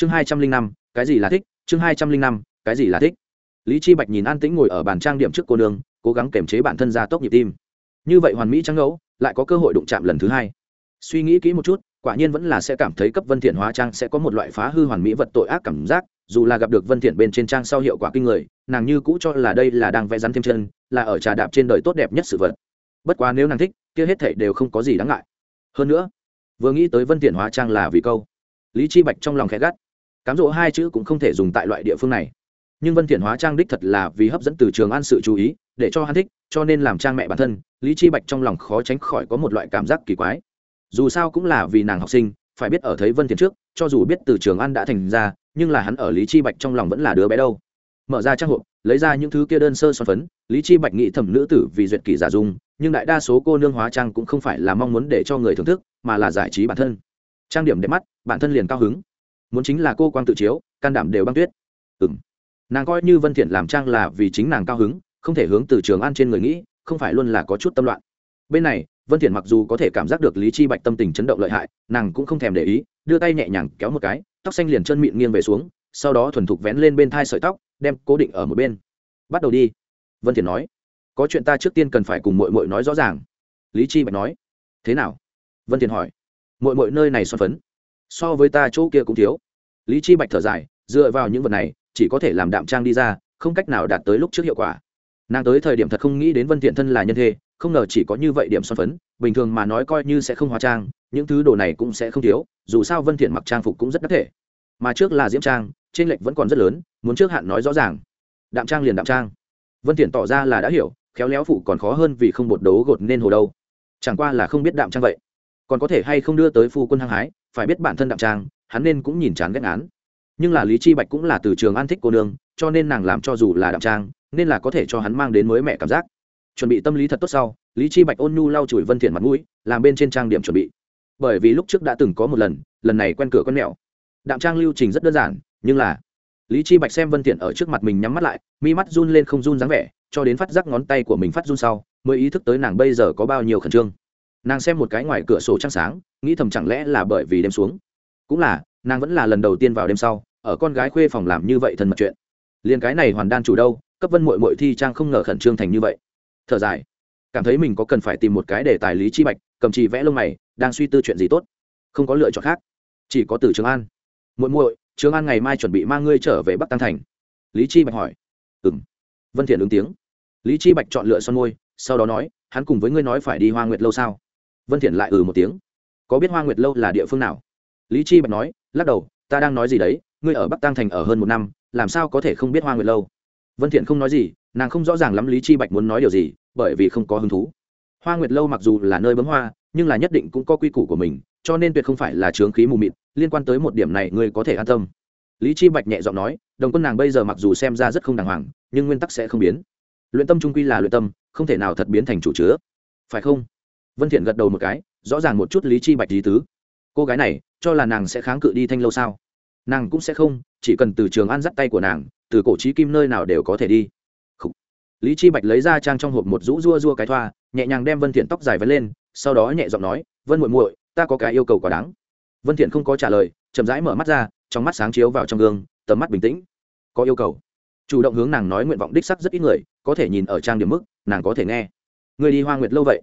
chương hai trăm linh năm, cái gì là thích? Chương hai trăm linh năm, cái gì là thích? Lý chi bạch nhìn an tĩnh ngồi ở bàn trang điểm trước cô nương, cố gắng kiềm chế bản thân ra tốc nhịp tim. Như vậy hoàn mỹ trắng ngẫu lại có cơ hội đụng chạm lần thứ hai. Suy nghĩ kỹ một chút, quả nhiên vẫn là sẽ cảm thấy cấp vân thiện hóa trang sẽ có một loại phá hư hoàn mỹ vật tội ác cảm giác, dù là gặp được vân thiện bên trên trang sau hiệu quả kinh người, nàng như cũ cho là đây là đang vẽ rắn thêm chân, là ở trà đạp trên đời tốt đẹp nhất sự vật. Bất quá nếu nàng thích, kia hết thảy đều không có gì đáng ngại. Hơn nữa, vừa nghĩ tới vân thiện hóa trang là vì câu, lý chi bạch trong lòng khẽ gắt cám dỗ hai chữ cũng không thể dùng tại loại địa phương này. Nhưng vân thiện hóa trang đích thật là vì hấp dẫn từ trường an sự chú ý, để cho hắn thích, cho nên làm trang mẹ bản thân, lý chi bạch trong lòng khó tránh khỏi có một loại cảm giác kỳ quái. Dù sao cũng là vì nàng học sinh, phải biết ở thấy vân thiện trước, cho dù biết từ trường an đã thành ra, nhưng là hắn ở lý chi bạch trong lòng vẫn là đứa bé đâu. Mở ra trang hộp, lấy ra những thứ kia đơn sơ son phấn, lý chi bạch nghĩ thẩm nữ tử vì duyệt kỷ giả dung, nhưng đại đa số cô nương hóa trang cũng không phải là mong muốn để cho người thưởng thức, mà là giải trí bản thân. Trang điểm đẹp mắt, bản thân liền cao hứng muốn chính là cô quang tự chiếu, can đảm đều băng tuyết. Ừm. Nàng coi như vân thiện làm trang là vì chính nàng cao hứng, không thể hướng từ trường an trên người nghĩ, không phải luôn là có chút tâm loạn. Bên này, vân thiện mặc dù có thể cảm giác được lý chi bạch tâm tình chấn động lợi hại, nàng cũng không thèm để ý, đưa tay nhẹ nhàng kéo một cái, tóc xanh liền chân mịn nghiêng về xuống, sau đó thuần thục vén lên bên thai sợi tóc, đem cố định ở một bên. Bắt đầu đi. Vân thiện nói. Có chuyện ta trước tiên cần phải cùng muội muội nói rõ ràng. Lý chi bạch nói. Thế nào? Vân thiện hỏi. Muội muội nơi này xoan phấn. So với ta chỗ kia cũng thiếu lý chi bạch thở dài, dựa vào những vật này, chỉ có thể làm đạm trang đi ra, không cách nào đạt tới lúc trước hiệu quả. Nàng tới thời điểm thật không nghĩ đến vân thiện thân là nhân thế không ngờ chỉ có như vậy điểm son phấn, bình thường mà nói coi như sẽ không hóa trang, những thứ đồ này cũng sẽ không thiếu, dù sao vân thiện mặc trang phục cũng rất đắt thể. Mà trước là diễm trang, trên lệch vẫn còn rất lớn, muốn trước hạn nói rõ ràng. Đạm trang liền đạm trang. Vân thiện tỏ ra là đã hiểu, khéo léo phụ còn khó hơn vì không bột đấu gột nên hồ đâu. Chẳng qua là không biết đạm trang vậy. Còn có thể hay không đưa tới phu quân hăng hái, phải biết bản thân đạm trang hắn nên cũng nhìn chán ghét án. Nhưng là lý chi bạch cũng là từ trường an thích cô nương, cho nên nàng làm cho dù là đạm trang, nên là có thể cho hắn mang đến mới mẹ cảm giác. Chuẩn bị tâm lý thật tốt sau, lý chi bạch ôn nhu lau chùi vân thiện mặt mũi, làm bên trên trang điểm chuẩn bị. Bởi vì lúc trước đã từng có một lần lần này quen cửa quen mẹo. Đạm trang lưu trình rất đơn giản, nhưng là lý chi bạch xem vân thiện ở trước mặt mình nhắm mắt lại, mi mắt run lên không run dáng vẻ, cho đến phát giác ngón tay của mình phát run sau, mới ý thức tới nàng bây giờ có bao nhiêu khẩn trương. Nàng xem một cái ngoài cửa sổ trăng sáng, nghĩ thầm chẳng lẽ là bởi vì đêm xuống cũng là, nàng vẫn là lần đầu tiên vào đêm sau, ở con gái khuê phòng làm như vậy thân mật chuyện. Liền cái này hoàn đan chủ đâu, cấp vân mội mội thi trang không ngờ khẩn trương thành như vậy. Thở dài. Cảm thấy mình có cần phải tìm một cái để tài lý chi bạch, cầm trì vẽ lông mày, đang suy tư chuyện gì tốt. Không có lựa chọn khác. Chỉ có từ trường an. Muội muội, trường an ngày mai chuẩn bị mang ngươi trở về bắc tăng thành. Lý chi bạch hỏi. Ừm. Vân thiện ứng tiếng. Lý chi bạch chọn lựa son môi, sau đó nói, hắn cùng với ngươi nói phải đi hoa nguyệt lâu sao? Vân thiện lại ừ một tiếng. Có biết hoa nguyệt lâu là địa phương nào? Lý chi bạch nói, lắc đầu, ta đang nói gì đấy, ngươi ở bắc tăng thành ở hơn một năm, làm sao có thể không biết hoa nguyệt lâu? Vân thiện không nói gì, nàng không rõ ràng lắm lý chi bạch muốn nói điều gì, bởi vì không có hứng thú. Hoa nguyệt lâu mặc dù là nơi bấm hoa, nhưng là nhất định cũng có quy củ của mình, cho nên tuyệt không phải là trướng khí mù mịt, liên quan tới một điểm này ngươi có thể an tâm. Lý chi bạch nhẹ giọng nói, đồng quân nàng bây giờ mặc dù xem ra rất không đàng hoàng, nhưng nguyên tắc sẽ không biến. Luyện tâm trung quy là luyện tâm, không thể nào thật biến thành chủ chứa. Phải không? Vân thiện gật đầu một cái, rõ ràng một chút lý chi bạch lý tứ cô gái này, cho là nàng sẽ kháng cự đi thanh lâu sao? Nàng cũng sẽ không, chỉ cần từ trường an dắt tay của nàng, từ cổ trí kim nơi nào đều có thể đi. Khủ. lý chi bạch lấy ra trang trong hộp một rũ rua rua cái thoa, nhẹ nhàng đem vân thiện tóc dài vấn lên, sau đó nhẹ giọng nói, vân muội muội, ta có cái yêu cầu quá đáng. Vân thiện không có trả lời, chậm rãi mở mắt ra, trong mắt sáng chiếu vào trong gương, tầm mắt bình tĩnh. Có yêu cầu. Chủ động hướng nàng nói nguyện vọng đích sắc rất ít người, có thể nhìn ở trang điểm mức, nàng có thể nghe. Người đi hoa nguyệt lâu vậy?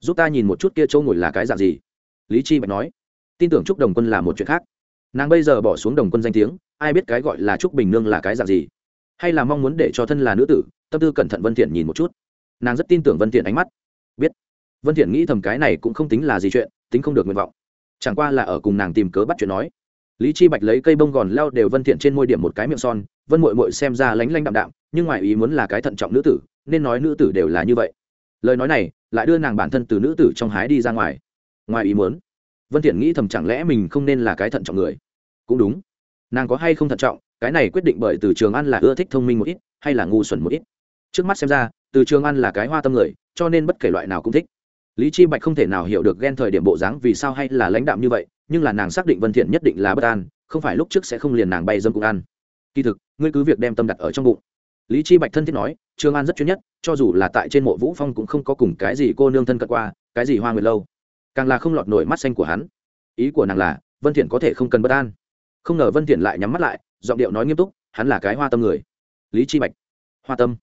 Giúp ta nhìn một chút kia chỗ ngồi là cái dạng gì? Lý chi bạch nói tin tưởng trúc đồng quân là một chuyện khác. Nàng bây giờ bỏ xuống đồng quân danh tiếng, ai biết cái gọi là trúc bình nương là cái dạng gì? Hay là mong muốn để cho thân là nữ tử, tâm tư cẩn thận vân thiện nhìn một chút. Nàng rất tin tưởng vân thiện ánh mắt. Biết. Vân thiện nghĩ thầm cái này cũng không tính là gì chuyện, tính không được nguyện vọng. Chẳng qua là ở cùng nàng tìm cớ bắt chuyện nói. Lý chi bạch lấy cây bông gòn leo đều vân thiện trên môi điểm một cái miệng son, vân muội muội xem ra lánh lánh đạm đạm, nhưng ngoài ý muốn là cái thận trọng nữ tử, nên nói nữ tử đều là như vậy. Lời nói này lại đưa nàng bản thân từ nữ tử trong hái đi ra ngoài. Ngoài ý muốn vân thiện nghĩ thầm chẳng lẽ mình không nên là cái thận trọng người? Cũng đúng. Nàng có hay không thận trọng, cái này quyết định bởi từ trường an là ưa thích thông minh một ít, hay là ngu xuẩn một ít? Trước mắt xem ra, từ trường an là cái hoa tâm người, cho nên bất kể loại nào cũng thích. Lý chi bạch không thể nào hiểu được ghen thời điểm bộ dáng vì sao hay là lãnh đạm như vậy, nhưng là nàng xác định vân thiện nhất định là bất an, không phải lúc trước sẽ không liền nàng bay dâm cũng ăn. Kỳ thực, ngươi cứ việc đem tâm đặt ở trong bụng. Lý chi bạch thân thiết nói trương an rất chuyên nhất, cho dù là tại trên mộ vũ phong cũng không có cùng cái gì cô nương thân cận qua, cái gì hoa nguyệt lâu càng là không lọt nổi mắt xanh của hắn. Ý của nàng là, vân thiện có thể không cần bất an. Không ngờ vân thiện lại nhắm mắt lại, giọng điệu nói nghiêm túc, hắn là cái hoa tâm người. Lý chi bạch. Hoa tâm.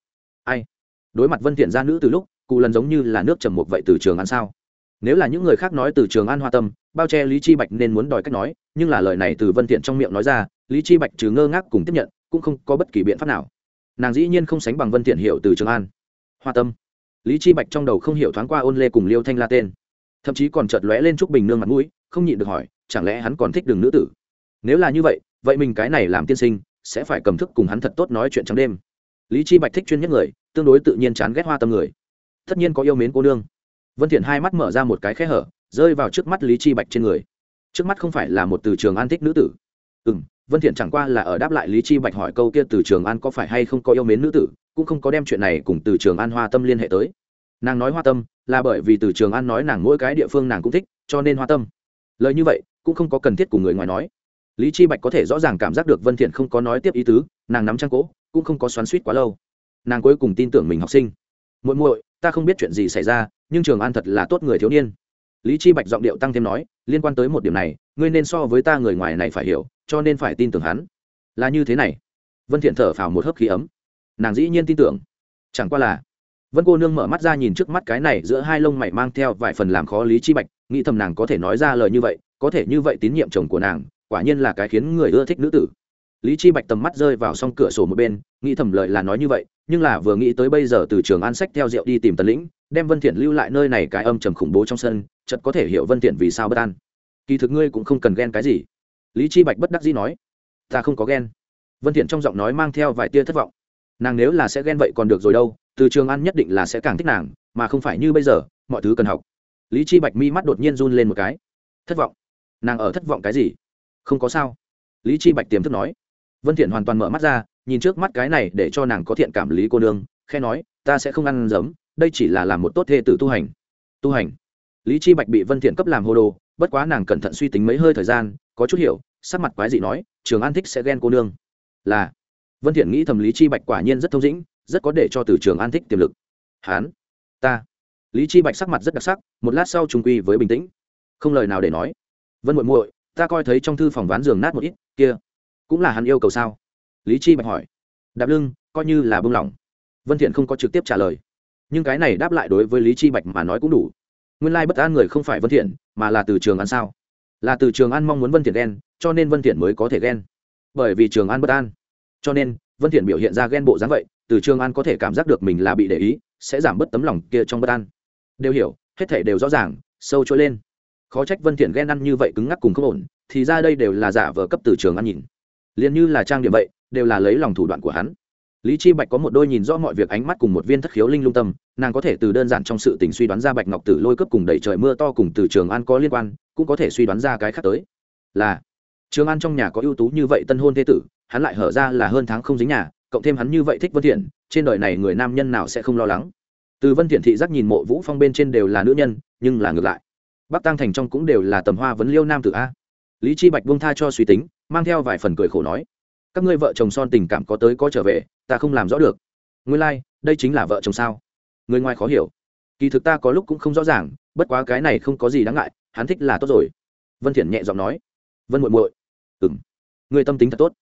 Ai? Đối mặt vân thiện ra nữ từ lúc, cụ lần giống như là nước trầm một vậy từ trường ăn sao? Nếu là những người khác nói từ trường an hoa tâm, bao che lý chi bạch nên muốn đòi cách nói, nhưng là lời này từ vân thiện trong miệng nói ra, lý chi bạch trừ ngơ ngác cùng tiếp nhận, cũng không có bất kỳ biện pháp nào. Nàng dĩ nhiên không sánh bằng vân thiện hiểu từ trường an hoa tâm. Lý chi bạch trong đầu không hiểu thoáng qua ôn lê cùng liêu thanh la tên thậm chí còn chợt lóe lên trúc bình nương mặt mũi, không nhịn được hỏi, chẳng lẽ hắn còn thích đường nữ tử? Nếu là như vậy vậy mình cái này làm tiên sinh, sẽ phải cầm thức cùng hắn thật tốt nói chuyện trong đêm. Lý chi bạch thích chuyên nhất người, tương đối tự nhiên chán ghét hoa tâm người. Tất nhiên có yêu mến cô nương. Vân thiện hai mắt mở ra một cái khe hở, rơi vào trước mắt lý chi bạch trên người. Trước mắt không phải là một từ trường an thích nữ tử. Ừm, vân thiện chẳng qua là ở đáp lại lý chi bạch hỏi câu kia từ trường an có phải hay không có yêu mến nữ tử, cũng không có đem chuyện này cùng từ trường an hoa tâm liên hệ tới. Nàng nói hoa tâm là bởi vì từ trường an nói nàng mỗi cái địa phương nàng cũng thích, cho nên hoa tâm. Lời như vậy, cũng không có cần thiết của người ngoài nói. Lý chi bạch có thể rõ ràng cảm giác được vân thiện không có nói tiếp ý tứ, nàng nắm trang cố cũng không có xoắn xuýt quá lâu. Nàng cuối cùng tin tưởng mình học sinh. Muội muội, ta không biết chuyện gì xảy ra, nhưng trường an thật là tốt người thiếu niên. Lý chi bạch giọng điệu tăng thêm nói, liên quan tới một điểm này, ngươi nên so với ta người ngoài này phải hiểu, cho nên phải tin tưởng hắn. Là như thế này. Vân thiện thở phào một hớp khí ấm. Nàng dĩ nhiên tin tưởng. Chẳng qua là vân cô nương mở mắt ra nhìn trước mắt cái này giữa hai lông mày mang theo vài phần làm khó lý chi bạch, nghĩ thầm nàng có thể nói ra lời như vậy, có thể như vậy tín nhiệm chồng của nàng, quả nhiên là cái khiến người ưa thích nữ tử. Lý chi bạch tầm mắt rơi vào song cửa sổ một bên, nghĩ thầm lời là nói như vậy, nhưng là vừa nghĩ tới bây giờ từ trường an sách theo rượu đi tìm tần lĩnh, đem vân thiện lưu lại nơi này cái âm trầm khủng bố trong sân, chợt có thể hiểu vân thiện vì sao bất an. Kỳ thực ngươi cũng không cần ghen cái gì. Lý chi bạch bất đắc dĩ nói, ta không có ghen. Vân thiện trong giọng nói mang theo vài tia thất vọng. Nàng nếu là sẽ ghen vậy còn được rồi đâu từ trường an nhất định là sẽ càng thích nàng, mà không phải như bây giờ, mọi thứ cần học. Lý chi bạch mi mắt đột nhiên run lên một cái. Thất vọng. Nàng ở thất vọng cái gì? Không có sao. Lý chi bạch tiềm thức nói. Vân thiện hoàn toàn mở mắt ra, nhìn trước mắt cái này để cho nàng có thiện cảm lý cô nương khe nói, ta sẽ không ăn giấm, đây chỉ là làm một tốt thê tử tu hành. Tu hành. Lý chi bạch bị vân thiện cấp làm hồ đồ, bất quá nàng cẩn thận suy tính mấy hơi thời gian, có chút hiểu, sắc mặt quái dị nói, trường an thích sẽ ghen cô nương. Là. Vân thiện nghĩ thầm lý chi bạch quả nhiên rất thông dĩnh rất có để cho từ trường an thích tiềm lực. Hán, ta. Lý chi bạch sắc mặt rất đặc sắc, một lát sau trung quy với bình tĩnh. Không lời nào để nói. Vân muội muội, ta coi thấy trong thư phòng ván giường nát một ít, kia cũng là hắn yêu cầu sao? Lý chi bạch hỏi. Đạp lưng, coi như là bưng lỏng. Vân thiện không có trực tiếp trả lời. Nhưng cái này đáp lại đối với lý chi bạch mà nói cũng đủ. Nguyên lai bất an người không phải vân thiện, mà là từ trường an sao? Là từ trường an mong muốn vân thiện ghen, cho nên vân thiện mới có thể ghen. Bởi vì trường an bất an. Cho nên, vân thiện biểu hiện ra ghen bộ dáng vậy từ trường an có thể cảm giác được mình là bị để ý, sẽ giảm bớt tấm lòng kia trong bất an. Đều hiểu, hết thảy đều rõ ràng, sâu trôi lên. Khó trách vân thiện ghen ăn như vậy cứng ngắc cùng không ổn, thì ra đây đều là giả vờ cấp từ trường an nhìn. Liền như là trang điểm vậy, đều là lấy lòng thủ đoạn của hắn. Lý chi bạch có một đôi nhìn rõ mọi việc ánh mắt cùng một viên thất khiếu linh lung tâm, nàng có thể từ đơn giản trong sự tình suy đoán ra bạch ngọc tử lôi cấp cùng đẩy trời mưa to cùng từ trường an có liên quan, cũng có thể suy đoán ra cái khác tới. Là, trường an trong nhà có ưu tú như vậy tân hôn thế tử, hắn lại hở ra là hơn tháng không dính nhà cộng thêm hắn như vậy thích vân thiện trên đời này người nam nhân nào sẽ không lo lắng. Từ vân thiện thị giác nhìn mộ vũ phong bên trên đều là nữ nhân nhưng là ngược lại. Bắc tăng thành trong cũng đều là tầm hoa vấn liêu nam tử a. Lý chi bạch buông tha cho suy tính mang theo vài phần cười khổ nói. Các ngươi vợ chồng son tình cảm có tới có trở về ta không làm rõ được. Nguyên lai、like, đây chính là vợ chồng sao? Người ngoài khó hiểu. Kỳ thực ta có lúc cũng không rõ ràng bất quá cái này không có gì đáng ngại hắn thích là tốt rồi. Vân thiện nhẹ giọng nói. Vân muội muội. Ừm. Người tâm tính thật tốt.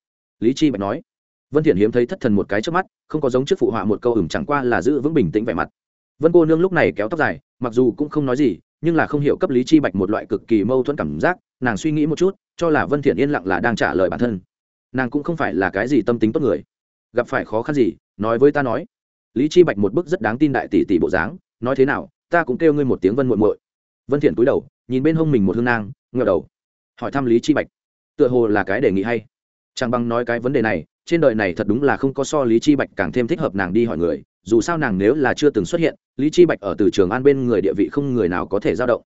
Lý chi bạch nói vân thiện hiếm thấy thất thần một cái trước mắt, không có giống trước phụ họa một câu ửng chẳng qua là giữ vững bình tĩnh vẻ mặt. Vân cô nương lúc này kéo tóc dài, mặc dù cũng không nói gì, nhưng là không hiểu cấp lý chi bạch một loại cực kỳ mâu thuẫn cảm giác, nàng suy nghĩ một chút, cho là vân thiện yên lặng là đang trả lời bản thân. Nàng cũng không phải là cái gì tâm tính tốt người. Gặp phải khó khăn gì, nói với ta nói. Lý chi bạch một bức rất đáng tin đại tỷ tỷ bộ dáng, nói thế nào, ta cũng kêu ngươi một tiếng vân muội muội. Vân thiện cúi đầu, nhìn bên hông mình một hương nang, ngửa đầu, hỏi thăm lý chi bạch. Tựa hồ là cái đề nghị hay chẳng bằng nói cái vấn đề này, trên đời này thật đúng là không có so lý chi bạch càng thêm thích hợp nàng đi hỏi người, dù sao nàng nếu là chưa từng xuất hiện, lý chi bạch ở từ trường an bên người địa vị không người nào có thể giao động.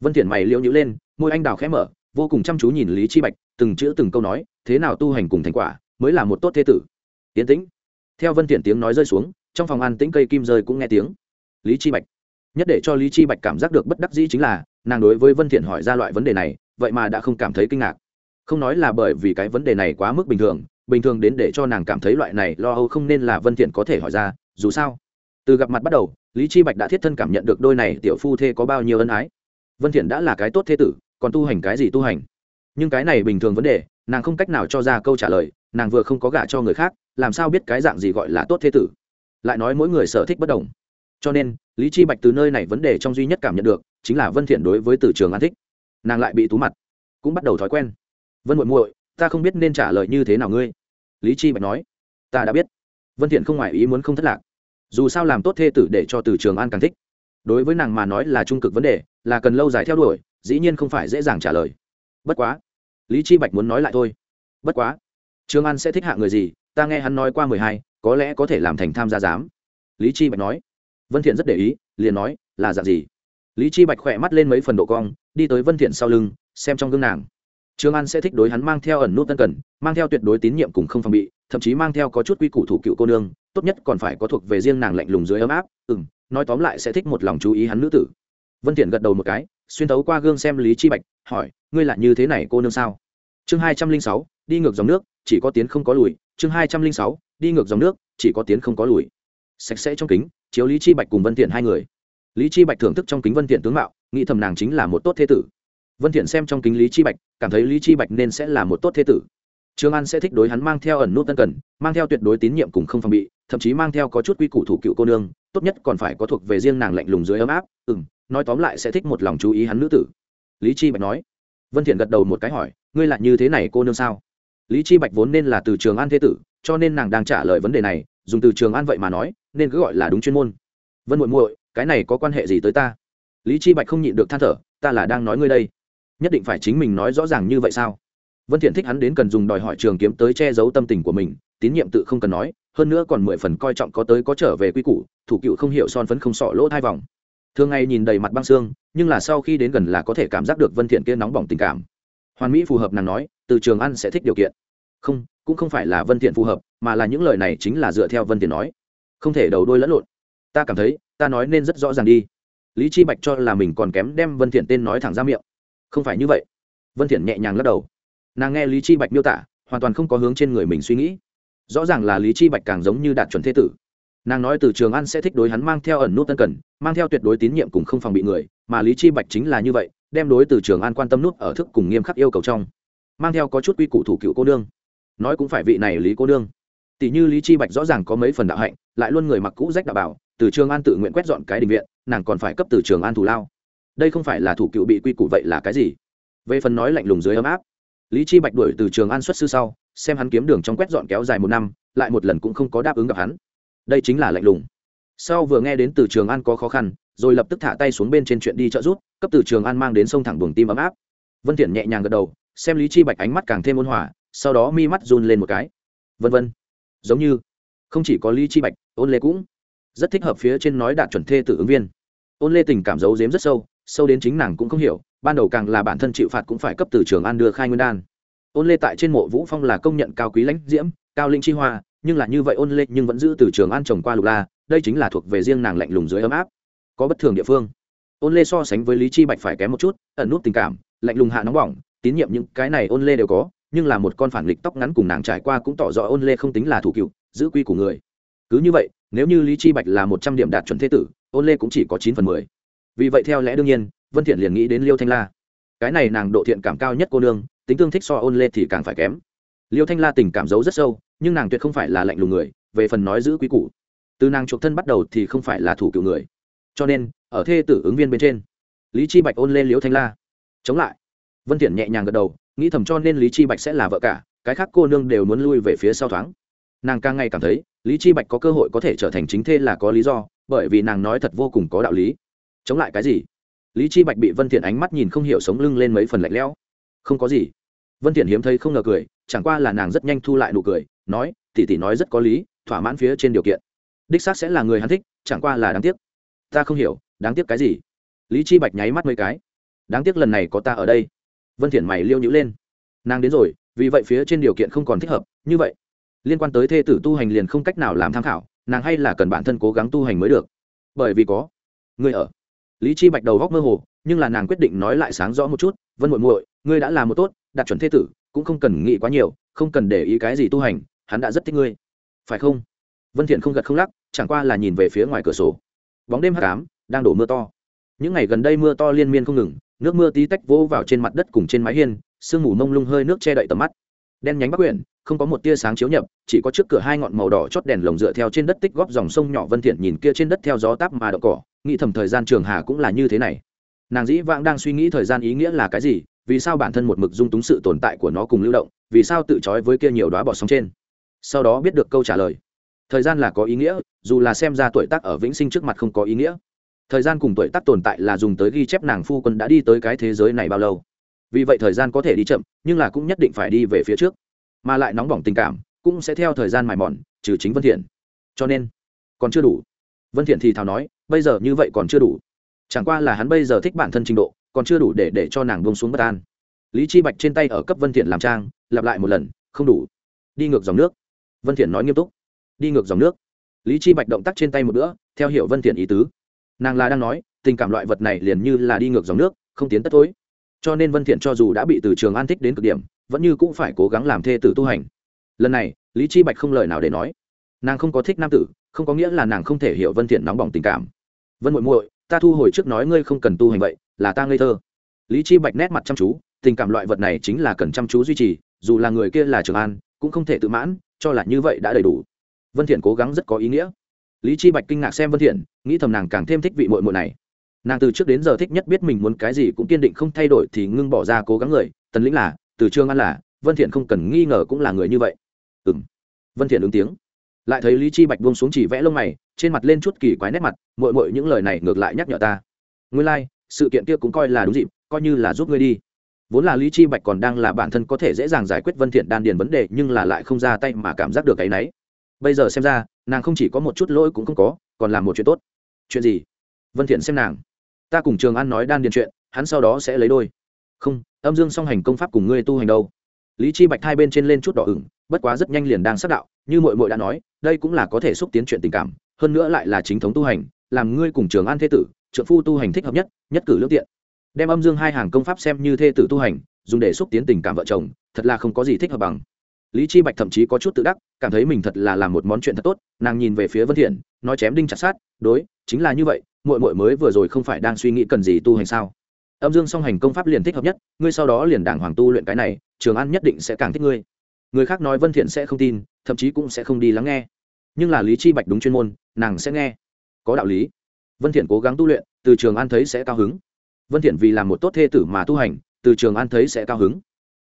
Vân thiện mày liễu nhíu lên, môi anh đào khẽ mở, vô cùng chăm chú nhìn lý chi bạch, từng chữ từng câu nói, thế nào tu hành cùng thành quả, mới là một tốt thế tử. Tiến tĩnh. Theo vân thiện tiếng nói rơi xuống, trong phòng an tĩnh cây kim rơi cũng nghe tiếng. Lý chi bạch. Nhất để cho lý chi bạch cảm giác được bất đắc dĩ chính là, nàng đối với vân thiện hỏi ra loại vấn đề này, vậy mà đã không cảm thấy kinh ngạc không nói là bởi vì cái vấn đề này quá mức bình thường bình thường đến để cho nàng cảm thấy loại này lo âu không nên là vân thiện có thể hỏi ra, dù sao, từ gặp mặt bắt đầu, lý chi bạch đã thiết thân cảm nhận được đôi này tiểu phu thê có bao nhiêu ân ái. Vân thiện đã là cái tốt thế tử, còn tu hành cái gì tu hành? Nhưng cái này bình thường vấn đề, nàng không cách nào cho ra câu trả lời, nàng vừa không có gả cho người khác, làm sao biết cái dạng gì gọi là tốt thế tử? Lại nói mỗi người sở thích bất đồng. Cho nên, lý chi bạch từ nơi này vấn đề trong duy nhất cảm nhận được, chính là vân thiện đối với từ trường an thích. Nàng lại bị tú mặt, cũng bắt đầu thói quen vân muội muội, ta không biết nên trả lời như thế nào ngươi. Lý chi bạch nói. Ta đã biết. Vân thiện không ngoài ý muốn không thất lạc. Dù sao làm tốt thê tử để cho từ trường an càng thích. Đối với nàng mà nói là trung cực vấn đề, là cần lâu dài theo đuổi, dĩ nhiên không phải dễ dàng trả lời. Bất quá. Lý chi bạch muốn nói lại thôi. Bất quá. Trường an sẽ thích hạ người gì, ta nghe hắn nói qua mười hai, có lẽ có thể làm thành tham gia giám. Lý chi bạch nói. Vân thiện rất để ý, liền nói, là dạng gì? Lý chi bạch khỏe mắt lên mấy phần độ cong, đi tới vân thiện sau lưng, xem trong gương nàng. Trương An sẽ thích đối hắn mang theo ẩn nút tân cần, mang theo tuyệt đối tín nhiệm cùng không phòng bị, thậm chí mang theo có chút quy củ thủ cựu cô nương, tốt nhất còn phải có thuộc về riêng nàng lạnh lùng dưới ấm áp, ừm, nói tóm lại sẽ thích một lòng chú ý hắn nữ tử. Vân Tiện gật đầu một cái, xuyên thấu qua gương xem Lý Chi Bạch, hỏi, ngươi là như thế này cô nương sao? Chương hai trăm linh sáu, đi ngược dòng nước, chỉ có tiến không có lùi, chương hai trăm linh sáu, đi ngược dòng nước, chỉ có tiến không có lùi. Sạch sẽ trong kính, chiếu Lý Chi Bạch cùng Vân Tiện hai người. Lý Chi Bạch thưởng thức trong kính Vân Tiện tướng mạo, nghĩ thầm nàng chính là một tốt thế tử vân thiện xem trong kính lý chi bạch, cảm thấy lý chi bạch nên sẽ là một tốt thế tử. Trương an sẽ thích đối hắn mang theo ẩn nút tân cần, mang theo tuyệt đối tín nhiệm cùng không phòng bị, thậm chí mang theo có chút quy củ thủ cựu cô nương, tốt nhất còn phải có thuộc về riêng nàng lạnh lùng dưới ấm áp, ừm, nói tóm lại sẽ thích một lòng chú ý hắn nữ tử. Lý chi bạch nói. Vân thiện gật đầu một cái hỏi, ngươi lại như thế này cô nương sao? Lý chi bạch vốn nên là từ trường an thế tử, cho nên nàng đang trả lời vấn đề này, dùng từ trường an vậy mà nói, nên cứ gọi là đúng chuyên môn. Vân muội muội, cái này có quan hệ gì tới ta? Lý chi bạch không nhịn được than thở, ta là đang nói ngươi đây nhất định phải chính mình nói rõ ràng như vậy sao? Vân thiện thích hắn đến cần dùng đòi hỏi trường kiếm tới che giấu tâm tình của mình, tín nhiệm tự không cần nói, hơn nữa còn mười phần coi trọng có tới có trở về quy củ, thủ cựu không hiểu son phấn không sọ lỗ hai vòng. Thường ngày nhìn đầy mặt băng xương, nhưng là sau khi đến gần là có thể cảm giác được vân thiện kia nóng bỏng tình cảm. Hoàn mỹ phù hợp nàng nói, từ trường ăn sẽ thích điều kiện. Không, cũng không phải là vân thiện phù hợp, mà là những lời này chính là dựa theo vân thiện nói. Không thể đầu đuôi lẫn lộn. Ta cảm thấy, ta nói nên rất rõ ràng đi. Lý chi bạch cho là mình còn kém đem vân thiện tên nói thẳng ra miệng không phải như vậy. Vân thiện nhẹ nhàng lắc đầu. Nàng nghe lý chi bạch miêu tả, hoàn toàn không có hướng trên người mình suy nghĩ. Rõ ràng là lý chi bạch càng giống như đạt chuẩn thế tử. Nàng nói từ trường an sẽ thích đối hắn mang theo ẩn nút tân cần, mang theo tuyệt đối tín nhiệm cùng không phòng bị người, mà lý chi bạch chính là như vậy, đem đối từ trường an quan tâm nút ở thức cùng nghiêm khắc yêu cầu trong. Mang theo có chút quy củ thủ cựu cô đương. nói cũng phải vị này lý cô đương. tỷ như lý chi bạch rõ ràng có mấy phần đạo hạnh, lại luôn người mặc cũ rách đạo bảo, từ trường an tự nguyện quét dọn cái đình viện, nàng còn phải cấp từ trường an thủ lao đây không phải là thủ cựu bị quy củ vậy là cái gì? Về phần nói lạnh lùng dưới ấm áp, lý chi bạch đuổi từ trường an xuất sư sau, xem hắn kiếm đường trong quét dọn kéo dài một năm, lại một lần cũng không có đáp ứng gặp hắn. Đây chính là lạnh lùng. Sau vừa nghe đến từ trường an có khó khăn, rồi lập tức thả tay xuống bên trên chuyện đi trợ rút, cấp từ trường an mang đến sông thẳng buồng tim ấm áp. Vân thiện nhẹ nhàng gật đầu, xem lý chi bạch ánh mắt càng thêm ôn hòa, sau đó mi mắt run lên một cái. Vân vân, giống như, không chỉ có lý chi bạch, ôn lê cũng rất thích hợp phía trên nói đạt chuẩn thê tử ứng viên. Ôn lê tình cảm giấu giếm rất sâu sâu đến chính nàng cũng không hiểu, ban đầu càng là bản thân chịu phạt cũng phải cấp từ trường an đưa khai nguyên đan. Ôn lê tại trên mộ vũ phong là công nhận cao quý lãnh diễm, cao linh chi hoa, nhưng là như vậy ôn lê nhưng vẫn giữ từ trường an trồng qua lục la, đây chính là thuộc về riêng nàng lạnh lùng dưới ấm áp. Có bất thường địa phương. Ôn lê so sánh với lý chi bạch phải kém một chút, ẩn nút tình cảm, lạnh lùng hạ nóng bỏng, tín nhiệm những cái này ôn lê đều có, nhưng là một con phản nghịch tóc ngắn cùng nàng trải qua cũng tỏ rõ ôn lê không tính là thủ cựu, giữ quy của người. Cứ như vậy, nếu như lý chi bạch là một trăm điểm đạt chuẩn thế tử, ôn lê cũng chỉ có chín phần mười vì vậy theo lẽ đương nhiên, vân thiện liền nghĩ đến liêu thanh la. Cái này nàng độ thiện cảm cao nhất cô nương, tính tương thích so ôn lê thì càng phải kém. Liêu thanh la tình cảm giấu rất sâu, nhưng nàng tuyệt không phải là lạnh lùng người, về phần nói giữ quý củ. Từ nàng chuộc thân bắt đầu thì không phải là thủ cựu người. Cho nên, ở thê tử ứng viên bên trên, lý chi bạch ôn lên liêu thanh la. Chống lại. Vân thiện nhẹ nhàng gật đầu, nghĩ thầm cho nên lý chi bạch sẽ là vợ cả, cái khác cô nương đều muốn lui về phía sau thoáng. Nàng càng ngày cảm thấy, lý chi bạch có cơ hội có thể trở thành chính thê là có lý do, bởi vì nàng nói thật vô cùng có đạo lý chống lại cái gì? Lý chi bạch bị vân thiện ánh mắt nhìn không hiểu sống lưng lên mấy phần lạnh lẽo. Không có gì. Vân thiện hiếm thấy không ngờ cười, chẳng qua là nàng rất nhanh thu lại nụ cười, nói, tỷ tỷ nói rất có lý, thỏa mãn phía trên điều kiện. Đích xác sẽ là người hắn thích, chẳng qua là đáng tiếc. Ta không hiểu, đáng tiếc cái gì? Lý chi bạch nháy mắt mấy cái. Đáng tiếc lần này có ta ở đây. Vân thiện mày liêu nhíu lên. Nàng đến rồi, vì vậy phía trên điều kiện không còn thích hợp, như vậy, liên quan tới thê tử tu hành liền không cách nào làm tham khảo, nàng hay là cần bản thân cố gắng tu hành mới được. Bởi vì có, người ở lý chi bạch đầu góc mơ hồ, nhưng là nàng quyết định nói lại sáng rõ một chút, vân muội muội, ngươi đã làm một tốt, đạt chuẩn thế tử, cũng không cần nghĩ quá nhiều, không cần để ý cái gì tu hành, hắn đã rất thích ngươi. Phải không? Vân thiện không gật không lắc, chẳng qua là nhìn về phía ngoài cửa sổ. Bóng đêm hắc ám, đang đổ mưa to. Những ngày gần đây mưa to liên miên không ngừng, nước mưa tí tách vỗ vào trên mặt đất cùng trên mái hiên, sương mù mông lung hơi nước che đậy tầm mắt. Đen nhánh bắc quyển không có một tia sáng chiếu nhập, chỉ có trước cửa hai ngọn màu đỏ chót đèn lồng dựa theo trên đất tích góp dòng sông nhỏ vân thiện nhìn kia trên đất theo gió táp mà đậu cỏ nghĩ thầm thời gian trường hà cũng là như thế này. Nàng dĩ vãng đang suy nghĩ thời gian ý nghĩa là cái gì, vì sao bản thân một mực dung túng sự tồn tại của nó cùng lưu động, vì sao tự trói với kia nhiều đóa bọt sóng trên? Sau đó biết được câu trả lời. Thời gian là có ý nghĩa, dù là xem ra tuổi tác ở vĩnh sinh trước mặt không có ý nghĩa. Thời gian cùng tuổi tác tồn tại là dùng tới ghi chép nàng phu quân đã đi tới cái thế giới này bao lâu. Vì vậy thời gian có thể đi chậm, nhưng là cũng nhất định phải đi về phía trước. Mà lại nóng bỏng tình cảm, cũng sẽ theo thời gian mài mòn, trừ chính vân thiện. Cho nên, còn chưa đủ. Vân thiện thì thào nói bây giờ như vậy còn chưa đủ. Chẳng qua là hắn bây giờ thích bản thân trình độ, còn chưa đủ để để cho nàng buông xuống bất an. Lý chi bạch trên tay ở cấp vân thiện làm trang, lặp lại một lần, không đủ. Đi ngược dòng nước. Vân thiện nói nghiêm túc. Đi ngược dòng nước. Lý chi bạch động tác trên tay một bữa theo hiểu vân thiện ý tứ. Nàng là đang nói, tình cảm loại vật này liền như là đi ngược dòng nước, không tiến tất tối cho nên vân thiện cho dù đã bị từ trường an thích đến cực điểm, vẫn như cũng phải cố gắng làm thê tử tu hành. Lần này, lý chi bạch không lời nào để nói. Nàng không có thích nam tử, không có nghĩa là nàng không thể hiểu vân thiện nóng bỏng tình cảm vân muội muội, ta thu hồi trước nói ngươi không cần tu hành vậy, là ta ngây thơ. Lý chi bạch nét mặt chăm chú, tình cảm loại vật này chính là cần chăm chú duy trì, dù là người kia là trường an, cũng không thể tự mãn, cho là như vậy đã đầy đủ. Vân thiện cố gắng rất có ý nghĩa. Lý chi bạch kinh ngạc xem vân thiện, nghĩ thầm nàng càng thêm thích vị muội muội này. Nàng từ trước đến giờ thích nhất biết mình muốn cái gì cũng kiên định không thay đổi thì ngưng bỏ ra cố gắng người, tần lĩnh là, từ trường an là, vân thiện không cần nghi ngờ cũng là người như vậy. Ừm. Vân thiện ứng tiếng. Lại thấy lý chi bạch buông xuống chỉ vẽ lông mày trên mặt lên chút kỳ quái nét mặt muội muội những lời này ngược lại nhắc nhở ta. Ngươi lai、like, sự kiện kia cũng coi là đúng dịp coi như là giúp ngươi đi. Vốn là lý chi bạch còn đang là bản thân có thể dễ dàng giải quyết vân thiện đan điền vấn đề nhưng là lại không ra tay mà cảm giác được cái nấy. Bây giờ xem ra nàng không chỉ có một chút lỗi cũng không có còn làm một chuyện tốt. Chuyện gì? Vân thiện xem nàng. Ta cùng trường an nói đan điền chuyện hắn sau đó sẽ lấy đôi. Không âm dương song hành công pháp cùng ngươi tu hành đâu. Lý chi bạch hai bên trên lên chút đỏ ửng bất quá rất nhanh liền đang sắc đạo như muội muội đã nói đây cũng là có thể xúc tiến chuyện tình cảm hơn nữa lại là chính thống tu hành, làm ngươi cùng trường an thế tử trợ phu tu hành thích hợp nhất nhất cử lương tiện. Đem âm dương hai hàng công pháp xem như thê tử tu hành, dùng để xúc tiến tình cảm vợ chồng, thật là không có gì thích hợp bằng. Lý chi bạch thậm chí có chút tự đắc, cảm thấy mình thật là làm một món chuyện thật tốt, nàng nhìn về phía vân thiện, nói chém đinh chặt sát đối, chính là như vậy, muội muội mới vừa rồi không phải đang suy nghĩ cần gì tu hành sao? Âm dương song hành công pháp liền thích hợp nhất, ngươi sau đó liền đảng hoàng tu luyện cái này, trường an nhất định sẽ càng thích ngươi. Người khác nói vân thiện sẽ không tin, thậm chí cũng sẽ không đi lắng nghe nhưng là lý chi bạch đúng chuyên môn, nàng sẽ nghe. Có đạo lý. Vân thiện cố gắng tu luyện, từ trường an thấy sẽ cao hứng. Vân thiện vì làm một tốt thê tử mà tu hành, từ trường an thấy sẽ cao hứng.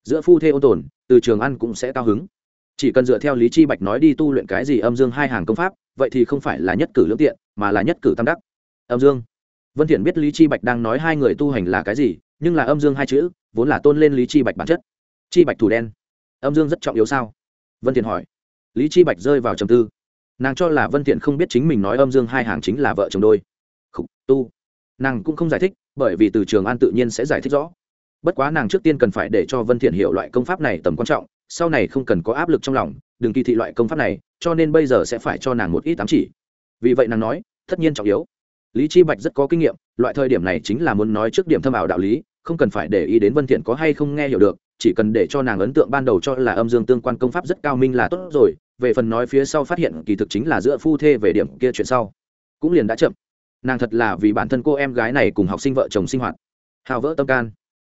Giữa phu thê ôn tồn, từ trường an cũng sẽ cao hứng. Chỉ cần dựa theo lý chi bạch nói đi tu luyện cái gì âm dương hai hàng công pháp, vậy thì không phải là nhất cử lưỡng tiện, mà là nhất cử tam đắc. Âm dương. Vân thiện biết lý chi bạch đang nói hai người tu hành là cái gì, nhưng là âm dương hai chữ, vốn là tôn lên lý chi bạch bản chất. Chi bạch thủ đen. Âm dương rất trọng yếu sao? Vân thiện hỏi. Lý chi bạch rơi vào trầm tư nàng cho là vân thiện không biết chính mình nói âm dương hai hàng chính là vợ chồng đôi. Khủ, tu. Nàng cũng không giải thích bởi vì từ trường an tự nhiên sẽ giải thích rõ. Bất quá nàng trước tiên cần phải để cho vân thiện hiểu loại công pháp này tầm quan trọng sau này không cần có áp lực trong lòng đừng kỳ thị loại công pháp này cho nên bây giờ sẽ phải cho nàng một ít tám chỉ. Vì vậy nàng nói tất nhiên trọng yếu. Lý chi bạch rất có kinh nghiệm loại thời điểm này chính là muốn nói trước điểm thâm ảo đạo lý không cần phải để ý đến vân thiện có hay không nghe hiểu được chỉ cần để cho nàng ấn tượng ban đầu cho là âm dương tương quan công pháp rất cao minh là tốt rồi về phần nói phía sau phát hiện kỳ thực chính là giữa phu thê về điểm kia chuyện sau. Cũng liền đã chậm. Nàng thật là vì bản thân cô em gái này cùng học sinh vợ chồng sinh hoạt. Hào vỡ tâm can.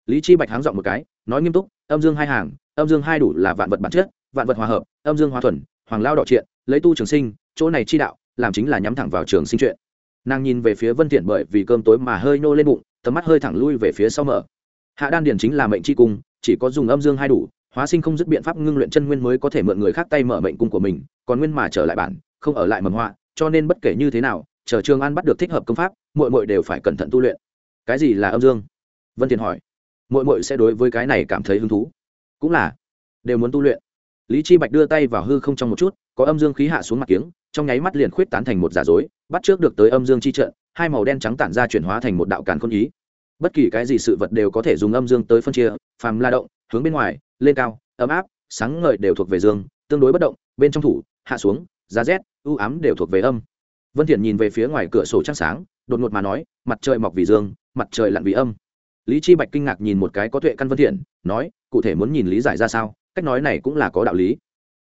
Lý chi bạch háng dọn một cái, nói nghiêm túc, âm dương hai hàng, âm dương hai đủ là vạn vật bản chất, vạn vật hòa hợp, âm dương hòa thuần, hoàng lao đọ triện, lấy tu trường sinh, chỗ này chi đạo, làm chính là nhắm thẳng vào trường sinh chuyện. Nàng nhìn về phía vân thiện bởi vì cơm tối mà hơi nô lên bụng, tầm mắt hơi thẳng lui về phía sau mở. Hạ đan điển chính là mệnh chi cung, chỉ có dùng âm dương hai đủ hóa sinh không dứt biện pháp ngưng luyện chân nguyên mới có thể mượn người khác tay mở mệnh cung của mình, còn nguyên mà trở lại bản, không ở lại mầm họa, cho nên bất kể như thế nào, chờ trường an bắt được thích hợp công pháp, muội muội đều phải cẩn thận tu luyện. Cái gì là âm dương? Vân thiền hỏi. Muội muội sẽ đối với cái này cảm thấy hứng thú. Cũng là, đều muốn tu luyện. Lý chi bạch đưa tay vào hư không trong một chút, có âm dương khí hạ xuống mặt kiếng, trong nháy mắt liền khuyết tán thành một giả dối, bắt trước được tới âm dương chi trận, hai màu đen trắng tản ra chuyển hóa thành một đạo càn khôn ý bất kỳ cái gì sự vật đều có thể dùng âm dương tới phân chia, phàm la động, hướng bên ngoài, lên cao, ấm áp, sáng ngời đều thuộc về dương, tương đối bất động, bên trong thủ, hạ xuống, giá rét, u ám đều thuộc về âm. Vân thiện nhìn về phía ngoài cửa sổ trăng sáng, đột ngột mà nói, mặt trời mọc vì dương, mặt trời lặn vì âm. Lý chi bạch kinh ngạc nhìn một cái có tuệ căn vân thiện, nói, cụ thể muốn nhìn lý giải ra sao, cách nói này cũng là có đạo lý.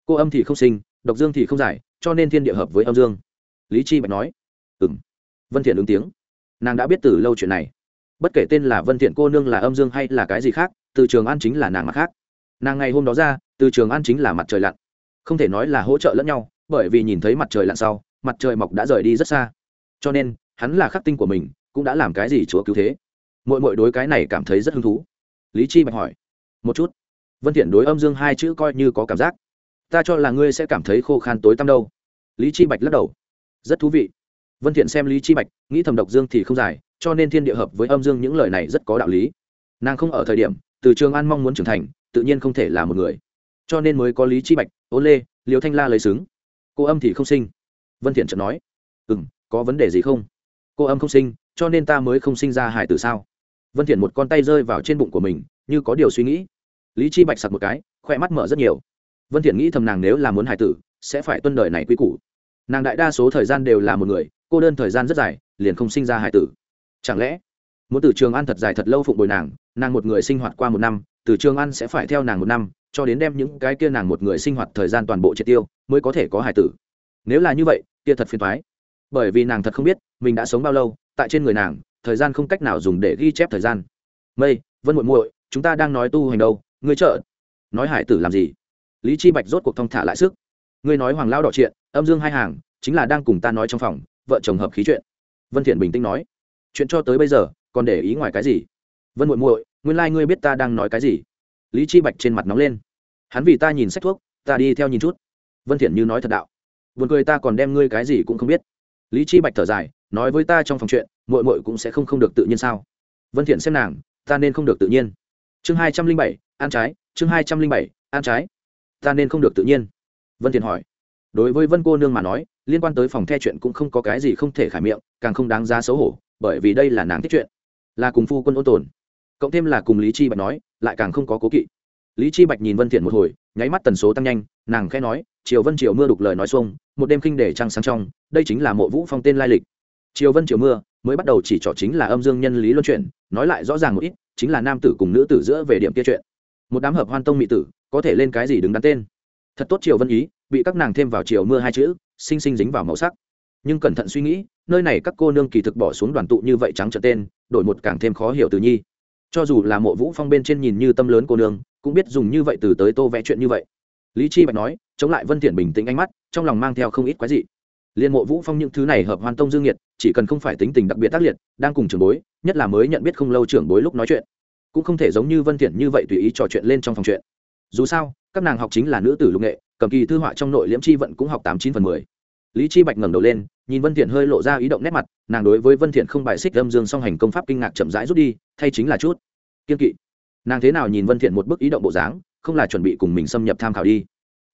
Cô âm thì không sinh, độc dương thì không giải, cho nên thiên địa hợp với âm dương. Lý chi bạch nói, ừm. Vân thiện ứng tiếng. Nàng đã biết từ lâu chuyện này bất kể tên là vân thiện cô nương là âm dương hay là cái gì khác, từ trường an chính là nàng mà khác. Nàng ngày hôm đó ra, từ trường an chính là mặt trời lặn. Không thể nói là hỗ trợ lẫn nhau, bởi vì nhìn thấy mặt trời lặn sau, mặt trời mọc đã rời đi rất xa. Cho nên, hắn là khắc tinh của mình, cũng đã làm cái gì chúa cứu thế. Mỗi mỗi đối cái này cảm thấy rất hứng thú. Lý chi bạch hỏi, một chút, vân thiện đối âm dương hai chữ coi như có cảm giác. Ta cho là ngươi sẽ cảm thấy khô khan tối tăm đâu. Lý chi bạch lắc đầu, rất thú vị. Vân thiện xem lý chi bạch, nghĩ thầm độc dương thì không dài cho nên thiên địa hợp với âm dương những lời này rất có đạo lý. Nàng không ở thời điểm, từ trường an mong muốn trưởng thành, tự nhiên không thể là một người. Cho nên mới có lý chi bạch, ô lê liều thanh la lấy xứng. Cô âm thì không sinh. Vân thiện chợt nói ừ có vấn đề gì không? Cô âm không sinh, cho nên ta mới không sinh ra hải tử sao? Vân thiện một con tay rơi vào trên bụng của mình, như có điều suy nghĩ. Lý chi bạch sặc một cái khoe mắt mở rất nhiều. Vân thiện nghĩ thầm nàng nếu là muốn hải tử, sẽ phải tuân đời này quy củ. Nàng đại đa số thời gian đều là một người, cô đơn thời gian rất dài, liền không sinh ra hải tử chẳng lẽ, muốn từ trường ăn thật dài thật lâu phụng bồi nàng nàng một người sinh hoạt qua một năm, từ trường ăn sẽ phải theo nàng một năm, cho đến đem những cái kia nàng một người sinh hoạt thời gian toàn bộ triệt tiêu, mới có thể có hải tử. Nếu là như vậy, kia thật phiền thoái bởi vì nàng thật không biết, mình đã sống bao lâu, tại trên người nàng, thời gian không cách nào dùng để ghi chép thời gian. Mây, vân muội muội, chúng ta đang nói tu hành đâu, ngươi trợ nói hải tử làm gì? Lý chi bạch rốt cuộc thông thả lại sức. Ngươi nói hoàng lao đỏ chuyện, âm dương hai hàng, chính là đang cùng ta nói trong phòng, vợ chồng hợp khí chuyện. Vân thiện bình tĩnh nói chuyện cho tới bây giờ, còn để ý ngoài cái gì? Vân muội muội, nguyên lai ngươi biết ta đang nói cái gì? Lý chi bạch trên mặt nóng lên. Hắn vì ta nhìn sách thuốc, ta đi theo nhìn chút. Vân thiện như nói thật đạo. Buồn cười ta còn đem ngươi cái gì cũng không biết. Lý chi bạch thở dài, nói với ta trong phòng chuyện, muội muội cũng sẽ không không được tự nhiên sao? Vân thiện xem nàng, ta nên không được tự nhiên. Chương hai trăm linh bảy, ăn trái, chương hai trăm linh bảy, ăn trái. Ta nên không được tự nhiên. Vân thiện hỏi. Đối với vân cô nương mà nói, liên quan tới phòng the chuyện cũng không có cái gì không thể khải miệng, càng không đáng giá xấu hổ bởi vì đây là nàng thích chuyện, là cùng phu quân ôn tồn. Cộng thêm là cùng lý chi bạch nói, lại càng không có cố kỵ. Lý chi bạch nhìn vân thiện một hồi, nháy mắt tần số tăng nhanh, nàng khẽ nói, triều vân triều mưa đục lời nói xuông, một đêm kinh để trăng sáng trong, đây chính là mộ vũ phong tên lai lịch. Triều vân triều mưa mới bắt đầu chỉ trỏ chính là âm dương nhân lý luân chuyển, nói lại rõ ràng một ít, chính là nam tử cùng nữ tử giữa về điểm kia chuyện. Một đám hợp hoan tông mỹ tử, có thể lên cái gì đứng đắn tên? Thật tốt triều vân ý, bị các nàng thêm vào triều mưa hai chữ, sinh sinh dính vào màu sắc. Nhưng cẩn thận suy nghĩ nơi này các cô nương kỳ thực bỏ xuống đoàn tụ như vậy trắng trợ tên, đổi một càng thêm khó hiểu từ nhi. Cho dù là mộ vũ phong bên trên nhìn như tâm lớn cô nương, cũng biết dùng như vậy từ tới tô vẽ chuyện như vậy. Lý chi bạch nói, chống lại vân thiện bình tĩnh ánh mắt, trong lòng mang theo không ít quái dị. Liên mộ vũ phong những thứ này hợp hoàn tông dương nhiệt, chỉ cần không phải tính tình đặc biệt tác liệt, đang cùng trưởng bối, nhất là mới nhận biết không lâu trưởng bối lúc nói chuyện, cũng không thể giống như vân thiện như vậy tùy ý trò chuyện lên trong phòng chuyện. Dù sao, các nàng học chính là nữ tử lục nghệ, cầm kỳ thư họa trong nội liễm chi vận cũng học tám chín phần mười lý chi bạch ngẩng đầu lên, nhìn vân thiện hơi lộ ra ý động nét mặt, nàng đối với vân thiện không bài xích âm dương song hành công pháp kinh ngạc chậm rãi rút đi, thay chính là chút. Kiên kỵ. Nàng thế nào nhìn vân thiện một bức ý động bộ dáng, không là chuẩn bị cùng mình xâm nhập tham khảo đi.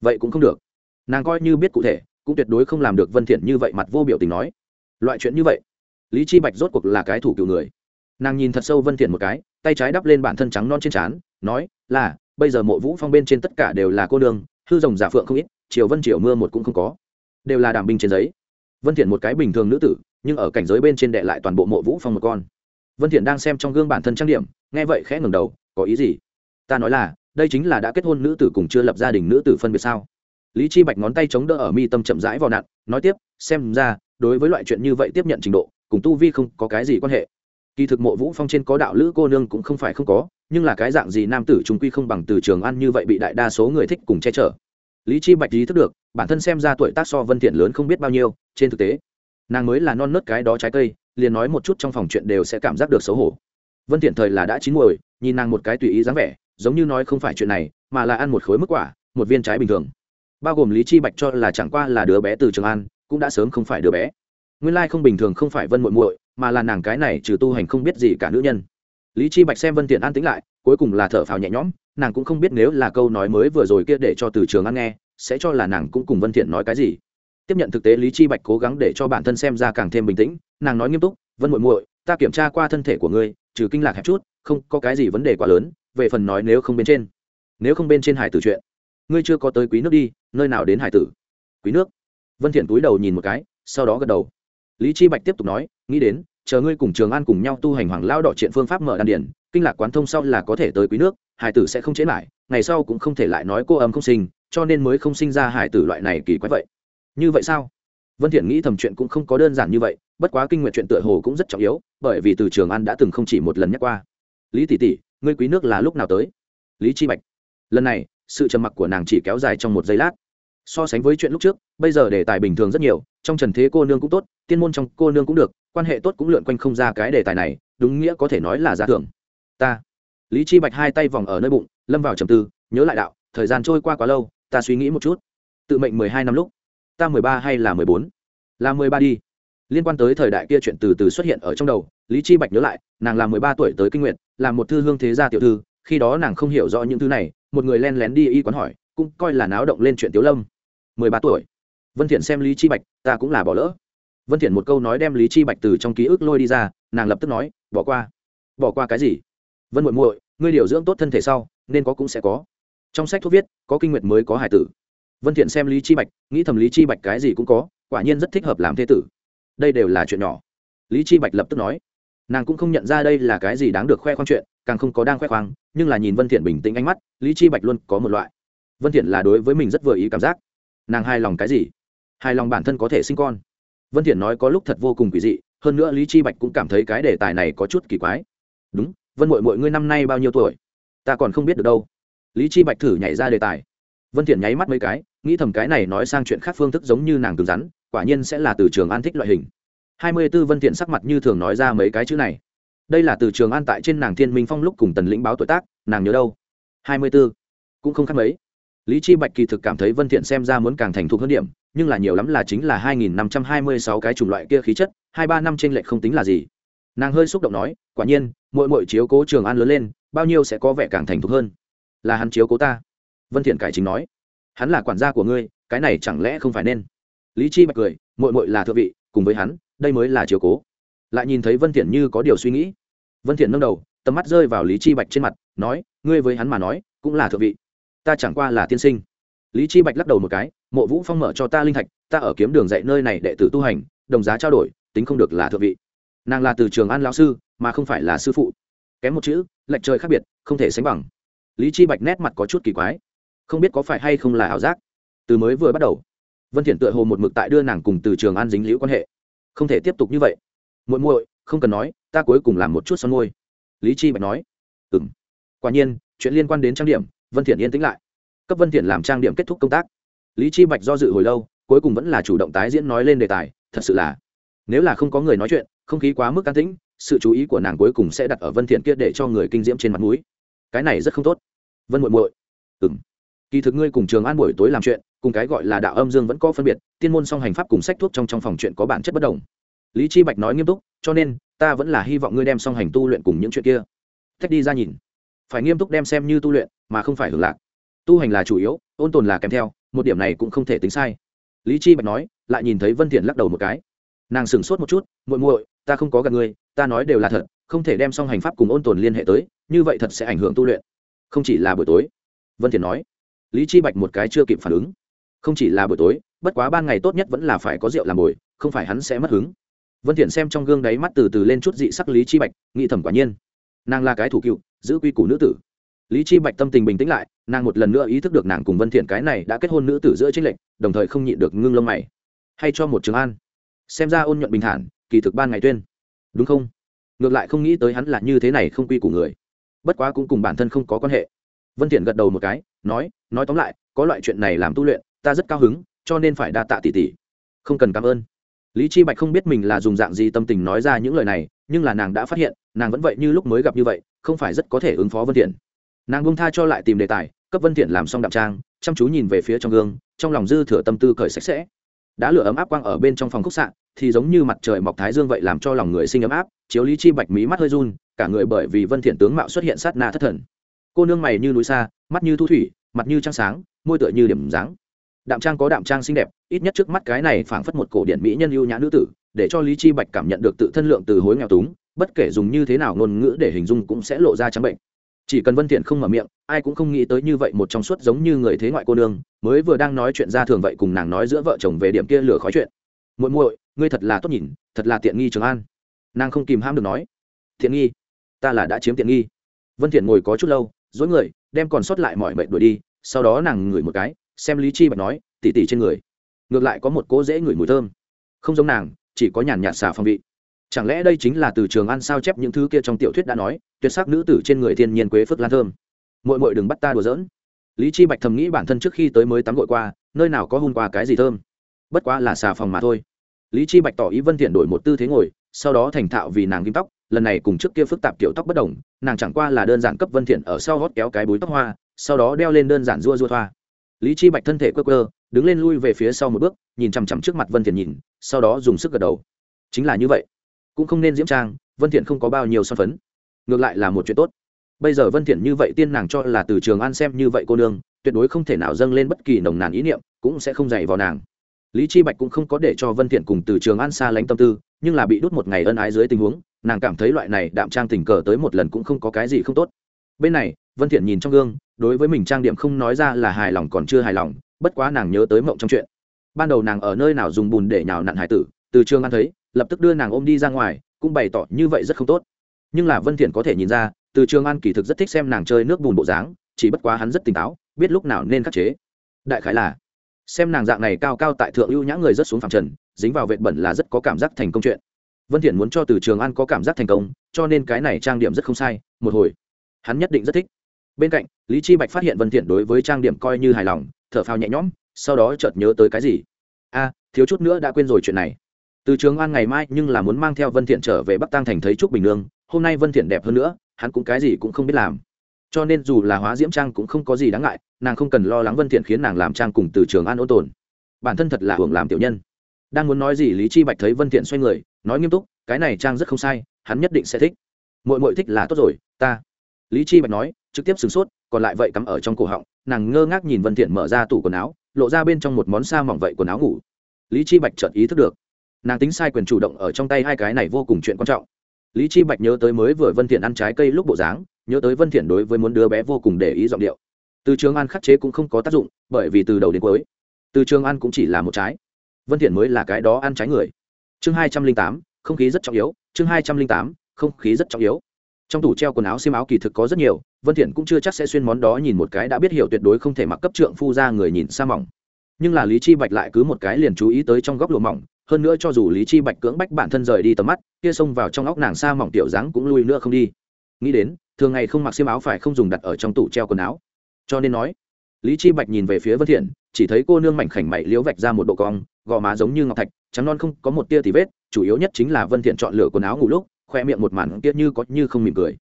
Vậy cũng không được. Nàng coi như biết cụ thể, cũng tuyệt đối không làm được vân thiện như vậy mặt vô biểu tình nói. Loại chuyện như vậy, lý chi bạch rốt cuộc là cái thủ cựu người. Nàng nhìn thật sâu vân thiện một cái, tay trái đắp lên bản thân trắng non trên trán, nói, là, bây giờ mộ vũ phong bên trên tất cả đều là cô đường hư rồng giả phượng không ít chiều vân chiều mưa một cũng không có đều là đảm binh trên giấy. Vân thiện một cái bình thường nữ tử, nhưng ở cảnh giới bên trên đệ lại toàn bộ mộ vũ phong một con. Vân thiện đang xem trong gương bản thân trang điểm, nghe vậy khẽ ngẩng đầu, có ý gì? Ta nói là, đây chính là đã kết hôn nữ tử cùng chưa lập gia đình nữ tử phân biệt sao? Lý chi bạch ngón tay chống đỡ ở mi tâm chậm rãi vào nặn, nói tiếp, xem ra, đối với loại chuyện như vậy tiếp nhận trình độ, cùng tu vi không có cái gì quan hệ. Kỳ thực mộ vũ phong trên có đạo lữ cô nương cũng không phải không có, nhưng là cái dạng gì nam tử trung quy không bằng từ trường ăn như vậy bị đại đa số người thích cùng che chở lý chi bạch ý thức được, bản thân xem ra tuổi tác so vân thiện lớn không biết bao nhiêu, trên thực tế, nàng mới là non nớt cái đó trái cây, liền nói một chút trong phòng chuyện đều sẽ cảm giác được xấu hổ. Vân thiện thời là đã chín muồi, nhìn nàng một cái tùy ý dáng vẻ, giống như nói không phải chuyện này, mà là ăn một khối mức quả, một viên trái bình thường. Bao gồm lý chi bạch cho là chẳng qua là đứa bé từ trường an, cũng đã sớm không phải đứa bé. Nguyên lai không bình thường không phải vân muội muội, mà là nàng cái này trừ tu hành không biết gì cả nữ nhân. Lý chi bạch xem vân tiện an tĩnh lại cuối cùng là thở phào nhẹ nhõm, nàng cũng không biết nếu là câu nói mới vừa rồi kia để cho từ trường ăn nghe, sẽ cho là nàng cũng cùng vân thiện nói cái gì. Tiếp nhận thực tế lý chi bạch cố gắng để cho bản thân xem ra càng thêm bình tĩnh, nàng nói nghiêm túc, vân muội muội, ta kiểm tra qua thân thể của ngươi, trừ kinh lạc hẹp chút, không có cái gì vấn đề quá lớn, về phần nói nếu không bên trên. Nếu không bên trên hải tử chuyện, ngươi chưa có tới quý nước đi, nơi nào đến hải tử? Quý nước. Vân thiện túi đầu nhìn một cái, sau đó gật đầu. Lý chi bạch tiếp tục nói, nghĩ đến chờ ngươi cùng trường an cùng nhau tu hành hoàng lao đỏ triện phương pháp mở đan điển kinh lạc quán thông sau là có thể tới quý nước, hải tử sẽ không chế lại, ngày sau cũng không thể lại nói cô âm không sinh, cho nên mới không sinh ra hải tử loại này kỳ quái vậy. Như vậy sao? Vân thiện nghĩ thầm chuyện cũng không có đơn giản như vậy, bất quá kinh nguyện chuyện tựa hồ cũng rất trọng yếu, bởi vì từ trường an đã từng không chỉ một lần nhắc qua. Lý tỷ tỷ, ngươi quý nước là lúc nào tới? Lý chi bạch. Lần này, sự trầm mặc của nàng chỉ kéo dài trong một giây lát. So sánh với chuyện lúc trước, bây giờ đề tài bình thường rất nhiều trong trần thế cô nương cũng tốt, tiên môn trong cô nương cũng được, quan hệ tốt cũng lượn quanh không ra cái đề tài này, đúng nghĩa có thể nói là giả thưởng ta, lý chi bạch hai tay vòng ở nơi bụng, lâm vào trầm tư, nhớ lại đạo, thời gian trôi qua quá lâu, ta suy nghĩ một chút. Tự mệnh mười hai năm lúc, ta mười ba hay là mười bốn? Là mười ba đi. Liên quan tới thời đại kia chuyện từ từ xuất hiện ở trong đầu, lý chi bạch nhớ lại, nàng là mười ba tuổi tới kinh nguyện là một thư hương thế gia tiểu thư, khi đó nàng không hiểu rõ những thứ này, một người len lén đi y quán hỏi, cũng coi là náo động lên chuyện tiếu lâm. mười ba tuổi vân thiện xem lý chi bạch, ta cũng là bỏ lỡ. Vân thiện một câu nói đem lý chi bạch từ trong ký ức lôi đi ra, nàng lập tức nói, bỏ qua. Bỏ qua cái gì? Vân muội muội, ngươi điều dưỡng tốt thân thể sau, nên có cũng sẽ có. Trong sách thuốc viết, có kinh nguyệt mới có hải tử. Vân thiện xem lý chi bạch, nghĩ thầm lý chi bạch cái gì cũng có, quả nhiên rất thích hợp làm thế tử. Đây đều là chuyện nhỏ. Lý chi bạch lập tức nói, nàng cũng không nhận ra đây là cái gì đáng được khoe khoang chuyện, càng không có đang khoe khoang, nhưng là nhìn vân thiện bình tĩnh ánh mắt, lý chi bạch luôn có một loại. Vân thiện là đối với mình rất vừa ý cảm giác. Nàng hài lòng cái gì? Hài lòng bản thân có thể sinh con. Vân thiện nói có lúc thật vô cùng kỳ dị, hơn nữa lý chi bạch cũng cảm thấy cái đề tài này có chút kỳ quái. Đúng, vân muội muội ngươi năm nay bao nhiêu tuổi? Ta còn không biết được đâu. Lý chi bạch thử nhảy ra đề tài. Vân thiện nháy mắt mấy cái, nghĩ thầm cái này nói sang chuyện khác phương thức giống như nàng cứng rắn, quả nhiên sẽ là từ trường an thích loại hình. Hai mươi 24 vân thiện sắc mặt như thường nói ra mấy cái chữ này. Đây là từ trường an tại trên nàng thiên minh phong lúc cùng tần lĩnh báo tuổi tác, nàng nhớ đâu? Hai mươi 24. cũng không khác mấy. Lý chi bạch kỳ thực cảm thấy vân thiện xem ra muốn càng thành thục hơn điểm nhưng là nhiều lắm là chính là hai nghìn năm trăm hai mươi sáu cái chủng loại kia khí chất, hai ba năm trên lệch không tính là gì. Nàng hơi xúc động nói, quả nhiên mỗi mỗi chiếu cố trường an lớn lên, bao nhiêu sẽ có vẻ càng thành thục hơn. Là hắn chiếu cố ta. Vân thiện cải chính nói, hắn là quản gia của ngươi, cái này chẳng lẽ không phải nên? Lý chi bạch cười, muội muội là thượng vị, cùng với hắn, đây mới là chiếu cố. Lại nhìn thấy vân thiện như có điều suy nghĩ. Vân thiện nâng đầu, tầm mắt rơi vào lý chi bạch trên mặt, nói, ngươi với hắn mà nói, cũng là thượng vị. Ta chẳng qua là tiên sinh. Lý chi bạch lắc đầu một cái mộ vũ phong mở cho ta linh thạch, ta ở kiếm đường dạy nơi này đệ tử tu hành, đồng giá trao đổi, tính không được là thượng vị. Nàng là từ trường an lão sư, mà không phải là sư phụ. Kém một chữ, lệch trời khác biệt, không thể sánh bằng. Lý chi bạch nét mặt có chút kỳ quái. Không biết có phải hay không là ảo giác. Từ mới vừa bắt đầu, vân thiện tựa hồ một mực tại đưa nàng cùng từ trường an dính liễu quan hệ. Không thể tiếp tục như vậy. Muội muội, không cần nói, ta cuối cùng làm một chút son môi. Lý chi bạch nói. Ừm. Quả nhiên, chuyện liên quan đến trang điểm, vân thiện yên tĩnh lại. Cấp vân thiện làm trang điểm kết thúc công tác lý chi bạch do dự hồi lâu, cuối cùng vẫn là chủ động tái diễn nói lên đề tài, thật sự là, nếu là không có người nói chuyện, không khí quá mức can tĩnh, sự chú ý của nàng cuối cùng sẽ đặt ở vân thiện kia để cho người kinh diễm trên mặt mũi. Cái này rất không tốt. Vân muội muội. Ừm. Kỳ thực ngươi cùng trường an buổi tối làm chuyện, cùng cái gọi là đạo âm dương vẫn có phân biệt, tiên môn song hành pháp cùng sách thuốc trong trong phòng chuyện có bản chất bất đồng. Lý chi bạch nói nghiêm túc, cho nên, ta vẫn là hy vọng ngươi đem song hành tu luyện cùng những chuyện kia. Thách đi ra nhìn. Phải nghiêm túc đem xem như tu luyện, mà không phải hưởng lạc tu hành là chủ yếu, ôn tồn là kèm theo, một điểm này cũng không thể tính sai. Lý chi bạch nói, lại nhìn thấy vân thiện lắc đầu một cái. Nàng sửng sốt một chút, muội muội, ta không có gạt ngươi, ta nói đều là thật, không thể đem song hành pháp cùng ôn tồn liên hệ tới, như vậy thật sẽ ảnh hưởng tu luyện. Không chỉ là buổi tối, vân thiện nói. Lý chi bạch một cái chưa kịp phản ứng. Không chỉ là buổi tối, bất quá ban ngày tốt nhất vẫn là phải có rượu làm buổi không phải hắn sẽ mất hứng. Vân thiện xem trong gương đáy mắt từ từ lên chút dị sắc lý chi bạch, nghĩ thầm quả nhiên. Nàng là cái thủ cựu, giữ quy củ nữ tử lý chi bạch tâm tình bình tĩnh lại, nàng một lần nữa ý thức được nàng cùng vân thiện cái này đã kết hôn nữ tử giữa trinh lệnh đồng thời không nhịn được ngưng lông mày. Hay cho một trường an. Xem ra ôn nhuận bình thản, kỳ thực ban ngày tuyên. Đúng không? Ngược lại không nghĩ tới hắn là như thế này không quy của người. Bất quá cũng cùng bản thân không có quan hệ. Vân thiện gật đầu một cái, nói nói tóm lại, có loại chuyện này làm tu luyện, ta rất cao hứng, cho nên phải đa tạ tỷ tỷ. Không cần cảm ơn. Lý chi bạch không biết mình là dùng dạng gì tâm tình nói ra những lời này, nhưng là nàng đã phát hiện, nàng vẫn vậy như lúc mới gặp như vậy, không phải rất có thể ứng phó vân thiện nàng buông tha cho lại tìm đề tài, cấp vân thiện làm xong đạm trang, chăm chú nhìn về phía trong gương, trong lòng dư thừa tâm tư cởi sạch sẽ. Đã lửa ấm áp quang ở bên trong phòng khúc sạn thì giống như mặt trời mọc thái dương vậy làm cho lòng người sinh ấm áp, chiếu lý chi bạch mí mắt hơi run, cả người bởi vì vân thiện tướng mạo xuất hiện sát na thất thần. Cô nương mày như núi xa, mắt như thu thủy, mặt như trăng sáng, môi tựa như điểm dáng. Đạm trang có đạm trang xinh đẹp, ít nhất trước mắt cái này phảng phất một cổ điển mỹ nhân ưu nhã nữ tử, để cho lý chi bạch cảm nhận được tự thân lượng từ hối nghèo túng, bất kể dùng như thế nào ngôn ngữ để hình dung cũng sẽ lộ ra trắng bệnh chỉ cần vân thiện không mở miệng, ai cũng không nghĩ tới như vậy một trong suốt giống như người thế ngoại cô nương, mới vừa đang nói chuyện ra thường vậy cùng nàng nói giữa vợ chồng về điểm kia lửa khói chuyện. Muội muội, ngươi thật là tốt nhìn, thật là tiện nghi trường an. Nàng không kìm ham được nói. Tiện nghi? Ta là đã chiếm tiện nghi. Vân thiện ngồi có chút lâu, dối người, đem còn sót lại mọi mệnh đuổi đi, sau đó nàng ngửi một cái, xem lý chi bạch nói, tỉ tỉ trên người. Ngược lại có một cỗ dễ ngửi mùi thơm. Không giống nàng, chỉ có nhàn nhạt xả phong vị chẳng lẽ đây chính là từ trường ăn sao chép những thứ kia trong tiểu thuyết đã nói, tuyệt sắc nữ tử trên người thiên nhiên quế phước lan thơm. Mội mội đừng bắt ta đùa giỡn. Lý chi bạch thầm nghĩ bản thân trước khi tới mới tắm gội qua, nơi nào có hôn qua cái gì thơm. Bất quá là xà phòng mà thôi. Lý chi bạch tỏ ý vân thiện đổi một tư thế ngồi, sau đó thành thạo vì nàng kim tóc, lần này cùng trước kia phức tạp kiểu tóc bất đồng, nàng chẳng qua là đơn giản cấp vân thiện ở sau gót kéo cái búi tóc hoa, sau đó đeo lên đơn giản rua rua thoa. Lý chi bạch thân thể quơ quơ, đứng lên lui về phía sau một bước, nhìn chằm chằm trước mặt vân thiện nhìn, sau đó dùng sức gật đầu. Chính là như vậy cũng không nên diễm trang, vân thiện không có bao nhiêu son phấn. Ngược lại là một chuyện tốt. Bây giờ vân thiện như vậy tiên nàng cho là từ trường an xem như vậy cô nương, tuyệt đối không thể nào dâng lên bất kỳ nồng nàn ý niệm, cũng sẽ không dày vào nàng. Lý chi bạch cũng không có để cho vân thiện cùng từ trường an xa lánh tâm tư, nhưng là bị đút một ngày ân ái dưới tình huống, nàng cảm thấy loại này đạm trang tình cờ tới một lần cũng không có cái gì không tốt. Bên này, vân thiện nhìn trong gương, đối với mình trang điểm không nói ra là hài lòng còn chưa hài lòng, bất quá nàng nhớ tới mộng trong chuyện. Ban đầu nàng ở nơi nào dùng bùn để nhào nặn hải tử, từ trường an thấy lập tức đưa nàng ôm đi ra ngoài, cũng bày tỏ như vậy rất không tốt. Nhưng là vân thiện có thể nhìn ra, từ trường an kỳ thực rất thích xem nàng chơi nước bùn bộ dáng, chỉ bất quá hắn rất tỉnh táo, biết lúc nào nên khắc chế. Đại khái là, xem nàng dạng này cao cao tại thượng ưu nhã người rất xuống phẳng trần, dính vào vệt bẩn là rất có cảm giác thành công chuyện. Vân thiện muốn cho từ trường an có cảm giác thành công, cho nên cái này trang điểm rất không sai, một hồi, hắn nhất định rất thích. Bên cạnh, lý chi bạch phát hiện vân thiện đối với trang điểm coi như hài lòng, thở phào nhẹ nhõm, sau đó chợt nhớ tới cái gì. A, thiếu chút nữa đã quên rồi chuyện này từ trường an ngày mai nhưng là muốn mang theo vân thiện trở về bắc tăng thành thấy trúc bình nương, hôm nay vân thiện đẹp hơn nữa, hắn cũng cái gì cũng không biết làm. Cho nên dù là hóa diễm trang cũng không có gì đáng ngại, nàng không cần lo lắng vân thiện khiến nàng làm trang cùng từ trường an ôn tồn. Bản thân thật là hưởng làm tiểu nhân. Đang muốn nói gì lý chi bạch thấy vân thiện xoay người, nói nghiêm túc, cái này trang rất không sai, hắn nhất định sẽ thích. Muội muội thích là tốt rồi, ta. Lý chi bạch nói, trực tiếp sửng sốt, còn lại vậy cắm ở trong cổ họng, nàng ngơ ngác nhìn vân thiện mở ra tủ quần áo, lộ ra bên trong một món sa mỏng vậy quần áo ngủ. Lý chi bạch chợt ý thức được nàng tính sai quyền chủ động ở trong tay hai cái này vô cùng chuyện quan trọng. Lý chi bạch nhớ tới mới vừa vân thiện ăn trái cây lúc bộ dáng, nhớ tới vân thiện đối với muốn đứa bé vô cùng để ý giọng điệu. Từ trường an khắc chế cũng không có tác dụng, bởi vì từ đầu đến cuối, từ trường an cũng chỉ là một trái. Vân thiện mới là cái đó ăn trái người. Chương hai trăm linh tám, không khí rất trọng yếu, chương hai trăm linh tám, không khí rất trọng yếu. Trong tủ treo quần áo xiêm áo kỳ thực có rất nhiều, vân thiện cũng chưa chắc sẽ xuyên món đó nhìn một cái đã biết hiểu tuyệt đối không thể mặc cấp trượng phu ra người nhìn xa mỏng. Nhưng là lý chi bạch lại cứ một cái liền chú ý tới trong góc lụa mỏng hơn nữa cho dù lý chi bạch cưỡng bách bản thân rời đi tầm mắt, kia xông vào trong óc nàng xa mỏng tiểu dáng cũng lui nữa không đi. Nghĩ đến, thường ngày không mặc xiêm áo phải không dùng đặt ở trong tủ treo quần áo. Cho nên nói, lý chi bạch nhìn về phía vân thiện, chỉ thấy cô nương mảnh khảnh mày liếu vạch ra một độ cong, gò má giống như ngọc thạch, trắng non không có một tia thì vết, chủ yếu nhất chính là vân thiện chọn lựa quần áo ngủ lúc, khoe miệng một màn kia như có như không mỉm cười.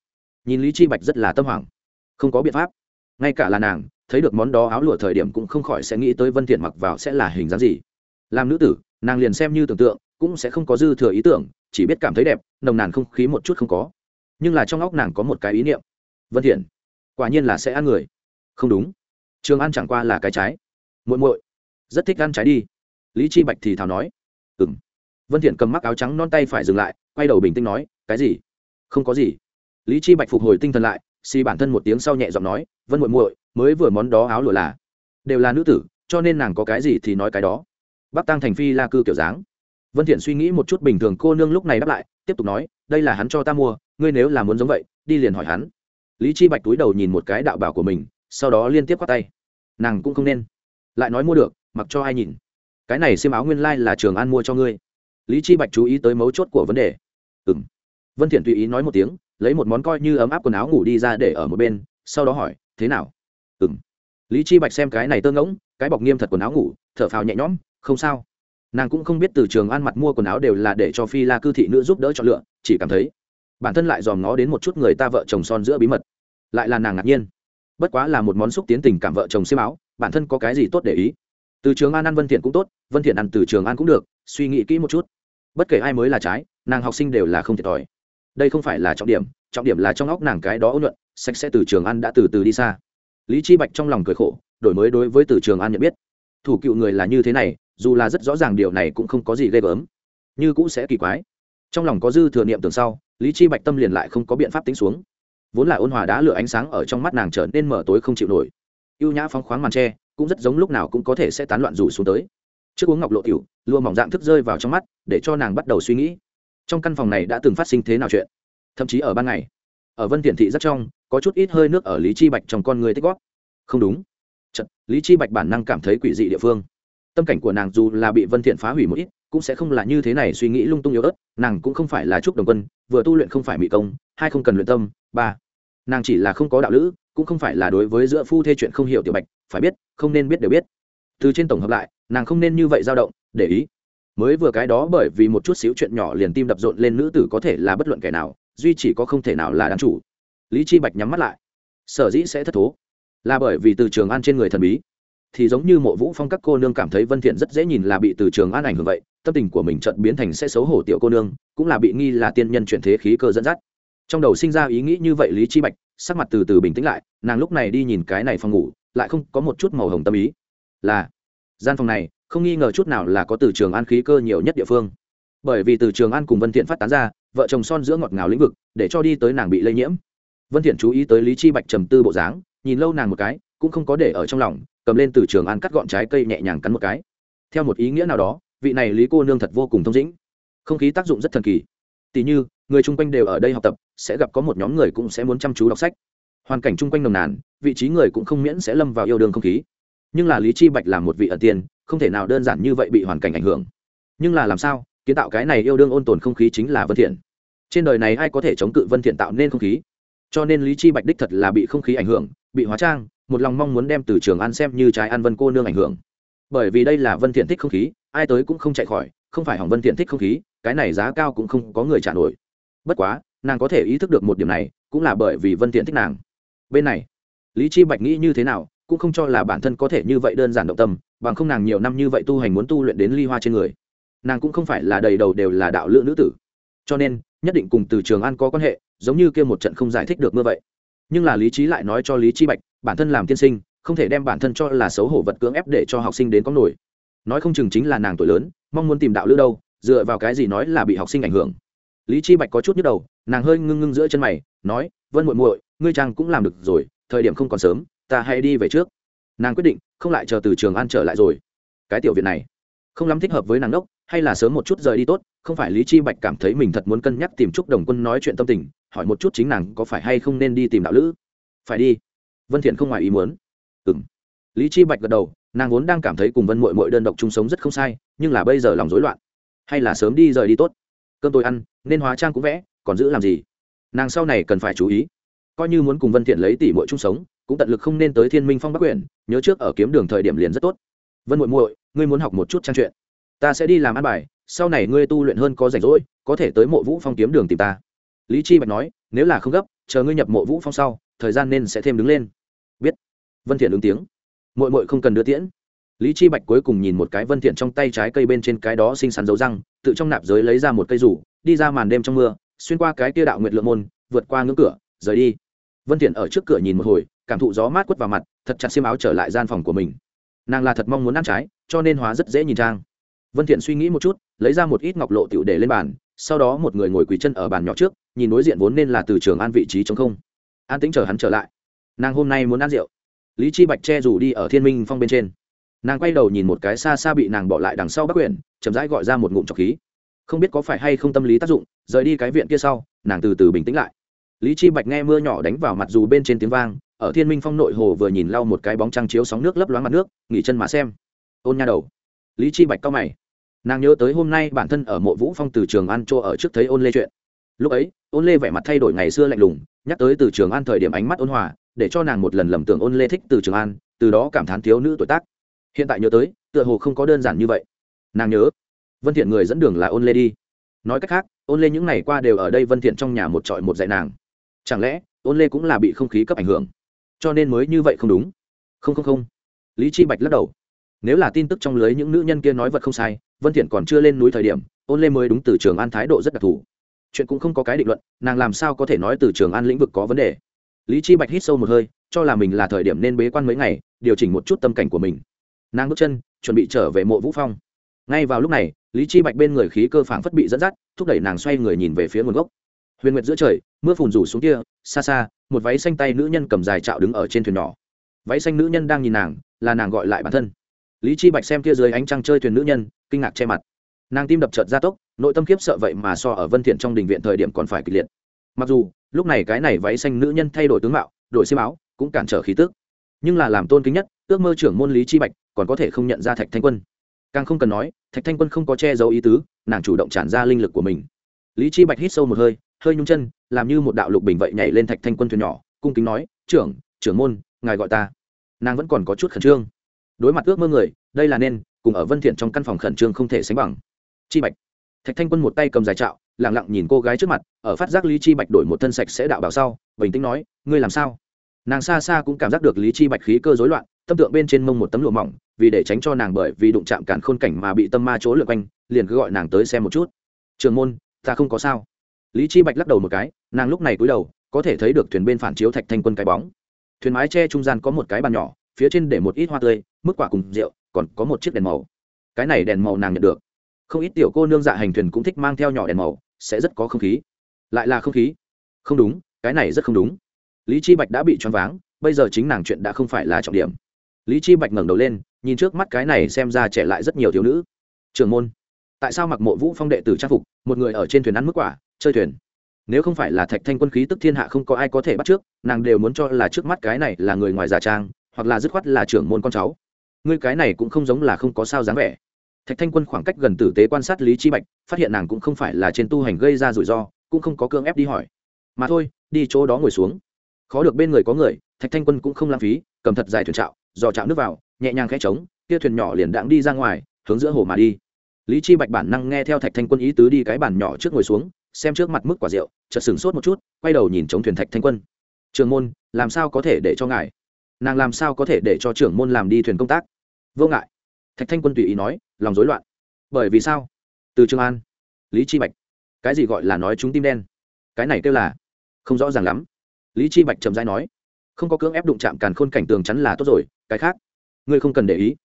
Nhìn lý chi bạch rất là tâm hoàng không có biện pháp. Ngay cả là nàng, thấy được món đó áo lụa thời điểm cũng không khỏi sẽ nghĩ tới vân thiện mặc vào sẽ là hình dáng gì. Làm nữ tử nàng liền xem như tưởng tượng, cũng sẽ không có dư thừa ý tưởng, chỉ biết cảm thấy đẹp, nồng nàn không khí một chút không có. Nhưng là trong óc nàng có một cái ý niệm. Vân thiện, quả nhiên là sẽ ăn người. Không đúng. Trường ăn chẳng qua là cái trái. Muội muội, rất thích ăn trái đi. Lý chi bạch thì thào nói. Ừm. Vân thiện cầm mắc áo trắng non tay phải dừng lại, quay đầu bình tĩnh nói, cái gì? Không có gì. Lý chi bạch phục hồi tinh thần lại, xì bản thân một tiếng sau nhẹ giọng nói, vân muội muội, mới vừa món đó áo lụa là, đều là nữ tử, cho nên nàng có cái gì thì nói cái đó bắc tăng thành phi la cư kiểu dáng. Vân thiện suy nghĩ một chút bình thường cô nương lúc này đáp lại, tiếp tục nói, đây là hắn cho ta mua, ngươi nếu là muốn giống vậy, đi liền hỏi hắn. Lý chi bạch túi đầu nhìn một cái đạo bảo của mình, sau đó liên tiếp quát tay. Nàng cũng không nên. Lại nói mua được, mặc cho ai nhìn. Cái này xiêm áo nguyên lai là trường an mua cho ngươi. Lý chi bạch chú ý tới mấu chốt của vấn đề. Ừm. Vân thiện tùy ý nói một tiếng, lấy một món coi như ấm áp quần áo ngủ đi ra để ở một bên, sau đó hỏi, thế nào? Ừm. Lý chi bạch xem cái này tơ ngỗng, cái bọc nghiêm thật quần áo ngủ, thở phào nhẹ nhõm không sao. Nàng cũng không biết từ trường an mặt mua quần áo đều là để cho phi la cư thị nữ giúp đỡ chọn lựa, chỉ cảm thấy bản thân lại dòm ngó đến một chút người ta vợ chồng son giữa bí mật. Lại là nàng ngạc nhiên. Bất quá là một món xúc tiến tình cảm vợ chồng xiêm áo, bản thân có cái gì tốt để ý? Từ trường an ăn vân thiện cũng tốt, vân thiện ăn từ trường an cũng được, suy nghĩ kỹ một chút. Bất kể ai mới là trái, nàng học sinh đều là không thiệt thòi. Đây không phải là trọng điểm trọng điểm là trong óc nàng cái đó ôn nhuận, sạch sẽ từ trường an đã từ từ đi xa. Lý chi bạch trong lòng cười khổ, đổi mới đối với từ trường an nhận biết. Thủ cựu người là như thế này dù là rất rõ ràng điều này cũng không có gì ghê gớm. Như cũng sẽ kỳ quái. Trong lòng có dư thừa niệm tưởng sau lý chi bạch tâm liền lại không có biện pháp tính xuống. Vốn là ôn hòa đã lửa ánh sáng ở trong mắt nàng trở nên mở tối không chịu nổi. Ưu nhã phóng khoáng màn tre cũng rất giống lúc nào cũng có thể sẽ tán loạn rủ xuống tới. Trước uống ngọc lộ tiểu lua mỏng dạng thức rơi vào trong mắt để cho nàng bắt đầu suy nghĩ. Trong căn phòng này đã từng phát sinh thế nào chuyện? Thậm chí ở ban ngày ở vân tiện thị rất trong có chút ít hơi nước ở lý chi bạch trong con người tích góp, không đúng. Chật, lý chi bạch bản năng cảm thấy quỷ dị địa phương tâm cảnh của nàng dù là bị vân thiện phá hủy một ít, cũng sẽ không là như thế này suy nghĩ lung tung yếu ớt, nàng cũng không phải là trúc đồng quân, vừa tu luyện không phải mỹ công, hai không cần luyện tâm, ba, nàng chỉ là không có đạo lữ, cũng không phải là đối với giữa phu thê chuyện không hiểu tiểu bạch, phải biết, không nên biết đều biết. Từ trên tổng hợp lại, nàng không nên như vậy dao động, để ý. Mới vừa cái đó bởi vì một chút xíu chuyện nhỏ liền tim đập rộn lên nữ tử có thể là bất luận kẻ nào, duy chỉ có không thể nào là đáng chủ. Lý chi bạch nhắm mắt lại. Sở dĩ sẽ thất thố, là bởi vì từ trường an trên người thần bí thì giống như mộ vũ phong các cô nương cảm thấy vân thiện rất dễ nhìn là bị từ trường an ảnh hưởng vậy, tâm tình của mình chợt biến thành sẽ xấu hổ tiểu cô nương, cũng là bị nghi là tiên nhân chuyển thế khí cơ dẫn dắt. Trong đầu sinh ra ý nghĩ như vậy lý chi bạch, sắc mặt từ từ bình tĩnh lại, nàng lúc này đi nhìn cái này phòng ngủ, lại không có một chút màu hồng tâm ý. Là, gian phòng này, không nghi ngờ chút nào là có từ trường an khí cơ nhiều nhất địa phương. Bởi vì từ trường an cùng vân thiện phát tán ra, vợ chồng son giữa ngọt ngào lĩnh vực, để cho đi tới nàng bị lây nhiễm. Vân thiện chú ý tới lý chi bạch trầm tư bộ dáng, nhìn lâu nàng một cái, cũng không có để ở trong lòng cầm lên từ trường an cắt gọn trái cây nhẹ nhàng cắn một cái. Theo một ý nghĩa nào đó, vị này lý cô nương thật vô cùng thông dĩnh. Không khí tác dụng rất thần kỳ. Tỷ như, người chung quanh đều ở đây học tập, sẽ gặp có một nhóm người cũng sẽ muốn chăm chú đọc sách. Hoàn cảnh chung quanh nồng nàn, vị trí người cũng không miễn sẽ lâm vào yêu đương không khí. Nhưng là lý chi bạch là một vị ẩn tiền không thể nào đơn giản như vậy bị hoàn cảnh ảnh hưởng. Nhưng là làm sao, kiến tạo cái này yêu đương ôn tồn không khí chính là vân thiện. Trên đời này ai có thể chống cự vân thiện tạo nên không khí? Cho nên lý chi bạch đích thật là bị không khí ảnh hưởng, bị hóa trang một lòng mong muốn đem từ trường ăn xem như trái ăn vân cô nương ảnh hưởng. Bởi vì đây là vân thiện thích không khí, ai tới cũng không chạy khỏi, không phải hỏng vân thiện thích không khí, cái này giá cao cũng không có người trả nổi. Bất quá, nàng có thể ý thức được một điểm này, cũng là bởi vì vân thiện thích nàng. Bên này, lý chi bạch nghĩ như thế nào, cũng không cho là bản thân có thể như vậy đơn giản động tâm, bằng không nàng nhiều năm như vậy tu hành muốn tu luyện đến ly hoa trên người. Nàng cũng không phải là đầy đầu đều là đạo lựa nữ tử. Cho nên, nhất định cùng từ trường an có quan hệ, giống như kia một trận không giải thích được như vậy nhưng là lý trí lại nói cho lý chi bạch, bản thân làm tiên sinh, không thể đem bản thân cho là xấu hổ vật cưỡng ép để cho học sinh đến có nổi. Nói không chừng chính là nàng tuổi lớn, mong muốn tìm đạo lữ đâu, dựa vào cái gì nói là bị học sinh ảnh hưởng. Lý chi bạch có chút nhức đầu, nàng hơi ngưng ngưng giữa chân mày, nói, vân muội muội, ngươi chàng cũng làm được rồi, thời điểm không còn sớm, ta hãy đi về trước. Nàng quyết định, không lại chờ từ trường an trở lại rồi. Cái tiểu viện này, không lắm thích hợp với nàng đốc, hay là sớm một chút rời đi tốt, không phải lý chi bạch cảm thấy mình thật muốn cân nhắc tìm chút đồng quân nói chuyện tâm tình hỏi một chút chính nàng có phải hay không nên đi tìm đạo lữ? Phải đi. Vân thiện không ngoài ý muốn. Ừm. Lý chi bạch gật đầu, nàng vốn đang cảm thấy cùng vân muội muội đơn độc chung sống rất không sai, nhưng là bây giờ lòng rối loạn. Hay là sớm đi rời đi tốt. Cơm tôi ăn, nên hóa trang cũng vẽ, còn giữ làm gì? Nàng sau này cần phải chú ý. Coi như muốn cùng vân thiện lấy tỷ muội chung sống, cũng tận lực không nên tới thiên minh phong bắc quyển, nhớ trước ở kiếm đường thời điểm liền rất tốt. Vân muội muội, ngươi muốn học một chút trang truyện. Ta sẽ đi làm ăn bài, sau này ngươi tu luyện hơn có rảnh rỗi, có thể tới mộ vũ phong kiếm đường tìm ta lý chi bạch nói, nếu là không gấp, chờ ngươi nhập mộ vũ phong sau, thời gian nên sẽ thêm đứng lên. Biết. Vân thiện ứng tiếng. Muội muội không cần đưa tiễn. Lý chi bạch cuối cùng nhìn một cái vân thiện trong tay trái cây bên trên cái đó xinh xắn dấu răng, tự trong nạp giới lấy ra một cây rủ, đi ra màn đêm trong mưa, xuyên qua cái kia đạo nguyệt lượng môn, vượt qua ngưỡng cửa, rời đi. Vân thiện ở trước cửa nhìn một hồi, cảm thụ gió mát quất vào mặt, thật chặt xiêm áo trở lại gian phòng của mình. Nàng là thật mong muốn ăn trái, cho nên hóa rất dễ nhìn trang. Vân thiện suy nghĩ một chút, lấy ra một ít ngọc lộ tiểu để lên bàn, sau đó một người ngồi quỳ chân ở bàn nhỏ trước nhìn đối diện vốn nên là từ trường an vị trí trống không. An tĩnh chờ hắn trở lại. Nàng hôm nay muốn ăn rượu. Lý chi bạch che rủ đi ở thiên minh phong bên trên. Nàng quay đầu nhìn một cái xa xa bị nàng bỏ lại đằng sau bắc quyển chậm rãi gọi ra một ngụm trọc khí. Không biết có phải hay không tâm lý tác dụng, rời đi cái viện kia sau, nàng từ từ bình tĩnh lại. Lý chi bạch nghe mưa nhỏ đánh vào mặt dù bên trên tiếng vang, ở thiên minh phong nội hồ vừa nhìn lau một cái bóng trăng chiếu sóng nước lấp loáng mặt nước, nghỉ chân mà xem. Ôn nha đầu. Lý chi bạch cao mày. Nàng nhớ tới hôm nay bản thân ở mộ vũ phong từ trường an chỗ ở trước thấy ôn lê chuyện lúc ấy, ôn lê vẻ mặt thay đổi ngày xưa lạnh lùng, nhắc tới từ trường an thời điểm ánh mắt ôn hòa, để cho nàng một lần lầm tưởng ôn lê thích từ trường an, từ đó cảm thán thiếu nữ tuổi tác. Hiện tại nhớ tới, tựa hồ không có đơn giản như vậy. Nàng nhớ, vân thiện người dẫn đường là ôn lê đi. Nói cách khác, ôn lê những ngày qua đều ở đây vân thiện trong nhà một trọi một dạy nàng. Chẳng lẽ, ôn lê cũng là bị không khí cấp ảnh hưởng? Cho nên mới như vậy không đúng? Không không không. Lý chi bạch lắc đầu. Nếu là tin tức trong lưới những nữ nhân kia nói vật không sai, vân thiện còn chưa lên núi thời điểm, ôn lê mới đúng từ trường an thái độ rất đặc thù chuyện cũng không có cái định luận, nàng làm sao có thể nói từ trường an lĩnh vực có vấn đề. Lý chi bạch hít sâu một hơi, cho là mình là thời điểm nên bế quan mấy ngày, điều chỉnh một chút tâm cảnh của mình. Nàng bước chân, chuẩn bị trở về mộ vũ phong. Ngay vào lúc này, lý chi bạch bên người khí cơ phảng phất bị dẫn dắt, thúc đẩy nàng xoay người nhìn về phía nguồn gốc. Huyền nguyệt giữa trời, mưa phùn rủ xuống kia, xa xa, một váy xanh tay nữ nhân cầm dài trạo đứng ở trên thuyền nhỏ. Váy xanh nữ nhân đang nhìn nàng, là nàng gọi lại bản thân. Lý chi bạch xem kia dưới ánh trăng chơi thuyền nữ nhân, kinh ngạc che mặt nàng tim đập chợt gia tốc, nội tâm kiếp sợ vậy mà so ở vân thiện trong đình viện thời điểm còn phải kịch liệt. Mặc dù, lúc này cái này váy xanh nữ nhân thay đổi tướng mạo, đổi xiêm áo, cũng cản trở khí tức. Nhưng là làm tôn kính nhất, ước mơ trưởng môn lý chi bạch, còn có thể không nhận ra thạch thanh quân. Càng không cần nói, thạch thanh quân không có che giấu ý tứ, nàng chủ động tràn ra linh lực của mình. Lý chi bạch hít sâu một hơi hơi nhung chân, làm như một đạo lục bình vậy nhảy lên thạch thanh quân thuyền nhỏ, cung kính nói, trưởng trưởng môn, ngài gọi ta. Nàng vẫn còn có chút khẩn trương. Đối mặt ước mơ người, đây là nên, cùng ở vân thiện trong căn phòng khẩn trương không thể sánh bằng chi bạch. Thạch thanh quân một tay cầm dài trạo, lặng lặng nhìn cô gái trước mặt, ở phát giác lý chi bạch đổi một thân sạch sẽ đạo bảo sau, bình tĩnh nói, ngươi làm sao? Nàng xa xa cũng cảm giác được lý chi bạch khí cơ rối loạn, tâm tượng bên trên mông một tấm lụa mỏng, vì để tránh cho nàng bởi vì đụng chạm cản khôn cảnh mà bị tâm ma chỗ lượn quanh, liền cứ gọi nàng tới xem một chút. Trường môn, ta không có sao. Lý chi bạch lắc đầu một cái, nàng lúc này cúi đầu, có thể thấy được thuyền bên phản chiếu thạch thanh quân cái bóng. Thuyền mái che trung gian có một cái bàn nhỏ, phía trên để một ít hoa tươi, mức quả cùng rượu, còn có một chiếc đèn màu. Cái này đèn màu nàng nhận được không ít tiểu cô nương dạ hành thuyền cũng thích mang theo nhỏ đèn màu, sẽ rất có không khí. Lại là không khí. Không đúng, cái này rất không đúng. Lý chi bạch đã bị choáng váng, bây giờ chính nàng chuyện đã không phải là trọng điểm. Lý chi bạch ngẩng đầu lên, nhìn trước mắt cái này xem ra trẻ lại rất nhiều thiếu nữ. Trường môn. Tại sao mặc mộ vũ phong đệ tử trang phục, một người ở trên thuyền ăn mức quả, chơi thuyền? Nếu không phải là thạch thanh quân khí tức thiên hạ không có ai có thể bắt trước, nàng đều muốn cho là trước mắt cái này là người ngoài giả trang, hoặc là dứt khoát là trưởng môn con cháu. Ngươi cái này cũng không giống là không có sao dáng vẻ thạch thanh quân khoảng cách gần tử tế quan sát lý chi bạch, phát hiện nàng cũng không phải là trên tu hành gây ra rủi ro, cũng không có cương ép đi hỏi. Mà thôi, đi chỗ đó ngồi xuống. Khó được bên người có người, thạch thanh quân cũng không lãng phí, cầm thật dài thuyền trạo, dò chạo nước vào, nhẹ nhàng khẽ trống, kia thuyền nhỏ liền đãng đi ra ngoài, hướng giữa hồ mà đi. Lý chi bạch bản năng nghe theo thạch thanh quân ý tứ đi cái bàn nhỏ trước ngồi xuống, xem trước mặt mức quả rượu, chợt sừng sốt một chút, quay đầu nhìn chống thuyền thạch thanh quân. Trường môn, làm sao có thể để cho ngài? Nàng làm sao có thể để cho trưởng môn làm đi thuyền công tác? Vô ngại thạch thanh quân tùy ý nói, lòng rối loạn. Bởi vì sao? Từ trường an, lý chi bạch. Cái gì gọi là nói chúng tim đen? Cái này kêu là không rõ ràng lắm. Lý chi bạch trầm rãi nói, không có cưỡng ép đụng chạm càn khôn cảnh tường chắn là tốt rồi, cái khác, ngươi không cần để ý.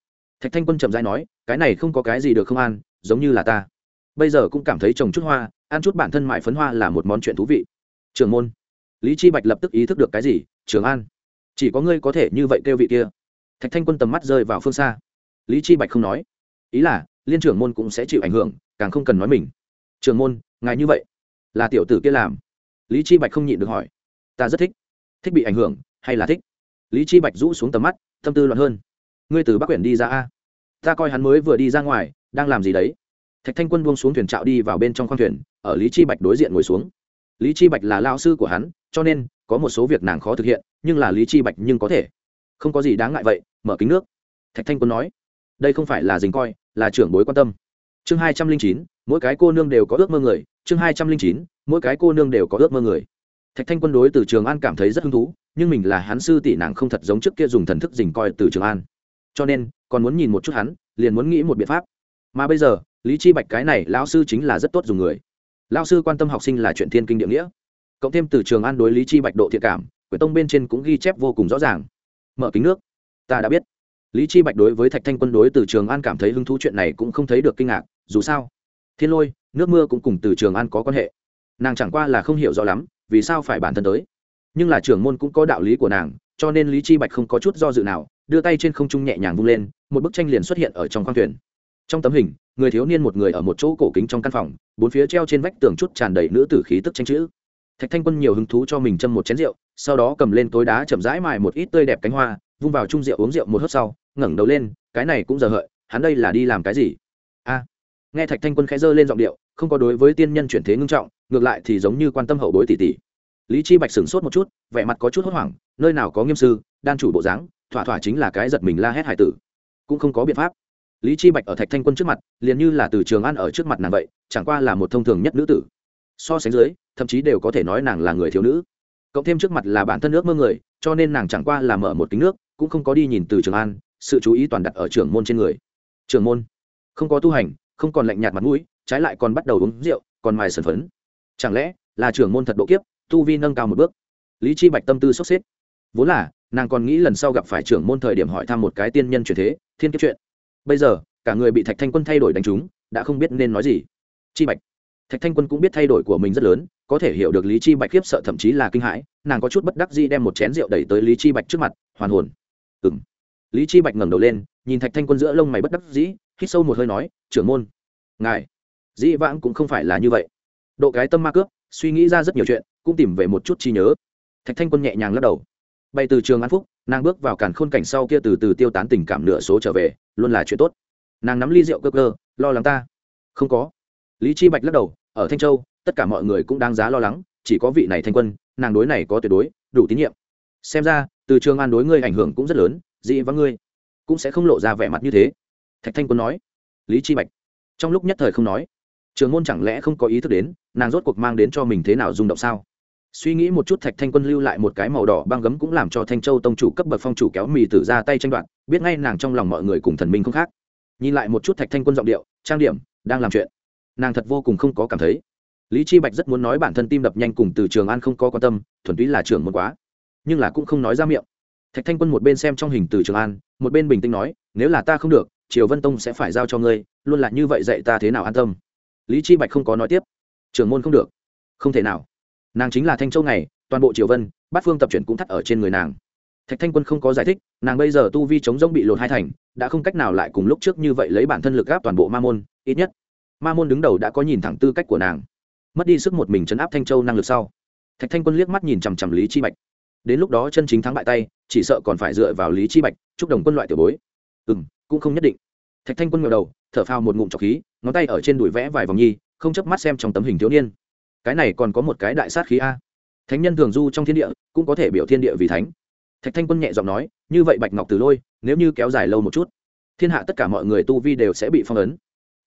Thạch thanh quân trầm rãi nói, cái này không có cái gì được không an, giống như là ta. Bây giờ cũng cảm thấy trồng chút hoa, ăn chút bản thân mại phấn hoa là một món chuyện thú vị. Trường môn. Lý chi bạch lập tức ý thức được cái gì, trường an, chỉ có ngươi có thể như vậy kêu vị kia. Thạch thanh quân tầm mắt rơi vào phương xa lý chi bạch không nói. Ý là, liên trưởng môn cũng sẽ chịu ảnh hưởng, càng không cần nói mình. Trường môn, ngài như vậy, là tiểu tử kia làm? Lý chi bạch không nhịn được hỏi. Ta rất thích. Thích bị ảnh hưởng, hay là thích? Lý chi bạch rũ xuống tầm mắt, tâm tư loạn hơn. Ngươi từ bắc quyển đi ra a? Ta coi hắn mới vừa đi ra ngoài, đang làm gì đấy? Thạch thanh quân buông xuống thuyền trạo đi vào bên trong khoang thuyền, ở lý chi bạch đối diện ngồi xuống. Lý chi bạch là lao sư của hắn, cho nên, có một số việc nàng khó thực hiện, nhưng là lý chi bạch nhưng có thể. Không có gì đáng ngại vậy, mở kính nước. Thạch thanh quân nói đây không phải là dình coi, là trưởng bối quan tâm. Chương hai trăm linh chín, mỗi cái cô nương đều có ước mơ người. Chương hai trăm linh chín, mỗi cái cô nương đều có ước mơ người. Thạch thanh quân đối từ trường an cảm thấy rất hứng thú, nhưng mình là hắn sư tỷ nàng không thật giống trước kia dùng thần thức dình coi từ trường an. Cho nên, còn muốn nhìn một chút hắn, liền muốn nghĩ một biện pháp. Mà bây giờ, lý chi bạch cái này lão sư chính là rất tốt dùng người. Lão sư quan tâm học sinh là chuyện thiên kinh địa nghĩa. Cộng thêm từ trường an đối lý chi bạch độ thiện cảm, quyển tông bên trên cũng ghi chép vô cùng rõ ràng. Mở kính nước. Ta đã biết lý chi bạch đối với thạch thanh quân đối từ trường an cảm thấy hứng thú chuyện này cũng không thấy được kinh ngạc, dù sao, thiên lôi, nước mưa cũng cùng từ trường an có quan hệ. Nàng chẳng qua là không hiểu rõ lắm, vì sao phải bản thân tới. Nhưng là trưởng môn cũng có đạo lý của nàng, cho nên lý chi bạch không có chút do dự nào, đưa tay trên không trung nhẹ nhàng vung lên, một bức tranh liền xuất hiện ở trong khoang thuyền. Trong tấm hình, người thiếu niên một người ở một chỗ cổ kính trong căn phòng, bốn phía treo trên vách tường chút tràn đầy nữ tử khí tức tranh chữ. Thạch thanh quân nhiều hứng thú cho mình châm một chén rượu, sau đó cầm lên tối đá chậm rãi mài một ít tươi đẹp cánh hoa, vung vào chung rượu uống rượu một hớp sau ngẩng đầu lên, cái này cũng giờ hợi, hắn đây là đi làm cái gì? A. Nghe thạch thanh quân khẽ dơ lên giọng điệu, không có đối với tiên nhân chuyển thế ngưng trọng, ngược lại thì giống như quan tâm hậu bối tỷ tỷ lý chi bạch sửng sốt một chút, vẻ mặt có chút hốt hoảng, nơi nào có nghiêm sư, đan chủ bộ dáng, thỏa thỏa chính là cái giật mình la hét hải tử. Cũng không có biện pháp. Lý chi bạch ở thạch thanh quân trước mặt, liền như là từ trường an ở trước mặt nàng vậy, chẳng qua là một thông thường nhất nữ tử. So sánh dưới, thậm chí đều có thể nói nàng là người thiếu nữ. Cộng thêm trước mặt là bản thân nước mơ người, cho nên nàng chẳng qua là mở một kính nước, cũng không có đi nhìn từ trường an sự chú ý toàn đặt ở trưởng môn trên người. Trưởng môn? Không có tu hành, không còn lạnh nhạt mặt mũi, trái lại còn bắt đầu uống rượu, còn mài sần phấn. Chẳng lẽ là trưởng môn thật độ kiếp, tu vi nâng cao một bước? Lý chi bạch tâm tư sốc xếp. Vốn là, nàng còn nghĩ lần sau gặp phải trưởng môn thời điểm hỏi thăm một cái tiên nhân truyền thế, thiên kiếp chuyện. Bây giờ, cả người bị thạch thanh quân thay đổi đánh trúng, đã không biết nên nói gì. Chi bạch. Thạch thanh quân cũng biết thay đổi của mình rất lớn, có thể hiểu được lý chi bạch khiếp sợ thậm chí là kinh hãi, nàng có chút bất đắc dĩ đem một chén rượu đẩy tới lý chi bạch trước mặt, hoàn hồn. Ừng lý chi bạch ngẩng đầu lên, nhìn thạch thanh quân giữa lông mày bất đắc dĩ, hít sâu một hơi nói, trưởng môn, ngài, dĩ vãng cũng không phải là như vậy. Độ cái tâm ma cướp, suy nghĩ ra rất nhiều chuyện, cũng tìm về một chút chi nhớ. Thạch thanh quân nhẹ nhàng lắc đầu. Bay từ trường an phúc, nàng bước vào cản khôn cảnh sau kia từ từ tiêu tán tình cảm nửa số trở về, luôn là chuyện tốt. Nàng nắm ly rượu cơ cơ, lo lắng ta? Không có. Lý chi bạch lắc đầu, ở thanh châu, tất cả mọi người cũng đáng giá lo lắng, chỉ có vị này thanh quân, nàng đối này có tuyệt đối, đủ tín nhiệm. Xem ra, từ trường an đối ngươi ảnh hưởng cũng rất lớn dị và ngươi cũng sẽ không lộ ra vẻ mặt như thế thạch thanh quân nói lý chi bạch trong lúc nhất thời không nói trường môn chẳng lẽ không có ý thức đến nàng rốt cuộc mang đến cho mình thế nào rung động sao suy nghĩ một chút thạch thanh quân lưu lại một cái màu đỏ băng gấm cũng làm cho thanh châu tông chủ cấp bậc phong chủ kéo mì tử ra tay tranh đoạt biết ngay nàng trong lòng mọi người cùng thần minh không khác nhìn lại một chút thạch thanh quân giọng điệu trang điểm đang làm chuyện nàng thật vô cùng không có cảm thấy lý chi bạch rất muốn nói bản thân tim đập nhanh cùng từ trường an không có quan tâm thuần túy là Trường môn quá nhưng là cũng không nói ra miệng thạch thanh quân một bên xem trong hình từ trường an, một bên bình tĩnh nói, nếu là ta không được, triều vân tông sẽ phải giao cho ngươi, luôn là như vậy dạy ta thế nào an tâm. Lý chi bạch không có nói tiếp. Trưởng môn không được. Không thể nào. Nàng chính là thanh châu này toàn bộ triều vân, bát phương tập chuyển cũng thắt ở trên người nàng. Thạch thanh quân không có giải thích, nàng bây giờ tu vi chống rỗng bị lột hai thành, đã không cách nào lại cùng lúc trước như vậy lấy bản thân lực gáp toàn bộ ma môn, ít nhất, ma môn đứng đầu đã có nhìn thẳng tư cách của nàng. Mất đi sức một mình chấn áp thanh châu năng lực sau. Thạch thanh quân liếc mắt nhìn chằm chằm lý chi bạch đến lúc đó chân chính thắng bại tay, chỉ sợ còn phải dựa vào lý chi bạch, chúc đồng quân loại tiểu bối. Ừ m cũng không nhất định. Thạch thanh quân ngẩng đầu, thở phào một ngụm trọc khí, ngón tay ở trên đùi vẽ vài vòng nhi, không chớp mắt xem trong tấm hình thiếu niên. Cái này còn có một cái đại sát khí a. Thánh nhân thường du trong thiên địa, cũng có thể biểu thiên địa vì thánh. Thạch thanh quân nhẹ giọng nói, như vậy bạch ngọc từ lôi, nếu như kéo dài lâu một chút, thiên hạ tất cả mọi người tu vi đều sẽ bị phong ấn.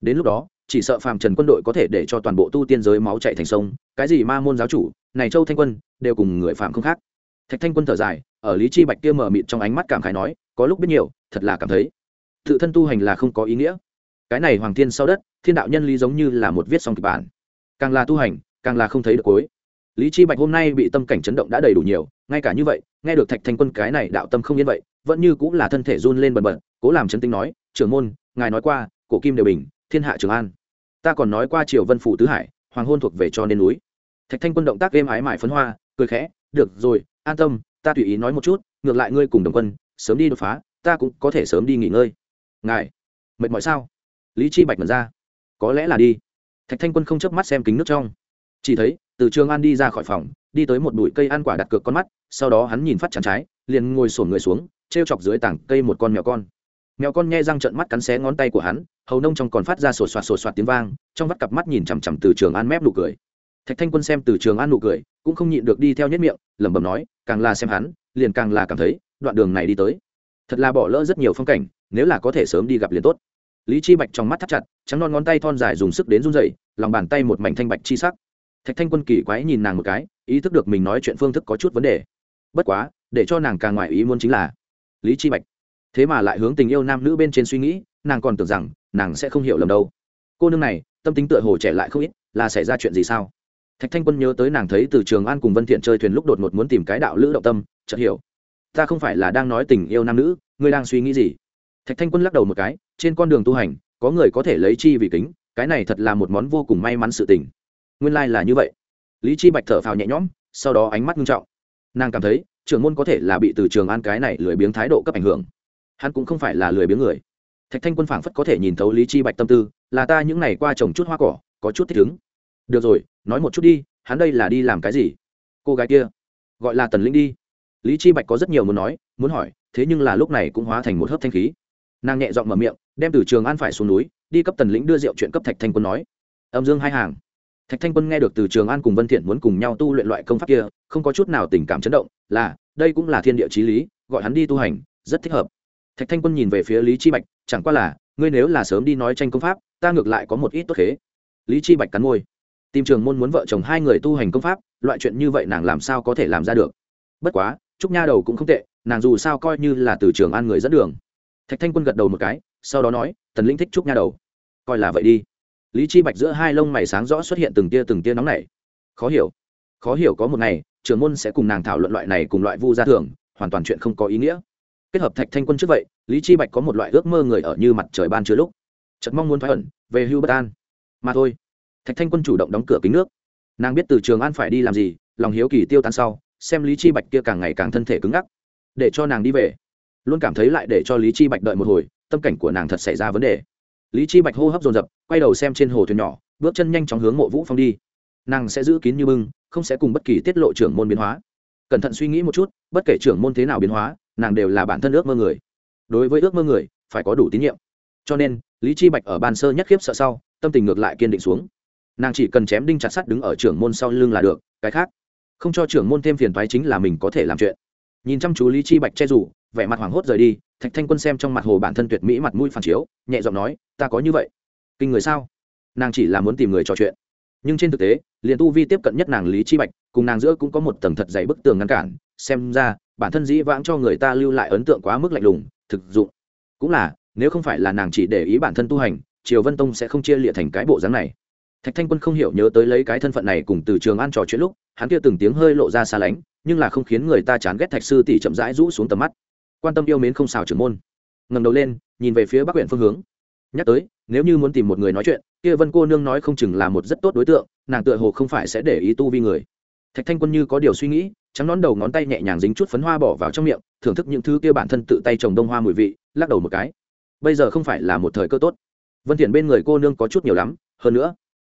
Đến lúc đó, chỉ sợ phàm trần quân đội có thể để cho toàn bộ tu tiên giới máu chạy thành sông, cái gì ma môn giáo chủ, này châu thanh quân, đều cùng người phạm không khác thạch thanh quân thở dài, ở lý chi bạch kia mở mịt trong ánh mắt cảm khái nói, có lúc biết nhiều, thật là cảm thấy. Tự thân tu hành là không có ý nghĩa. Cái này hoàng thiên sau đất, thiên đạo nhân lý giống như là một viết xong kịch bản. Càng là tu hành, càng là không thấy được cuối. Lý chi bạch hôm nay bị tâm cảnh chấn động đã đầy đủ nhiều, ngay cả như vậy, nghe được thạch thanh quân cái này đạo tâm không yên vậy, vẫn như cũng là thân thể run lên bần bật, cố làm chấn tinh nói, trưởng môn, ngài nói qua, cổ kim đều bình, thiên hạ trường an. Ta còn nói qua triều vân phủ tứ hải, hoàng hôn thuộc về cho nên núi. Thạch thanh quân động tác êm ái mải phấn hoa, cười khẽ, được rồi an tâm, ta tùy ý nói một chút, ngược lại ngươi cùng đồng quân, sớm đi đột phá, ta cũng có thể sớm đi nghỉ ngơi. Ngài, mệt mỏi sao? Lý chi bạch mật ra. Có lẽ là đi. Thạch thanh quân không chớp mắt xem kính nước trong. Chỉ thấy, từ trường an đi ra khỏi phòng, đi tới một bụi cây ăn quả đặt cược con mắt, sau đó hắn nhìn phát chán trái, liền ngồi sổn người xuống treo chọc dưới tảng cây một con mèo con. Mèo con nghe răng trợn mắt cắn xé ngón tay của hắn, hầu nông trong còn phát ra sột soạt sột soạt tiếng vang, trong vắt cặp mắt nhìn chằm chằm từ trường an mép nụ cười thạch thanh quân xem từ trường an nụ cười cũng không nhịn được đi theo nhất miệng lẩm bẩm nói càng là xem hắn liền càng là cảm thấy đoạn đường này đi tới thật là bỏ lỡ rất nhiều phong cảnh nếu là có thể sớm đi gặp liền tốt. Lý chi bạch trong mắt thắt chặt trắng non ngón tay thon dài dùng sức đến run rẩy, lòng bàn tay một mảnh thanh bạch chi sắc. Thạch thanh quân kỳ quái nhìn nàng một cái ý thức được mình nói chuyện phương thức có chút vấn đề. Bất quá để cho nàng càng ngoại ý muốn chính là lý chi bạch. Thế mà lại hướng tình yêu nam nữ bên trên suy nghĩ nàng còn tưởng rằng nàng sẽ không hiểu lầm đâu. Cô nương này tâm tính tựa hồ trẻ lại không ít là xảy ra chuyện gì sao? Thạch thanh quân nhớ tới nàng thấy từ trường an cùng vân thiện chơi thuyền lúc đột ngột muốn tìm cái đạo lữ động tâm, chợt hiểu. Ta không phải là đang nói tình yêu nam nữ, ngươi đang suy nghĩ gì? Thạch thanh quân lắc đầu một cái, trên con đường tu hành, có người có thể lấy chi vì kính, cái này thật là một món vô cùng may mắn sự tình. Nguyên lai là như vậy. Lý chi bạch thở phào nhẹ nhõm, sau đó ánh mắt nghiêm trọng. Nàng cảm thấy, trưởng môn có thể là bị từ trường an cái này lười biếng thái độ cấp ảnh hưởng. Hắn cũng không phải là lười biếng người. Thạch thanh quân phảng phất có thể nhìn thấu lý chi bạch tâm tư, là ta những ngày qua trồng chút hoa cỏ, có chút thích ứng được rồi, nói một chút đi, hắn đây là đi làm cái gì? Cô gái kia, gọi là tần linh đi. Lý chi bạch có rất nhiều muốn nói, muốn hỏi, thế nhưng là lúc này cũng hóa thành một hớp thanh khí. Nàng nhẹ giọng mở miệng, đem từ trường an phải xuống núi, đi cấp tần lĩnh đưa rượu chuyện cấp thạch thanh quân nói. Âm dương hai hàng. Thạch thanh quân nghe được từ trường an cùng vân thiện muốn cùng nhau tu luyện loại công pháp kia, không có chút nào tình cảm chấn động, là, đây cũng là thiên địa chí lý, gọi hắn đi tu hành, rất thích hợp. Thạch thanh quân nhìn về phía lý chi bạch, chẳng qua là, ngươi nếu là sớm đi nói tranh công pháp, ta ngược lại có một ít tốt khế. Lý chi bạch cắn môi tìm trường môn muốn vợ chồng hai người tu hành công pháp, loại chuyện như vậy nàng làm sao có thể làm ra được? Bất quá, trúc nha đầu cũng không tệ, nàng dù sao coi như là từ trường an người dẫn đường. Thạch thanh quân gật đầu một cái, sau đó nói, tần linh thích trúc nha đầu. Coi là vậy đi. Lý chi bạch giữa hai lông mày sáng rõ xuất hiện từng tia từng tia nóng nảy. Khó hiểu. Khó hiểu có một ngày, Trường môn sẽ cùng nàng thảo luận loại này cùng loại vu gia thường, hoàn toàn chuyện không có ý nghĩa. Kết hợp thạch thanh quân trước vậy, lý chi bạch có một loại ước mơ người ở như mặt trời ban chưa lúc. Chợt mong muốn thoái ẩn, về hưu bất an. Mà thôi thạch thanh quân chủ động đóng cửa kính nước. Nàng biết từ trường an phải đi làm gì, lòng hiếu kỳ tiêu tan sau, xem lý chi bạch kia càng ngày càng thân thể cứng ngắc. Để cho nàng đi về. Luôn cảm thấy lại để cho lý chi bạch đợi một hồi, tâm cảnh của nàng thật xảy ra vấn đề. Lý chi bạch hô hấp dồn dập, quay đầu xem trên hồ thuyền nhỏ, bước chân nhanh chóng hướng mộ vũ phong đi. Nàng sẽ giữ kín như bưng, không sẽ cùng bất kỳ tiết lộ trưởng môn biến hóa. Cẩn thận suy nghĩ một chút, bất kể trưởng môn thế nào biến hóa, nàng đều là bản thân ước mơ người. Đối với ước mơ người, phải có đủ tín nhiệm. Cho nên, lý chi bạch ở bàn sơ nhất khiếp sợ sau, tâm tình ngược lại kiên định xuống nàng chỉ cần chém đinh chặt sắt đứng ở trưởng môn sau lưng là được, cái khác, không cho trưởng môn thêm phiền toái chính là mình có thể làm chuyện. Nhìn chăm chú lý chi bạch che rủ vẻ mặt hoảng hốt rời đi, thạch thanh quân xem trong mặt hồ bản thân tuyệt mỹ mặt mũi phản chiếu, nhẹ giọng nói, ta có như vậy. Kinh người sao? Nàng chỉ là muốn tìm người trò chuyện. Nhưng trên thực tế, liền tu vi tiếp cận nhất nàng lý chi bạch, cùng nàng giữa cũng có một tầng thật dày bức tường ngăn cản, xem ra, bản thân dĩ vãng cho người ta lưu lại ấn tượng quá mức lạnh lùng, thực dụng. Cũng là, nếu không phải là nàng chỉ để ý bản thân tu hành, triều vân tông sẽ không chia liệt thành cái bộ dáng này thạch thanh quân không hiểu nhớ tới lấy cái thân phận này cùng từ trường an trò chuyện lúc, hắn kia từng tiếng hơi lộ ra xa lánh, nhưng là không khiến người ta chán ghét thạch sư tỷ chậm rãi rũ xuống tầm mắt. Quan tâm yêu mến không xào trưởng môn. Ngầm đầu lên, nhìn về phía bắc huyện phương hướng. Nhắc tới, nếu như muốn tìm một người nói chuyện, kia vân cô nương nói không chừng là một rất tốt đối tượng, nàng tựa hồ không phải sẽ để ý tu vi người. Thạch thanh quân như có điều suy nghĩ, trắng nón đầu ngón tay nhẹ nhàng dính chút phấn hoa bỏ vào trong miệng, thưởng thức những thứ kia bản thân tự tay trồng đông hoa mùi vị, lắc đầu một cái. Bây giờ không phải là một thời cơ tốt. Vân thiện bên người cô nương có chút nhiều lắm, hơn nữa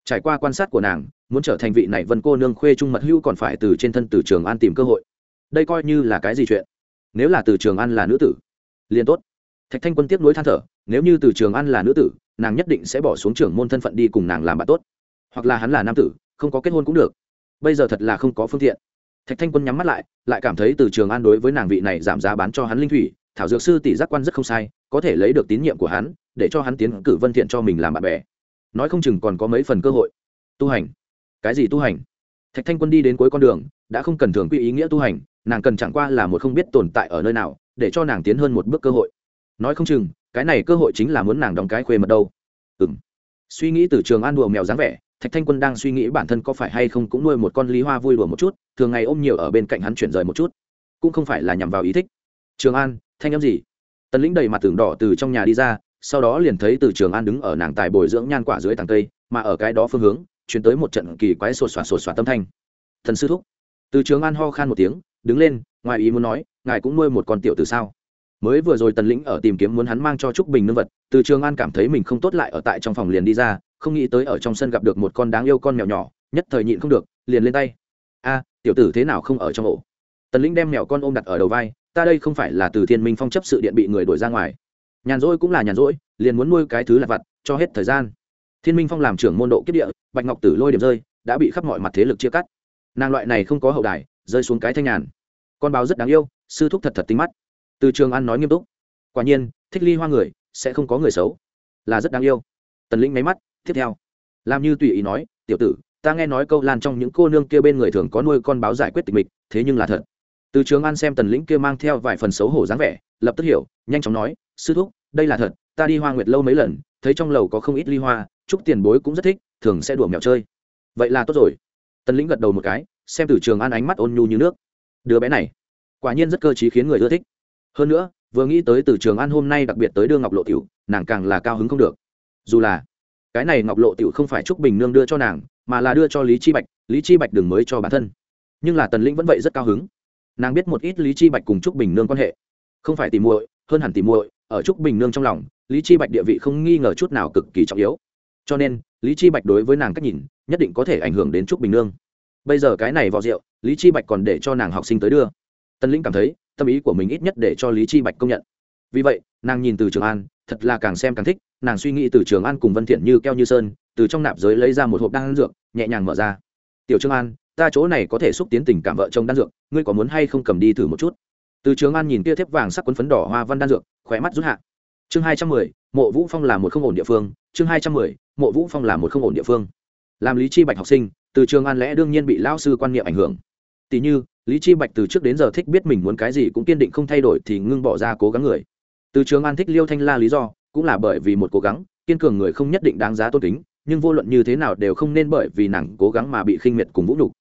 trải qua quan sát của nàng, muốn trở thành vị này vân cô nương khuê trung mật hữu còn phải từ trên thân từ trường an tìm cơ hội. Đây coi như là cái gì chuyện? Nếu là từ trường an là nữ tử, liền tốt. Thạch thanh quân tiếp nối than thở, nếu như từ trường an là nữ tử, nàng nhất định sẽ bỏ xuống trưởng môn thân phận đi cùng nàng làm bạn tốt. Hoặc là hắn là nam tử, không có kết hôn cũng được. Bây giờ thật là không có phương tiện. Thạch thanh quân nhắm mắt lại lại cảm thấy từ trường an đối với nàng vị này giảm giá bán cho hắn linh thủy, thảo dược sư tỷ giác quan rất không sai, có thể lấy được tín nhiệm của hắn, để cho hắn tiến cử vân thiện cho mình làm bạn bè nói không chừng còn có mấy phần cơ hội. Tu hành. Cái gì tu hành? Thạch thanh quân đi đến cuối con đường, đã không cần thường quy ý nghĩa tu hành, nàng cần chẳng qua là một không biết tồn tại ở nơi nào, để cho nàng tiến hơn một bước cơ hội. Nói không chừng, cái này cơ hội chính là muốn nàng đóng cái khuê mật đâu. Ừ m suy nghĩ từ trường an đùa mèo dáng vẻ, thạch thanh quân đang suy nghĩ bản thân có phải hay không cũng nuôi một con lý hoa vui đùa một chút, thường ngày ôm nhiều ở bên cạnh hắn chuyển rời một chút. Cũng không phải là nhằm vào ý thích. Trường an, thanh em gì? Tần lĩnh đầy mặt tường đỏ từ trong nhà đi ra sau đó liền thấy từ trường an đứng ở nàng tài bồi dưỡng nhan quả dưới tàng tây, mà ở cái đó phương hướng chuyển tới một trận kỳ quái sột soạt sột soạt tâm thanh. Thần sư thúc. Từ trường an ho khan một tiếng đứng lên ngoài ý muốn nói ngài cũng nuôi một con tiểu từ sao? Mới vừa rồi tần lĩnh ở tìm kiếm muốn hắn mang cho trúc bình nương vật từ trường an cảm thấy mình không tốt lại ở tại trong phòng liền đi ra không nghĩ tới ở trong sân gặp được một con đáng yêu con mèo nhỏ nhất thời nhịn không được liền lên tay. A tiểu tử thế nào không ở trong ổ? Tần lĩnh đem mèo con ôm đặt ở đầu vai ta đây không phải là từ thiên minh phong chấp sự điện bị người đuổi ra ngoài nhàn rỗi cũng là nhàn rỗi, liền muốn nuôi cái thứ là vặt, cho hết thời gian. Thiên minh phong làm trưởng môn độ kiếp địa, bạch ngọc tử lôi điểm rơi, đã bị khắp mọi mặt thế lực chia cắt. Nàng loại này không có hậu đài, rơi xuống cái thanh nhàn. Con báo rất đáng yêu, sư thúc thật thật tinh mắt. Từ trường an nói nghiêm túc. Quả nhiên, thích ly hoa người, sẽ không có người xấu. Là rất đáng yêu. Tần lĩnh máy mắt, tiếp theo. Làm như tùy ý nói, tiểu tử, ta nghe nói câu lan trong những cô nương kia bên người thường có nuôi con báo giải quyết tịch mịch, thế nhưng là thật. Từ trường an xem tần lĩnh kia mang theo vài phần xấu hổ dáng vẻ, lập tức hiểu, nhanh chóng nói, sư thúc đây là thật, ta đi hoa nguyệt lâu mấy lần, thấy trong lầu có không ít ly hoa, chúc tiền bối cũng rất thích, thường sẽ đùa mèo chơi. Vậy là tốt rồi. Tần lĩnh gật đầu một cái, xem từ trường an ánh mắt ôn nhu như nước. Đứa bé này, quả nhiên rất cơ t khiến người ưa thích. Hơn nữa, vừa nghĩ tới từ trường an hôm nay đặc biệt tới đưa ngọc lộ tiểu, nàng càng là cao hứng không được. Dù là, cái này ngọc lộ tiểu không phải trúc bình nương đưa cho nàng, mà là đưa cho lý chi bạch, lý chi bạch đừng mới cho bản thân. Nhưng là tần lĩnh vẫn vậy rất cao hứng. Nàng biết một ít lý chi bạch cùng trúc bình nương quan hệ. Không phải tìm muội, hơn hẳn tìm muội ở trúc bình nương trong lòng, lý chi bạch địa vị không nghi ngờ chút nào cực kỳ trọng yếu. Cho nên, lý chi bạch đối với nàng cách nhìn, nhất định có thể ảnh hưởng đến trúc bình nương. Bây giờ cái này vào rượu, lý chi bạch còn để cho nàng học sinh tới đưa. Tân lĩnh cảm thấy, tâm ý của mình ít nhất để cho lý chi bạch công nhận. Vì vậy, nàng nhìn từ trường an, thật là càng xem càng thích, nàng suy nghĩ từ trường an cùng vân thiện như keo như sơn, từ trong nạp giới lấy ra một hộp đan dược, nhẹ nhàng mở ra. Tiểu trương an, ta chỗ này có thể xúc tiến tình cảm vợ chồng đan dược, ngươi có muốn hay không cầm đi thử một chút? Từ trường an nhìn kia thép vàng sắc quấn phấn đỏ hoa văn đan dược khỏe mắt rút hạ. Chương hai trăm mười, mộ vũ phong là một không ổn địa phương. Chương hai trăm mười, mộ vũ phong là một không ổn địa phương. Làm lý chi bạch học sinh, từ trường an lẽ đương nhiên bị lao sư quan niệm ảnh hưởng. Tỷ như, lý chi bạch từ trước đến giờ thích biết mình muốn cái gì cũng kiên định không thay đổi thì ngưng bỏ ra cố gắng người. Từ trường an thích liêu thanh la lý do, cũng là bởi vì một cố gắng, kiên cường người không nhất định đáng giá tôn kính, nhưng vô luận như thế nào đều không nên bởi vì nàng cố gắng mà bị khinh miệt cùng vũ nhục.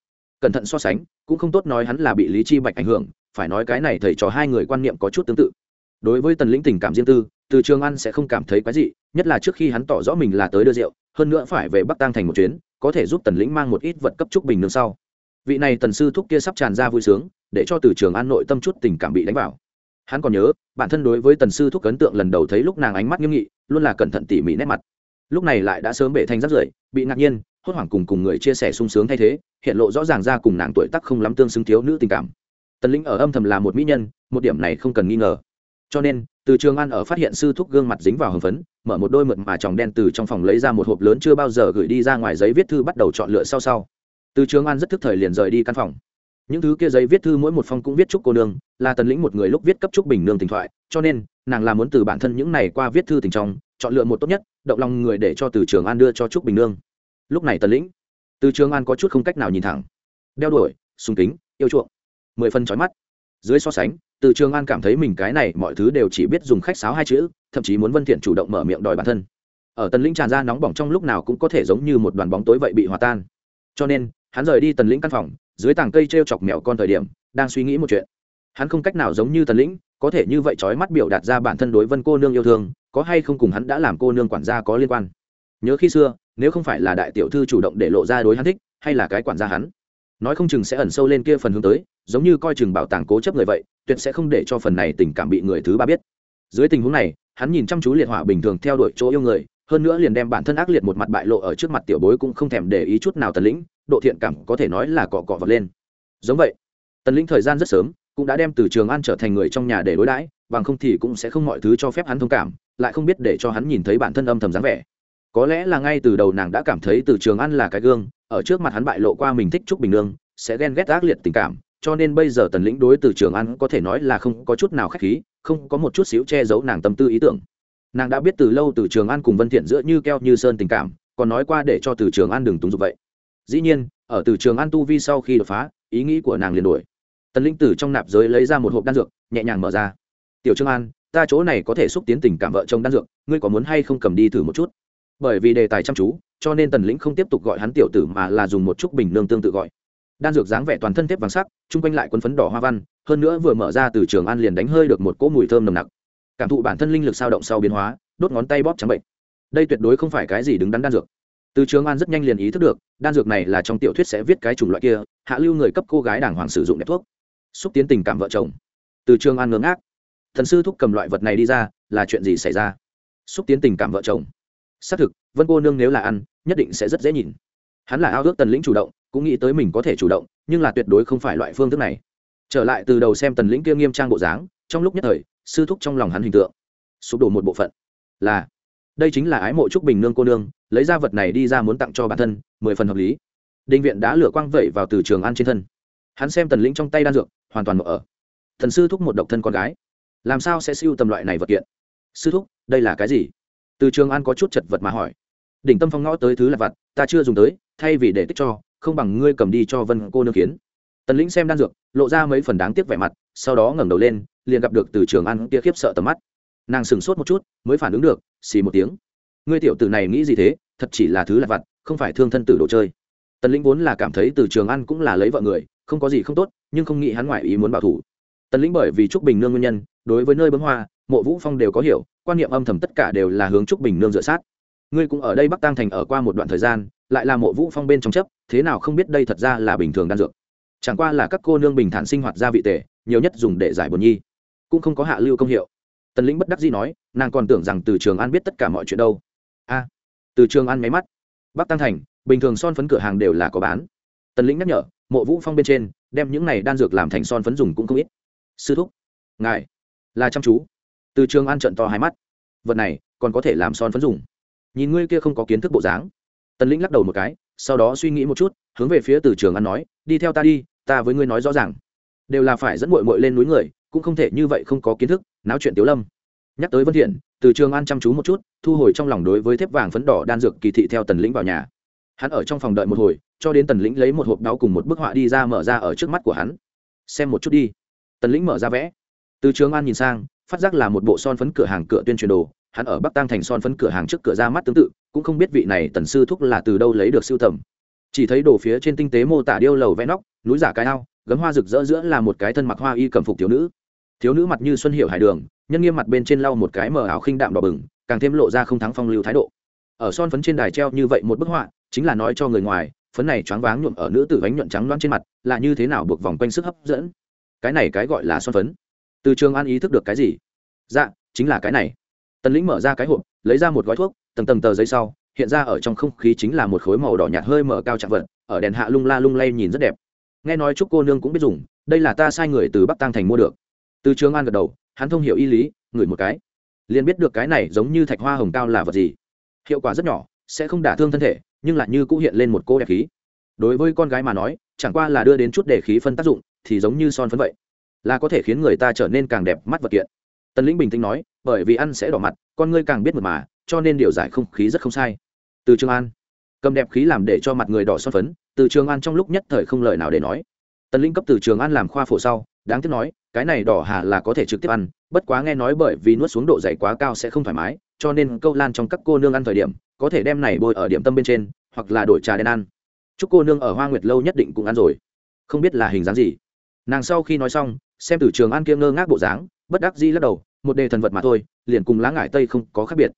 Cẩn thận so sánh, cũng không tốt nói hắn là bị lý chi bạch ảnh hưởng phải nói cái này thầy trò hai người quan niệm có chút tương tự. Đối với tần lĩnh tình cảm riêng tư, từ trường an sẽ không cảm thấy quái gì nhất là trước khi hắn tỏ rõ mình là tới đưa rượu, hơn nữa phải về bắc tăng thành một chuyến, có thể giúp tần lĩnh mang một ít vật cấp trúc bình nương sau. Vị này tần sư thúc kia sắp tràn ra vui sướng, để cho từ trường an nội tâm chút tình cảm bị đánh vào. Hắn còn nhớ, bản thân đối với tần sư thúc ấn tượng lần đầu thấy lúc nàng ánh mắt nghiêm nghị, luôn là cẩn thận tỉ mỉ nét mặt. Lúc này lại đã sớm bể thành rắt rưởi, bị ngạc nhiên, hốt hoảng cùng cùng người chia sẻ sung sướng thay thế, hiện lộ rõ ràng ra cùng nàng tuổi tắc không lắm tương xứng thiếu nữ tình cảm tần lĩnh ở âm thầm là một mỹ nhân, một điểm này không cần nghi ngờ. Cho nên, từ trường an ở phát hiện sư thúc gương mặt dính vào hưng phấn, mở một đôi mượt mà tròng đen từ trong phòng lấy ra một hộp lớn chưa bao giờ gửi đi ra ngoài giấy viết thư bắt đầu chọn lựa sau sau. Từ trường an rất thức thời liền rời đi căn phòng. Những thứ kia giấy viết thư mỗi một phong cũng viết chúc cô nương, là tần lĩnh một người lúc viết cấp chúc bình nương tình thoại, cho nên, nàng là muốn từ bản thân những này qua viết thư tình trong, chọn lựa một tốt nhất, động lòng người để cho từ trường an đưa cho Chúc bình nương. Lúc này tần lĩnh, từ trường an có chút không cách nào nhìn thẳng. Đeo đuổi, sùng kính, yêu chuộng mười phân trói mắt. Dưới so sánh, từ trường an cảm thấy mình cái này mọi thứ đều chỉ biết dùng khách sáo hai chữ, thậm chí muốn vân thiện chủ động mở miệng đòi bản thân. Ở tần lĩnh tràn ra nóng bỏng trong lúc nào cũng có thể giống như một đoàn bóng tối vậy bị hòa tan. Cho nên, hắn rời đi tần lĩnh căn phòng, dưới tảng cây treo chọc mèo con thời điểm, đang suy nghĩ một chuyện. Hắn không cách nào giống như tần lĩnh, có thể như vậy trói mắt biểu đạt ra bản thân đối vân cô nương yêu thương, có hay không cùng hắn đã làm cô nương quản gia có liên quan. Nhớ khi xưa, nếu không phải là đại tiểu thư chủ động để lộ ra đối hắn thích, hay là cái quản gia hắn nói không chừng sẽ ẩn sâu lên kia phần hướng tới, giống như coi chừng bảo tàng cố chấp người vậy, tuyệt sẽ không để cho phần này tình cảm bị người thứ ba biết. Dưới tình huống này, hắn nhìn chăm chú liệt hỏa bình thường theo đuổi chỗ yêu người, hơn nữa liền đem bản thân ác liệt một mặt bại lộ ở trước mặt tiểu bối cũng không thèm để ý chút nào tần lĩnh, độ thiện cảm có thể nói là cọ cọ vật lên. Giống vậy, tần lĩnh thời gian rất sớm, cũng đã đem từ trường an trở thành người trong nhà để đối đãi, bằng không thì cũng sẽ không mọi thứ cho phép hắn thông cảm, lại không biết để cho hắn nhìn thấy bản thân âm thầm dáng vẻ. Có lẽ là ngay từ đầu nàng đã cảm thấy từ trường an là cái gương ở trước mặt hắn bại lộ qua mình thích trúc bình nương, sẽ ghen ghét ác liệt tình cảm, cho nên bây giờ tần lĩnh đối từ trường an có thể nói là không có chút nào khách khí, không có một chút xíu che giấu nàng tâm tư ý tưởng. Nàng đã biết từ lâu từ trường an cùng vân thiện giữa như keo như sơn tình cảm, còn nói qua để cho từ trường an đừng túng dục vậy. Dĩ nhiên, ở từ trường an tu vi sau khi đột phá, ý nghĩ của nàng liền đổi. Tần lĩnh tử trong nạp giới lấy ra một hộp đan dược, nhẹ nhàng mở ra. Tiểu trương an, ta chỗ này có thể xúc tiến tình cảm vợ chồng đan dược, ngươi có muốn hay không cầm đi thử một chút? Bởi vì đề tài chăm chú, cho nên tần lĩnh không tiếp tục gọi hắn tiểu tử mà là dùng một chút bình nương tương tự gọi. Đan dược dáng vẻ toàn thân thép vàng sắc, chung quanh lại quân phấn đỏ hoa văn, hơn nữa vừa mở ra từ trường an liền đánh hơi được một cỗ mùi thơm nồng nặc. Cảm thụ bản thân linh lực sao động sau biến hóa, đốt ngón tay bóp trắng bệnh. Đây tuyệt đối không phải cái gì đứng đắn đan dược. Từ trường an rất nhanh liền ý thức được, đan dược này là trong tiểu thuyết sẽ viết cái chủng loại kia, hạ lưu người cấp cô gái đàng hoàng sử dụng đẹp thuốc. Xúc tiến tình cảm vợ chồng. Từ trường an ngưỡng ác thần sư thúc cầm loại vật này đi ra, là chuyện gì xảy ra? Xúc tiến tình cảm vợ chồng xác thực, vân cô nương nếu là ăn, nhất định sẽ rất dễ nhìn. Hắn là ao ước tần lĩnh chủ động, cũng nghĩ tới mình có thể chủ động, nhưng là tuyệt đối không phải loại phương thức này. Trở lại từ đầu xem tần lĩnh kia nghiêm trang bộ dáng, trong lúc nhất thời, sư thúc trong lòng hắn hình tượng sụp đổ một bộ phận. Là, đây chính là ái mộ trúc bình nương cô nương, lấy ra vật này đi ra muốn tặng cho bản thân, mười phần hợp lý. Định viện đã lửa quang vẩy vào từ trường ăn trên thân. Hắn xem tần lĩnh trong tay đan dược, hoàn toàn mở ở. Thần sư thúc một độc thân con gái. Làm sao sẽ siêu tầm loại này vật kiện? Sư thúc, đây là cái gì? Từ trường an có chút chật vật mà hỏi. Đỉnh tâm phong ngõ tới thứ là vật ta chưa dùng tới, thay vì để tích cho, không bằng ngươi cầm đi cho vân cô nương kiến. Tần lĩnh xem đan dược, lộ ra mấy phần đáng tiếc vẻ mặt, sau đó ngẩng đầu lên, liền gặp được từ trường an kia khiếp sợ tầm mắt. Nàng sửng sốt một chút, mới phản ứng được, xì một tiếng. Ngươi tiểu tử này nghĩ gì thế, thật chỉ là thứ là vặt, không phải thương thân tử đồ chơi. Tần lĩnh vốn là cảm thấy từ trường an cũng là lấy vợ người, không có gì không tốt, nhưng không nghĩ hắn ngoại ý muốn bảo thủ. Tần lĩnh bởi vì trúc bình nương nguyên nhân, đối với nơi bấm hoa, mộ vũ phong đều có hiểu quan niệm âm thầm tất cả đều là hướng trúc bình nương dựa sát. Ngươi cũng ở đây bắc tăng thành ở qua một đoạn thời gian, lại là mộ vũ phong bên trong chấp, thế nào không biết đây thật ra là bình thường đan dược. Chẳng qua là các cô nương bình thản sinh hoạt gia vị tể nhiều nhất dùng để giải buồn nhi, cũng không có hạ lưu công hiệu. Tần lĩnh bất đắc dĩ nói, nàng còn tưởng rằng từ trường an biết tất cả mọi chuyện đâu. A, từ trường an máy mắt. Bắc tăng thành, bình thường son phấn cửa hàng đều là có bán. Tần lĩnh nhắc nhở, mộ vũ phong bên trên, đem những này đan dược làm thành son phấn dùng cũng không ít. Sư thúc, ngài là chăm chú từ trường an trận to hai mắt. Vật này, còn có thể làm son phấn dùng. Nhìn ngươi kia không có kiến thức bộ dáng. Tần lĩnh lắc đầu một cái, sau đó suy nghĩ một chút, hướng về phía từ trường an nói, đi theo ta đi, ta với ngươi nói rõ ràng. Đều là phải dẫn mội mội lên núi người, cũng không thể như vậy không có kiến thức, náo chuyện tiếu lâm. Nhắc tới vân thiện, từ trường an chăm chú một chút, thu hồi trong lòng đối với thép vàng phấn đỏ đan dược kỳ thị theo tần lĩnh vào nhà. Hắn ở trong phòng đợi một hồi, cho đến tần lĩnh lấy một hộp đáo cùng một bức họa đi ra mở ra ở trước mắt của hắn. Xem một chút đi. Tần lĩnh mở ra vẽ. Từ trường an nhìn sang phát giác là một bộ son phấn cửa hàng cửa tuyên truyền đồ, hắn ở bắc tăng thành son phấn cửa hàng trước cửa ra mắt tương tự, cũng không biết vị này tần sư thúc là từ đâu lấy được siêu tầm. Chỉ thấy đồ phía trên tinh tế mô tả điêu lầu vẽ nóc, núi giả cái ao, gấm hoa rực rỡ giữa là một cái thân mặc hoa y cầm phục thiếu nữ. Thiếu nữ mặt như xuân hiệu hải đường, nhân nghiêm mặt bên trên lau một cái mờ ảo khinh đạm đỏ bừng, càng thêm lộ ra không thắng phong lưu thái độ. Ở son phấn trên đài treo như vậy một bức họa, chính là nói cho người ngoài, phấn này choáng váng nhuộm ở nữ tử bánh nhuận trắng loáng trên mặt, là như thế nào buộc vòng quanh sức hấp dẫn. Cái này cái gọi là son phấn từ trường an ý thức được cái gì? Dạ chính là cái này. Tần lĩnh mở ra cái hộp, lấy ra một gói thuốc, tầng tầng tờ giấy sau, hiện ra ở trong không khí chính là một khối màu đỏ nhạt hơi mở cao chạm vật, ở đèn hạ lung la lung lay nhìn rất đẹp. Nghe nói chúc cô nương cũng biết dùng, đây là ta sai người từ bắc tăng thành mua được. Từ trường an gật đầu, hắn thông hiểu y lý, ngửi một cái. Liền biết được cái này giống như thạch hoa hồng cao là vật gì. Hiệu quả rất nhỏ, sẽ không đả thương thân thể, nhưng lại như cũng hiện lên một cô đẹp khí. Đối với con gái mà nói, chẳng qua là đưa đến chút để khí phân tác dụng, thì giống như son phấn vậy là có thể khiến người ta trở nên càng đẹp mắt vật kiện. Tần lĩnh bình tĩnh nói, bởi vì ăn sẽ đỏ mặt, con ngươi càng biết mật mà, cho nên điều giải không khí rất không sai. Từ trường an. Cầm đẹp khí làm để cho mặt người đỏ son phấn, từ trường an trong lúc nhất thời không lời nào để nói. Tần lĩnh cấp từ trường an làm khoa phổ sau, đáng tiếc nói, cái này đỏ hà là có thể trực tiếp ăn, bất quá nghe nói bởi vì nuốt xuống độ dày quá cao sẽ không thoải mái, cho nên câu lan trong các cô nương ăn thời điểm, có thể đem này bôi ở điểm tâm bên trên, hoặc là đổi trà đen ăn. Chúc cô nương ở hoa nguyệt lâu nhất định cũng ăn rồi. Không biết là hình dáng gì nàng sau khi nói xong, xem từ trường an kia ngơ ngác bộ dáng, bất đắc dĩ lắc đầu, một đề thần vật mà thôi, liền cùng lá ngải tây không có khác biệt.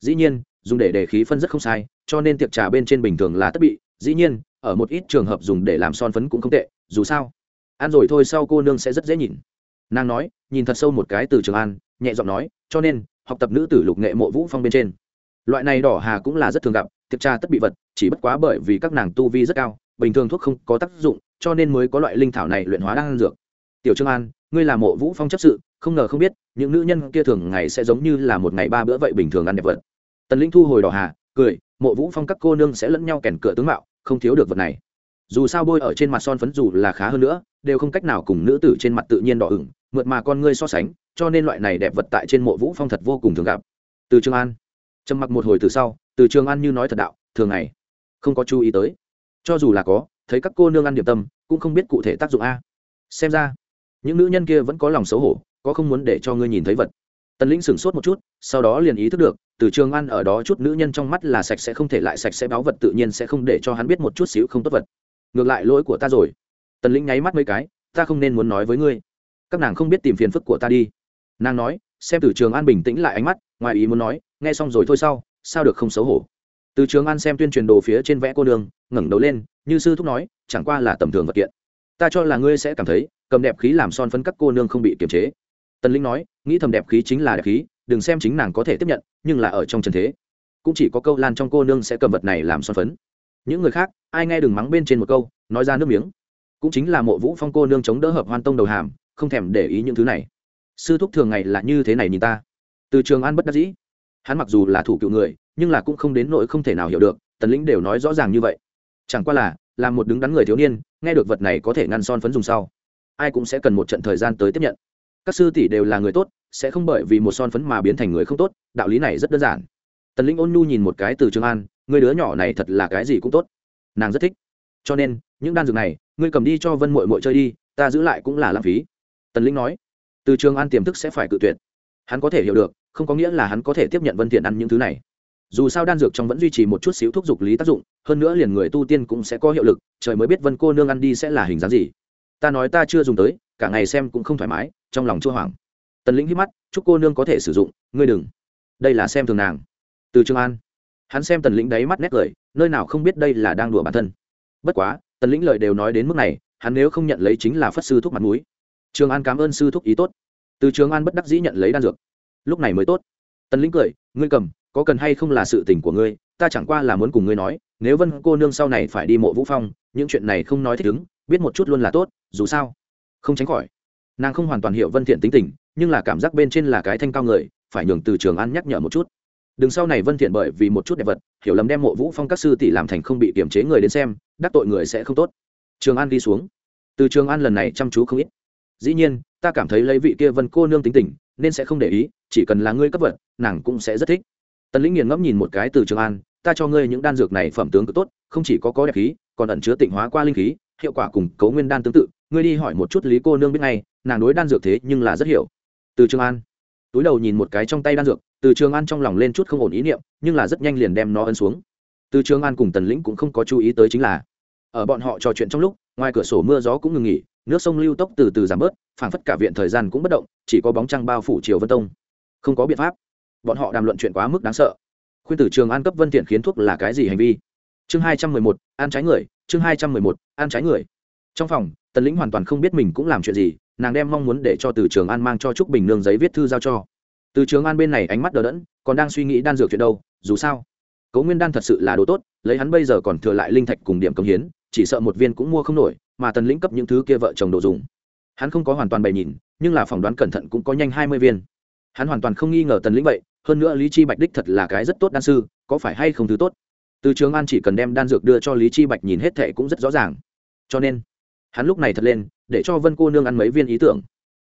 Dĩ nhiên, dùng để đề khí phân rất không sai, cho nên tiệc trà bên trên bình thường là tất bị. Dĩ nhiên, ở một ít trường hợp dùng để làm son phấn cũng không tệ, dù sao, ăn rồi thôi sau cô nương sẽ rất dễ nhìn. Nàng nói, nhìn thật sâu một cái từ trường an, nhẹ giọng nói, cho nên, học tập nữ tử lục nghệ mộ vũ phong bên trên. Loại này đỏ hà cũng là rất thường gặp, tiệc trà tất bị vật, chỉ bất quá bởi vì các nàng tu vi rất cao, bình thường thuốc không có tác dụng cho nên mới có loại linh thảo này luyện hóa đan dược. Tiểu trương an, ngươi là mộ vũ phong chấp sự, không ngờ không biết, những nữ nhân kia thường ngày sẽ giống như là một ngày ba bữa vậy bình thường ăn đẹp vật. Tần linh thu hồi đỏ hà, cười, mộ vũ phong các cô nương sẽ lẫn nhau kèn cửa tướng mạo, không thiếu được vật này. Dù sao bôi ở trên mặt son phấn dù là khá hơn nữa, đều không cách nào cùng nữ tử trên mặt tự nhiên đỏ ửng, mượt mà con ngươi so sánh, cho nên loại này đẹp vật tại trên mộ vũ phong thật vô cùng thường gặp. Từ trường an, trầm mặc một hồi từ sau, từ trường an như nói thật đạo, thường ngày không có chú ý tới. Cho dù là có thấy các cô nương ăn điểm tâm, cũng không biết cụ thể tác dụng a. Xem ra, những nữ nhân kia vẫn có lòng xấu hổ, có không muốn để cho ngươi nhìn thấy vật. Tần lĩnh sửng sốt một chút, sau đó liền ý thức được, từ trường ăn ở đó chút nữ nhân trong mắt là sạch sẽ không thể lại sạch sẽ báo vật tự nhiên sẽ không để cho hắn biết một chút xíu không tốt vật. Ngược lại lỗi của ta rồi. Tần lĩnh nháy mắt mấy cái, ta không nên muốn nói với ngươi. Các nàng không biết tìm phiền phức của ta đi. Nàng nói, xem từ trường an bình tĩnh lại ánh mắt, ngoài ý muốn nói, nghe xong rồi thôi sau, sao được không xấu hổ. Từ trường an xem tuyên truyền đồ phía trên vẽ cô đường ngẩng đầu lên, như sư thúc nói, chẳng qua là tầm thường vật kiện. Ta cho là ngươi sẽ cảm thấy, cầm đẹp khí làm son phấn các cô nương không bị kiềm chế. Tần linh nói, nghĩ thầm đẹp khí chính là đẹp khí, đừng xem chính nàng có thể tiếp nhận, nhưng là ở trong trần thế, cũng chỉ có câu lan trong cô nương sẽ cầm vật này làm son phấn. Những người khác, ai nghe đừng mắng bên trên một câu, nói ra nước miếng. Cũng chính là mộ vũ phong cô nương chống đỡ hợp hoan tông đầu hàm, không thèm để ý những thứ này. Sư thúc thường ngày là như thế này nhìn ta. Từ trường an bất đắc dĩ. Hắn mặc dù là thủ cựu người, nhưng là cũng không đến nỗi không thể nào hiểu được, tần lĩnh đều nói rõ ràng như vậy chẳng qua là làm một đứng đắn người thiếu niên, nghe được vật này có thể ngăn son phấn dùng sau. Ai cũng sẽ cần một trận thời gian tới tiếp nhận. Các sư tỷ đều là người tốt, sẽ không bởi vì một son phấn mà biến thành người không tốt, đạo lý này rất đơn giản. Tần lĩnh ôn nhu nhìn một cái từ trường an, người đứa nhỏ này thật là cái gì cũng tốt. Nàng rất thích. Cho nên, những đan dược này, ngươi cầm đi cho vân mội mội chơi đi, ta giữ lại cũng là lãng phí. Tần lĩnh nói. Từ trường an tiềm thức sẽ phải cự tuyệt. Hắn có thể hiểu được, không có nghĩa là hắn có thể tiếp nhận vân thiện ăn những thứ này dù sao đan dược trong vẫn duy trì một chút xíu thuốc dục lý tác dụng, hơn nữa liền người tu tiên cũng sẽ có hiệu lực, trời mới biết vân cô nương ăn đi sẽ là hình dáng gì. Ta nói ta chưa dùng tới, cả ngày xem cũng không thoải mái, trong lòng chua hoảng. Tần lĩnh hít mắt, chúc cô nương có thể sử dụng, ngươi đừng. Đây là xem thường nàng. Từ trường an. Hắn xem tần lĩnh đáy mắt nét cười, nơi nào không biết đây là đang đùa bản thân. Bất quá, tần lĩnh lời đều nói đến mức này, hắn nếu không nhận lấy chính là phất sư thuốc mặt mũi. Trường an cảm ơn sư thúc ý tốt. Từ trường an bất đắc dĩ nhận lấy đan dược. Lúc này mới tốt. Tần lĩnh cười, ngươi cầm có cần hay không là sự tình của ngươi, ta chẳng qua là muốn cùng ngươi nói, nếu vân cô nương sau này phải đi mộ vũ phong, những chuyện này không nói thích ứng, biết một chút luôn là tốt, dù sao, không tránh khỏi. Nàng không hoàn toàn hiểu vân thiện tính tình, nhưng là cảm giác bên trên là cái thanh cao người, phải nhường từ trường an nhắc nhở một chút. Đừng sau này vân thiện bởi vì một chút đẹp vật, hiểu lầm đem mộ vũ phong các sư tỷ làm thành không bị kiểm chế người đến xem, đắc tội người sẽ không tốt. Trường an đi xuống. Từ trường an lần này chăm chú không ít. Dĩ nhiên, ta cảm thấy lấy vị kia vân cô nương tính tình, nên sẽ không để ý, chỉ cần là ngươi cấp vật, nàng cũng sẽ rất thích tần lĩnh nghiền ngẫm nhìn một cái từ trường an, ta cho ngươi những đan dược này phẩm tướng cực tốt, không chỉ có có đẹp khí, còn ẩn chứa tịnh hóa qua linh khí, hiệu quả cùng cấu nguyên đan tương tự. Ngươi đi hỏi một chút lý cô nương biết ngay, nàng đối đan dược thế nhưng là rất hiểu. Từ trường an. Túi đầu nhìn một cái trong tay đan dược, từ trường an trong lòng lên chút không ổn ý niệm, nhưng là rất nhanh liền đem nó ấn xuống. Từ trường an cùng tần lĩnh cũng không có chú ý tới chính là, ở bọn họ trò chuyện trong lúc, ngoài cửa sổ mưa gió cũng ngừng nghỉ, nước sông lưu tốc từ từ giảm bớt, phảng phất cả viện thời gian cũng bất động, chỉ có bóng trăng bao phủ chiều vân tông. Không có biện pháp bọn họ đàm luận chuyện quá mức đáng sợ. Khuyên tử trường an cấp vân thiện khiến thuốc là cái gì hành vi? Chương hai trăm mười một, ăn trái người, chương hai trăm mười một, ăn trái người. Trong phòng, tần lĩnh hoàn toàn không biết mình cũng làm chuyện gì, nàng đem mong muốn để cho từ trường an mang cho trúc bình nương giấy viết thư giao cho. Từ trường an bên này ánh mắt đờ đẫn, còn đang suy nghĩ đan dược chuyện đâu, dù sao. Cấu nguyên đan thật sự là đồ tốt, lấy hắn bây giờ còn thừa lại linh thạch cùng điểm công hiến, chỉ sợ một viên cũng mua không nổi, mà tần lĩnh cấp những thứ kia vợ chồng đồ dùng. Hắn không có hoàn toàn bày nhìn, nhưng là phỏng đoán cẩn thận cũng có nhanh hai mươi viên hắn hoàn toàn không nghi ngờ tần lĩnh vậy, hơn nữa lý chi bạch đích thật là cái rất tốt đan sư, có phải hay không thứ tốt? Từ trường an chỉ cần đem đan dược đưa cho lý chi bạch nhìn hết thệ cũng rất rõ ràng. Cho nên, hắn lúc này thật lên, để cho vân cô nương ăn mấy viên ý tưởng.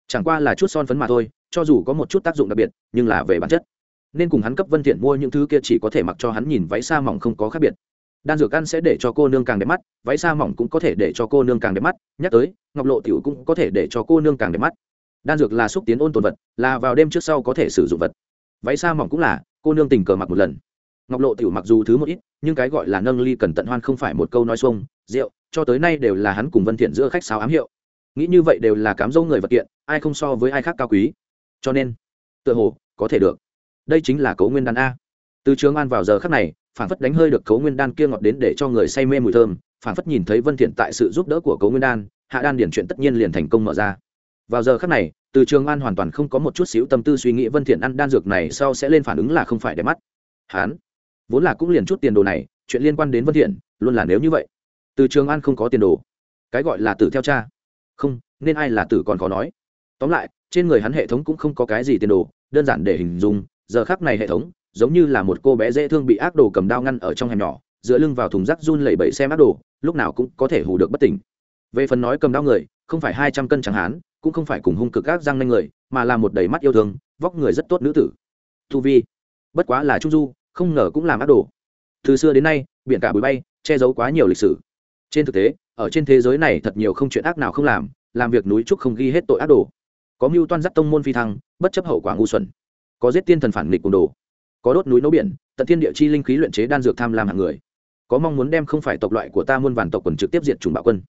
Chẳng qua là chút son phấn mà thôi, cho dù có một chút tác dụng đặc biệt, nhưng là về bản chất. Nên cùng hắn cấp vân thiện mua những thứ kia chỉ có thể mặc cho hắn nhìn váy xa mỏng không có khác biệt. Đan dược ăn sẽ để cho cô nương càng đẹp mắt, váy xa mỏng cũng có thể để cho cô nương càng đẹp mắt, nhắc tới, ngọc lộ tiểu cũng có thể để cho cô nương càng đẹp mắt đan dược là xúc tiến ôn tồn vật, là vào đêm trước sau có thể sử dụng vật. Váy xa mỏng cũng là, cô nương tình cờ mặc một lần. Ngọc lộ tiểu mặc dù thứ một ít, nhưng cái gọi là nâng ly cần tận hoan không phải một câu nói xuông, rượu, cho tới nay đều là hắn cùng vân thiện giữa khách sáo ám hiệu. Nghĩ như vậy đều là cám dỗ người vật kiện, ai không so với ai khác cao quý. Cho nên, tựa hồ, có thể được. Đây chính là cấu nguyên đan a. Từ trường an vào giờ khắc này phản phất đánh hơi được cấu nguyên đan kia ngọt đến để cho người say mê mùi thơm phản phất nhìn thấy vân thiện tại sự giúp đỡ của cấu nguyên đan, hạ đan điển chuyện tất nhiên liền thành công mở ra vào giờ khắc này, từ trường an hoàn toàn không có một chút xíu tâm tư suy nghĩ vân thiện ăn đan dược này sau sẽ lên phản ứng là không phải để mắt. Hắn vốn là cũng liền chút tiền đồ này, chuyện liên quan đến vân thiện, luôn là nếu như vậy. Từ trường an không có tiền đồ. Cái gọi là tử theo cha. Không, nên ai là tử còn khó nói. Tóm lại, trên người hắn hệ thống cũng không có cái gì tiền đồ, đơn giản để hình dung, giờ khắc này hệ thống, giống như là một cô bé dễ thương bị ác đồ cầm đao ngăn ở trong hẻm nhỏ, dựa lưng vào thùng rác run lẩy bẩy xem ác đồ, lúc nào cũng có thể hù được bất tỉnh. Về phần nói cầm đao người, không phải hai trăm cân chẳng hán cũng không phải cùng hung cực ác răng nanh người, mà là một đầy mắt yêu thương, vóc người rất tốt nữ tử. Thu vi, bất quá là trung du, không ngờ cũng làm ác đồ. Từ xưa đến nay, biển cả bụi bay, che giấu quá nhiều lịch sử. Trên thực tế, ở trên thế giới này thật nhiều không chuyện ác nào không làm làm việc núi trúc không ghi hết tội ác đồ. Có mưu toan giáp tông môn phi thăng, bất chấp hậu quả ngu xuẩn. Có giết tiên thần phản nghịch cùng đồ. Có đốt núi nấu biển, tận thiên địa chi linh khí luyện chế đan dược tham lam hạng người. Có mong muốn đem không phải tộc loại của ta muôn vàn tộc quần trực tiếp diệt chủng bạo quân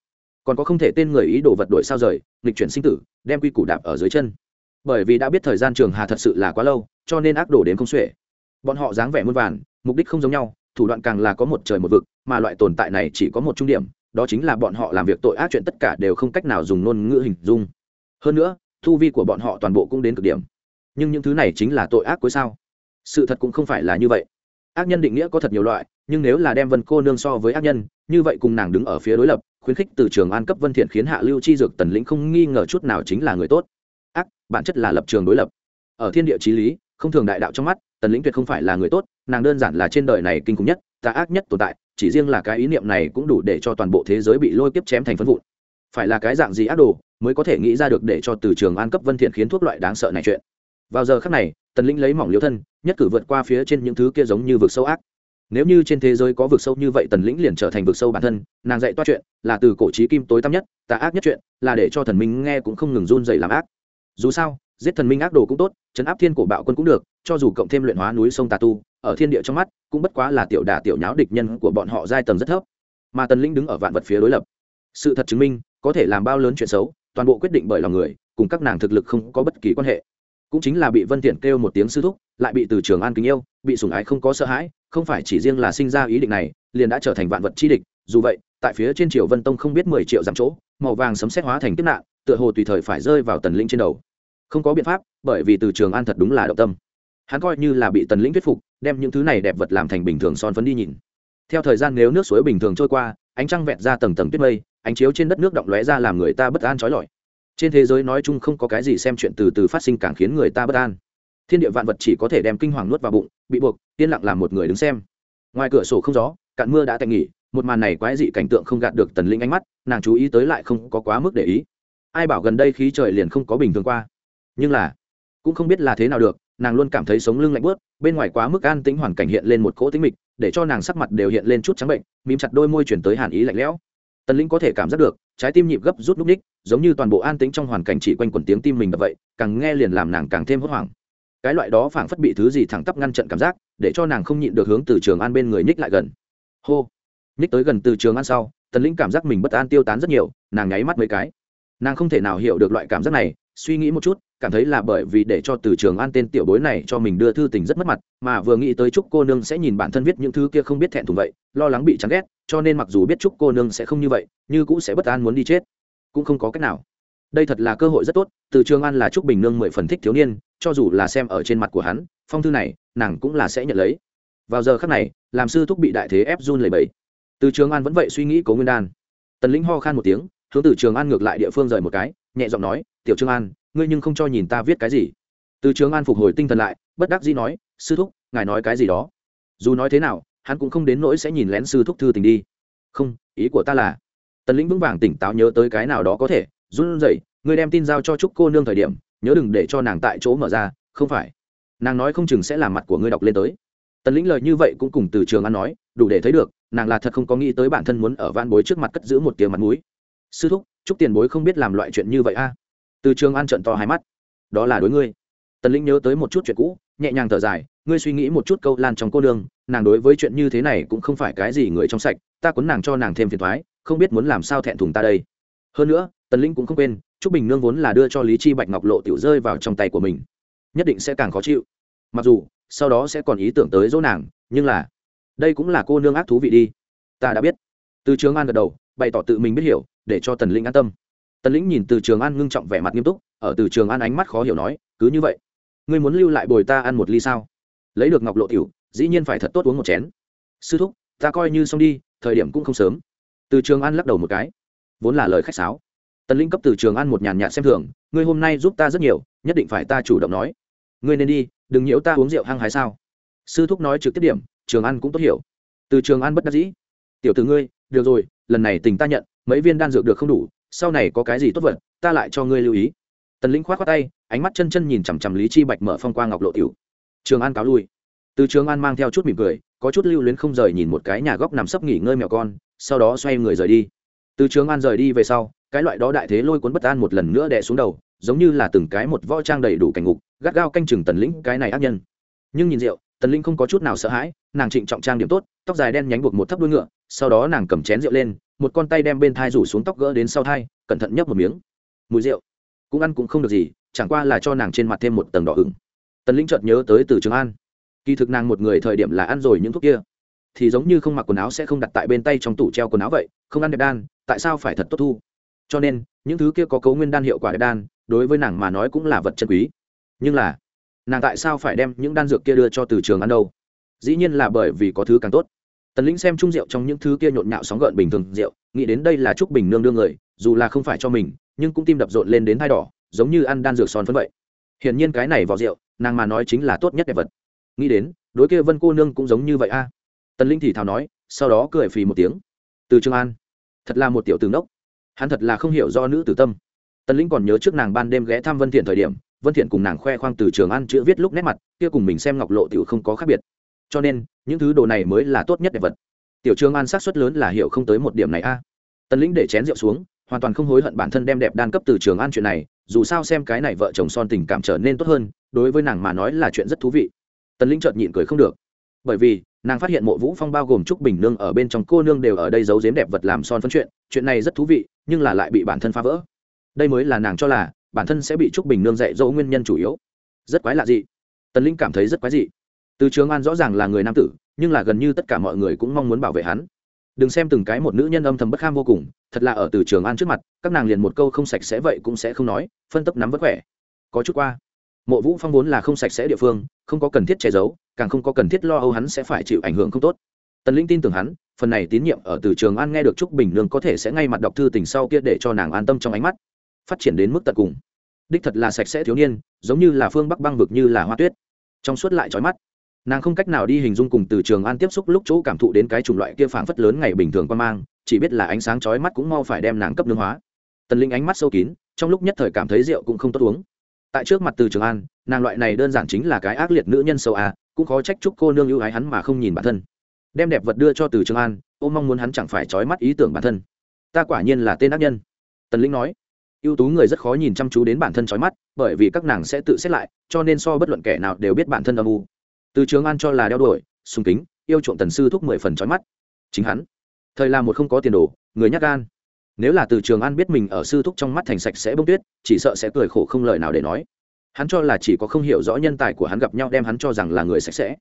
còn có không thể tên người ý đồ vật đổi sao rời, nghịch chuyển sinh tử, đem quy củ đạp ở dưới chân. Bởi vì đã biết thời gian trường hà thật sự là quá lâu, cho nên ác đổ đến không xuể. Bọn họ dáng vẻ muôn vàn, mục đích không giống nhau, thủ đoạn càng là có một trời một vực, mà loại tồn tại này chỉ có một trung điểm, đó chính là bọn họ làm việc tội ác chuyện tất cả đều không cách nào dùng ngôn ngữ hình dung. Hơn nữa, thu vi của bọn họ toàn bộ cũng đến cực điểm. Nhưng những thứ này chính là tội ác cuối sao? Sự thật cũng không phải là như vậy. Ác nhân định nghĩa có thật nhiều loại, nhưng nếu là đem vân cô nương so với ác nhân, như vậy cùng nàng đứng ở phía đối lập khuyến khích từ trường an cấp vân thiện khiến hạ lưu chi dược tần lĩnh không nghi ngờ chút nào chính là người tốt. Ác, bản chất là lập trường đối lập. Ở thiên địa chí lý, không thường đại đạo trong mắt, tần lĩnh tuyệt không phải là người tốt, nàng đơn giản là trên đời này kinh khủng nhất tà ác nhất tồn tại, chỉ riêng là cái ý niệm này cũng đủ để cho toàn bộ thế giới bị lôi kiếp chém thành phân vụn. Phải là cái dạng gì ác đồ mới có thể nghĩ ra được để cho từ trường an cấp vân thiện khiến thuốc loại đáng sợ này chuyện? Vào giờ khắc này, tần lĩnh lấy mỏng liếu thân, nhất cử vượt qua phía trên những thứ kia giống như vực sâu ác nếu như trên thế giới có vực sâu như vậy, tần lĩnh liền trở thành vực sâu bản thân. Nàng dạy toa chuyện là từ cổ trí kim tối tăm nhất, tà ác nhất chuyện là để cho thần minh nghe cũng không ngừng run dày làm ác. Dù sao, giết thần minh ác đồ cũng tốt, chấn áp thiên cổ bạo quân cũng được, cho dù cộng thêm luyện hóa núi sông tà tu, ở thiên địa trong mắt, cũng bất quá là tiểu đà tiểu nháo địch nhân của bọn họ giai tầng rất thấp. Mà tần lĩnh đứng ở vạn vật phía đối lập. Sự thật chứng minh, có thể làm bao lớn chuyện xấu, toàn bộ quyết định bởi lòng người, cùng các nàng thực lực không có bất kỳ quan hệ. Cũng chính là bị vân tiện kêu một tiếng sư thúc, lại bị từ trường an kính yêu, bị sủng ái không có sợ hãi không phải chỉ riêng là sinh ra ý định này, liền đã trở thành vạn vật chi địch, dù vậy, tại phía trên triều vân tông không biết mười triệu giảm chỗ, màu vàng sấm xét hóa thành kiếp nạn, tựa hồ tùy thời phải rơi vào tần lĩnh trên đầu. Không có biện pháp, bởi vì từ trường an thật đúng là động tâm. Hắn coi như là bị tần lĩnh thuyết phục, đem những thứ này đẹp vật làm thành bình thường son phấn đi nhìn. Theo thời gian nếu nước suối bình thường trôi qua, ánh trăng vẹn ra tầng tầng tuyết mây, ánh chiếu trên đất nước động lóe ra làm người ta bất an trói lọi. Trên thế giới nói chung không có cái gì xem chuyện từ từ phát sinh càng khiến người ta bất an thiên địa vạn vật chỉ có thể đem kinh hoàng nuốt vào bụng, bị buộc, yên lặng làm một người đứng xem. Ngoài cửa sổ không gió, cạn mưa đã tạnh nghỉ, một màn này quái dị cảnh tượng không gạt được tần linh ánh mắt, nàng chú ý tới lại không có quá mức để ý. Ai bảo gần đây khí trời liền không có bình thường qua. Nhưng là, cũng không biết là thế nào được, nàng luôn cảm thấy sống lưng lạnh bớt bên ngoài quá mức an tĩnh hoàn cảnh hiện lên một cỗ tính mịch, để cho nàng sắc mặt đều hiện lên chút trắng bệnh, mím chặt đôi môi chuyển tới hàn ý lạnh lẽo. Tần linh có thể cảm giác được, trái tim nhịp gấp rút núp ních, giống như toàn bộ an tĩnh trong hoàn cảnh chỉ quanh quẩn tiếng tim mình đập vậy, càng nghe liền làm nàng càng thêm hốt hoảng cái loại đó phảng phất bị thứ gì thẳng tắp ngăn trận cảm giác, để cho nàng không nhịn được hướng từ trường an bên người nhích lại gần. Hô. Nhích tới gần từ trường an sau, tần linh cảm giác mình bất an tiêu tán rất nhiều, nàng nháy mắt mấy cái. Nàng không thể nào hiểu được loại cảm giác này, suy nghĩ một chút, cảm thấy là bởi vì để cho từ trường an tên tiểu bối này cho mình đưa thư tình rất mất mặt, mà vừa nghĩ tới chúc cô nương sẽ nhìn bản thân viết những thứ kia không biết thẹn thùng vậy, lo lắng bị chán ghét, cho nên mặc dù biết chúc cô nương sẽ không như vậy, như cũng sẽ bất an muốn đi chết. Cũng không có cách nào đây thật là cơ hội rất tốt, từ trường an là trúc bình nương mười phần thích thiếu niên, cho dù là xem ở trên mặt của hắn, phong thư này, nàng cũng là sẽ nhận lấy. Vào giờ khắc này, làm sư thúc bị đại thế ép run lầy bẫy từ trường an vẫn vậy suy nghĩ cố nguyên đan. Tần lĩnh ho khan một tiếng, hướng từ trường an ngược lại địa phương rời một cái, nhẹ giọng nói, tiểu trương an, ngươi nhưng không cho nhìn ta viết cái gì. Từ trường an phục hồi tinh thần lại, bất đắc dĩ nói, sư thúc, ngài nói cái gì đó? Dù nói thế nào, hắn cũng không đến nỗi sẽ nhìn lén sư thúc thư tình đi. Không, ý của ta là tần lĩnh vững vàng tỉnh táo nhớ tới cái nào đó có thể run rẩy, ngươi đem tin giao cho trúc cô nương thời điểm, nhớ đừng để cho nàng tại chỗ mở ra, không phải. Nàng nói không chừng sẽ làm mặt của ngươi đọc lên tới. Tần lĩnh lời như vậy cũng cùng từ trường an nói, đủ để thấy được, nàng là thật không có nghĩ tới bản thân muốn ở van bối trước mặt cất giữ một tiếng mặt mũi. Sư thúc chúc tiền bối không biết làm loại chuyện như vậy a. Từ trường an trận to hai mắt. Đó là đối ngươi. Tần lĩnh nhớ tới một chút chuyện cũ, nhẹ nhàng thở dài, ngươi suy nghĩ một chút câu lan trong cô nương, nàng đối với chuyện như thế này cũng không phải cái gì người trong sạch, ta cuốn nàng cho nàng thêm phiền thoái, không biết muốn làm sao thẹn thùng ta đây. Hơn nữa tần Linh cũng không quên chúc bình nương vốn là đưa cho lý chi bạch ngọc lộ tiểu rơi vào trong tay của mình. Nhất định sẽ càng khó chịu. Mặc dù, sau đó sẽ còn ý tưởng tới dỗ nàng, nhưng là, đây cũng là cô nương ác thú vị đi. Ta đã biết. Từ trường an gật đầu, bày tỏ tự mình biết hiểu, để cho tần Linh an tâm. Tần lĩnh nhìn từ trường an ngưng trọng vẻ mặt nghiêm túc, ở từ trường an ánh mắt khó hiểu nói, cứ như vậy. Ngươi muốn lưu lại bồi ta ăn một ly sao? Lấy được ngọc lộ tiểu, dĩ nhiên phải thật tốt uống một chén. Sư thúc, ta coi như xong đi, thời điểm cũng không sớm. Từ trường an lắc đầu một cái. Vốn là lời khách sáo tần linh cấp từ trường an một nhàn nhạt xem thường, ngươi hôm nay giúp ta rất nhiều, nhất định phải ta chủ động nói. Ngươi nên đi, đừng nhiễu ta uống rượu hăng hái sao? Sư thúc nói trực tiếp điểm, trường an cũng tốt hiểu. Từ trường an bất đắc dĩ. Tiểu từ ngươi, được rồi, lần này tình ta nhận, mấy viên đan dược được không đủ, sau này có cái gì tốt vật, ta lại cho ngươi lưu ý. Tần Linh k h o á t k tay, ánh mắt chân chân nhìn chằm chằm lý chi bạch mở phong qua ngọc lộ tiểu. Trường an cáo lui. Từ trường an mang theo chút mỉm cười, có chút lưu luyến không rời nhìn một cái nhà góc nằm sấp nghỉ ngơi mèo con, sau đó xoay người rời đi. Từ trường an rời đi về sau cái loại đó đại thế lôi cuốn bất an một lần nữa đè xuống đầu, giống như là từng cái một võ trang đầy đủ cảnh ngục, gắt gao canh chừng tần lĩnh cái này ác nhân. Nhưng nhìn rượu, tần linh không có chút nào sợ hãi, nàng trịnh trọng trang điểm tốt, tóc dài đen nhánh buộc một thấp đuôi ngựa, sau đó nàng cầm chén rượu lên, một con tay đem bên thai rủ xuống tóc gỡ đến sau thai, cẩn thận nhấp một miếng. Mùi rượu, cũng ăn cũng không được gì, chẳng qua là cho nàng trên mặt thêm một tầng đỏ ửng. Tần linh chợt nhớ tới từ trường an. Kỳ thực nàng một người thời điểm là ăn rồi những thuốc kia, thì giống như không mặc quần áo sẽ không đặt tại bên tay trong tủ treo quần áo vậy, không ăn đẹp đan, tại sao phải thật tốt thu? Cho nên, những thứ kia có cấu nguyên đan hiệu quả đan, đối với nàng mà nói cũng là vật chân quý. Nhưng là, nàng tại sao phải đem những đan dược kia đưa cho từ trường ăn đâu? Dĩ nhiên là bởi vì có thứ càng tốt. Tần lĩnh xem trung rượu trong những thứ kia nhộn nhạo sóng gợn bình thường rượu, nghĩ đến đây là chúc bình nương đương người, dù là không phải cho mình, nhưng cũng tim đập rộn lên đến hai đỏ, giống như ăn đan dược son phấn vậy. Hiển nhiên cái này vào rượu, nàng mà nói chính là tốt nhất đẹp vật. Nghĩ đến, đối kia vân cô nương cũng giống như vậy a. Tần linh thì thào nói, sau đó cười phì một tiếng. Từ trường an, thật là một tiểu tướng đốc hắn thật là không hiểu do nữ tử tâm. Tần lĩnh còn nhớ trước nàng ban đêm ghé thăm vân thiện thời điểm, vân thiện cùng nàng khoe khoang từ trường ăn chữ viết lúc nét mặt, kia cùng mình xem ngọc lộ tiểu không có khác biệt. Cho nên, những thứ đồ này mới là tốt nhất đẹp vật. Tiểu trường an xác suất lớn là hiểu không tới một điểm này a. Tần lĩnh để chén rượu xuống, hoàn toàn không hối hận bản thân đem đẹp đan cấp từ trường an chuyện này, dù sao xem cái này vợ chồng son tình cảm trở nên tốt hơn, đối với nàng mà nói là chuyện rất thú vị. Tần lĩnh chợt nhịn cười không được. Bởi vì, nàng phát hiện mộ vũ phong bao gồm trúc bình nương ở bên trong cô nương đều ở đây giấu giếm đẹp vật làm son phấn chuyện chuyện này rất thú vị nhưng là lại bị bản thân phá vỡ. Đây mới là nàng cho là, bản thân sẽ bị trúc bình nương dạy dỗ nguyên nhân chủ yếu. Rất quái lạ dị. Tần linh cảm thấy rất quái dị. Từ trường an rõ ràng là người nam tử, nhưng là gần như tất cả mọi người cũng mong muốn bảo vệ hắn. Đừng xem từng cái một nữ nhân âm thầm bất kham vô cùng, thật là ở từ trường an trước mặt, các nàng liền một câu không sạch sẽ vậy cũng sẽ không nói, phân tấp nắm vất khỏe. Có chút qua. Mộ vũ phong vốn là không sạch sẽ địa phương, không có cần thiết che giấu, càng không có cần thiết lo âu hắn sẽ phải chịu ảnh hưởng không tốt tần linh tin tưởng hắn, phần này tín nhiệm ở từ trường an nghe được trúc bình nương có thể sẽ ngay mặt đọc thư tình sau kia để cho nàng an tâm trong ánh mắt. Phát triển đến mức tận cùng. Đích thật là sạch sẽ thiếu niên, giống như là phương bắc băng vực như là hoa tuyết. Trong suốt lại trói mắt. Nàng không cách nào đi hình dung cùng từ trường an tiếp xúc lúc chỗ cảm thụ đến cái chủng loại kia phảng phất lớn ngày bình thường qua mang, chỉ biết là ánh sáng chói mắt cũng mau phải đem nàng cấp nương hóa. Tần linh ánh mắt sâu kín, trong lúc nhất thời cảm thấy rượu cũng không tốt uống. Tại trước mặt từ trường an, nàng loại này đơn giản chính là cái ác liệt nữ nhân sâu à cũng khó trách chúc cô nương ưu ái hắn mà không nhìn bản thân đem đẹp vật đưa cho từ trường an, ô mong muốn hắn chẳng phải trói mắt ý tưởng bản thân. Ta quả nhiên là tên ác nhân. Tần Lĩnh nói, ưu tú người rất khó nhìn chăm chú đến bản thân trói mắt, bởi vì các nàng sẽ tự xét lại, cho nên so bất luận kẻ nào đều biết bản thân âm u. Từ trường an cho là đeo đuổi sung kính, yêu chuộng tần sư thúc mười phần trói mắt. Chính hắn, thời là một không có tiền đồ, người nhắc gan. Nếu là từ trường an biết mình ở sư thúc trong mắt thành sạch sẽ bông tuyết, chỉ sợ sẽ cười khổ không lời nào để nói. Hắn cho là chỉ có không hiểu rõ nhân tài của hắn gặp nhau đem hắn cho rằng là người sạch sẽ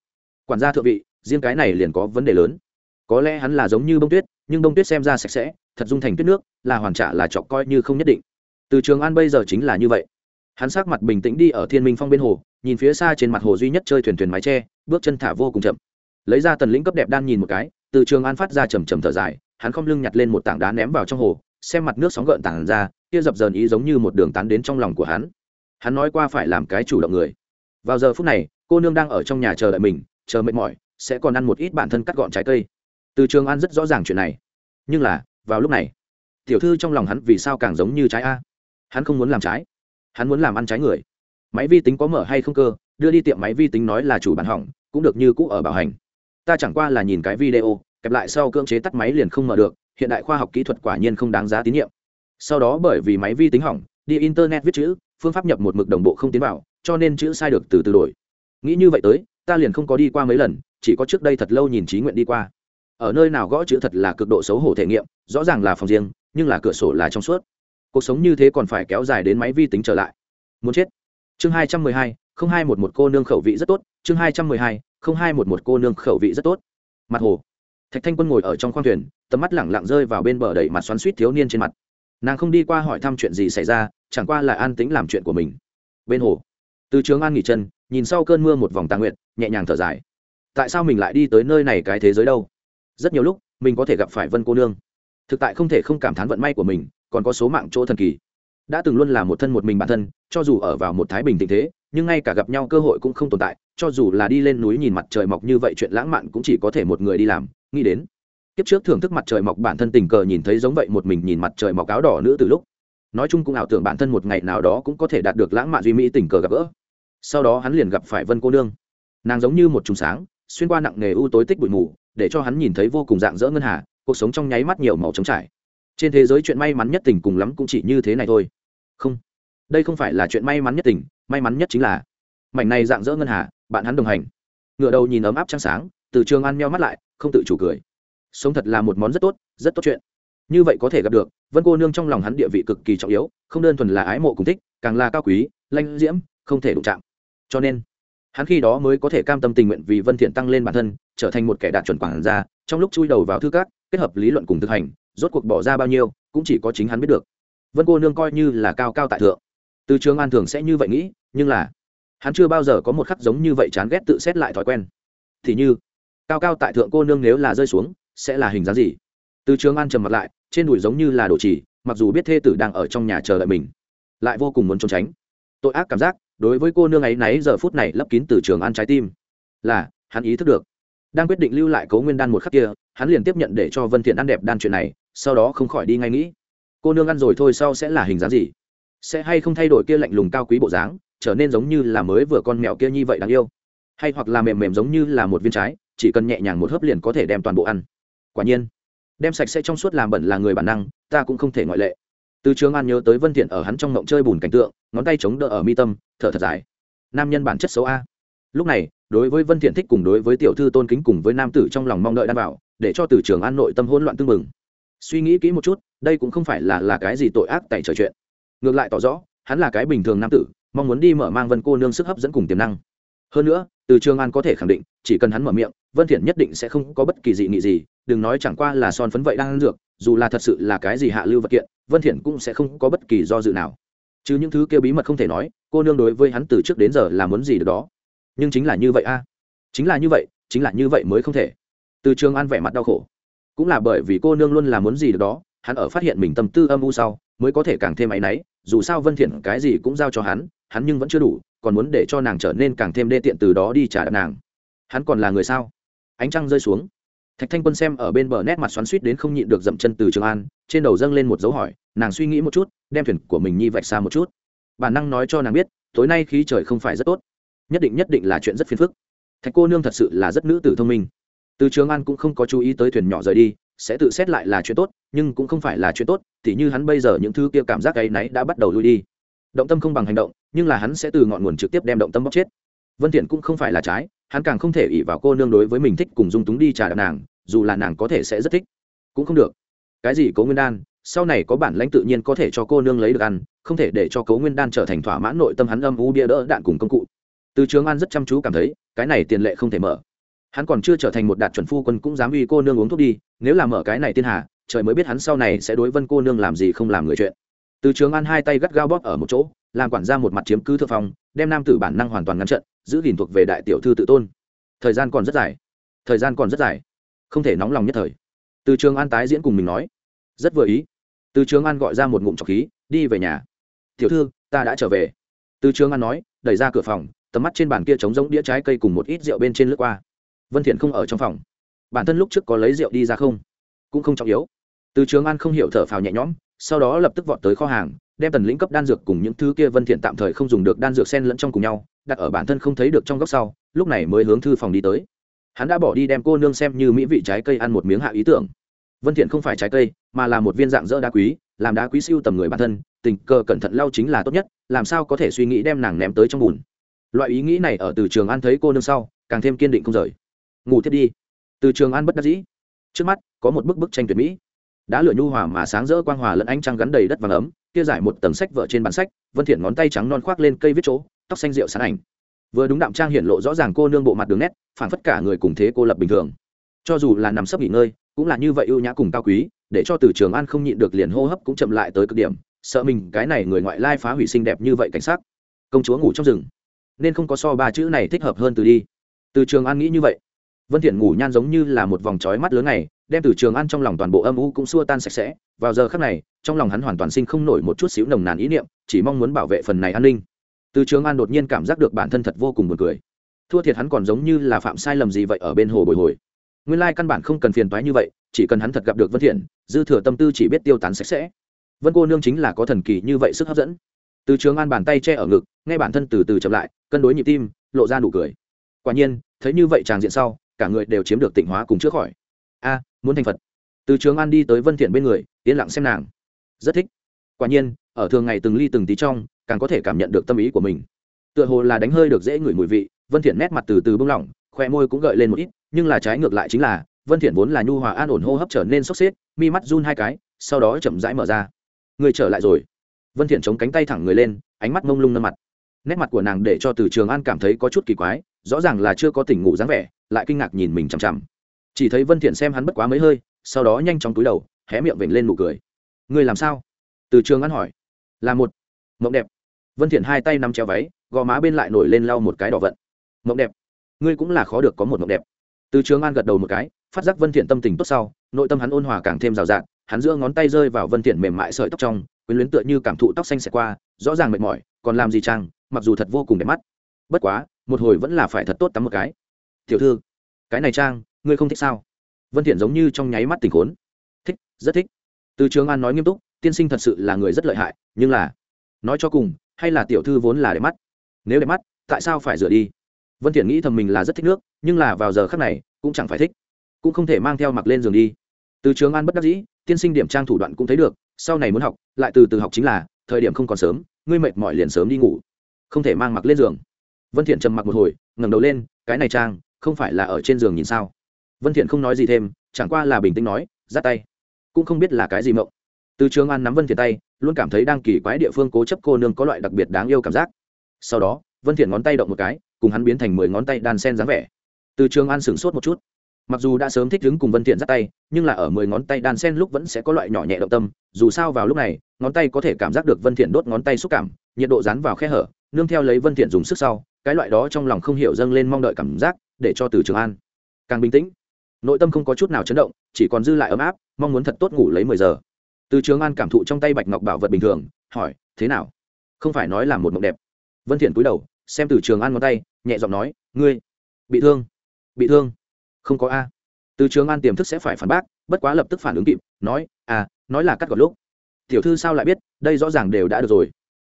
quản gia thượng vị, riêng cái này liền có vấn đề lớn. Có lẽ hắn là giống như bông tuyết, nhưng bông tuyết xem ra sạch sẽ, thật dung thành tuyết nước, là hoàn trả là chọc coi như không nhất định. Từ trường an bây giờ chính là như vậy. Hắn sắc mặt bình tĩnh đi ở thiên minh phong bên hồ, nhìn phía xa trên mặt hồ duy nhất chơi thuyền thuyền mái tre bước chân thả vô cùng chậm. Lấy ra tần lĩnh cấp đẹp đan nhìn một cái, từ trường an phát ra chầm chầm thở dài, hắn không lưng nhặt lên một tảng đá ném vào trong hồ, xem mặt nước sóng gợn tảng ra, kia dập dờn ý giống như một đường tán đến trong lòng của hắn. Hắn nói qua phải làm cái chủ động người. Vào giờ phút này, cô nương đang ở trong nhà chờ đợi mình chờ mệt mỏi, sẽ còn ăn một ít bản thân cắt gọn trái cây. Từ trường an rất rõ ràng chuyện này. Nhưng là, vào lúc này, tiểu thư trong lòng hắn vì sao càng giống như trái a? Hắn không muốn làm trái. Hắn muốn làm ăn trái người. Máy vi tính có mở hay không cơ? Đưa đi tiệm máy vi tính nói là chủ bản hỏng, cũng được như cũ ở bảo hành. Ta chẳng qua là nhìn cái video, kẹp lại sau cưỡng chế tắt máy liền không mở được, hiện đại khoa học kỹ thuật quả nhiên không đáng giá tín nhiệm. Sau đó bởi vì máy vi tính hỏng, đi internet viết chữ, phương pháp nhập một mực đồng bộ không tiến vào, cho nên chữ sai được từ từ đổi. Nghĩ như vậy tới ta liền không có đi qua mấy lần, chỉ có trước đây thật lâu nhìn trí nguyện đi qua. Ở nơi nào gõ chữ thật là cực độ xấu hổ thể nghiệm, rõ ràng là phòng riêng, nhưng là cửa sổ là trong suốt. Cuộc sống như thế còn phải kéo dài đến máy vi tính trở lại. Muốn chết. Chương hai trăm mười hai, không hai một một cô nương khẩu vị rất tốt. Chương hai trăm mười hai, không hai một một cô nương khẩu vị rất tốt. Mặt hồ. Thạch thanh quân ngồi ở trong khoang thuyền, tầm mắt lẳng lặng rơi vào bên bờ đầy mặt xoắn suýt thiếu niên trên mặt. Nàng không đi qua hỏi thăm chuyện gì xảy ra, chẳng qua là an tính làm chuyện của mình. Bên hồ. Từ trường an nghỉ chân nhìn sau cơn mưa một vòng tà nguyện nhẹ nhàng thở dài. Tại sao mình lại đi tới nơi này cái thế giới đâu? Rất nhiều lúc, mình có thể gặp phải vân cô nương. Thực tại không thể không cảm thán vận may của mình, còn có số mạng chỗ thần kỳ. Đã từng luôn là một thân một mình bản thân, cho dù ở vào một thái bình tình thế, nhưng ngay cả gặp nhau cơ hội cũng không tồn tại, cho dù là đi lên núi nhìn mặt trời mọc như vậy chuyện lãng mạn cũng chỉ có thể một người đi làm, nghĩ đến. Kiếp trước thưởng thức mặt trời mọc bản thân tình cờ nhìn thấy giống vậy một mình nhìn mặt trời mọc áo đỏ nữ từ lúc. Nói chung cũng ảo tưởng bản thân một ngày nào đó cũng có thể đạt được lãng mạn duy mỹ tình cờ gặp gỡ sau đó hắn liền gặp phải vân cô nương. Nàng giống như một trùng sáng, xuyên qua nặng nghề u tối tích bụi mù, để cho hắn nhìn thấy vô cùng dạng dỡ ngân hà, cuộc sống trong nháy mắt nhiều màu trống trải. Trên thế giới chuyện may mắn nhất tình cùng lắm cũng chỉ như thế này thôi. Không, đây không phải là chuyện may mắn nhất tình, may mắn nhất chính là mảnh này dạng dỡ ngân hà, bạn hắn đồng hành. Ngựa đầu nhìn ấm áp trăng sáng, từ trường ăn meo mắt lại, không tự chủ cười. Sống thật là một món rất tốt rất tốt chuyện. Như vậy có thể gặp được, vân cô nương trong lòng hắn địa vị cực kỳ trọng yếu, không đơn thuần là ái mộ cùng thích, càng là cao quý, lanh diễm, không thể đụng chạm cho nên, hắn khi đó mới có thể cam tâm tình nguyện vì vân thiện tăng lên bản thân, trở thành một kẻ đạt chuẩn quản gia, trong lúc chui đầu vào thư các, kết hợp lý luận cùng thực hành, rốt cuộc bỏ ra bao nhiêu, cũng chỉ có chính hắn biết được. Vân cô nương coi như là cao cao tại thượng. Từ trường an thường sẽ như vậy nghĩ, nhưng là, hắn chưa bao giờ có một khắc giống như vậy chán ghét tự xét lại thói quen. Thì như, cao cao tại thượng cô nương nếu là rơi xuống, sẽ là hình dáng gì? Từ trường an trầm mặt lại, trên đùi giống như là đồ chỉ, mặc dù biết thê tử đang ở trong nhà chờ đợi mình, lại vô cùng muốn trốn tránh. Tội ác cảm giác đối với cô nương ấy náy giờ phút này lấp kín từ trường ăn trái tim. Là, hắn ý thức được. Đang quyết định lưu lại cấu nguyên đan một khắc kia, hắn liền tiếp nhận để cho vân thiện ăn đẹp đan chuyện này, sau đó không khỏi đi ngay nghĩ. Cô nương ăn rồi thôi sau sẽ là hình dáng gì? Sẽ hay không thay đổi kia lạnh lùng cao quý bộ dáng, trở nên giống như là mới vừa con mèo kia như vậy đáng yêu? Hay hoặc là mềm mềm giống như là một viên trái, chỉ cần nhẹ nhàng một hớp liền có thể đem toàn bộ ăn? Quả nhiên, đem sạch sẽ trong suốt làm bẩn là người bản năng, ta cũng không thể ngoại lệ từ trường an nhớ tới vân thiện ở hắn trong ngộng chơi bùn cảnh tượng, ngón tay chống đỡ ở mi tâm, thở thật dài. Nam nhân bản chất xấu a. Lúc này, đối với vân thiện thích cùng đối với tiểu thư tôn kính cùng với nam tử trong lòng mong đợi đan bảo để cho từ trường an nội tâm hỗn loạn tương mừng suy nghĩ kỹ một chút, đây cũng không phải là là cái gì tội ác tại trời chuyện. Ngược lại tỏ rõ, hắn là cái bình thường nam tử, mong muốn đi mở mang vân cô nương sức hấp dẫn cùng tiềm năng hơn nữa, từ trường an có thể khẳng định, chỉ cần hắn mở miệng, vân thiện nhất định sẽ không có bất kỳ dị nghị gì, đừng nói chẳng qua là son phấn vậy đang ăn dược, dù là thật sự là cái gì hạ lưu vật kiện, vân thiện cũng sẽ không có bất kỳ do dự nào. Chứ những thứ kia bí mật không thể nói, cô nương đối với hắn từ trước đến giờ là muốn gì được đó. Nhưng chính là như vậy a. Chính là như vậy, chính là như vậy mới không thể. Từ trường an vẻ mặt đau khổ. Cũng là bởi vì cô nương luôn là muốn gì được đó, hắn ở phát hiện mình tâm tư âm u sau, mới có thể càng thêm áy náy, dù sao vân thiện cái gì cũng giao cho hắn hắn nhưng vẫn chưa đủ còn muốn để cho nàng trở nên càng thêm đê tiện từ đó đi trả đạp nàng. Hắn còn là người sao? Ánh trăng rơi xuống. Thạch thanh quân xem ở bên bờ nét mặt xoắn suýt đến không nhịn được dậm chân từ trường an, trên đầu dâng lên một dấu hỏi, nàng suy nghĩ một chút, đem thuyền của mình nhi vạch xa một chút. Bản năng nói cho nàng biết, tối nay khí trời không phải rất tốt. Nhất định nhất định là chuyện rất phiền phức. Thạch cô nương thật sự là rất nữ tử thông minh. Từ trường an cũng không có chú ý tới thuyền nhỏ rời đi, sẽ tự xét lại là chuyện tốt, nhưng cũng không phải là chuyện tốt thì như hắn bây giờ những thứ kia cảm giác ấy náy đã bắt đầu lui đi động tâm không bằng hành động, nhưng là hắn sẽ từ ngọn nguồn trực tiếp đem động tâm bóc chết. Vân thiện cũng không phải là trái, hắn càng không thể ỷ vào cô nương đối với mình thích cùng dung túng đi trả đạp nàng, dù là nàng có thể sẽ rất thích. Cũng không được. Cái gì cố nguyên đan, sau này có bản lãnh tự nhiên có thể cho cô nương lấy được ăn, không thể để cho cố nguyên đan trở thành thỏa mãn nội tâm hắn âm u bia đỡ đạn cùng công cụ. Từ trường an rất chăm chú cảm thấy, cái này tiền lệ không thể mở. Hắn còn chưa trở thành một đạt chuẩn phu quân cũng dám uy cô nương uống thuốc đi, nếu là mở cái này tiên hà, trời mới biết hắn sau này sẽ đối vân cô nương làm gì không làm người chuyện từ trường an hai tay gắt gao bóp ở một chỗ, làm quản ra một mặt chiếm cứ thượng phong, đem nam tử bản năng hoàn toàn ngăn trận giữ gìn thuộc về đại tiểu thư tự tôn. Thời gian còn rất dài. Thời gian còn rất dài. Không thể nóng lòng nhất thời. Từ trường an tái diễn cùng mình nói, rất vừa ý. Từ trường an gọi ra một ngụm trọc khí, đi về nhà. Tiểu thư, ta đã trở về. Từ trường an nói, đẩy ra cửa phòng, tầm mắt trên bàn kia trống giống đĩa trái cây cùng một ít rượu bên trên lướt qua. Vân thiện không ở trong phòng. Bản thân lúc trước có lấy rượu đi ra không? Cũng không trọng yếu. Từ trường an không hiểu thở phào nhẹ nhõm sau đó lập tức vọt tới kho hàng, đem tần lĩnh cấp đan dược cùng những thứ kia vân thiện tạm thời không dùng được đan dược xen lẫn trong cùng nhau, đặt ở bản thân không thấy được trong góc sau, lúc này mới hướng thư phòng đi tới. Hắn đã bỏ đi đem cô nương xem như mỹ vị trái cây ăn một miếng hạ ý tưởng. Vân thiện không phải trái cây, mà là một viên dạng dỡ đá quý, làm đá quý siêu tầm người bản thân, tình cờ cẩn thận lau chính là tốt nhất, làm sao có thể suy nghĩ đem nàng ném tới trong bùn. Loại ý nghĩ này ở từ trường an thấy cô nương sau, càng thêm kiên định không rời. Ngủ thiết đi. Từ trường an bất đắc dĩ. Trước mắt, có một bức bức tranh tuyệt mỹ đã lửa nhu hòa mà sáng rỡ quang hòa lẫn ánh trăng gắn đầy đất vàng ấm, kia giải một tầng sách vợ trên bản sách, vân thiện ngón tay trắng non khoác lên cây viết chỗ, tóc xanh rượu sáng ảnh. Vừa đúng đạm trang hiện lộ rõ ràng cô nương bộ mặt đường nét phản phất cả người cùng thế cô lập bình thường. Cho dù là nằm sấp nghỉ ngơi, cũng là như vậy ưu nhã cùng cao quý, để cho từ trường an không nhịn được liền hô hấp cũng chậm lại tới cực điểm, sợ mình cái này người ngoại lai phá hủy xinh đẹp như vậy cảnh sát công chúa ngủ trong rừng. Nên không có so ba chữ này thích hợp hơn từ đi. Từ trường an nghĩ như vậy. Vân thiện ngủ nhan giống như là một vòng trói mắt lớn này đem từ trường an trong lòng toàn bộ âm u cũng xua tan sạch sẽ. Vào giờ khắc này, trong lòng hắn hoàn toàn sinh không nổi một chút xíu nồng nàn ý niệm, chỉ mong muốn bảo vệ phần này an ninh. Từ trường an đột nhiên cảm giác được bản thân thật vô cùng buồn cười. Thua thiệt hắn còn giống như là phạm sai lầm gì vậy ở bên hồ bồi hồi. Nguyên lai căn bản không cần phiền toái như vậy, chỉ cần hắn thật gặp được vân thiện, dư thừa tâm tư chỉ biết tiêu tán sạch sẽ. Vân cô nương chính là có thần kỳ như vậy sức hấp dẫn. Từ trường an bàn tay che ở ngực, nghe bản thân từ từ chậm lại, cân đối nhịp tim, lộ ra nụ cười. Quả nhiên, thấy như vậy tràng diện sau, cả người đều chiếm được tịnh hóa cùng trước khỏi. A muốn thành phật. Từ trường an đi tới vân thiện bên người, yên lặng xem nàng. Rất thích. Quả nhiên, ở thường ngày từng ly từng tí trong, càng có thể cảm nhận được tâm ý của mình. Tựa hồ là đánh hơi được dễ ngửi mùi vị, vân thiện nét mặt từ từ bung lỏng khoe môi cũng gợi lên một ít, nhưng là trái ngược lại chính là, vân thiện vốn là nhu hòa an ổn hô hấp trở nên sốc xếp, mi mắt run hai cái, sau đó chậm rãi mở ra. Người trở lại rồi. Vân thiện chống cánh tay thẳng người lên, ánh mắt mông lung nâng mặt. Nét mặt của nàng để cho từ trường an cảm thấy có chút kỳ quái, rõ ràng là chưa có tỉnh ngủ dáng vẻ, lại kinh ngạc nhìn mình chằm chằm chỉ thấy vân thiện xem hắn bất quá mấy hơi sau đó nhanh chóng túi đầu hé miệng vểnh lên nụ cười người làm sao từ trường an hỏi là một mộng đẹp vân thiện hai tay nắm treo váy gò má bên lại nổi lên lau một cái đỏ vận mộng đẹp ngươi cũng là khó được có một mộng đẹp từ trường an gật đầu một cái phát giác vân thiện tâm tình tốt sau nội tâm hắn ôn hòa càng thêm rào rạt hắn giữa ngón tay rơi vào vân thiện mềm mại sợi tóc trong quyến luyến tựa như cảm thụ tóc xanh xẹt qua rõ ràng mệt mỏi còn làm gì trang mặc dù thật vô cùng đẹp mắt bất quá một hồi vẫn là phải thật tốt tắm một cái tiểu thư cái này trang ngươi không thích sao? Vân thiện giống như trong nháy mắt tình khốn. Thích, rất thích. Từ trường an nói nghiêm túc, tiên sinh thật sự là người rất lợi hại, nhưng là, nói cho cùng, hay là tiểu thư vốn là đẹp mắt. Nếu đẹp mắt, tại sao phải rửa đi? Vân thiện nghĩ thầm mình là rất thích nước, nhưng là vào giờ khắc này, cũng chẳng phải thích. Cũng không thể mang theo mặc lên giường đi. Từ trường an bất đắc dĩ, tiên sinh điểm trang thủ đoạn cũng thấy được, sau này muốn học, lại từ từ học chính là, thời điểm không còn sớm, ngươi mệt mỏi liền sớm đi ngủ. Không thể mang mặc lên giường. Vân thiện trầm mặc một hồi, ngẩng đầu lên, cái này trang, không phải là ở trên giường nhìn sao? Vân thiện không nói gì thêm, chẳng qua là bình tĩnh nói, ra tay. Cũng không biết là cái gì mộng. Từ trường an nắm vân thiện tay, luôn cảm thấy đang kỳ quái địa phương cố chấp cô nương có loại đặc biệt đáng yêu cảm giác. Sau đó, vân thiện ngón tay động một cái, cùng hắn biến thành mười ngón tay đan sen dáng vẻ. Từ trường an sửng sốt một chút. Mặc dù đã sớm thích đứng cùng vân thiện dắt tay, nhưng là ở mười ngón tay đan sen lúc vẫn sẽ có loại nhỏ nhẹ động tâm, dù sao vào lúc này, ngón tay có thể cảm giác được vân thiện đốt ngón tay xúc cảm, nhiệt độ dán vào khe hở, nương theo lấy vân thiện dùng sức sau, cái loại đó trong lòng không hiểu dâng lên mong đợi cảm giác, để cho từ trường an càng bình tĩnh nội tâm không có chút nào chấn động, chỉ còn dư lại ấm áp, mong muốn thật tốt ngủ lấy mười giờ. Từ trường an cảm thụ trong tay bạch ngọc bảo vật bình thường, hỏi, thế nào? Không phải nói là một mộng đẹp? Vân thiện cúi đầu, xem từ trường an ngón tay, nhẹ giọng nói, ngươi, bị thương bị thương. Không có a. Từ trường an tiềm thức sẽ phải phản bác, bất quá lập tức phản ứng kịp, nói à nói là cắt gọt lúc. Tiểu thư sao lại biết, đây rõ ràng đều đã được rồi.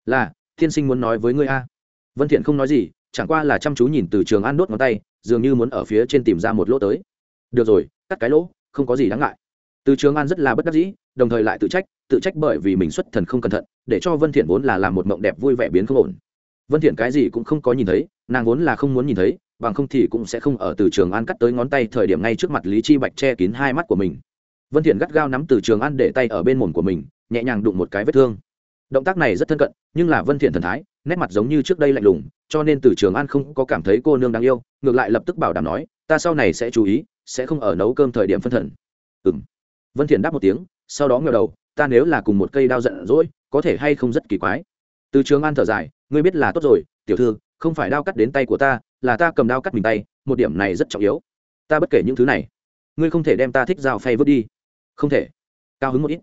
Là thiên sinh muốn nói với ngươi a. Vân thiện không nói gì, chẳng qua là chăm chú nhìn từ trường an đốt ngón tay, dường như muốn ở phía trên tìm ra một lỗ tới được rồi, cắt cái lỗ, không có gì đáng ngại. Từ trường an rất là bất đắc dĩ, đồng thời lại tự trách tự trách bởi vì mình xuất thần không cẩn thận, để cho vân thiện vốn là làm một mộng đẹp vui vẻ biến không ổn. Vân thiện cái gì cũng không có nhìn thấy, nàng vốn là không muốn nhìn thấy, bằng không thì cũng sẽ không ở từ trường an cắt tới ngón tay thời điểm ngay trước mặt lý chi bạch che kín hai mắt của mình. Vân thiện gắt gao nắm từ trường an để tay ở bên mồm của mình, nhẹ nhàng đụng một cái vết thương. Động tác này rất thân cận, nhưng là vân thiện thần thái, nét mặt giống như trước đây lạnh lùng, cho nên từ trường an không có cảm thấy cô nương đáng yêu, ngược lại lập tức bảo đảm nói, ta sau này sẽ chú ý sẽ không ở nấu cơm thời điểm phân thần. Ừm. Vân thiện đáp một tiếng, sau đó ngẩng đầu, ta nếu là cùng một cây đao giận dỗi, có thể hay không rất kỳ quái. Từ trường an thở dài, ngươi biết là tốt rồi, tiểu thư, không phải đao cắt đến tay của ta, là ta cầm đao cắt mình tay, một điểm này rất trọng yếu. Ta bất kể những thứ này, ngươi không thể đem ta thích dao phay vứt đi. Không thể. Cao hứng một ít.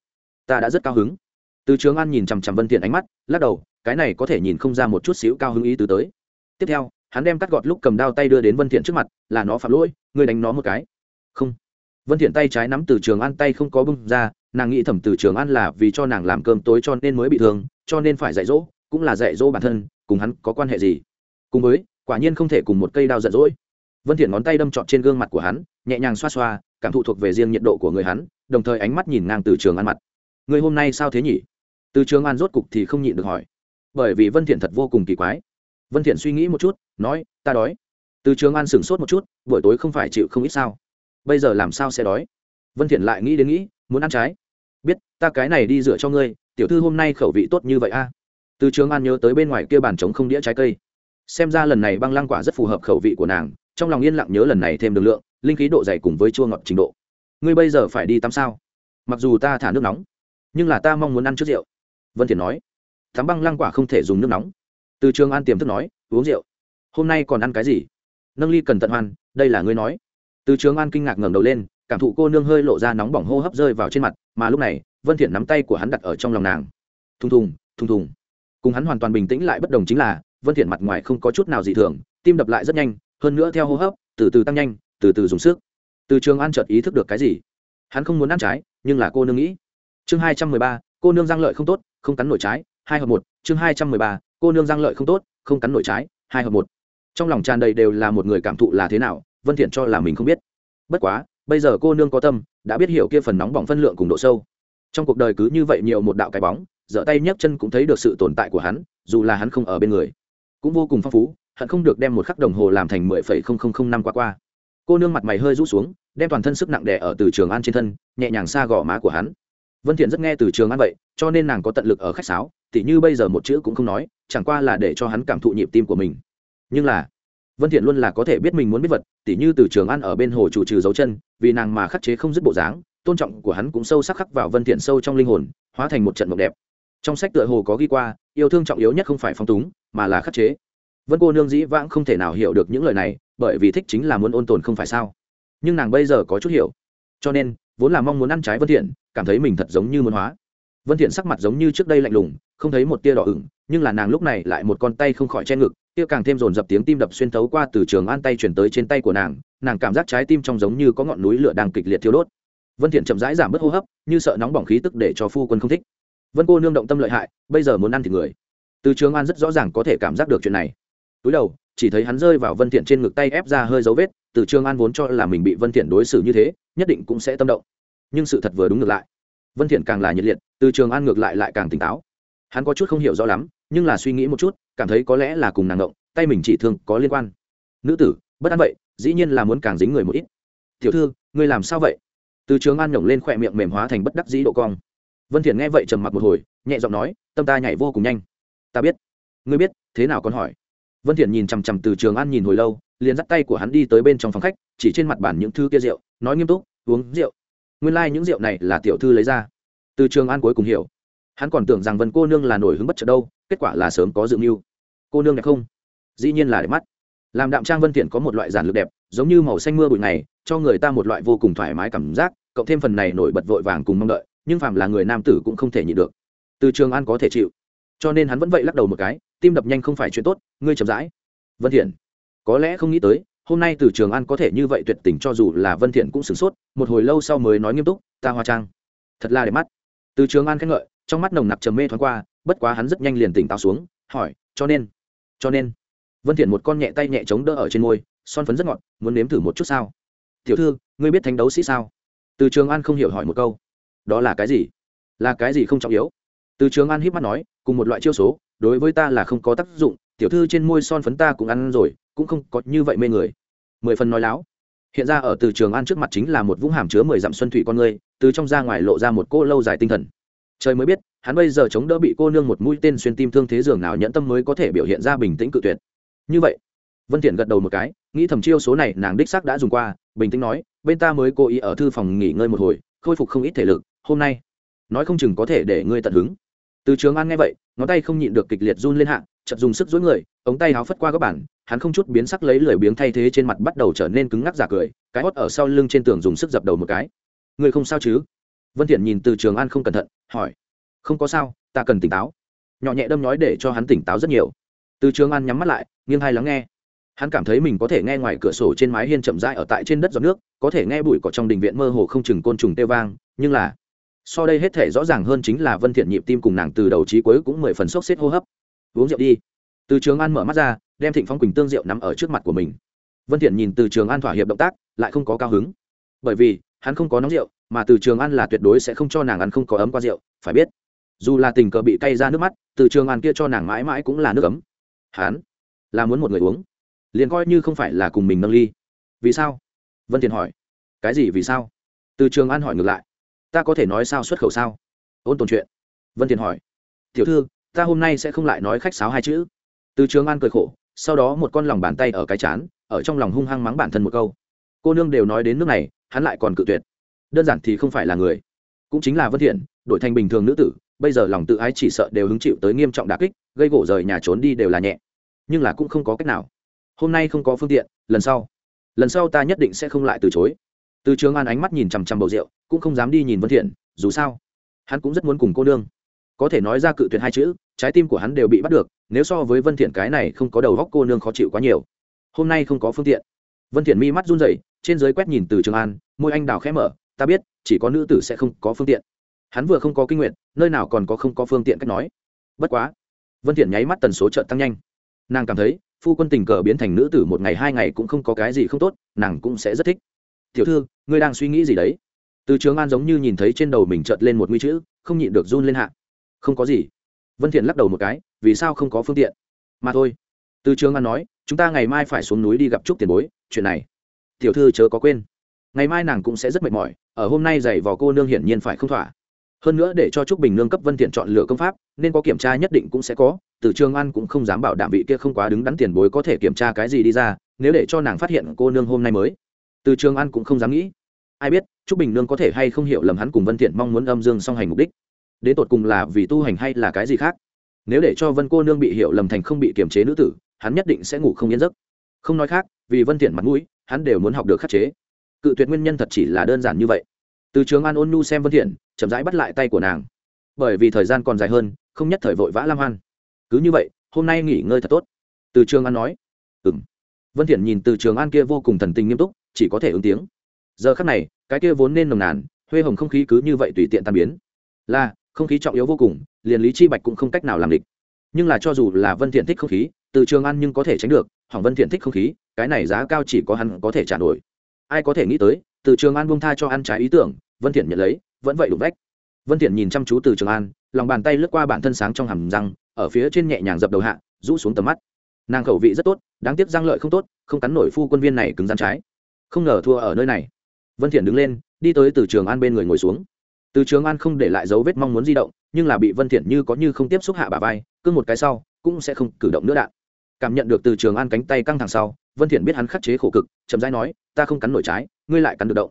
Ta đã rất cao hứng. Từ trường an nhìn chằm chằm vân thiện ánh mắt, lắc đầu, cái này có thể nhìn không ra một chút xíu cao hứng ý tứ tới. Tiếp theo hắn đem cắt gọt lúc cầm đao tay đưa đến vân thiện trước mặt, là nó phạm lỗi, ngươi đánh nó một cái. Không. Vân thiện tay trái nắm từ trường an tay không có bung ra, nàng nghĩ thẩm từ trường an là vì cho nàng làm cơm tối cho nên mới bị thương, cho nên phải dạy dỗ, cũng là dạy dỗ bản thân, cùng hắn có quan hệ gì? Cùng với, quả nhiên không thể cùng một cây đao giận dỗi. Vân thiện ngón tay đâm trọn trên gương mặt của hắn, nhẹ nhàng xoa xoa, cảm thụ thuộc về riêng nhiệt độ của người hắn, đồng thời ánh mắt nhìn ngang từ trường an mặt. Người hôm nay sao thế nhỉ? Từ trường an rốt cục thì không nhịn được hỏi. Bởi vì vân thiện thật vô cùng kỳ quái vân thiện suy nghĩ một chút, nói, ta đói. Từ trường an sửng sốt một chút, buổi tối không phải chịu không ít sao? Bây giờ làm sao sẽ đói? Vân thiện lại nghĩ đến nghĩ, muốn ăn trái. Biết, ta cái này đi rửa cho ngươi, tiểu thư hôm nay khẩu vị tốt như vậy a. Từ trường an nhớ tới bên ngoài kia bàn trống không đĩa trái cây. Xem ra lần này băng lăng quả rất phù hợp khẩu vị của nàng, trong lòng yên lặng nhớ lần này thêm đường lượng, linh khí độ dày cùng với chua ngọt trình độ. Ngươi bây giờ phải đi tắm sao? Mặc dù ta thả nước nóng, nhưng là ta mong muốn ăn trước rượu. Vân thiện nói, tắm băng lăng quả không thể dùng nước nóng từ trường an tiềm thức nói, uống rượu. Hôm nay còn ăn cái gì? Nâng ly cần tận hoan, đây là ngươi nói. Từ trường an kinh ngạc ngẩng đầu lên, cảm thụ cô nương hơi lộ ra nóng bỏng hô hấp rơi vào trên mặt, mà lúc này, vân thiện nắm tay của hắn đặt ở trong lòng nàng. Thùng thùng thùng thùng. Cùng hắn hoàn toàn bình tĩnh lại bất đồng chính là, vân thiện mặt ngoài không có chút nào dị thường, tim đập lại rất nhanh, hơn nữa theo hô hấp, từ từ tăng nhanh, từ từ dùng sức. Từ trường an chợt ý thức được cái gì? Hắn không muốn ăn trái, nhưng là cô nương nghĩ. Chương hai trăm mười ba, cô nương giang lợi không tốt, không cắn nổi trái. Hai hợp một, chương hai trăm mười ba cô nương giang lợi không tốt, không cắn nổi trái, hai hợp một. Trong lòng tràn đầy đều là một người cảm thụ là thế nào, vân thiện cho là mình không biết. Bất quá, bây giờ cô nương có tâm, đã biết hiểu kia phần nóng bỏng phân lượng cùng độ sâu. Trong cuộc đời cứ như vậy nhiều một đạo cái bóng giở tay nhấc chân cũng thấy được sự tồn tại của hắn, dù là hắn không ở bên người. Cũng vô cùng phong phú, hận không được đem một khắc đồng hồ làm thành mười phẩy không không không năm qua qua. Cô nương mặt mày hơi rũ xuống, đem toàn thân sức nặng đè ở từ trường an trên thân, nhẹ nhàng xa gò má của hắn vân thiện rất nghe từ trường an vậy, cho nên nàng có tận lực ở khách sáo, tỉ như bây giờ một chữ cũng không nói, chẳng qua là để cho hắn cảm thụ nhịp tim của mình. Nhưng là, vân thiện luôn là có thể biết mình muốn biết vật, tỉ như từ trường an ở bên hồ chủ trừ dấu chân, vì nàng mà khắc chế không dứt bộ dáng, tôn trọng của hắn cũng sâu sắc khắc vào vân thiện sâu trong linh hồn, hóa thành một trận mộng đẹp. Trong sách tựa hồ có ghi qua, yêu thương trọng yếu nhất không phải phong túng, mà là khắc chế. Vân cô nương dĩ vãng không thể nào hiểu được những lời này, bởi vì thích chính là muốn ôn tồn không phải sao. Nhưng nàng bây giờ có chút hiểu. Cho nên vốn là mong muốn ăn trái vân thiện, cảm thấy mình thật giống như muốn hóa. Vân thiện sắc mặt giống như trước đây lạnh lùng, không thấy một tia đỏ ửng, nhưng là nàng lúc này lại một con tay không khỏi che ngực tia càng thêm dồn dập tiếng tim đập xuyên thấu qua từ trường an tay chuyển tới trên tay của nàng nàng cảm giác trái tim trong giống như có ngọn núi lửa đang kịch liệt thiêu đốt. Vân thiện chậm rãi giảm bớt hô hấp, như sợ nóng bỏng khí tức để cho phu quân không thích. Vân cô nương động tâm lợi hại, bây giờ muốn ăn thì người. Từ trường an rất rõ ràng có thể cảm giác được chuyện này. Túi đầu chỉ thấy hắn rơi vào vân thiện trên ngực tay ép ra hơi dấu vết, từ trường an vốn cho là mình bị vân thiện đối xử như thế, nhất định cũng sẽ tâm động. Nhưng sự thật vừa đúng ngược lại. Vân thiện càng là nhiệt liệt, từ trường an ngược lại lại càng tỉnh táo. Hắn có chút không hiểu rõ lắm, nhưng là suy nghĩ một chút, cảm thấy có lẽ là cùng nàng động, tay mình chỉ thương có liên quan. Nữ tử, bất an vậy, dĩ nhiên là muốn càng dính người một ít. Tiểu thư, ngươi làm sao vậy? Từ trường an nhổng lên khỏe miệng mềm hóa thành bất đắc dĩ độ cong. Vân thiện nghe vậy trầm mặc một hồi, nhẹ giọng nói, tâm ta nhảy vô cùng nhanh. Ta biết. Ngươi biết, thế nào con hỏi? Vân thiện nhìn chằm chằm từ trường an nhìn hồi lâu, liền dắt tay của hắn đi tới bên trong phòng khách, chỉ trên mặt bàn những thứ kia rượu, nói nghiêm túc, uống rượu. Nguyên lai like những rượu này là tiểu thư lấy ra. Từ trường an cuối cùng hiểu. Hắn còn tưởng rằng vân cô nương là nổi hứng bất chợt đâu, kết quả là sớm có dự mưu. Cô nương đẹp không? Dĩ nhiên là đẹp mắt. Làm đạm trang vân thiện có một loại giản lược đẹp, giống như màu xanh mưa bụi này cho người ta một loại vô cùng thoải mái cảm giác, cộng thêm phần này nổi bật vội vàng cùng mong đợi, nhưng phàm là người nam tử cũng không thể nhịn được. Từ trường an có thể chịu. Cho nên hắn vẫn vậy lắc đầu một cái tim đập nhanh không phải chuyện tốt, ngươi chậm rãi. Vân thiện, có lẽ không nghĩ tới, hôm nay từ trường an có thể như vậy tuyệt tình cho dù là vân thiện cũng sửng sốt, một hồi lâu sau mới nói nghiêm túc, ta hoa trang. Thật là đẹp mắt. Từ trường an khen ngợi, trong mắt nồng nặc trầm mê thoáng qua, bất quá hắn rất nhanh liền tỉnh táo xuống, hỏi, cho nên cho nên? Vân thiện một con nhẹ tay nhẹ chống đỡ ở trên môi, son phấn rất ngọt, muốn nếm thử một chút sao? Tiểu thư, ngươi biết thánh đấu sĩ sao? Từ trường an không hiểu hỏi một câu. Đó là cái gì? Là cái gì không trọng yếu. Từ trường an híp mắt nói, cùng một loại chiêu số đối với ta là không có tác dụng, tiểu thư trên môi son phấn ta cũng ăn rồi, cũng không có như vậy mê người. Mười phần nói láo. Hiện ra ở từ trường an trước mặt chính là một vũng hàm chứa mười dặm xuân thủy con người, từ trong ra ngoài lộ ra một cô lâu dài tinh thần. Trời mới biết, hắn bây giờ chống đỡ bị cô nương một mũi tên xuyên tim thương thế giường nào nhẫn tâm mới có thể biểu hiện ra bình tĩnh cự tuyệt. Như vậy, vân thiện gật đầu một cái, nghĩ thầm chiêu số này nàng đích xác đã dùng qua, bình tĩnh nói, bên ta mới cố ý ở thư phòng nghỉ ngơi một hồi, khôi phục không ít thể lực, hôm nay, nói không chừng có thể để ngươi tận hứng từ trường an nghe vậy, ngón tay không nhịn được kịch liệt run lên hạ, chợt dùng sức dối người, ống tay háo phất qua các bản hắn không chút biến sắc lấy lười biếng thay thế trên mặt bắt đầu trở nên cứng ngắc giả cười, cái hót ở sau lưng trên tường dùng sức dập đầu một cái. Người không sao chứ? Vân thiện nhìn từ trường an không cẩn thận, hỏi. Không có sao, ta cần tỉnh táo. Nhỏ nhẹ đâm nói để cho hắn tỉnh táo rất nhiều. Từ trường an nhắm mắt lại, nghiêng hai lắng nghe. Hắn cảm thấy mình có thể nghe ngoài cửa sổ trên mái hiên chậm rãi ở tại trên đất giọt nước, có thể nghe bụi cỏ trong đình viện mơ hồ không chừng côn trùng tê vang, nhưng là so đây hết thể rõ ràng hơn chính là vân thiện nhịp tim cùng nàng từ đầu chí cuối cũng mười phần sốc xếp hô hấp. Uống rượu đi. Từ trường an mở mắt ra, đem thịnh phong quỳnh tương rượu nắm ở trước mặt của mình. Vân thiện nhìn từ trường an thỏa hiệp động tác, lại không có cao hứng. Bởi vì, hắn không có nóng rượu, mà từ trường an là tuyệt đối sẽ không cho nàng ăn không có ấm qua rượu, phải biết. Dù là tình cờ bị cay ra nước mắt, từ trường an kia cho nàng mãi mãi cũng là nước ấm. Hắn là muốn một người uống. Liền coi như không phải là cùng mình nâng ly. Vì sao? Vân thiện hỏi. Cái gì vì sao? Từ trường an hỏi ngược lại ta có thể nói sao xuất khẩu sao? Ôn tồn chuyện. Vân thiện hỏi. Tiểu thư, ta hôm nay sẽ không lại nói khách sáo hai chữ. Từ trường an cười khổ, sau đó một con lòng bàn tay ở cái chán, ở trong lòng hung hăng mắng bản thân một câu. Cô nương đều nói đến nước này, hắn lại còn cự tuyệt. Đơn giản thì không phải là người. Cũng chính là vân thiện, đổi thành bình thường nữ tử, bây giờ lòng tự ái chỉ sợ đều hứng chịu tới nghiêm trọng đả kích, gây gỗ rời nhà trốn đi đều là nhẹ. Nhưng là cũng không có cách nào. Hôm nay không có phương tiện, lần sau. Lần sau ta nhất định sẽ không lại từ chối từ trường an ánh mắt nhìn chằm chằm bầu rượu, cũng không dám đi nhìn vân thiện, dù sao, hắn cũng rất muốn cùng cô đương. có thể nói ra cự tuyệt hai chữ, trái tim của hắn đều bị bắt được, nếu so với vân thiện cái này không có đầu góc cô nương khó chịu quá nhiều. Hôm nay không có phương tiện. Vân thiện mi mắt run rẩy, trên dưới quét nhìn từ trường an, môi anh đào khẽ mở, ta biết, chỉ có nữ tử sẽ không có phương tiện. Hắn vừa không có kinh nguyện nơi nào còn có không có phương tiện cách nói. Bất quá, vân thiện nháy mắt tần số chợt tăng nhanh. Nàng cảm thấy, phu quân tình cờ biến thành nữ tử một ngày hai ngày cũng không có cái gì không tốt, nàng cũng sẽ rất thích tiểu thư, ngươi đang suy nghĩ gì đấy? Từ trường an giống như nhìn thấy trên đầu mình chợt lên một nguy chữ, không nhịn được run lên hạ. Không có gì. Vân thiện lắc đầu một cái, vì sao không có phương tiện? Mà thôi. Từ trường an nói, chúng ta ngày mai phải xuống núi đi gặp trúc tiền bối, chuyện này. Tiểu thư chớ có quên. Ngày mai nàng cũng sẽ rất mệt mỏi, ở hôm nay giày vò cô nương hiển nhiên phải không thỏa. Hơn nữa để cho trúc bình nương cấp vân thiện chọn lựa công pháp, nên có kiểm tra nhất định cũng sẽ có, từ trường an cũng không dám bảo đảm vị kia không quá đứng đắn tiền bối có thể kiểm tra cái gì đi ra, nếu để cho nàng phát hiện cô nương hôm nay mới từ trường an cũng không dám nghĩ. Ai biết, trúc bình nương có thể hay không hiểu lầm hắn cùng vân thiện mong muốn âm dương song hành mục đích. Đến tột cùng là vì tu hành hay là cái gì khác? Nếu để cho vân cô nương bị hiểu lầm thành không bị kiềm chế nữ tử, hắn nhất định sẽ ngủ không yên giấc. Không nói khác, vì vân thiện mặt mũi, hắn đều muốn học được khắc chế. Cự tuyệt nguyên nhân thật chỉ là đơn giản như vậy. Từ trường an ôn nhu xem vân thiện, chậm rãi bắt lại tay của nàng. Bởi vì thời gian còn dài hơn, không nhất thời vội vã lam hoan. Cứ như vậy, hôm nay nghỉ ngơi thật tốt. Từ trường an nói. Ừm. Vân thiện nhìn từ trường an kia vô cùng thần tình nghiêm túc chỉ có thể ứng tiếng. Giờ khắc này, cái kia vốn nên nồng nàn, huê hồng không khí cứ như vậy tùy tiện tan biến. Là, không khí trọng yếu vô cùng, liền lý chi bạch cũng không cách nào làm địch. Nhưng là cho dù là vân thiện thích không khí, từ trường an nhưng có thể tránh được hoàng vân thiện thích không khí, cái này giá cao chỉ có hắn có thể trả nổi. Ai có thể nghĩ tới, từ trường an buông tha cho ăn trái ý tưởng, vân thiện nhận lấy, vẫn vậy đủ vách. Vân thiện nhìn chăm chú từ trường an lòng bàn tay lướt qua bản thân sáng trong hàm răng, ở phía trên nhẹ nhàng dập đầu hạ, rũ xuống tầm mắt. Nàng khẩu vị rất tốt, đáng tiếc răng lợi không tốt, không cắn nổi phu quân viên này cứng rắn trái không ngờ thua ở nơi này. Vân thiện đứng lên, đi tới từ trường an bên người ngồi xuống. Từ trường an không để lại dấu vết mong muốn di động, nhưng là bị vân thiện như có như không tiếp xúc hạ bà vai, cứ một cái sau, cũng sẽ không cử động nữa đạn. Cảm nhận được từ trường an cánh tay căng thẳng sau, vân thiện biết hắn khắc chế khổ cực, chậm rãi nói, ta không cắn nổi trái, ngươi lại cắn được động.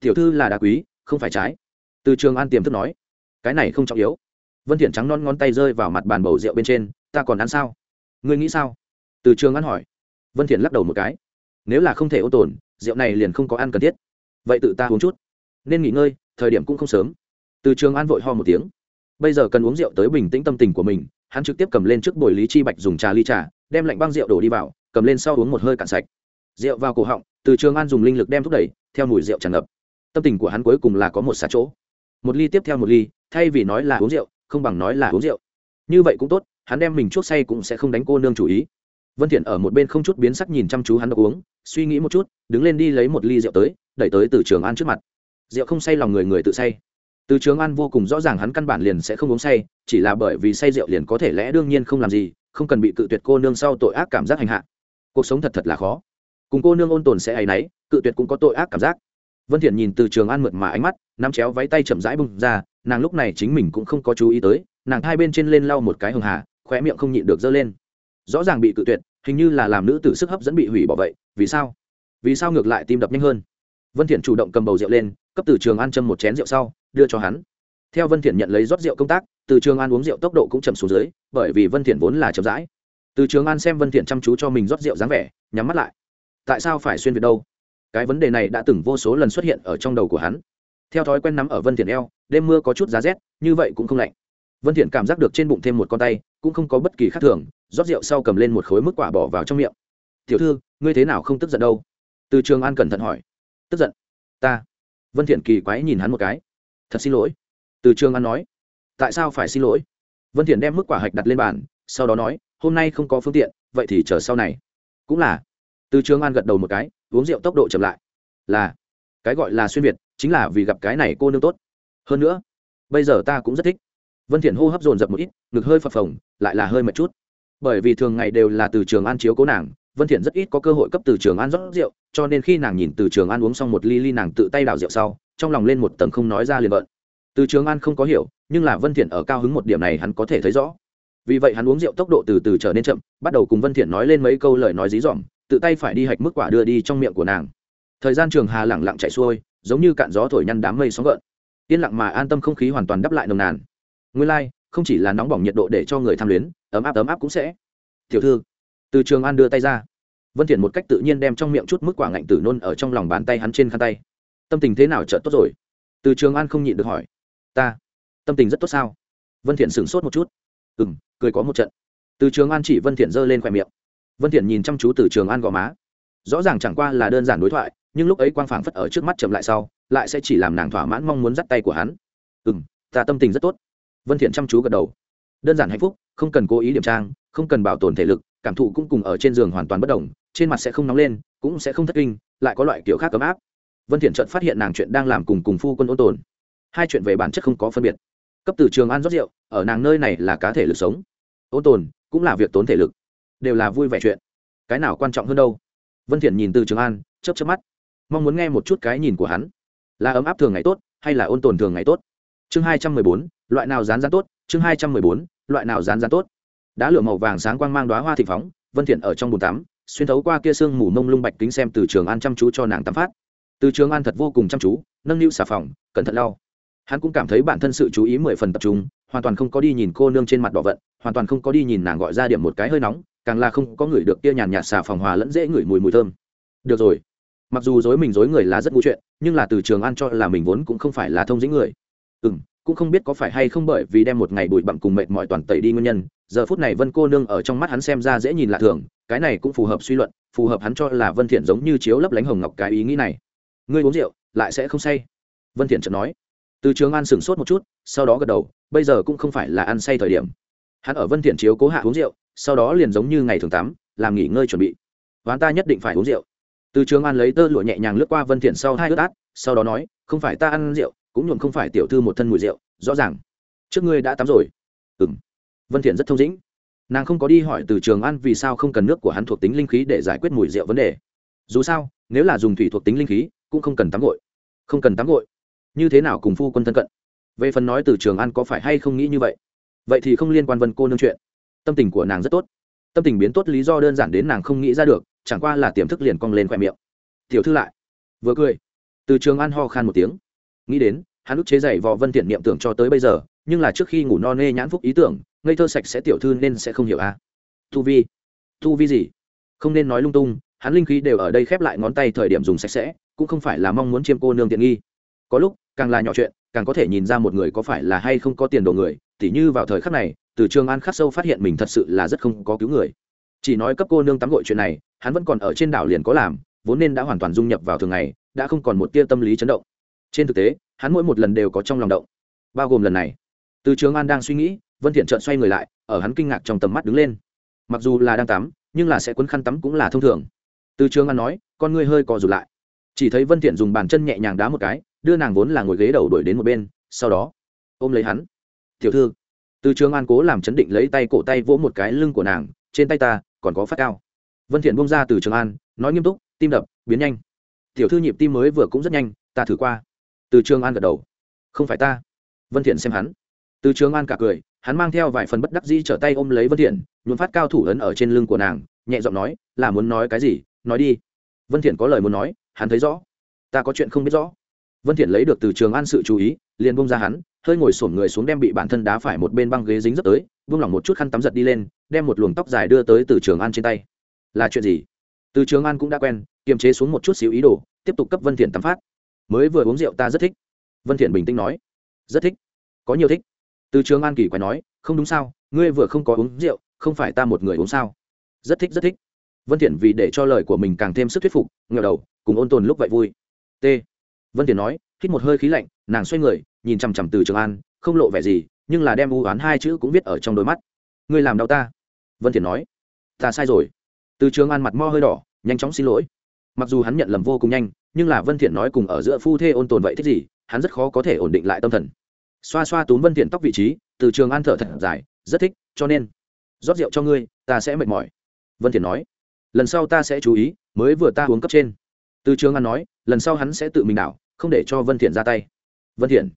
Tiểu thư là đá quý, không phải trái. Từ trường an tiềm thức nói, cái này không trọng yếu. Vân thiện trắng non ngón tay rơi vào mặt bàn bầu rượu bên trên, ta còn ăn sao? Ngươi nghĩ sao? Từ trường an hỏi. Vân thiện lắc đầu một cái. Nếu là không thể ô tồn rượu này liền không có ăn cần thiết. Vậy tự ta uống chút. Nên nghỉ ngơi, thời điểm cũng không sớm. Từ trường an vội ho một tiếng. Bây giờ cần uống rượu tới bình tĩnh tâm tình của mình, hắn trực tiếp cầm lên trước bồi lý chi bạch dùng trà ly trà, đem lạnh băng rượu đổ đi vào, cầm lên sau uống một hơi cạn sạch. Rượu vào cổ họng, từ trường an dùng linh lực đem thúc đẩy, theo mùi rượu tràn ngập. Tâm tình của hắn cuối cùng là có một xả chỗ. Một ly tiếp theo một ly, thay vì nói là uống rượu, không bằng nói là uống rượu. Như vậy cũng tốt, hắn đem mình chuốc say cũng sẽ không đánh cô nương chủ ý vân thiện ở một bên không chút biến sắc nhìn chăm chú hắn đọc uống, suy nghĩ một chút, đứng lên đi lấy một ly rượu tới, đẩy tới từ trường an trước mặt. Rượu không say lòng người người tự say. Từ trường an vô cùng rõ ràng hắn căn bản liền sẽ không uống say, chỉ là bởi vì say rượu liền có thể lẽ đương nhiên không làm gì, không cần bị cự tuyệt cô nương sau tội ác cảm giác hành hạ. Cuộc sống thật thật là khó. Cùng cô nương ôn tồn sẽ hay nấy, cự tuyệt cũng có tội ác cảm giác. Vân thiện nhìn từ trường an mượt mà ánh mắt, nắm chéo váy tay chậm rãi bung ra, nàng lúc này chính mình cũng không có chú ý tới, nàng hai bên trên lên lau một cái hường hà, khóe miệng không nhịn được dơ lên. Rõ ràng bị cự tuyệt hình như là làm nữ tử sức hấp dẫn bị hủy bỏ vậy, vì sao? Vì sao ngược lại tim đập nhanh hơn? Vân thiện chủ động cầm bầu rượu lên, cấp từ trường an châm một chén rượu sau, đưa cho hắn. Theo vân thiện nhận lấy rót rượu công tác, từ trường an uống rượu tốc độ cũng chậm xuống dưới, bởi vì vân thiện vốn là chậm rãi. Từ trường an xem vân thiện chăm chú cho mình rót rượu dáng vẻ, nhắm mắt lại. Tại sao phải xuyên việt đâu? Cái vấn đề này đã từng vô số lần xuất hiện ở trong đầu của hắn. Theo thói quen nắm ở vân thiện eo, đêm mưa có chút giá rét, như vậy cũng không lạnh. Vân thiện cảm giác được trên bụng thêm một con tay, cũng không có bất kỳ khác thường rót rượu sau cầm lên một khối mức quả bỏ vào trong miệng. Tiểu thư, ngươi thế nào không tức giận đâu? Từ trường an cẩn thận hỏi. Tức giận? Ta? Vân thiện kỳ quái nhìn hắn một cái. Thật xin lỗi. Từ trường an nói. Tại sao phải xin lỗi? Vân thiện đem mức quả hạch đặt lên bàn, sau đó nói, hôm nay không có phương tiện, vậy thì chờ sau này. Cũng là. Từ trường an gật đầu một cái, uống rượu tốc độ chậm lại. Là. Cái gọi là xuyên việt, chính là vì gặp cái này cô nương tốt. Hơn nữa, bây giờ ta cũng rất thích. Vân thiện hô hấp dồn dập một ít, ngực hơi phập phồng, lại là hơi mệt chút bởi vì thường ngày đều là từ trường an chiếu cố nàng vân thiện rất ít có cơ hội cấp từ trường an rót rượu cho nên khi nàng nhìn từ trường an uống xong một ly ly nàng tự tay đảo rượu sau trong lòng lên một tầng không nói ra liền bận. từ trường an không có hiểu nhưng là vân thiện ở cao hứng một điểm này hắn có thể thấy rõ. Vì vậy hắn uống rượu tốc độ từ từ trở nên chậm bắt đầu cùng vân thiện nói lên mấy câu lời nói dí dỏm tự tay phải đi hạch mức quả đưa đi trong miệng của nàng. Thời gian trường hà lặng lặng chạy xuôi giống như cạn gió thổi nhăn đám mây sóng gợn. Yên lặng mà an tâm không khí hoàn toàn đắp lại nồng nàn. Nguyên lai like, không chỉ là nóng bỏng nhiệt độ để cho người tham luyến, ấm áp ấm áp cũng sẽ. Tiểu thư, từ trường an đưa tay ra. Vân thiện một cách tự nhiên đem trong miệng chút mức quả ngạnh tử nôn ở trong lòng bàn tay hắn trên khăn tay. Tâm tình thế nào chợt tốt rồi? Từ trường an không nhịn được hỏi. Ta, tâm tình rất tốt sao? Vân thiện sửng sốt một chút. Ừm, cười có một trận. Từ trường an chỉ vân thiện giơ lên khoẹt miệng. Vân thiện nhìn chăm chú từ trường an gò má. Rõ ràng chẳng qua là đơn giản đối thoại, nhưng lúc ấy quang phảng phất ở trước mắt chậm lại sau, lại sẽ chỉ làm nàng thỏa mãn mong muốn dắt tay của hắn. Ừm, ta tâm tình rất tốt vân thiện chăm chú gật đầu. Đơn giản hạnh phúc, không cần cố ý điểm trang, không cần bảo tồn thể lực, cảm thụ cũng cùng ở trên giường hoàn toàn bất đồng, trên mặt sẽ không nóng lên, cũng sẽ không thất kinh, lại có loại kiểu khác cấm áp. Vân thiện chợt phát hiện nàng chuyện đang làm cùng cùng phu quân ôn tồn. Hai chuyện về bản chất không có phân biệt. Cấp từ trường ăn rót rượu, ở nàng nơi này là cá thể lực sống. Ôn tồn cũng là việc tốn thể lực, đều là vui vẻ chuyện. Cái nào quan trọng hơn đâu? Vân thiện nhìn từ trường an chớp chớp mắt. Mong muốn nghe một chút cái nhìn của hắn. Là ấm áp thường ngày tốt, hay là ôn tồn thường ngày tốt? Chương hai trăm mười bốn, loại nào rán rán tốt? Chương hai trăm mười bốn, loại nào rán rán tốt? Đá lửa màu vàng sáng quang mang đóa hoa thịnh phóng, vân thiện ở trong bồn tắm, xuyên thấu qua kia sương mù mông lung bạch kính xem từ trường an chăm chú cho nàng tắm phát. Từ trường an thật vô cùng chăm chú, nâng niu xà phòng, cẩn thận lau. Hắn cũng cảm thấy bản thân sự chú ý mười phần tập trung, hoàn toàn không có đi nhìn cô nương trên mặt đỏ vận, hoàn toàn không có đi nhìn nàng gọi ra điểm một cái hơi nóng, càng là không có người được kia nhàn nhạt xà phòng hòa lẫn dễ ngửi mùi mùi thơm. Được rồi. Mặc dù dối mình dối người là rất ngu chuyện, nhưng là từ trường an cho là mình vốn cũng không phải là thông dĩnh người ừ m cũng không biết có phải hay không bởi vì đem một ngày bụi bặm cùng mệt mọi toàn tẩy đi nguyên nhân, giờ phút này vân cô nương ở trong mắt hắn xem ra dễ nhìn lạ thường, cái này cũng phù hợp suy luận, phù hợp hắn cho là vân thiện giống như chiếu lấp lánh hồng ngọc cái ý nghĩ này. Ngươi uống rượu, lại sẽ không say? Vân thiện chợt nói. Từ trường an sửng sốt một chút, sau đó gật đầu, bây giờ cũng không phải là ăn say thời điểm. Hắn ở vân thiện chiếu cố hạ uống rượu, sau đó liền giống như ngày thường tắm, làm nghỉ ngơi chuẩn bị. Ván ta nhất định phải uống rượu. Từ trường an lấy tơ lụa nhẹ nhàng lướt qua vân thiện sau hai ướt át, sau đó nói, không phải ta ăn rượu cũng nhuộm không phải tiểu thư một thân mùi rượu, rõ ràng. Trước ngươi đã tắm rồi. Ừm. Vân thiện rất thông dĩnh. Nàng không có đi hỏi từ trường an vì sao không cần nước của hắn thuộc tính linh khí để giải quyết mùi rượu vấn đề. Dù sao, nếu là dùng thủy thuộc tính linh khí, cũng không cần tắm gội. Không cần tắm gội. Như thế nào cùng phu quân thân cận? Về phần nói từ trường an có phải hay không nghĩ như vậy? Vậy thì không liên quan vân cô nương chuyện. Tâm tình của nàng rất tốt. Tâm tình biến tốt lý do đơn giản đến nàng không nghĩ ra được, chẳng qua là tiềm thức liền cong lên khoe miệng. Tiểu thư lại. Vừa cười. Từ trường an ho khan một tiếng nghĩ đến, hắn ức chế dày vò vân thiện niệm tưởng cho tới bây giờ, nhưng là trước khi ngủ no nê nhãn phúc ý tưởng, ngây thơ sạch sẽ tiểu thư nên sẽ không hiểu a à. tu vi. Tu vi gì? Không nên nói lung tung, hắn linh khí đều ở đây khép lại ngón tay thời điểm dùng sạch sẽ, cũng không phải là mong muốn chiêm cô nương tiện nghi. Có lúc, càng là nhỏ chuyện, càng có thể nhìn ra một người có phải là hay không có tiền đồ người, tỉ như vào thời khắc này, từ trường an khắc sâu phát hiện mình thật sự là rất không có cứu người. Chỉ nói cấp cô nương tắm gội chuyện này, hắn vẫn còn ở trên đảo liền có làm, vốn nên đã hoàn toàn dung nhập vào thường ngày, đã không còn một tia tâm lý chấn động trên thực tế, hắn mỗi một lần đều có trong lòng động. Bao gồm lần này. Từ trường an đang suy nghĩ, vân thiện trợn xoay người lại, ở hắn kinh ngạc trong tầm mắt đứng lên. Mặc dù là đang tắm, nhưng là sẽ quấn khăn tắm cũng là thông thường. Từ trường an nói, con ngươi hơi co rụt lại. Chỉ thấy vân thiện dùng bàn chân nhẹ nhàng đá một cái, đưa nàng vốn là ngồi ghế đầu đuổi đến một bên, sau đó, ôm lấy hắn. Tiểu thư. Từ trường an cố làm chấn định lấy tay cổ tay vỗ một cái lưng của nàng, trên tay ta, còn có phát cao. Vân thiện buông ra từ trường an, nói nghiêm túc, tim đập, biến nhanh. Tiểu thư nhịp tim mới vừa cũng rất nhanh, ta thử qua từ trường an gật đầu. Không phải ta. Vân thiện xem hắn. Từ trường an cả cười, hắn mang theo vài phần bất đắc dĩ trở tay ôm lấy vân thiện, nhuộm phát cao thủ ấn ở trên lưng của nàng, nhẹ giọng nói, là muốn nói cái gì? Nói đi. Vân thiện có lời muốn nói, hắn thấy rõ. Ta có chuyện không biết rõ. Vân thiện lấy được từ trường an sự chú ý, liền buông ra hắn, hơi ngồi xổm người xuống đem bị bản thân đá phải một bên băng ghế dính rất tới vung lỏng một chút khăn tắm giật đi lên, đem một luồng tóc dài đưa tới từ trường an trên tay. Là chuyện gì? Từ trường an cũng đã quen, kiềm chế xuống một chút xíu ý đồ, tiếp tục cấp vân thiện tắm phát mới vừa uống rượu ta rất thích. Vân thiện bình tĩnh nói. Rất thích. Có nhiều thích. Từ trường an kỳ quái nói, không đúng sao, ngươi vừa không có uống rượu, không phải ta một người uống sao? Rất thích rất thích. Vân thiện vì để cho lời của mình càng thêm sức thuyết phục ngẩng đầu, cùng ôn tồn lúc vậy vui. T. Vân thiện nói, hít một hơi khí lạnh, nàng xoay người, nhìn chằm chằm từ trường an, không lộ vẻ gì, nhưng là đem u oán hai chữ cũng viết ở trong đôi mắt. Ngươi làm đau ta. Vân thiện nói, ta sai rồi. Từ trường an mặt mo hơi đỏ, nhanh chóng xin lỗi mặc dù hắn nhận lầm vô cùng nhanh, nhưng là vân thiện nói cùng ở giữa phu thê ôn tồn vậy thích gì, hắn rất khó có thể ổn định lại tâm thần. Xoa xoa túm vân thiện tóc vị trí, từ trường an thở thật dài, rất thích, cho nên, rót rượu cho ngươi, ta sẽ mệt mỏi. Vân thiện nói, lần sau ta sẽ chú ý, mới vừa ta uống cấp trên. Từ trường an nói, lần sau hắn sẽ tự mình đảo, không để cho vân thiện ra tay. Vân thiện,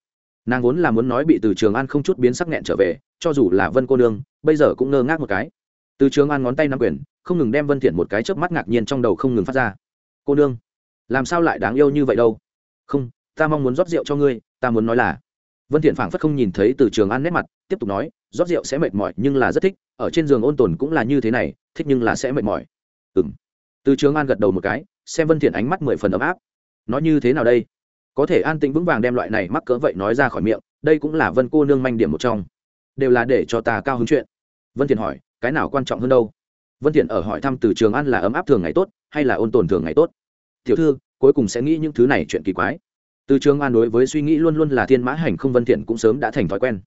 nàng vốn là muốn nói bị từ trường an không chút biến sắc nghẹn trở về, cho dù là vân cô nương, bây giờ cũng ngơ ngác một cái. Từ trường an ngón tay nắm quyền, không ngừng đem vân thiện một cái chớp mắt ngạc nhiên trong đầu không ngừng phát ra cô nương, làm sao lại đáng yêu như vậy đâu? Không, ta mong muốn rót rượu cho ngươi, ta muốn nói là vân thiện phảng phất không nhìn thấy từ trường an nét mặt, tiếp tục nói, rót rượu sẽ mệt mỏi nhưng là rất thích, ở trên giường ôn tồn cũng là như thế này, thích nhưng là sẽ mệt mỏi. Ừm. Từ trường an gật đầu một cái, xem vân thiện ánh mắt mười phần ấm áp. Nói như thế nào đây? Có thể an tĩnh vững vàng đem loại này mắc cỡ vậy nói ra khỏi miệng, đây cũng là vân cô nương manh điểm một trong. Đều là để cho ta cao hứng chuyện. Vân thiện hỏi, cái nào quan trọng hơn đâu? Vân thiện ở hỏi thăm từ trường an là ấm áp thường ngày tốt hay là ôn tồn thường ngày tốt? Tiểu thư, cuối cùng sẽ nghĩ những thứ này chuyện kỳ quái. Từ trường an đối với suy nghĩ luôn luôn là thiên mã hành không vân thiện cũng sớm đã thành thói quen.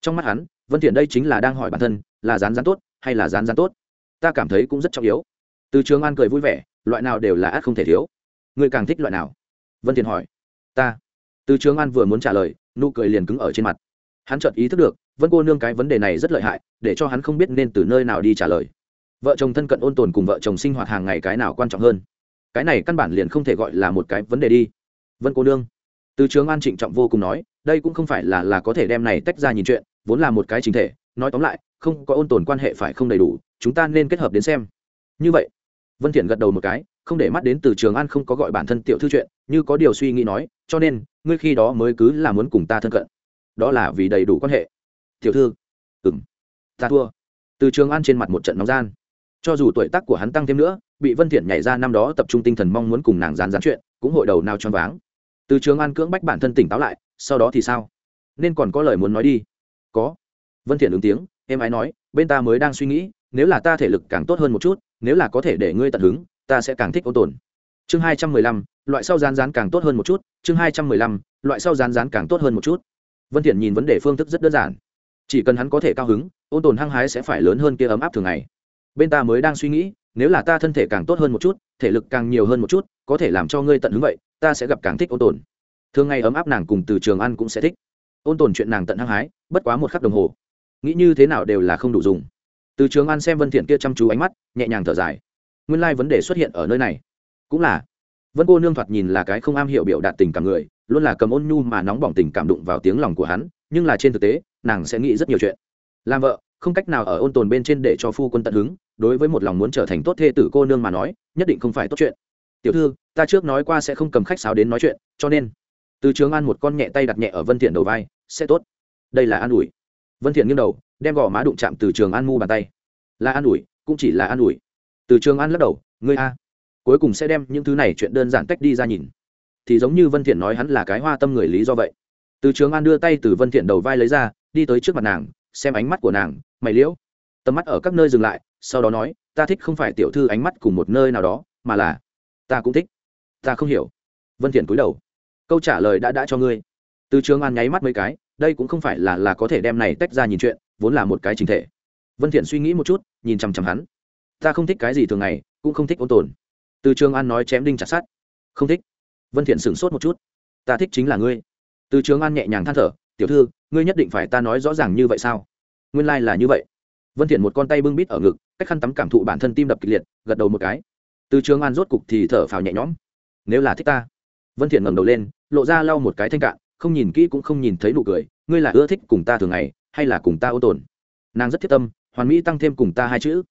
Trong mắt hắn, vân thiện đây chính là đang hỏi bản thân, là rán rán tốt hay là rán rán tốt? Ta cảm thấy cũng rất trọng yếu. Từ trường an cười vui vẻ, loại nào đều là ác không thể thiếu. Người càng thích loại nào? Vân thiện hỏi. Ta. Từ trường an vừa muốn trả lời, nụ cười liền cứng ở trên mặt. Hắn chợt ý thức được, vân cô nương cái vấn đề này rất lợi hại, để cho hắn không biết nên từ nơi nào đi trả lời. Vợ chồng thân cận ôn tồn cùng vợ chồng sinh hoạt hàng ngày cái nào quan trọng hơn? Cái này căn bản liền không thể gọi là một cái vấn đề đi. Vân cô nương, từ trường an trịnh trọng vô cùng nói, đây cũng không phải là là có thể đem này tách ra nhìn chuyện, vốn là một cái chính thể, nói tóm lại, không có ôn tồn quan hệ phải không đầy đủ, chúng ta nên kết hợp đến xem. Như vậy, vân thiện gật đầu một cái, không để mắt đến từ trường an không có gọi bản thân tiểu thư chuyện, như có điều suy nghĩ nói, cho nên, ngươi khi đó mới cứ là muốn cùng ta thân cận. Đó là vì đầy đủ quan hệ. Tiểu thư, ừm, ta thua. Từ trường an trên mặt một trận nóng gian. Cho dù tuổi tác của hắn tăng thêm nữa bị vân thiện nhảy ra năm đó tập trung tinh thần mong muốn cùng nàng gián gián chuyện, cũng hội đầu nào choáng váng. Từ trường an cưỡng bách bản thân tỉnh táo lại, sau đó thì sao? Nên còn có lời muốn nói đi. Có. Vân thiện ứng tiếng em ái nói, bên ta mới đang suy nghĩ, nếu là ta thể lực càng tốt hơn một chút, nếu là có thể để ngươi tận hứng, ta sẽ càng thích ôn tồn. Chương hai trăm mười lăm, loại sau rán rán càng tốt hơn một chút, chương hai trăm mười lăm, loại sau rán rán càng tốt hơn một chút. Vân thiện nhìn vấn đề phương thức rất đơn giản. Chỉ cần hắn có thể cao hứng, ôn tồn hăng hái sẽ phải lớn hơn kia ấm áp thường ngày. Bên ta mới đang suy nghĩ nếu là ta thân thể càng tốt hơn một chút, thể lực càng nhiều hơn một chút, có thể làm cho ngươi tận hứng vậy, ta sẽ gặp càng thích ôn tồn. Thường ngày ấm áp nàng cùng từ trường ăn cũng sẽ thích. Ôn tồn chuyện nàng tận hăng hái, bất quá một khắc đồng hồ. Nghĩ như thế nào đều là không đủ dùng. Từ trường an xem vân thiện kia chăm chú ánh mắt, nhẹ nhàng thở dài. Nguyên lai vấn đề xuất hiện ở nơi này. Cũng là. Vân cô nương thoạt nhìn là cái không am hiểu biểu đạt tình cảm người, luôn là cầm ôn nhu mà nóng bỏng tình cảm đụng vào tiếng lòng của hắn, nhưng là trên thực tế, nàng sẽ nghĩ rất nhiều chuyện. Làm vợ không cách nào ở ôn tồn bên trên để cho phu quân tận hứng, đối với một lòng muốn trở thành tốt thê tử cô nương mà nói, nhất định không phải tốt chuyện. Tiểu thư, ta trước nói qua sẽ không cầm khách sáo đến nói chuyện, cho nên, từ trường an một con nhẹ tay đặt nhẹ ở vân thiện đầu vai, sẽ tốt. Đây là an ủi. Vân thiện nghiêng đầu, đem gò má đụng chạm từ trường an mu bàn tay. Là an ủi, cũng chỉ là an ủi. Từ trường an lắc đầu, ngươi a. Cuối cùng sẽ đem những thứ này chuyện đơn giản tách đi ra nhìn. Thì giống như vân thiện nói hắn là cái hoa tâm người lý do vậy. Từ trường an đưa tay từ vân thiện đầu vai lấy ra, đi tới trước mặt nàng, xem ánh mắt của nàng mày liễu. Tầm mắt ở các nơi dừng lại, sau đó nói, ta thích không phải tiểu thư ánh mắt cùng một nơi nào đó, mà là, ta cũng thích. Ta không hiểu. Vân thiện cúi đầu. Câu trả lời đã đã cho ngươi. Từ trường an nháy mắt mấy cái, đây cũng không phải là là có thể đem này tách ra nhìn chuyện, vốn là một cái chính thể. Vân thiện suy nghĩ một chút, nhìn chăm chăm hắn. Ta không thích cái gì thường ngày, cũng không thích ôn tồn. Từ trường an nói chém đinh chặt sát không thích. Vân thiện sửng sốt một chút. Ta thích chính là ngươi. Từ trường an nhẹ nhàng than thở, tiểu thư, ngươi nhất định phải ta nói rõ ràng như vậy sao? Nguyên lai là như vậy. Vân thiện một con tay bưng bít ở ngực, cách khăn tắm cảm thụ bản thân tim đập kịch liệt, gật đầu một cái. Từ trường an rốt cục thì thở phào nhẹ nhõm. Nếu là thích ta. Vân thiện ngẩng đầu lên, lộ ra lau một cái thanh cạn, không nhìn kỹ cũng không nhìn thấy nụ cười. Ngươi là ưa thích cùng ta thường ngày, hay là cùng ta ô tồn? Nàng rất thiết tâm, hoàn mỹ tăng thêm cùng ta hai chữ.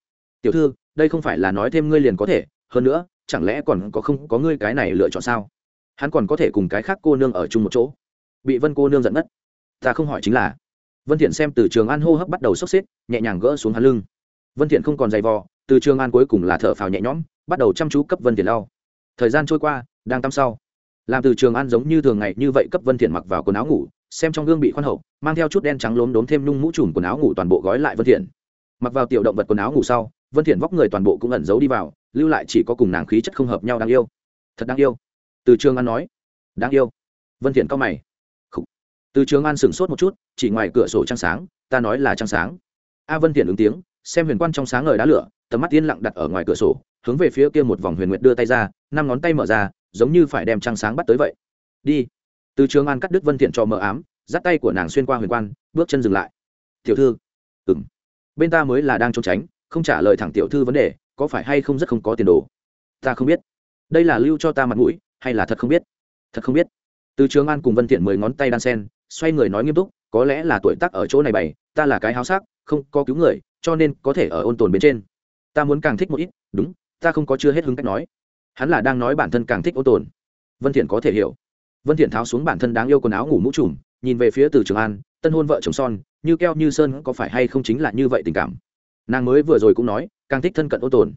Tiểu thư, đây không phải là nói thêm ngươi liền có thể, hơn nữa, chẳng lẽ còn có không có ngươi cái này lựa chọn sao? Hắn còn có thể cùng cái khác cô nương ở chung một chỗ. Bị vân cô nương giận mất ta không hỏi chính là vân thiện xem từ trường an hô hấp bắt đầu sốc xếp, nhẹ nhàng gỡ xuống hắn lưng. Vân thiện không còn dày vò, từ trường an cuối cùng là thở phào nhẹ nhõm, bắt đầu chăm chú cấp vân thiện lau. Thời gian trôi qua, đang tắm sau. Làm từ trường an giống như thường ngày như vậy cấp vân thiện mặc vào quần áo ngủ, xem trong gương bị khoan hậu, mang theo chút đen trắng lốm đốm thêm nhung mũ trùm quần áo ngủ toàn bộ gói lại vân thiện. Mặc vào tiểu động vật quần áo ngủ sau, vân thiện vóc người toàn bộ cũng ẩn giấu đi vào, lưu lại chỉ có cùng nàng khí chất không hợp nhau đáng yêu. Thật đáng yêu. Từ trường an nói. Đáng yêu. Vân thiện cao mày từ trường an sửng sốt một chút, chỉ ngoài cửa sổ trăng sáng, ta nói là trăng sáng. A vân thiện ứng tiếng, xem huyền quan trong sáng ngời đá lửa, tầm mắt yên lặng đặt ở ngoài cửa sổ, hướng về phía kia một vòng huyền nguyệt đưa tay ra, năm ngón tay mở ra, giống như phải đem trăng sáng bắt tới vậy. Đi. Từ trường an cắt đứt vân thiện cho mờ ám, dắt tay của nàng xuyên qua huyền quan, bước chân dừng lại. Tiểu thư. Ừm. Bên ta mới là đang trốn tránh, không trả lời thẳng tiểu thư vấn đề, có phải hay không rất không có tiền đồ? Ta không biết. Đây là lưu cho ta mặt mũi, hay là thật không biết? Thật không biết. Từ trường an cùng vân thiện mười ngón tay đan sen xoay người nói nghiêm túc, có lẽ là tuổi tác ở chỗ này bày, ta là cái háo sắc, không có cứu người, cho nên có thể ở ôn tồn bên trên. Ta muốn càng thích một ít, đúng, ta không có chưa hết hứng cách nói. Hắn là đang nói bản thân càng thích ôn tồn. Vân thiện có thể hiểu. Vân thiện tháo xuống bản thân đáng yêu quần áo ngủ mũ trùm, nhìn về phía từ trường an, tân hôn vợ chồng son, như keo như sơn, có phải hay không chính là như vậy tình cảm? Nàng mới vừa rồi cũng nói, càng thích thân cận ôn tồn.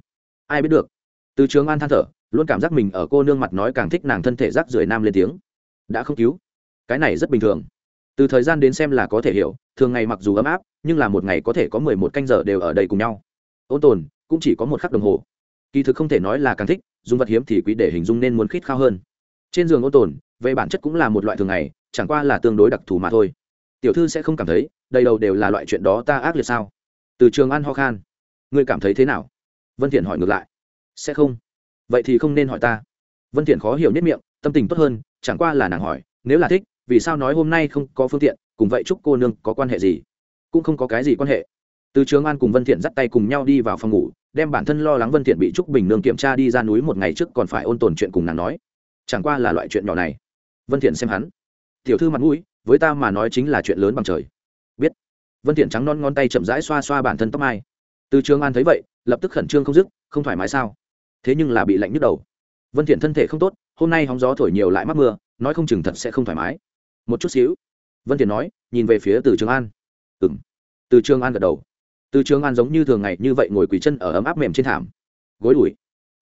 Ai biết được? Từ trường an than thở, luôn cảm giác mình ở cô nương mặt nói càng thích nàng thân thể rác rưởi nam lên tiếng. Đã không cứu. Cái này rất bình thường từ thời gian đến xem là có thể hiểu, thường ngày mặc dù ấm áp, nhưng là một ngày có thể có mười một canh giờ đều ở đây cùng nhau. Ôn tồn, cũng chỉ có một khắc đồng hồ. Kỳ thực không thể nói là càng thích, dùng vật hiếm thì quý để hình dung nên muốn khít khao hơn. Trên giường ôn tồn, về bản chất cũng là một loại thường ngày, chẳng qua là tương đối đặc thù mà thôi. Tiểu thư sẽ không cảm thấy, đầy đầu đều là loại chuyện đó ta ác liệt sao? Từ trường ăn ho khan. Ngươi cảm thấy thế nào? Vân thiện hỏi ngược lại. Sẽ không. Vậy thì không nên hỏi ta. Vân thiện khó hiểu nhất miệng, tâm tình tốt hơn, chẳng qua là nàng hỏi, nếu là thích vì sao nói hôm nay không có phương tiện, cùng vậy chúc cô nương có quan hệ gì? Cũng không có cái gì quan hệ. Từ trường an cùng vân thiện dắt tay cùng nhau đi vào phòng ngủ, đem bản thân lo lắng vân thiện bị trúc bình nương kiểm tra đi ra núi một ngày trước còn phải ôn tồn chuyện cùng nàng nói. Chẳng qua là loại chuyện nhỏ này. Vân thiện xem hắn. Tiểu thư mặt mũi, với ta mà nói chính là chuyện lớn bằng trời. Biết. Vân thiện trắng non ngón tay chậm rãi xoa xoa bản thân tóc mai. Từ trường an thấy vậy, lập tức khẩn trương không dứt, không thoải mái sao? Thế nhưng là bị lạnh nhức đầu. Vân thiện thân thể không tốt, hôm nay hóng gió thổi nhiều lại mắc mưa, nói không chừng thật sẽ không thoải mái một chút xíu. Vân thiền nói, nhìn về phía từ trường an. Ừm. Từ trường an gật đầu. Từ trường an giống như thường ngày như vậy ngồi quỳ chân ở ấm áp mềm trên thảm. Gối đùi.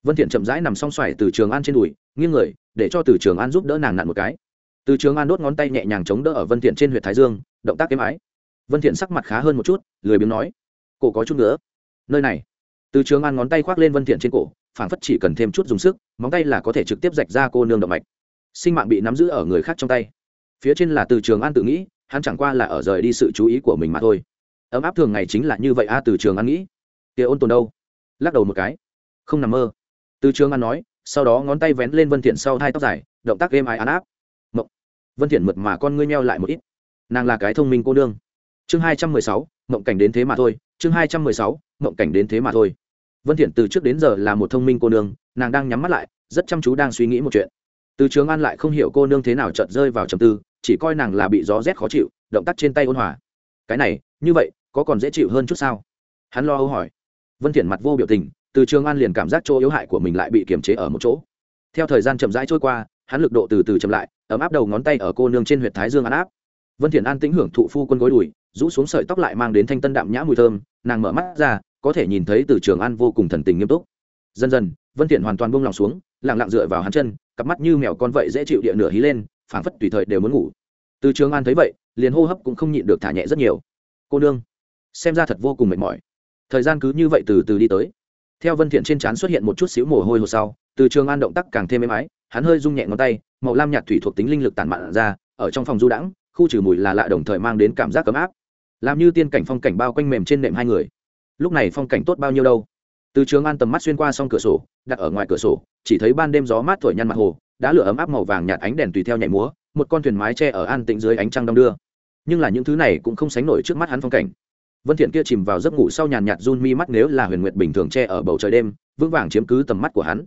Vân thiện chậm rãi nằm song xoài từ trường an trên đùi, nghiêng người, để cho từ trường an giúp đỡ nàng nặn một cái. Từ trường an đốt ngón tay nhẹ nhàng chống đỡ ở vân thiện trên huyệt thái dương, động tác êm ái. Vân thiện sắc mặt khá hơn một chút, lười biếng nói, cổ có chút nữa. Nơi này. Từ trường an ngón tay khoác lên vân thiện trên cổ, phảng phất chỉ cần thêm chút dùng sức, móng tay là có thể trực tiếp rạch ra cô nương động mạch. Sinh mạng bị nắm giữ ở người khác trong tay phía trên là từ trường an tự nghĩ, hắn chẳng qua là ở rời đi sự chú ý của mình mà thôi. Ấm áp thường ngày chính là như vậy a, từ trường an nghĩ. Kia ôn tồn đâu? Lắc đầu một cái. Không nằm mơ. Từ trường an nói, sau đó ngón tay vén lên vân thiện sau hai tóc dài, động tác êm ái án áp. Mộng. Vân thiện mượt mà con ngươi meo lại một ít. Nàng là cái thông minh cô nương. Chương hai trăm mười sáu, mộng cảnh đến thế mà thôi. Chương hai trăm mười sáu, mộng cảnh đến thế mà thôi. Vân thiện từ trước đến giờ là một thông minh cô nương, nàng đang nhắm mắt lại, rất chăm chú đang suy nghĩ một chuyện. Từ trường an lại không hiểu cô nương thế nào chợt rơi vào trầm tư chỉ coi nàng là bị gió rét khó chịu, động tác trên tay ôn hòa. Cái này, như vậy, có còn dễ chịu hơn chút sao? Hắn lo âu hỏi. Vân thiện mặt vô biểu tình, từ trường an liền cảm giác chỗ yếu hại của mình lại bị kiềm chế ở một chỗ. Theo thời gian chậm rãi trôi qua, hắn lực độ từ từ chậm lại, ấm áp đầu ngón tay ở cô nương trên huyệt thái dương ăn áp. Vân thiện an tĩnh hưởng thụ phu quân gối đùi, rũ xuống sợi tóc lại mang đến thanh tân đạm nhã mùi thơm, nàng mở mắt ra, có thể nhìn thấy từ trường an vô cùng thần tình nghiêm túc. Dần dần, vân thiện hoàn toàn buông lòng xuống, lặng lặng dựa vào hắn chân, cặp mắt như mèo con vậy dễ chịu địa nửa hí lên phảng phất tùy thời đều muốn ngủ. Từ trường an thấy vậy, liền hô hấp cũng không nhịn được thả nhẹ rất nhiều. Cô nương, xem ra thật vô cùng mệt mỏi. Thời gian cứ như vậy từ từ đi tới. Theo vân thiện trên trán xuất hiện một chút xíu mồ hôi hồ sau, từ trường an động tác càng thêm êm ái, hắn hơi rung nhẹ ngón tay, màu lam nhạt thủy thuộc tính linh lực tản mạn ra, ở trong phòng du đãng, khu trừ mùi là lạ đồng thời mang đến cảm giác cấm áp. Làm như tiên cảnh phong cảnh bao quanh mềm trên nệm hai người. Lúc này phong cảnh tốt bao nhiêu đâu? Từ trường an tầm mắt xuyên qua song cửa sổ, đặt ở ngoài cửa sổ, chỉ thấy ban đêm gió mát thổi nhăn mặt hồ đã lửa ấm áp màu vàng nhạt ánh đèn tùy theo nhảy múa, một con thuyền mái tre ở an tĩnh dưới ánh trăng đông đưa. Nhưng là những thứ này cũng không sánh nổi trước mắt hắn phong cảnh. Vân thiện kia chìm vào giấc ngủ sau nhàn nhạt run mi mắt nếu là huyền nguyệt bình thường che ở bầu trời đêm, vững vàng chiếm cứ tầm mắt của hắn.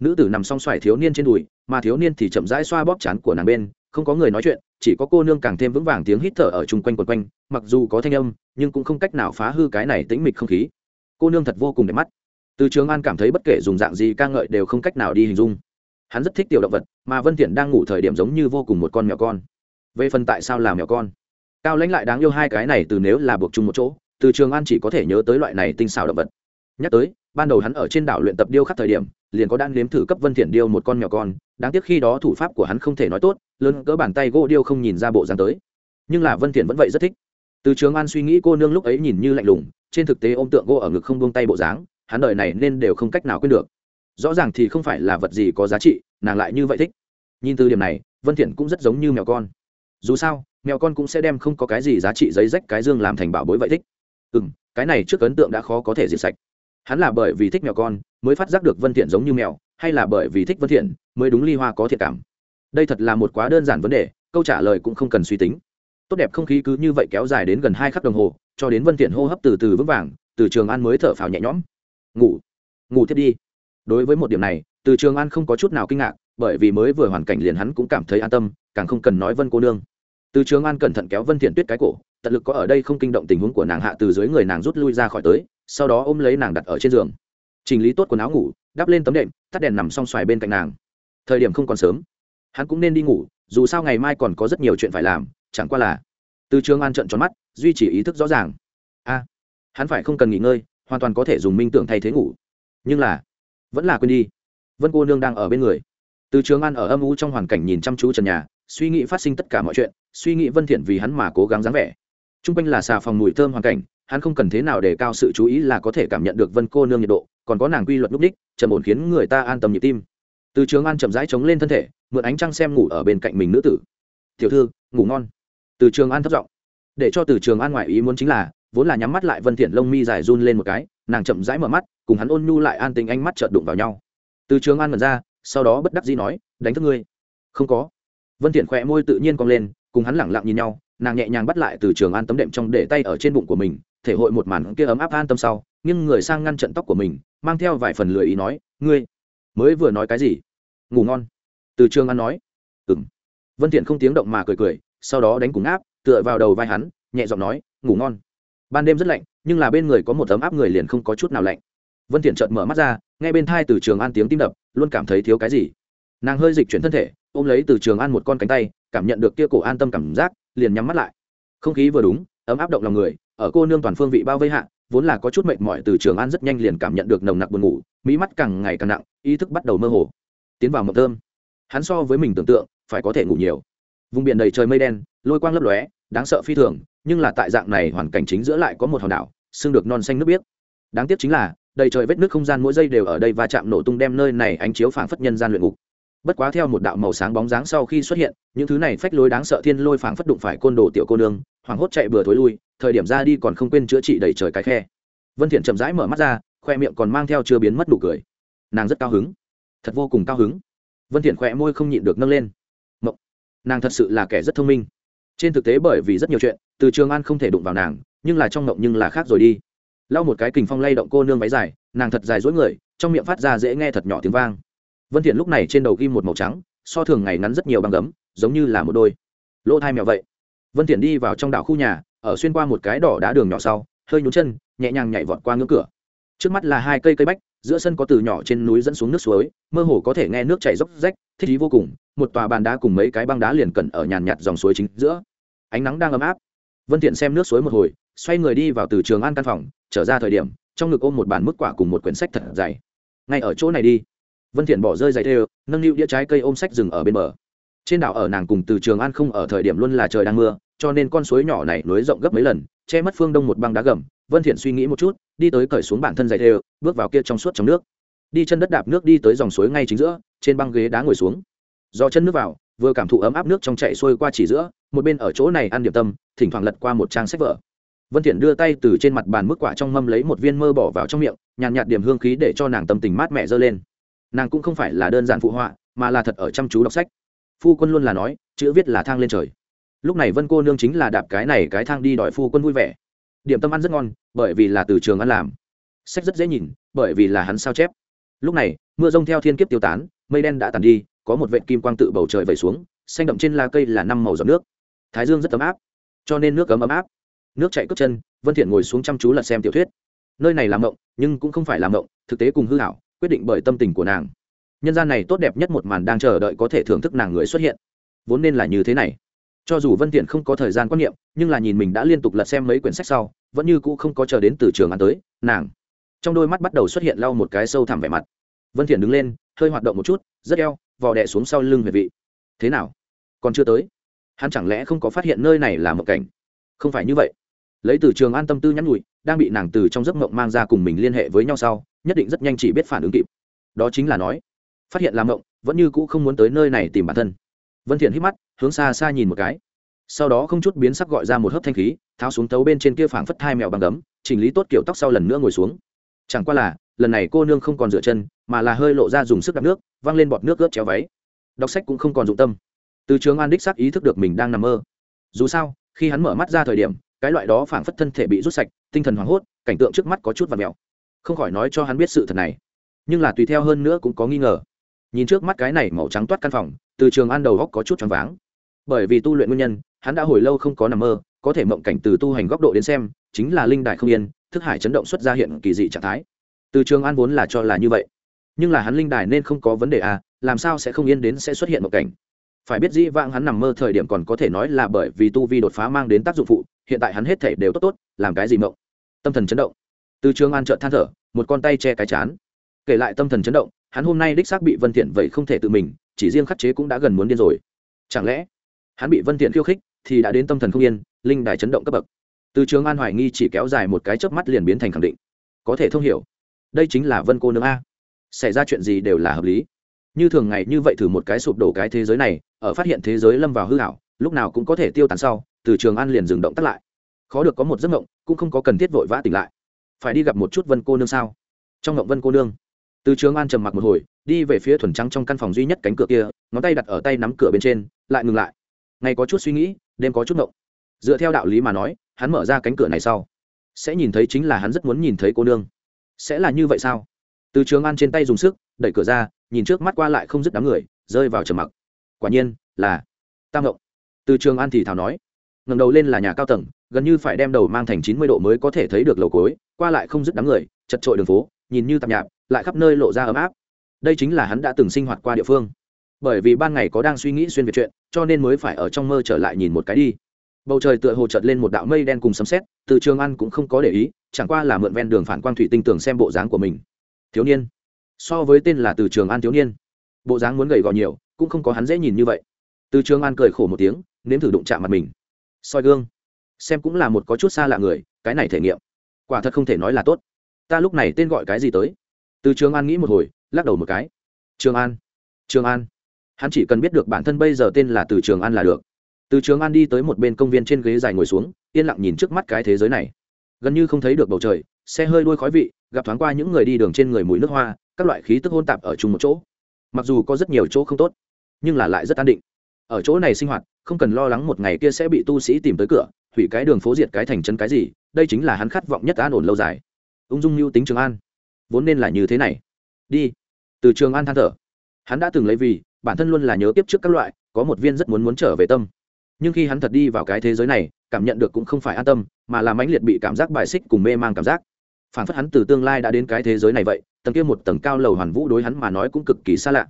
Nữ tử nằm song xoài thiếu niên trên đùi, mà thiếu niên thì chậm rãi xoa bóp chán của nàng bên, không có người nói chuyện, chỉ có cô nương càng thêm vững vàng tiếng hít thở ở chung quanh quần quanh, mặc dù có thanh âm, nhưng cũng không cách nào phá hư cái này tĩnh mịch không khí. Cô nương thật vô cùng đẹp mắt. Từ trường an cảm thấy bất kể dùng dạng gì ca ngợi đều không cách nào đi hình dung hắn rất thích tiểu động vật, mà vân thiện đang ngủ thời điểm giống như vô cùng một con mèo con. Về phần tại sao làm mèo con? Cao lãnh lại đáng yêu hai cái này từ nếu là buộc chung một chỗ, từ trường an chỉ có thể nhớ tới loại này tinh xảo động vật. Nhắc tới, ban đầu hắn ở trên đảo luyện tập điêu khắc thời điểm, liền có đang nếm thử cấp vân thiện điêu một con mèo con, đáng tiếc khi đó thủ pháp của hắn không thể nói tốt, lớn cỡ bàn tay gỗ điêu không nhìn ra bộ dáng tới. Nhưng là vân thiện vẫn vậy rất thích. Từ trường an suy nghĩ cô nương lúc ấy nhìn như lạnh lùng, trên thực tế ôm tượng gỗ ở ngực không buông tay bộ dáng, hắn đời này nên đều không cách nào quên được rõ ràng thì không phải là vật gì có giá trị, nàng lại như vậy thích. Nhìn từ điểm này, vân thiện cũng rất giống như mèo con. Dù sao, mèo con cũng sẽ đem không có cái gì giá trị giấy rách cái dương làm thành bảo bối vậy thích. Ừ cái này trước ấn tượng đã khó có thể diệt sạch. Hắn là bởi vì thích mèo con mới phát giác được vân thiện giống như mèo, hay là bởi vì thích vân thiện mới đúng ly hoa có thiện cảm. Đây thật là một quá đơn giản vấn đề, câu trả lời cũng không cần suy tính. Tốt đẹp không khí cứ như vậy kéo dài đến gần hai khắc đồng hồ, cho đến vân thiện hô hấp từ từ vững vàng, từ trường an mới thở phào nhẹ nhõm. Ngủ. Ngủ thiết đi đối với một điểm này, từ trường an không có chút nào kinh ngạc, bởi vì mới vừa hoàn cảnh liền hắn cũng cảm thấy an tâm, càng không cần nói vân cô nương. Từ trường an cẩn thận kéo vân thiện tuyết cái cổ, tận lực có ở đây không kinh động tình huống của nàng hạ từ dưới người nàng rút lui ra khỏi tới, sau đó ôm lấy nàng đặt ở trên giường. Chỉnh lý tốt quần áo ngủ, đắp lên tấm đệm, tắt đèn nằm song xoài bên cạnh nàng. Thời điểm không còn sớm, hắn cũng nên đi ngủ, dù sao ngày mai còn có rất nhiều chuyện phải làm, chẳng qua là từ trường an trận tròn mắt, duy trì ý thức rõ ràng. A, hắn phải không cần nghỉ ngơi, hoàn toàn có thể dùng minh tưởng thay thế ngủ. Nhưng là vẫn là quên đi. Vân cô nương đang ở bên người. Từ trường an ở âm u trong hoàn cảnh nhìn chăm chú trần nhà, suy nghĩ phát sinh tất cả mọi chuyện, suy nghĩ vân thiện vì hắn mà cố gắng dáng vẻ. T r u n g quanh là xà phòng mùi thơm hoàn cảnh, hắn không cần thế nào để cao sự chú ý là có thể cảm nhận được vân cô nương nhiệt độ, còn có nàng quy luật lúc đích, trầm ổn khiến người ta an tâm nhịp tim. Từ trường an chậm rãi chống lên thân thể, mượn ánh trăng xem ngủ ở bên cạnh mình nữ tử. Tiểu thư, ngủ ngon. Từ trường an thất giọng. Để cho từ trường an ngoại ý muốn chính là vốn là nhắm mắt lại vân thiện lông mi dài run lên một cái, nàng chậm rãi mở mắt, cùng hắn ôn nhu lại an tình ánh mắt chợt đụng vào nhau. Từ trường an mở ra, sau đó bất đắc dĩ nói, đánh thức ngươi. Không có. Vân thiện khỏe môi tự nhiên cong lên, cùng hắn lẳng lặng nhìn nhau, nàng nhẹ nhàng bắt lại từ trường an tấm đệm trong để tay ở trên bụng của mình, thể hội một màn kia ấm áp an tâm sau nhưng người sang ngăn trận tóc của mình, mang theo vài phần lười ý nói, ngươi mới vừa nói cái gì? Ngủ ngon. Từ trường an nói, ừm. Vân thiện không tiếng động mà cười cười, sau đó đánh cùng áp, tựa vào đầu vai hắn, nhẹ giọng nói, ngủ ngon ban đêm rất lạnh, nhưng là bên người có một tấm áp người liền không có chút nào lạnh. Vân thiện chợt mở mắt ra, nghe bên thai từ trường an tiếng tim đập, luôn cảm thấy thiếu cái gì. Nàng hơi dịch chuyển thân thể, ôm lấy từ trường an một con cánh tay, cảm nhận được kia cổ an tâm cảm giác, liền nhắm mắt lại. Không khí vừa đúng, ấm áp động lòng người, ở cô nương toàn phương vị bao vây hạ, vốn là có chút mệt mỏi từ trường an rất nhanh liền cảm nhận được nồng nặc buồn ngủ mỹ mắt càng ngày càng nặng, ý thức bắt đầu mơ hồ. Tiến vào mộng thơm. Hắn so với mình tưởng tượng, phải có thể ngủ nhiều. Vùng biển đầy trời mây đen, lôi quang lấp lóe đáng sợ phi thường, nhưng là tại dạng này hoàn cảnh chính giữa lại có một hòn đảo, xương được non xanh nước biếc. Đáng tiếc chính là, đầy trời vết nước không gian mỗi giây đều ở đây va chạm nổ tung đem nơi này ánh chiếu phảng phất nhân gian luyện ngục. Bất quá theo một đạo màu sáng bóng dáng sau khi xuất hiện, những thứ này phách lối đáng sợ thiên lôi phảng phất đụng phải côn đồ tiểu cô nương, hoảng hốt chạy bừa thối lui, thời điểm ra đi còn không quên chữa trị đầy trời cái khe. Vân thiện chậm rãi mở mắt ra, khoe miệng còn mang theo chưa biến mất đủ cười. Nàng rất cao hứng. Thật vô cùng cao hứng. Vân thiện khoe môi không nhịn được nâng lên. Mộng. Nàng thật sự là kẻ rất thông minh trên thực tế bởi vì rất nhiều chuyện, từ trường an không thể đụng vào nàng, nhưng là trong ngộng nhưng là khác rồi đi. Lau một cái kình phong lay động cô nương váy dài, nàng thật dài dối người, trong miệng phát ra dễ nghe thật nhỏ tiếng vang. Vân thiện lúc này trên đầu ghim một màu trắng, so thường ngày ngắn rất nhiều băng gấm, giống như là một đôi. Lỗ thai mèo vậy. Vân thiện đi vào trong đảo khu nhà, ở xuyên qua một cái đỏ đá đường nhỏ sau, hơi nhún chân, nhẹ nhàng nhảy vọt qua ngưỡng cửa. Trước mắt là hai cây cây bách, giữa sân có từ nhỏ trên núi dẫn xuống nước suối, mơ hồ có thể nghe nước chảy róc rách, thích ý vô cùng một tòa bàn đá cùng mấy cái băng đá liền cẩn ở nhàn nhạt dòng suối chính giữa. Ánh nắng đang ấm áp. Vân thiện xem nước suối một hồi, xoay người đi vào từ trường an căn phòng, trở ra thời điểm, trong ngực ôm một bàn mức quả cùng một quyển sách thật dày. Ngay ở chỗ này đi. Vân thiện bỏ rơi giày thêu, nâng niu đĩa trái cây ôm sách rừng ở bên bờ. Trên đảo ở nàng cùng từ trường an không ở thời điểm luôn là trời đang mưa, cho nên con suối nhỏ này núi rộng gấp mấy lần, che mất phương đông một băng đá gầm. Vân thiện suy nghĩ một chút, đi tới cởi xuống bản thân giày thêu, bước vào kia trong suốt trong nước. Đi chân đất đạp nước đi tới dòng suối ngay chính giữa, trên băng ghế đá ngồi xuống do chân nước vào, vừa cảm thụ ấm áp nước trong chạy xuôi qua chỉ giữa, một bên ở chỗ này ăn điểm tâm, thỉnh thoảng lật qua một trang sách vở. Vân thiện đưa tay từ trên mặt bàn mức quả trong mâm lấy một viên mơ bỏ vào trong miệng, nhàn nhạt điểm hương khí để cho nàng tâm tình mát mẻ dơ lên. Nàng cũng không phải là đơn giản phụ họa, mà là thật ở chăm chú đọc sách. Phu quân luôn là nói, chữ viết là thang lên trời. Lúc này vân cô nương chính là đạp cái này cái thang đi đòi phu quân vui vẻ. Điểm tâm ăn rất ngon, bởi vì là từ trường ăn làm. Sách rất dễ nhìn, bởi vì là hắn sao chép. Lúc này, mưa rông theo thiên kiếp tiêu tán, mây đen đã tàn đi có một vệt kim quang tự bầu trời vẩy xuống, xanh đậm trên lá cây là năm màu giọt nước. Thái dương rất ấm áp, cho nên nước cấm ấm áp. Nước chạy cướp chân, vân thiện ngồi xuống chăm chú lật xem tiểu thuyết. Nơi này làm mộng, nhưng cũng không phải làm mộng, thực tế cùng hư hảo quyết định bởi tâm tình của nàng. Nhân gian này tốt đẹp nhất một màn đang chờ đợi có thể thưởng thức nàng người xuất hiện. Vốn nên là như thế này. Cho dù vân thiện không có thời gian quan niệm, nhưng là nhìn mình đã liên tục lật xem mấy quyển sách sau, vẫn như cũ không có chờ đến từ trường ăn tới, nàng. Trong đôi mắt bắt đầu xuất hiện lau một cái sâu thẳm vẻ mặt. Vân thiện đứng lên, hơi hoạt động một chút, rất eo vò đè xuống sau lưng huyệt vị. Thế nào? Còn chưa tới. Hắn chẳng lẽ không có phát hiện nơi này là một cảnh? Không phải như vậy. Lấy từ trường an tâm tư nhắn nhủi, đang bị nàng từ trong giấc mộng mang ra cùng mình liên hệ với nhau sau, nhất định rất nhanh chỉ biết phản ứng kịp. Đó chính là nói, phát hiện làm mộng, vẫn như cũ không muốn tới nơi này tìm bản thân. Vân thiện hít mắt, hướng xa xa nhìn một cái. Sau đó không chút biến sắc gọi ra một hớp thanh khí, tháo xuống tấu bên trên kia phảng phất hai mèo bằng gấm, chỉnh lý tốt kiểu tóc sau lần nữa ngồi xuống. Chẳng qua là lần này cô nương không còn rửa chân, mà là hơi lộ ra dùng sức đạp nước, văng lên bọt nước ướt chéo váy. Đọc sách cũng không còn dụng tâm. Từ trường an đích xác ý thức được mình đang nằm mơ. Dù sao, khi hắn mở mắt ra thời điểm, cái loại đó phảng phất thân thể bị rút sạch, tinh thần hoảng hốt, cảnh tượng trước mắt có chút và mèo. Không khỏi nói cho hắn biết sự thật này. Nhưng là tùy theo hơn nữa cũng có nghi ngờ. Nhìn trước mắt cái này màu trắng toát căn phòng, từ trường an đầu góc có chút choáng váng. Bởi vì tu luyện nguyên nhân, hắn đã hồi lâu không có nằm mơ, có thể mộng cảnh từ tu hành góc độ đến xem, chính là linh đại không yên, thức hải chấn động xuất ra hiện kỳ dị trạng thái từ trường an vốn là cho là như vậy. Nhưng là hắn linh đài nên không có vấn đề à làm sao sẽ không yên đến sẽ xuất hiện một cảnh? Phải biết dĩ vãng hắn nằm mơ thời điểm còn có thể nói là bởi vì tu vi đột phá mang đến tác dụng phụ, hiện tại hắn hết thể đều tốt tốt, làm cái gì mộng? Tâm thần chấn động. Từ trường an trợn than thở, một con tay che cái chán. Kể lại tâm thần chấn động, hắn hôm nay đích xác bị vân thiện vậy không thể tự mình, chỉ riêng khắc chế cũng đã gần muốn điên rồi. Chẳng lẽ, hắn bị vân thiện khiêu khích, thì đã đến tâm thần không yên, linh đài chấn động cấp bậc. Từ trường an hoài nghi chỉ kéo dài một cái chớp mắt liền biến thành khẳng định. Có thể thông hiểu đây chính là vân cô nương a. Xảy ra chuyện gì đều là hợp lý. Như thường ngày như vậy thử một cái sụp đổ cái thế giới này, ở phát hiện thế giới lâm vào hư hảo lúc nào cũng có thể tiêu tán sau, từ trường an liền dừng động tắt lại. Khó được có một giấc mộng, cũng không có cần thiết vội vã tỉnh lại. Phải đi gặp một chút vân cô nương sao? Trong mộng vân cô nương. Từ trường an trầm mặc một hồi, đi về phía thuần trắng trong căn phòng duy nhất cánh cửa kia, ngón tay đặt ở tay nắm cửa bên trên, lại ngừng lại. Ngày có chút suy nghĩ, đêm có chút mộng. Dựa theo đạo lý mà nói, hắn mở ra cánh cửa này sau, sẽ nhìn thấy chính là hắn rất muốn nhìn thấy cô nương sẽ là như vậy sao? Từ trường an trên tay dùng sức, đẩy cửa ra, nhìn trước mắt qua lại không dứt đám người, rơi vào trầm mặc. Quả nhiên, là tam ngộng. Từ trường an thì thào nói ngầm đầu lên là nhà cao tầng, gần như phải đem đầu mang thành chín mươi độ mới có thể thấy được lầu cối qua lại không dứt đám người, chật trội đường phố, nhìn như tạp nhạp, lại khắp nơi lộ ra ấm áp. Đây chính là hắn đã từng sinh hoạt qua địa phương. Bởi vì ban ngày có đang suy nghĩ xuyên việt chuyện, cho nên mới phải ở trong mơ trở lại nhìn một cái đi bầu trời tựa hồ chợt lên một đạo mây đen cùng sấm sét, từ trường ăn cũng không có để ý, chẳng qua là mượn ven đường phản quang thủy tinh tường xem bộ dáng của mình. Thiếu niên. So với tên là từ trường an thiếu niên. Bộ dáng muốn gầy gò nhiều, cũng không có hắn dễ nhìn như vậy. Từ trường an cười khổ một tiếng, nếm thử đụng chạm mặt mình. Soi gương. Xem cũng là một có chút xa lạ người, cái này thể nghiệm. Quả thật không thể nói là tốt. Ta lúc này tên gọi cái gì tới? Từ trường an nghĩ một hồi, lắc đầu một cái. Trường an. Trường an. Hắn chỉ cần biết được bản thân bây giờ tên là từ trường an là được từ trường an đi tới một bên công viên trên ghế dài ngồi xuống, yên lặng nhìn trước mắt cái thế giới này. Gần như không thấy được bầu trời, xe hơi đuôi khói vị, gặp thoáng qua những người đi đường trên người mùi nước hoa, các loại khí tức hôn tạp ở chung một chỗ. Mặc dù có rất nhiều chỗ không tốt, nhưng là lại rất an định. Ở chỗ này sinh hoạt, không cần lo lắng một ngày kia sẽ bị tu sĩ tìm tới cửa, hủy cái đường phố diệt cái thành chân cái gì, đây chính là hắn khát vọng nhất an ổn lâu dài. Ung dung mưu tính trường an. Vốn nên là như thế này. Đi. Từ trường an than thở. Hắn đã từng lấy vì, bản thân luôn là nhớ tiếp trước các loại, có một viên rất muốn muốn trở về tâm nhưng khi hắn thật đi vào cái thế giới này, cảm nhận được cũng không phải an tâm, mà là mãnh liệt bị cảm giác bài xích cùng mê mang cảm giác. Phản phất hắn từ tương lai đã đến cái thế giới này vậy, tầng kia một tầng cao lầu hoàn vũ đối hắn mà nói cũng cực kỳ xa lạ.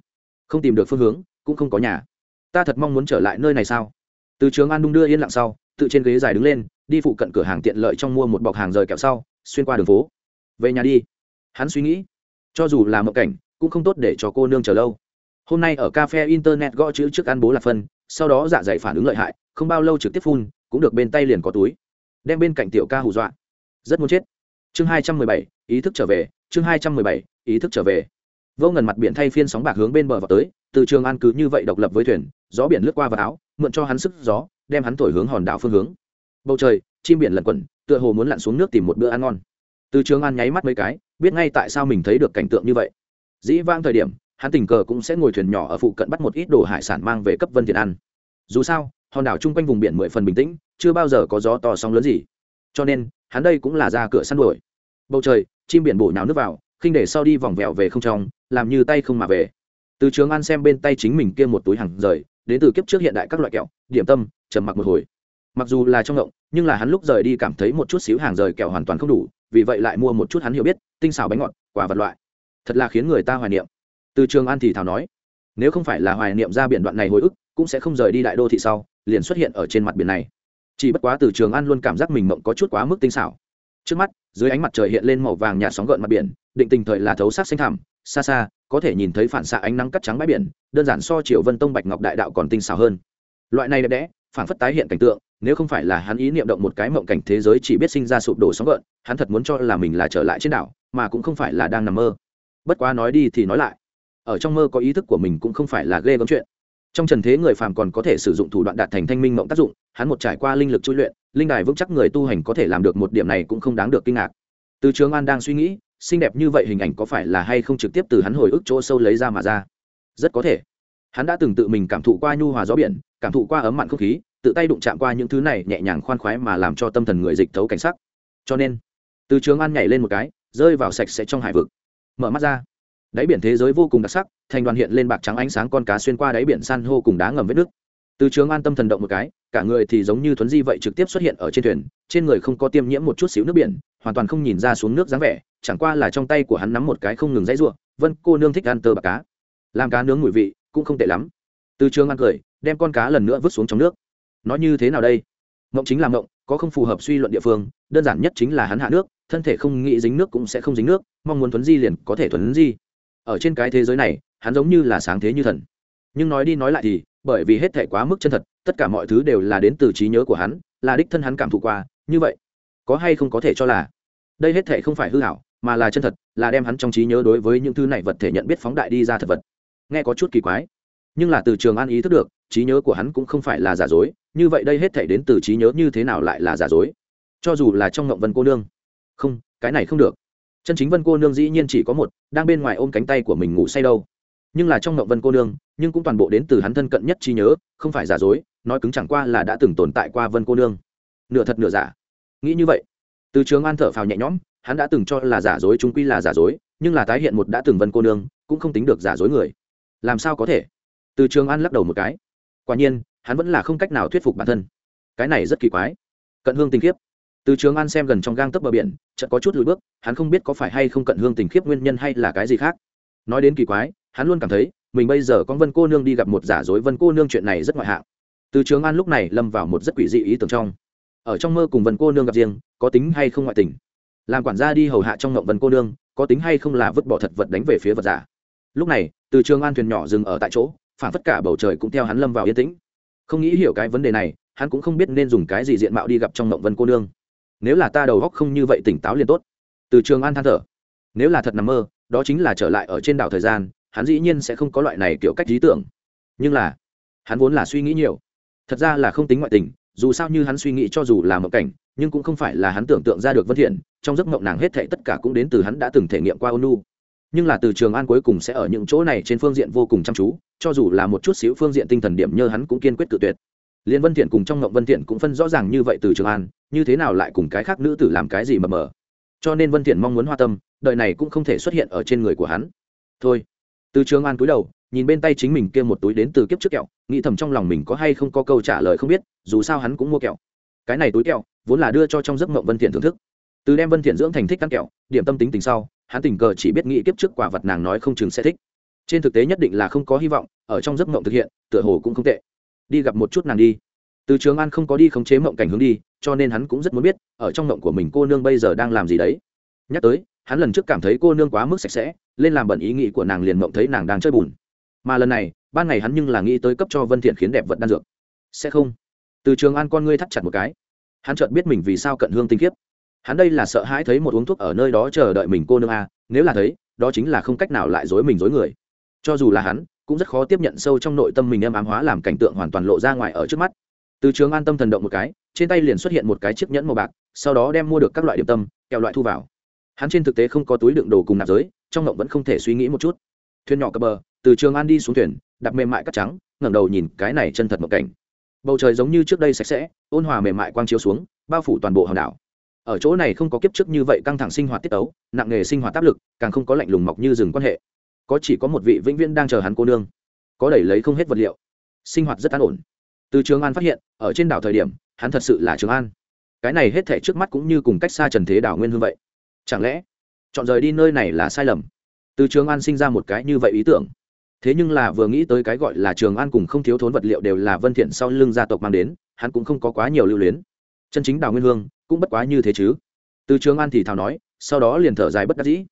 Không tìm được phương hướng, cũng không có nhà. Ta thật mong muốn trở lại nơi này sao? Từ trường an đung đưa yên lặng sau, tự trên ghế dài đứng lên, đi phụ cận cửa hàng tiện lợi trong mua một bọc hàng rời kẹo sau, xuyên qua đường phố. Về nhà đi. Hắn suy nghĩ. Cho dù là mộng cảnh, cũng không tốt để cho cô nương chờ lâu. Hôm nay ở cafe internet gõ chữ trước ăn bố là phân sau đó dạ dày phản ứng lợi hại, không bao lâu trực tiếp phun, cũng được bên tay liền có túi. Đem bên cạnh tiểu ca hù dọa. Rất muốn chết. Chương hai trăm mười bảy, ý thức trở về, chương hai trăm mười bảy, ý thức trở về. Vô ngần mặt biển thay phiên sóng bạc hướng bên bờ vào tới, từ trường an cứ như vậy độc lập với thuyền, gió biển lướt qua vào áo, mượn cho hắn sức gió, đem hắn thổi hướng hòn đảo phương hướng. Bầu trời, chim biển lẩn quẩn, tựa hồ muốn lặn xuống nước tìm một bữa ăn ngon. Từ trường an nháy mắt mấy cái, biết ngay tại sao mình thấy được cảnh tượng như vậy. Dĩ vang thời điểm hắn tình cờ cũng sẽ ngồi thuyền nhỏ ở phụ cận bắt một ít đồ hải sản mang về cấp vân thiện ăn. Dù sao, hòn đảo chung quanh vùng biển mười phần bình tĩnh, chưa bao giờ có gió to sóng lớn gì. Cho nên, hắn đây cũng là ra cửa săn đuổi. Bầu trời, chim biển bổ nhào nước vào, khinh để sau đi vòng vẹo về không trong, làm như tay không mà về. Từ trường an xem bên tay chính mình kia một túi hàng rời, đến từ kiếp trước hiện đại các loại kẹo, điểm tâm, trầm mặc một hồi. Mặc dù là trong ngộng, nhưng là hắn lúc rời đi cảm thấy một chút xíu hàng rời kẹo hoàn toàn không đủ, vì vậy lại mua một chút hắn hiểu biết, tinh xảo bánh ngọt, quả vật loại. Thật là khiến người ta hoài niệm từ trường an thì Thảo nói, nếu không phải là hoài niệm ra biển đoạn này hồi ức, cũng sẽ không rời đi đại đô thị sau, liền xuất hiện ở trên mặt biển này. Chỉ bất quá từ trường an luôn cảm giác mình mộng có chút quá mức tinh xảo. Trước mắt, dưới ánh mặt trời hiện lên màu vàng nhạt sóng gợn mặt biển, định tình thời là thấu sắc xanh thẳm, xa xa, có thể nhìn thấy phản xạ ánh nắng cắt trắng bãi biển, đơn giản so triệu vân tông bạch ngọc đại đạo còn tinh xảo hơn. Loại này đẹp đẽ, phản phất tái hiện cảnh tượng, nếu không phải là hắn ý niệm động một cái mộng cảnh thế giới chỉ biết sinh ra sụp đổ sóng gợn, hắn thật muốn cho là mình là trở lại trên đảo, mà cũng không phải là đang nằm mơ. Bất quá nói đi thì nói lại ở trong mơ có ý thức của mình cũng không phải là ghê gớm chuyện. Trong trần thế người phàm còn có thể sử dụng thủ đoạn đạt thành thanh minh mộng tác dụng, hắn một trải qua linh lực chui luyện, linh đài vững chắc người tu hành có thể làm được một điểm này cũng không đáng được kinh ngạc. Từ trường an đang suy nghĩ, xinh đẹp như vậy hình ảnh có phải là hay không trực tiếp từ hắn hồi ức chỗ sâu lấy ra mà ra? Rất có thể. Hắn đã từng tự mình cảm thụ qua nhu hòa gió biển, cảm thụ qua ấm mặn không khí, tự tay đụng chạm qua những thứ này nhẹ nhàng khoan khoái mà làm cho tâm thần người dịch thấu cảnh sắc. Cho nên, từ trường an nhảy lên một cái, rơi vào sạch sẽ trong hải vực. Mở mắt ra đáy biển thế giới vô cùng đặc sắc, thành đoàn hiện lên bạc trắng ánh sáng con cá xuyên qua đáy biển san hô cùng đá ngầm vết nước. Từ trường an tâm thần động một cái, cả người thì giống như thuấn di vậy trực tiếp xuất hiện ở trên thuyền, trên người không có tiêm nhiễm một chút xíu nước biển, hoàn toàn không nhìn ra xuống nước dáng vẻ, chẳng qua là trong tay của hắn nắm một cái không ngừng dãy ruộng vân, cô nương thích ăn tơ bạc cá. Làm cá nướng mùi vị cũng không tệ lắm. Từ trường an cười, đem con cá lần nữa vứt xuống trong nước. Nó như thế nào đây? Mộng chính là mộng, có không phù hợp suy luận địa phương, đơn giản nhất chính là hắn hạ nước, thân thể không nghĩ dính nước cũng sẽ không dính nước, mong muốn thuấn di liền có thể thuấn di ở trên cái thế giới này, hắn giống như là sáng thế như thần. Nhưng nói đi nói lại thì, bởi vì hết thể quá mức chân thật, tất cả mọi thứ đều là đến từ trí nhớ của hắn, là đích thân hắn cảm thụ qua, như vậy, có hay không có thể cho là, đây hết thể không phải hư hảo mà là chân thật, là đem hắn trong trí nhớ đối với những thứ này vật thể nhận biết phóng đại đi ra thật vật. Nghe có chút kỳ quái, nhưng là từ trường an ý thức được, trí nhớ của hắn cũng không phải là giả dối, như vậy đây hết thể đến từ trí nhớ như thế nào lại là giả dối? Cho dù là trong ngộng vân cô nương. Không, cái này không được chân chính vân cô nương dĩ nhiên chỉ có một, đang bên ngoài ôm cánh tay của mình ngủ say đâu. Nhưng là trong ngộng vân cô nương, nhưng cũng toàn bộ đến từ hắn thân cận nhất trí nhớ, không phải giả dối, nói cứng chẳng qua là đã từng tồn tại qua vân cô nương. Nửa thật nửa giả. Nghĩ như vậy, từ trường an thở phào nhẹ nhõm, hắn đã từng cho là giả dối chúng quy là giả dối, nhưng là tái hiện một đã từng vân cô nương, cũng không tính được giả dối người. Làm sao có thể? Từ trường an lắc đầu một cái. Quả nhiên, hắn vẫn là không cách nào thuyết phục bản thân. Cái này rất kỳ quái. Cận hương tình khiếp từ trường an xem gần trong gang tấc bờ biển, chợt có chút lùi bước, hắn không biết có phải hay không cận hương tình khiếp nguyên nhân hay là cái gì khác. Nói đến kỳ quái, hắn luôn cảm thấy, mình bây giờ con vân cô nương đi gặp một giả dối vân cô nương chuyện này rất ngoại hạng. Từ trường an lúc này lâm vào một rất quỷ dị ý tưởng trong. Ở trong mơ cùng vân cô nương gặp riêng, có tính hay không ngoại tình? Làm quản gia đi hầu hạ trong ngộng vân cô nương, có tính hay không là vứt bỏ thật vật đánh về phía vật giả? Lúc này, từ trường an thuyền nhỏ dừng ở tại chỗ phản tất cả bầu trời cũng theo hắn lâm vào yên tĩnh. Không nghĩ hiểu cái vấn đề này, hắn cũng không biết nên dùng cái gì diện mạo đi gặp trong ngộng vân cô nương nếu là ta đầu góc không như vậy tỉnh táo liền tốt. Từ trường an than thở. Nếu là thật nằm mơ, đó chính là trở lại ở trên đảo thời gian, hắn dĩ nhiên sẽ không có loại này kiểu cách lý tưởng. Nhưng là, hắn vốn là suy nghĩ nhiều. Thật ra là không tính ngoại tình, dù sao như hắn suy nghĩ cho dù là mộng cảnh, nhưng cũng không phải là hắn tưởng tượng ra được vân thiện, trong giấc mộng nàng hết thảy tất cả cũng đến từ hắn đã từng thể nghiệm qua ônu nhưng là từ trường an cuối cùng sẽ ở những chỗ này trên phương diện vô cùng chăm chú, cho dù là một chút xíu phương diện tinh thần điểm nhơ hắn cũng kiên quyết tự tuyệt liên vân thiện cùng trong ngộng vân thiện cũng phân rõ ràng như vậy từ trường an, như thế nào lại cùng cái khác nữ tử làm cái gì mờ mờ cho nên vân thiện mong muốn hoa tâm, đời này cũng không thể xuất hiện ở trên người của hắn. Thôi. Từ trường an cúi đầu, nhìn bên tay chính mình kia một túi đến từ kiếp trước kẹo, nghĩ thầm trong lòng mình có hay không có câu trả lời không biết, dù sao hắn cũng mua kẹo. Cái này túi kẹo, vốn là đưa cho trong giấc mộng vân thiện thưởng thức. Từ đem vân thiện dưỡng thành thích ăn kẹo, điểm tâm tính tình sau, hắn tình cờ chỉ biết nghĩ kiếp trước quả vật nàng nói không chừng sẽ thích. Trên thực tế nhất định là không có hy vọng, ở trong giấc mộng thực hiện, tựa hồ cũng không tệ đi gặp một chút nàng đi. Từ trường an không có đi khống chế mộng cảnh hướng đi, cho nên hắn cũng rất muốn biết, ở trong mộng của mình cô nương bây giờ đang làm gì đấy. Nhắc tới, hắn lần trước cảm thấy cô nương quá mức sạch sẽ, lên làm bẩn ý nghĩ của nàng liền mộng thấy nàng đang chơi bùn. Mà lần này, ban ngày hắn nhưng là nghĩ tới cấp cho vân thiện khiến đẹp vật đan dược. Sẽ không. Từ trường an con ngươi thắt chặt một cái. Hắn chợt biết mình vì sao cận hương tinh khiếp hắn đây là sợ hãi thấy một uống thuốc ở nơi đó chờ đợi mình cô nương a nếu là thấy, đó chính là không cách nào lại dối mình dối người. Cho dù là hắn cũng rất khó tiếp nhận sâu trong nội tâm mình em ám hóa làm cảnh tượng hoàn toàn lộ ra ngoài ở trước mắt. Từ trường an tâm thần động một cái, trên tay liền xuất hiện một cái chiếc nhẫn màu bạc, sau đó đem mua được các loại điểm tâm, kẹo loại thu vào. Hắn trên thực tế không có túi đựng đồ cùng nạp giới, trong ngộng vẫn không thể suy nghĩ một chút. Thuyền nhỏ cập bờ, từ trường an đi xuống thuyền đặt mềm mại cắt trắng, ngẩng đầu nhìn cái này chân thật một cảnh. Bầu trời giống như trước đây sạch sẽ, ôn hòa mềm mại quang chiếu xuống, bao phủ toàn bộ hòn đảo. Ở chỗ này không có kiếp trước như vậy căng thẳng sinh hoạt tiết tấu, nặng nghề sinh hoạt áp lực, càng không có lạnh lùng mọc như rừng quan hệ có chỉ có một vị vĩnh viễn đang chờ hắn cô nương. Có đẩy lấy không hết vật liệu. Sinh hoạt rất an ổn. Từ trường an phát hiện, ở trên đảo thời điểm, hắn thật sự là trường an. Cái này hết thể trước mắt cũng như cùng cách xa trần thế đảo nguyên hương vậy. Chẳng lẽ, chọn rời đi nơi này là sai lầm? Từ trường an sinh ra một cái như vậy ý tưởng. Thế nhưng là vừa nghĩ tới cái gọi là trường an cùng không thiếu thốn vật liệu đều là vân thiện sau lưng gia tộc mang đến, hắn cũng không có quá nhiều lưu luyến. Chân chính đào nguyên hương cũng bất quá như thế chứ. Từ trường an thì thào nói, sau đó liền thở dài bất đắc dĩ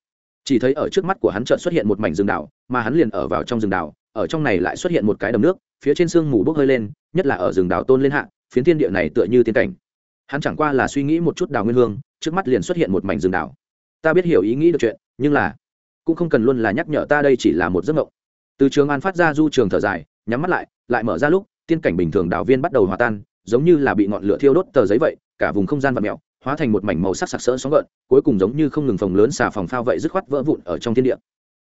chỉ thấy ở trước mắt của hắn chợt xuất hiện một mảnh rừng đảo, mà hắn liền ở vào trong rừng đảo, ở trong này lại xuất hiện một cái đầm nước, phía trên sương mù bốc hơi lên, nhất là ở rừng đảo tôn lên hạ, phiến thiên địa này tựa như tiên cảnh. Hắn chẳng qua là suy nghĩ một chút đào nguyên hương, trước mắt liền xuất hiện một mảnh rừng đảo. Ta biết hiểu ý nghĩ được chuyện, nhưng là cũng không cần luôn là nhắc nhở ta đây chỉ là một giấc mộng. Từ trường an phát ra du trường thở dài, nhắm mắt lại lại mở ra lúc, tiên cảnh bình thường đảo viên bắt đầu hòa tan, giống như là bị ngọn lửa thiêu đốt tờ giấy vậy, cả vùng không gian và mèo hóa thành một mảnh màu sắc sặc sỡ sóng gợn, cuối cùng giống như không ngừng phòng lớn xà phòng phao vậy dứt khoát vỡ vụn ở trong thiên địa.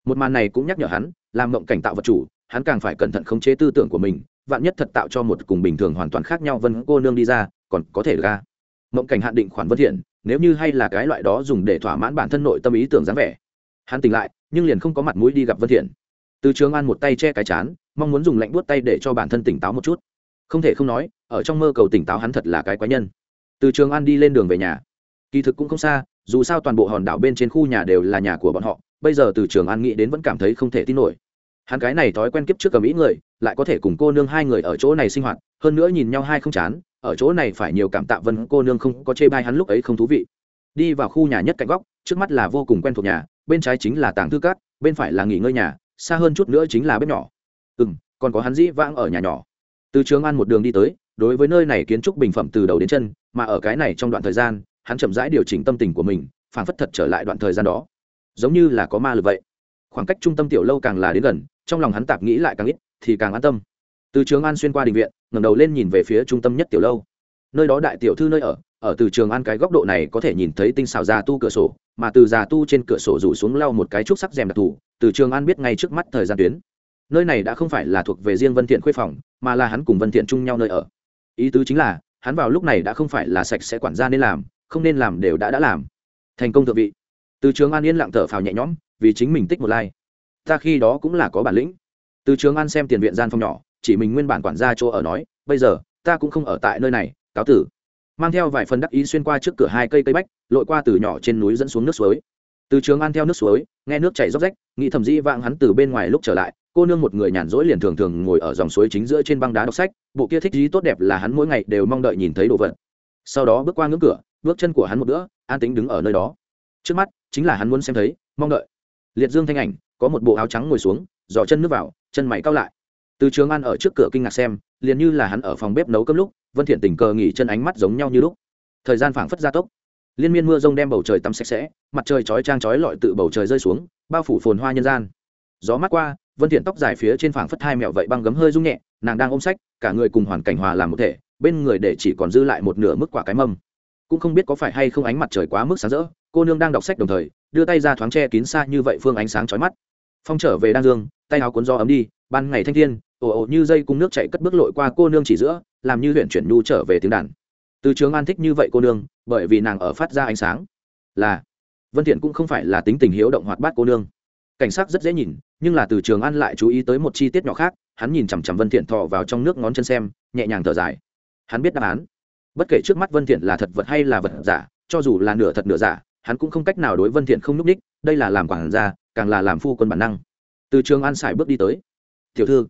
Một màn này cũng nhắc nhở hắn, làm mộng cảnh tạo vật chủ, hắn càng phải cẩn thận khống chế tư tưởng của mình, vạn nhất thật tạo cho một cùng bình thường hoàn toàn khác nhau vân cô nương đi ra, còn có thể ra à? mộng cảnh hạn định khoản vân thiện, nếu như hay là cái loại đó dùng để thỏa mãn bản thân nội tâm ý tưởng dáng vẻ. Hắn tỉnh lại, nhưng liền không có mặt mũi đi gặp vân thiện. Từ trường an một tay che cái chán, mong muốn dùng lạnh buốt tay để cho bản thân tỉnh táo một chút. Không thể không nói, ở trong mơ cầu tỉnh táo hắn thật là cái quái nhân từ trường an đi lên đường về nhà. Kỳ thực cũng không xa, dù sao toàn bộ hòn đảo bên trên khu nhà đều là nhà của bọn họ, bây giờ từ trường an nghĩ đến vẫn cảm thấy không thể tin nổi. Hắn cái này thói quen kiếp trước cầm ý người, lại có thể cùng cô nương hai người ở chỗ này sinh hoạt, hơn nữa nhìn nhau hai không chán, ở chỗ này phải nhiều cảm tạ vân cô nương không có chê bai hắn lúc ấy không thú vị. Đi vào khu nhà nhất cạnh góc, trước mắt là vô cùng quen thuộc nhà, bên trái chính là tàng thư cát, bên phải là nghỉ ngơi nhà, xa hơn chút nữa chính là bếp nhỏ. Ừ m còn có hắn dĩ vãng ở nhà nhỏ. Từ trường An một đường đi tới đối với nơi này kiến trúc bình phẩm từ đầu đến chân, mà ở cái này trong đoạn thời gian, hắn chậm rãi điều chỉnh tâm tình của mình phản phất thật trở lại đoạn thời gian đó. Giống như là có ma lực vậy. Khoảng cách trung tâm tiểu lâu càng là đến gần, trong lòng hắn tạp nghĩ lại càng ít, thì càng an tâm. Từ trường an xuyên qua đình viện, ngẩng đầu lên nhìn về phía trung tâm nhất tiểu lâu. Nơi đó đại tiểu thư nơi ở ở từ trường an cái góc độ này có thể nhìn thấy tinh xảo già tu cửa sổ, mà từ già tu trên cửa sổ rủ xuống lau một cái trúc sắc rèm đặc thù, từ trường an biết ngay trước mắt thời gian tuyến. Nơi này đã không phải là thuộc về riêng vân thiện khuê phòng, mà là hắn cùng vân thiện chung nhau nơi ở ý tứ chính là, hắn vào lúc này đã không phải là sạch sẽ quản gia nên làm, không nên làm đều đã đã làm. Thành công thượng vị. Từ trường an yên lặng thở phào nhẹ nhõm, vì chính mình tích một lai、like. ta khi đó cũng là có bản lĩnh. Từ trường an xem tiền viện gian phòng nhỏ, chỉ mình nguyên bản quản gia chỗ ở nói, bây giờ, ta cũng không ở tại nơi này, cáo tử. Mang theo vài phần đắc ý xuyên qua trước cửa hai cây cây bách, lội qua từ nhỏ trên núi dẫn xuống nước suối từ trường an theo nước suối, nghe nước chảy róc rách, nghĩ thầm dĩ vãng hắn từ bên ngoài lúc trở lại, cô nương một người nhàn rỗi liền thường thường ngồi ở dòng suối chính giữa trên băng đá đọc sách, bộ kia thích gì tốt đẹp là hắn mỗi ngày đều mong đợi nhìn thấy đồ vật. Sau đó bước qua ngưỡng cửa, bước chân của hắn một bữa an tính đứng ở nơi đó. Trước mắt, chính là hắn muốn xem thấy, mong đợi. Liệt dương thanh ảnh, có một bộ áo trắng ngồi xuống dò chân nước vào, chân mày cao lại. Từ trường an ở trước cửa kinh ngạc xem, liền như là hắn ở phòng bếp nấu cơm lúc, vân thiện tình cờ nghỉ chân ánh mắt giống nhau như lúc. Thời gian phảng phất gia tốc liên miên mưa rông đem bầu trời tắm sạch sẽ, mặt trời chói trang chói lọi tự bầu trời rơi xuống, bao phủ phồn hoa nhân gian. Gió mát qua, vân thiện tóc dài phía trên phảng phất hai mẹo vậy băng gấm hơi rung nhẹ, nàng đang ôm sách, cả người cùng hoàn cảnh hòa làm một thể, bên người để chỉ còn dư lại một nửa mức quả cái mâm. Cũng không biết có phải hay không ánh mặt trời quá mức sáng rỡ, cô nương đang đọc sách đồng thời, đưa tay ra thoáng che kín xa như vậy phương ánh sáng chói mắt. Phong trở về đan dương, tay áo cuốn gió ấm đi, ban ngày thanh thiên, ồ ồ như dây cung nước chạy cất bước lội qua cô nương chỉ giữa, làm như huyện chuyển nhu trở về tiếng đàn từ trường an thích như vậy cô nương, bởi vì nàng ở phát ra ánh sáng. Là, vân thiện cũng không phải là tính tình hiếu động hoạt bát cô nương. Cảnh sát rất dễ nhìn, nhưng là từ trường an lại chú ý tới một chi tiết nhỏ khác, hắn nhìn chằm chằm vân thiện thò vào trong nước ngón chân xem, nhẹ nhàng thở dài. Hắn biết đáp án. Bất kể trước mắt vân thiện là thật vật hay là vật giả, cho dù là nửa thật nửa giả, hắn cũng không cách nào đối vân thiện không núp đích, đây là làm quảng gia, càng là làm phu quân bản năng. Từ trường an xài bước đi tới. Tiểu thư.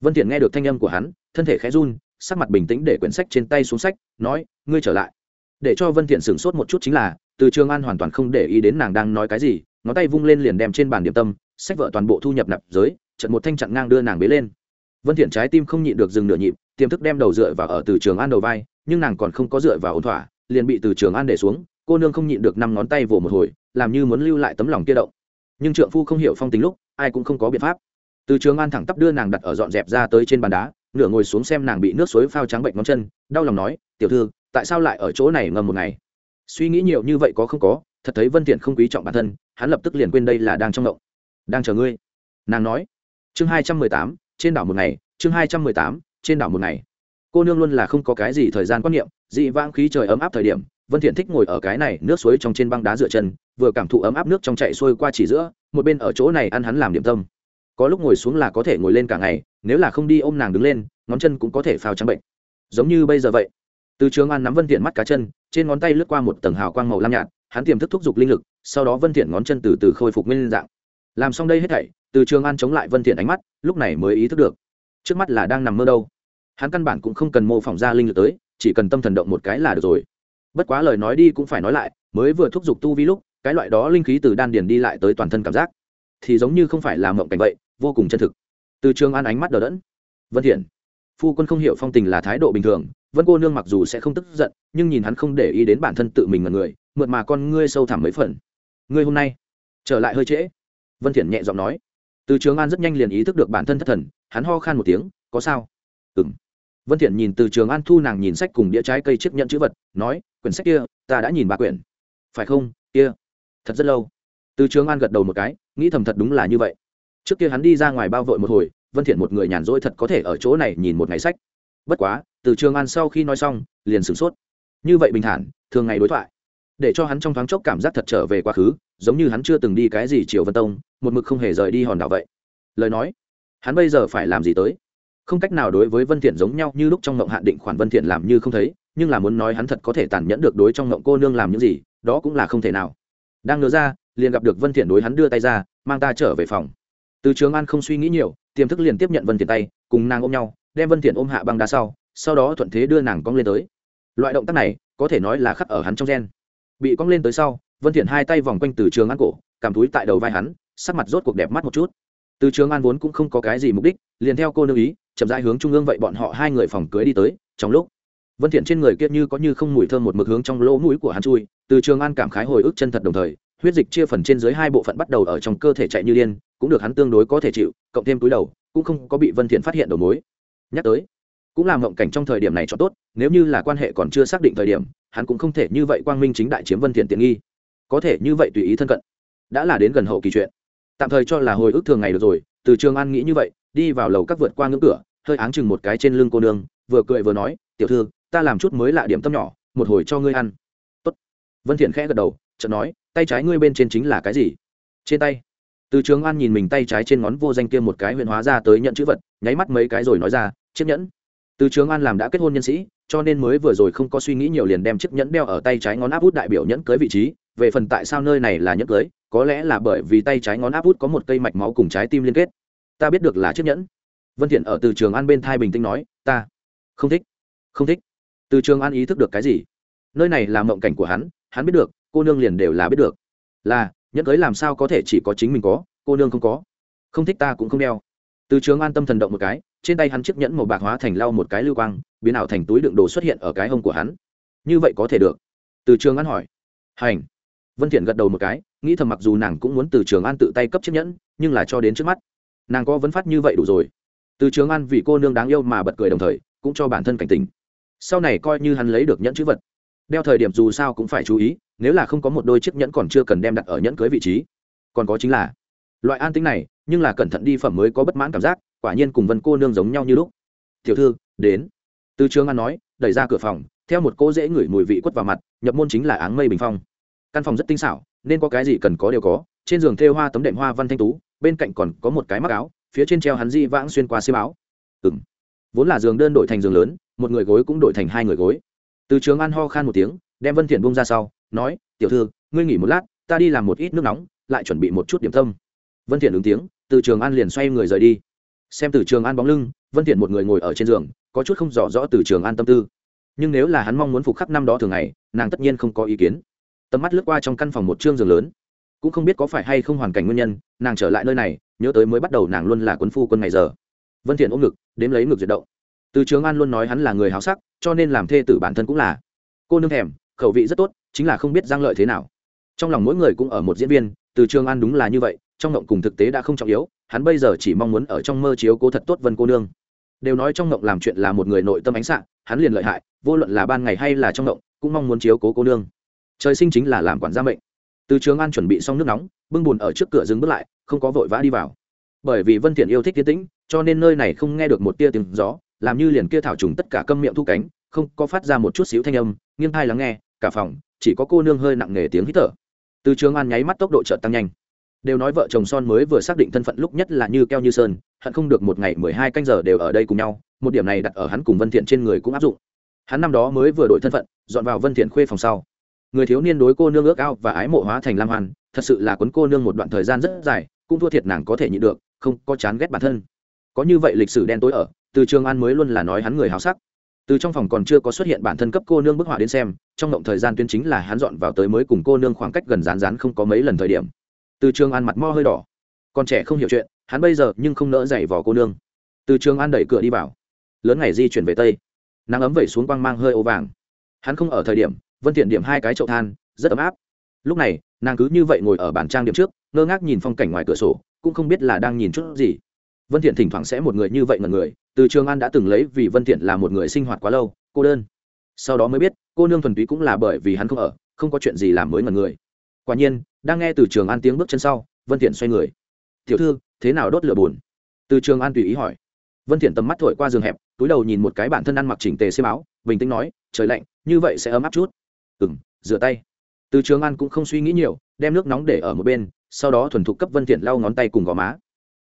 Vân thiện nghe được thanh âm của hắn, thân thể khẽ run sắc mặt bình tĩnh để quyển sách trên tay xuống sách, nói, ngươi trở lại. Để cho vân thiện sửng sốt một chút chính là, từ trường an hoàn toàn không để ý đến nàng đang nói cái gì, ngón tay vung lên liền đem trên bàn điểm tâm, sách vợ toàn bộ thu nhập nạp giới, trận một thanh chặn ngang đưa nàng bế lên. Vân thiện trái tim không nhịn được dừng nửa nhịp, tiềm thức đem đầu dựa vào ở từ trường an đầu vai, nhưng nàng còn không có dựa vào ổn thỏa, liền bị từ trường an để xuống, cô nương không nhịn được năm ngón tay vồ một hồi, làm như muốn lưu lại tấm lòng kia động. Nhưng trượng phu không hiểu phong tính lúc, ai cũng không có biện pháp. Từ trường an thẳng tắp đưa nàng đặt ở dọn dẹp ra tới trên bàn đá nửa ngồi xuống xem nàng bị nước suối phao trắng bệnh ngón chân, đau lòng nói, tiểu thư, tại sao lại ở chỗ này ngầm một ngày? Suy nghĩ nhiều như vậy có không có, thật thấy vân thiện không quý trọng bản thân, hắn lập tức liền quên đây là đang trong động đang chờ ngươi. Nàng nói. Chương hai trăm mười tám, trên đảo một ngày, chương hai trăm mười tám, trên đảo một ngày. Cô nương luôn là không có cái gì thời gian quan niệm, dị vãng khí trời ấm áp thời điểm, vân thiện thích ngồi ở cái này nước suối trong trên băng đá dựa chân, vừa cảm thụ ấm áp nước trong chảy xuôi qua chỉ giữa, một bên ở chỗ này ăn hắn làm điểm tâm có lúc ngồi xuống là có thể ngồi lên cả ngày, nếu là không đi ôm nàng đứng lên, ngón chân cũng có thể phao trắng bệnh. Giống như bây giờ vậy. Từ trường an nắm vân thiện mắt cá chân, trên ngón tay lướt qua một tầng hào quang màu lam nhạt, hắn tiềm thức thúc giục linh lực, sau đó vân thiện ngón chân từ từ khôi phục nguyên dạng. Làm xong đây hết thảy, từ trường an chống lại vân thiện ánh mắt, lúc này mới ý thức được, trước mắt là đang nằm mơ đâu. Hắn căn bản cũng không cần mô phỏng ra linh lực tới, chỉ cần tâm thần động một cái là được rồi. Bất quá lời nói đi cũng phải nói lại, mới vừa thúc giục tu vi lúc, cái loại đó linh khí từ đan điền đi lại tới toàn thân cảm giác, thì giống như không phải là mộng cảnh vậy vô cùng chân thực. Từ trường an ánh mắt đờ đẫn. Vân thiện, phu quân không hiểu phong tình là thái độ bình thường, vân cô nương mặc dù sẽ không tức giận, nhưng nhìn hắn không để ý đến bản thân tự mình là người mượn mà con ngươi sâu thẳm mấy phần. Ngươi hôm nay trở lại hơi trễ. Vân thiện nhẹ giọng nói. Từ trường an rất nhanh liền ý thức được bản thân thất thần, hắn ho khan một tiếng, có sao? Ừm. Vân thiện nhìn từ trường an thu nàng nhìn sách cùng đĩa trái cây chiếc nhận chữ vật, nói, quyển sách kia, ta đã nhìn ba quyển. Phải không? Kia. Thật rất lâu. Từ trường an gật đầu một cái, nghĩ thầm thật đúng là như vậy trước kia hắn đi ra ngoài bao vội một hồi, vân thiện một người nhàn rỗi thật có thể ở chỗ này nhìn một ngày sách. Bất quá, từ trường an sau khi nói xong, liền sửng sốt. Như vậy bình thản, thường ngày đối thoại. Để cho hắn trong thoáng chốc cảm giác thật trở về quá khứ, giống như hắn chưa từng đi cái gì triều vân tông, một mực không hề rời đi hòn đảo vậy. Lời nói, hắn bây giờ phải làm gì tới? Không cách nào đối với vân thiện giống nhau như lúc trong ngộng hạn định khoản vân thiện làm như không thấy, nhưng là muốn nói hắn thật có thể tàn nhẫn được đối trong ngộng cô nương làm những gì, đó cũng là không thể nào. Đang ngớ ra, liền gặp được vân thiện đối hắn đưa tay ra, mang ta trở về phòng từ trường an không suy nghĩ nhiều, tiềm thức liền tiếp nhận vân thiện tay, cùng nàng ôm nhau, đem vân thiện ôm hạ băng đá sau sau đó thuận thế đưa nàng cong lên tới. Loại động tác này, có thể nói là khắc ở hắn trong gen. Bị cong lên tới sau, vân thiện hai tay vòng quanh từ trường an cổ, cảm túi tại đầu vai hắn, sắc mặt rốt cuộc đẹp mắt một chút. Từ trường an vốn cũng không có cái gì mục đích, liền theo cô nương ý, chậm rãi hướng trung ương vậy bọn họ hai người phòng cưới đi tới, trong lúc, vân thiện trên người kia như có như không mùi thơm một mực hướng trong lỗ mũi của hắn chui, từ trường an cảm khái hồi ức chân thật đồng thời huyết dịch chia phần trên dưới hai bộ phận bắt đầu ở trong cơ thể chạy như điên, cũng được hắn tương đối có thể chịu, cộng thêm túi đầu, cũng không có bị vân thiện phát hiện đầu mối. Nhắc tới, cũng làm mộng cảnh trong thời điểm này cho tốt, nếu như là quan hệ còn chưa xác định thời điểm, hắn cũng không thể như vậy quang minh chính đại chiếm vân thiện tiện nghi. Có thể như vậy tùy ý thân cận, đã là đến gần hậu kỳ chuyện. Tạm thời cho là hồi ức thường ngày được rồi, từ trường an nghĩ như vậy, đi vào lầu các vượt qua ngưỡng cửa, hơi áng chừng một cái trên lưng cô nương, vừa cười vừa nói, tiểu thư, ta làm chút mới lạ điểm tâm nhỏ, một hồi cho ngươi ăn. Tốt. vân thiện khẽ gật đầu, chợt nói tay trái ngươi bên trên chính là cái gì? Trên tay. Từ trường an nhìn mình tay trái trên ngón vô danh kia một cái huyện hóa ra tới nhận chữ vật, nháy mắt mấy cái rồi nói ra, chiếc nhẫn. Từ trường an làm đã kết hôn nhân sĩ, cho nên mới vừa rồi không có suy nghĩ nhiều liền đem chiếc nhẫn đeo ở tay trái ngón áp út đại biểu nhẫn cưới vị trí. Về phần tại sao nơi này là nhẫn cưới, có lẽ là bởi vì tay trái ngón áp út có một cây mạch máu cùng trái tim liên kết. Ta biết được là chiếc nhẫn. Vân thiện ở từ trường an bên thai bình tĩnh nói, ta không thích không thích. Từ trường an ý thức được cái gì? Nơi này là mộng cảnh của hắn hắn biết được cô nương liền đều là biết được. Là, nhẫn cưới làm sao có thể chỉ có chính mình có, cô nương không có. Không thích ta cũng không đeo. Từ trường an tâm thần động một cái, trên tay hắn chiếc nhẫn màu bạc hóa thành lau một cái lưu quang, biến ảo thành túi đựng đồ xuất hiện ở cái hông của hắn. Như vậy có thể được? Từ trường an hỏi. Hành. Vân thiện gật đầu một cái, nghĩ thầm mặc dù nàng cũng muốn từ trường an tự tay cấp chiếc nhẫn, nhưng là cho đến trước mắt, nàng có vấn phát như vậy đủ rồi. Từ trường an vì cô nương đáng yêu mà bật cười đồng thời, cũng cho bản thân cảnh tình. Sau này coi như hắn lấy được nhẫn chữ vật đeo thời điểm dù sao cũng phải chú ý, nếu là không có một đôi chiếc nhẫn còn chưa cần đem đặt ở nhẫn cưới vị trí. Còn có chính là, loại an tính này, nhưng là cẩn thận đi phẩm mới có bất mãn cảm giác, quả nhiên cùng vân cô nương giống nhau như lúc. Tiểu thư, đến. Từ trường an nói, đẩy ra cửa phòng, theo một cô dễ ngửi mùi vị quất vào mặt, nhập môn chính là áng mây bình phong. Căn phòng rất tinh xảo, nên có cái gì cần có đều có, trên giường thêu hoa tấm đệm hoa văn thanh tú, bên cạnh còn có một cái mắc áo, phía trên treo hắn di vãng xuyên qua xiêm áo. Ừng vốn là giường đơn đổi thành giường lớn, một người gối cũng đổi thành hai người gối từ trường an ho khan một tiếng, đem vân thiện bông ra sau, nói, tiểu thư, ngươi nghỉ một lát, ta đi làm một ít nước nóng, lại chuẩn bị một chút điểm tâm. Vân thiện ứng tiếng, từ trường an liền xoay người rời đi. Xem từ trường an bóng lưng, vân thiện một người ngồi ở trên giường, có chút không rõ rõ từ trường an tâm tư. Nhưng nếu là hắn mong muốn phục khắc năm đó thường ngày, nàng tất nhiên không có ý kiến. Tầm mắt lướt qua trong căn phòng một trương giường lớn, cũng không biết có phải hay không hoàn cảnh nguyên nhân, nàng trở lại nơi này, nhớ tới mới bắt đầu nàng luôn là quân phu quân ngày giờ. Vân thiện ôm ngực, đếm lấy ngực duyệt động từ trường an luôn nói hắn là người háo sắc cho nên làm thê tử bản thân cũng là. Cô nương thèm khẩu vị rất tốt chính là không biết giang lợi thế nào. Trong lòng mỗi người cũng ở một diễn viên từ trường an đúng là như vậy trong ngộng cùng thực tế đã không trọng yếu hắn bây giờ chỉ mong muốn ở trong mơ chiếu cố thật tốt vân cô nương. Đều nói trong ngộng làm chuyện là một người nội tâm ánh sáng, hắn liền lợi hại vô luận là ban ngày hay là trong ngộng cũng mong muốn chiếu cố cô nương. Trời sinh chính là làm quản gia mệnh. Từ trường an chuẩn bị xong nước nóng bưng bùn ở trước cửa dừng bước lại không có vội vã đi vào. Bởi vì vân thiện yêu thích tiến tĩnh cho nên nơi này không nghe được một tia tiếng gió làm như liền kia thảo trùng tất cả câm miệng thu cánh, không có phát ra một chút xíu thanh âm, nghiêng tai lắng nghe, cả phòng, chỉ có cô nương hơi nặng nề tiếng hít thở. Từ trường an nháy mắt tốc độ chợt tăng nhanh. Đều nói vợ chồng son mới vừa xác định thân phận lúc nhất là như keo như sơn, hận không được một ngày mười hai canh giờ đều ở đây cùng nhau, một điểm này đặt ở hắn cùng vân thiện trên người cũng áp dụng. Hắn năm đó mới vừa đổi thân phận, dọn vào vân thiện khuê phòng sau. Người thiếu niên đối cô nương ước ao và ái mộ hóa thành lam hoàn, thật sự là cuốn cô nương một đoạn thời gian rất dài, cũng thua thiệt nàng có thể nhịn được, không có chán ghét bản thân. Có như vậy lịch sử đen tối ở từ trường an mới luôn là nói hắn người háo sắc. Từ trong phòng còn chưa có xuất hiện bản thân cấp cô nương bức họa đến xem, trong động thời gian tuyến chính là hắn dọn vào tới mới cùng cô nương khoảng cách gần rán rán không có mấy lần thời điểm. Từ trường an mặt mo hơi đỏ. Còn trẻ không hiểu chuyện, hắn bây giờ nhưng không nỡ dậy vỏ cô nương. Từ trường an đẩy cửa đi vào. Lớn ngày di chuyển về tây. Nắng ấm vẩy xuống quang mang hơi ô vàng. Hắn không ở thời điểm, vân thiện điểm hai cái chậu than, rất ấm áp. Lúc này, nàng cứ như vậy ngồi ở bàn trang điểm trước, ngơ ngác nhìn phong cảnh ngoài cửa sổ, cũng không biết là đang nhìn chút gì vân thiện thỉnh thoảng sẽ một người như vậy ngần người, từ trường an đã từng lấy vì vân thiện là một người sinh hoạt quá lâu, cô đơn. Sau đó mới biết, cô nương thuần túy cũng là bởi vì hắn không ở, không có chuyện gì làm mới ngần người. Quả nhiên, đang nghe từ trường an tiếng bước chân sau, vân thiện xoay người. Tiểu thư, thế nào đốt lửa buồn? Từ trường an tùy ý hỏi. Vân thiện tầm mắt thổi qua giường hẹp, túi đầu nhìn một cái bản thân ăn mặc chỉnh tề xiêm áo, bình tĩnh nói, trời lạnh, như vậy sẽ ấm áp chút. Ừm, rửa tay. Từ trường an cũng không suy nghĩ nhiều, đem nước nóng để ở một bên, sau đó thuần thục cấp vân thiện lau ngón tay cùng gò má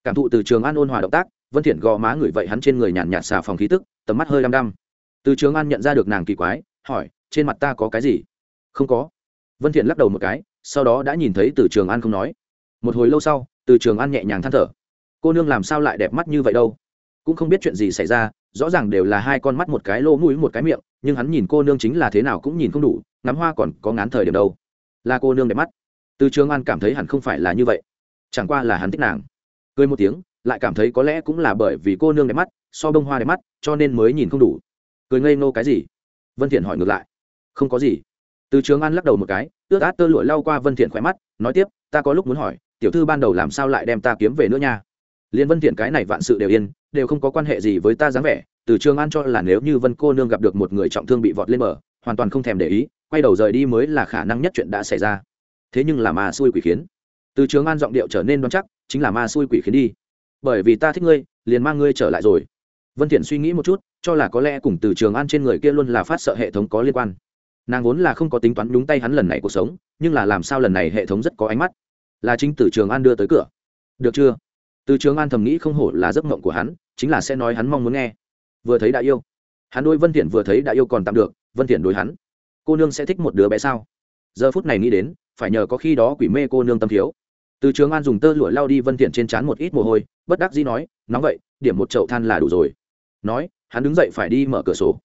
cảm thụ từ trường an ôn hòa động tác, vân thiện gò má người vậy hắn trên người nhàn nhạt xà phòng khí tức, tầm mắt hơi đăm đăm. Từ trường an nhận ra được nàng kỳ quái, hỏi, trên mặt ta có cái gì? Không có. Vân thiện lắc đầu một cái, sau đó đã nhìn thấy từ trường an không nói. Một hồi lâu sau, từ trường an nhẹ nhàng than thở. Cô nương làm sao lại đẹp mắt như vậy đâu? Cũng không biết chuyện gì xảy ra, rõ ràng đều là hai con mắt một cái lỗ mũi một cái miệng, nhưng hắn nhìn cô nương chính là thế nào cũng nhìn không đủ, ngắm hoa còn có ngán thời điểm đâu. Là cô nương đẹp mắt. Từ trường an cảm thấy hẳn không phải là như vậy. Chẳng qua là hắn thích nàng cười một tiếng, lại cảm thấy có lẽ cũng là bởi vì cô nương đẹp mắt, so bông hoa đẹp mắt, cho nên mới nhìn không đủ. Cười ngây nô cái gì? Vân thiện hỏi ngược lại. Không có gì. Từ trường an lắc đầu một cái, ướt át tơ lụa lau qua vân thiện khỏe mắt, nói tiếp, ta có lúc muốn hỏi, tiểu thư ban đầu làm sao lại đem ta kiếm về nữa nha? Liên vân thiện cái này vạn sự đều yên, đều không có quan hệ gì với ta dáng vẻ, từ trường an cho là nếu như vân cô nương gặp được một người trọng thương bị vọt lên bờ, hoàn toàn không thèm để ý, quay đầu rời đi mới là khả năng nhất chuyện đã xảy ra. Thế nhưng là mà xui quỷ khiến. Từ trường an giọng điệu trở nên đoan chắc chính là ma xui quỷ khiến đi. Bởi vì ta thích ngươi, liền mang ngươi trở lại rồi. Vân thiện suy nghĩ một chút, cho là có lẽ cùng từ trường an trên người kia luôn là phát sợ hệ thống có liên quan. Nàng vốn là không có tính toán đúng tay hắn lần này cuộc sống, nhưng là làm sao lần này hệ thống rất có ánh mắt. Là chính từ trường an đưa tới cửa. Được chưa? Từ trường an thầm nghĩ không hổ là giấc mộng của hắn, chính là sẽ nói hắn mong muốn nghe. Vừa thấy đã yêu. Hắn đôi vân thiện vừa thấy đã yêu còn tạm được, vân thiện đối hắn. Cô nương sẽ thích một đứa bé sao? Giờ phút này nghĩ đến, phải nhờ có khi đó quỷ mê cô nương tâm thiếu từ trường an dùng tơ lụa lau đi vân thiện trên trán một ít mồ hôi, bất đắc dĩ nói, nóng vậy, điểm một chậu than là đủ rồi. Nói, hắn đứng dậy phải đi mở cửa sổ.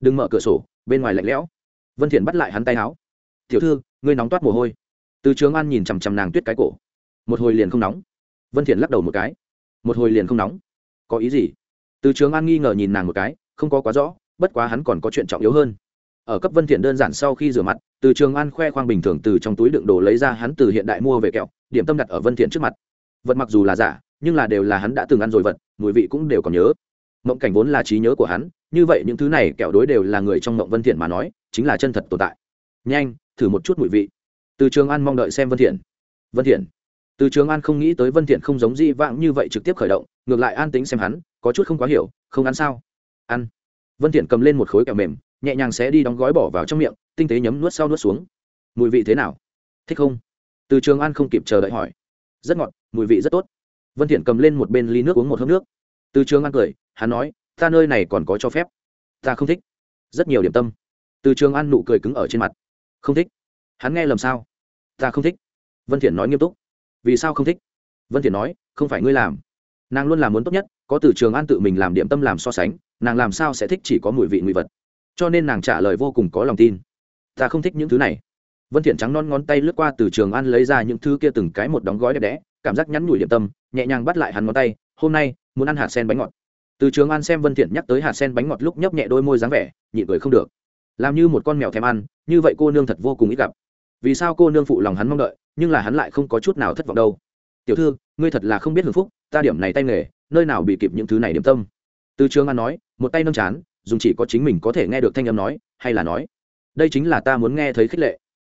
Đừng mở cửa sổ, bên ngoài lạnh lẽo. Vân thiện bắt lại hắn tay áo. Tiểu thư, ngươi nóng toát mồ hôi. Từ trường an nhìn chằm chằm nàng tuyết cái cổ. Một hồi liền không nóng. Vân thiện lắc đầu một cái. Một hồi liền không nóng. Có ý gì? Từ trường an nghi ngờ nhìn nàng một cái, không có quá rõ, bất quá hắn còn có chuyện trọng yếu hơn. Ở cấp vân thiện đơn giản sau khi rửa mặt, từ trường an khoe khoang bình thường từ trong túi đựng đồ lấy ra hắn từ hiện đại mua về kẹo điểm tâm đặt ở vân thiện trước mặt. Vật mặc dù là giả, nhưng là đều là hắn đã từng ăn rồi vật, mùi vị cũng đều còn nhớ. Mộng cảnh vốn là trí nhớ của hắn, như vậy những thứ này kẹo đối đều là người trong mộng vân thiện mà nói, chính là chân thật tồn tại. Nhanh, thử một chút mùi vị. Từ trường an mong đợi xem vân thiện. Vân thiện. Từ trường an không nghĩ tới vân thiện không giống dị vãng như vậy trực tiếp khởi động, ngược lại an tính xem hắn, có chút không quá hiểu, không ăn sao? Ăn. Vân thiện cầm lên một khối kẹo mềm, nhẹ nhàng xé đi đóng gói bỏ vào trong miệng, tinh tế nhấm nuốt sau nuốt xuống. Mùi vị thế nào? Thích không? Từ trường an không kịp chờ đợi hỏi. Rất ngọt, mùi vị rất tốt. Vân thiện cầm lên một bên ly nước uống một hớp nước. Từ trường an cười, hắn nói, ta nơi này còn có cho phép. Ta không thích. Rất nhiều điểm tâm. Từ trường an nụ cười cứng ở trên mặt. Không thích? Hắn nghe lầm sao? Ta không thích. Vân thiện nói nghiêm túc. Vì sao không thích? Vân thiện nói, không phải ngươi làm. Nàng luôn làm muốn tốt nhất, có từ trường an tự mình làm điểm tâm làm so sánh, nàng làm sao sẽ thích chỉ có mùi vị nguy vật. Cho nên nàng trả lời vô cùng có lòng tin. Ta không thích những thứ này vân thiện trắng non ngón tay lướt qua từ trường an lấy ra những thứ kia từng cái một đóng gói đẹp đẽ, cảm giác nhắn nhủi điểm tâm, nhẹ nhàng bắt lại hắn ngón tay, hôm nay, muốn ăn hạt sen bánh ngọt. Từ trường an xem vân thiện nhắc tới hạt sen bánh ngọt lúc nhấp nhẹ đôi môi dáng vẻ, nhịn cười không được. Làm như một con mèo thèm ăn, như vậy cô nương thật vô cùng ít gặp. Vì sao cô nương phụ lòng hắn mong đợi, nhưng là hắn lại không có chút nào thất vọng đâu. Tiểu thư, ngươi thật là không biết hưởng phúc, ta điểm này tay nghề, nơi nào bị kịp những thứ này điểm tâm? Từ trường an nói, một tay nâng chán, dùng chỉ có chính mình có thể nghe được thanh âm nói, hay là nói, đây chính là ta muốn nghe thấy khích lệ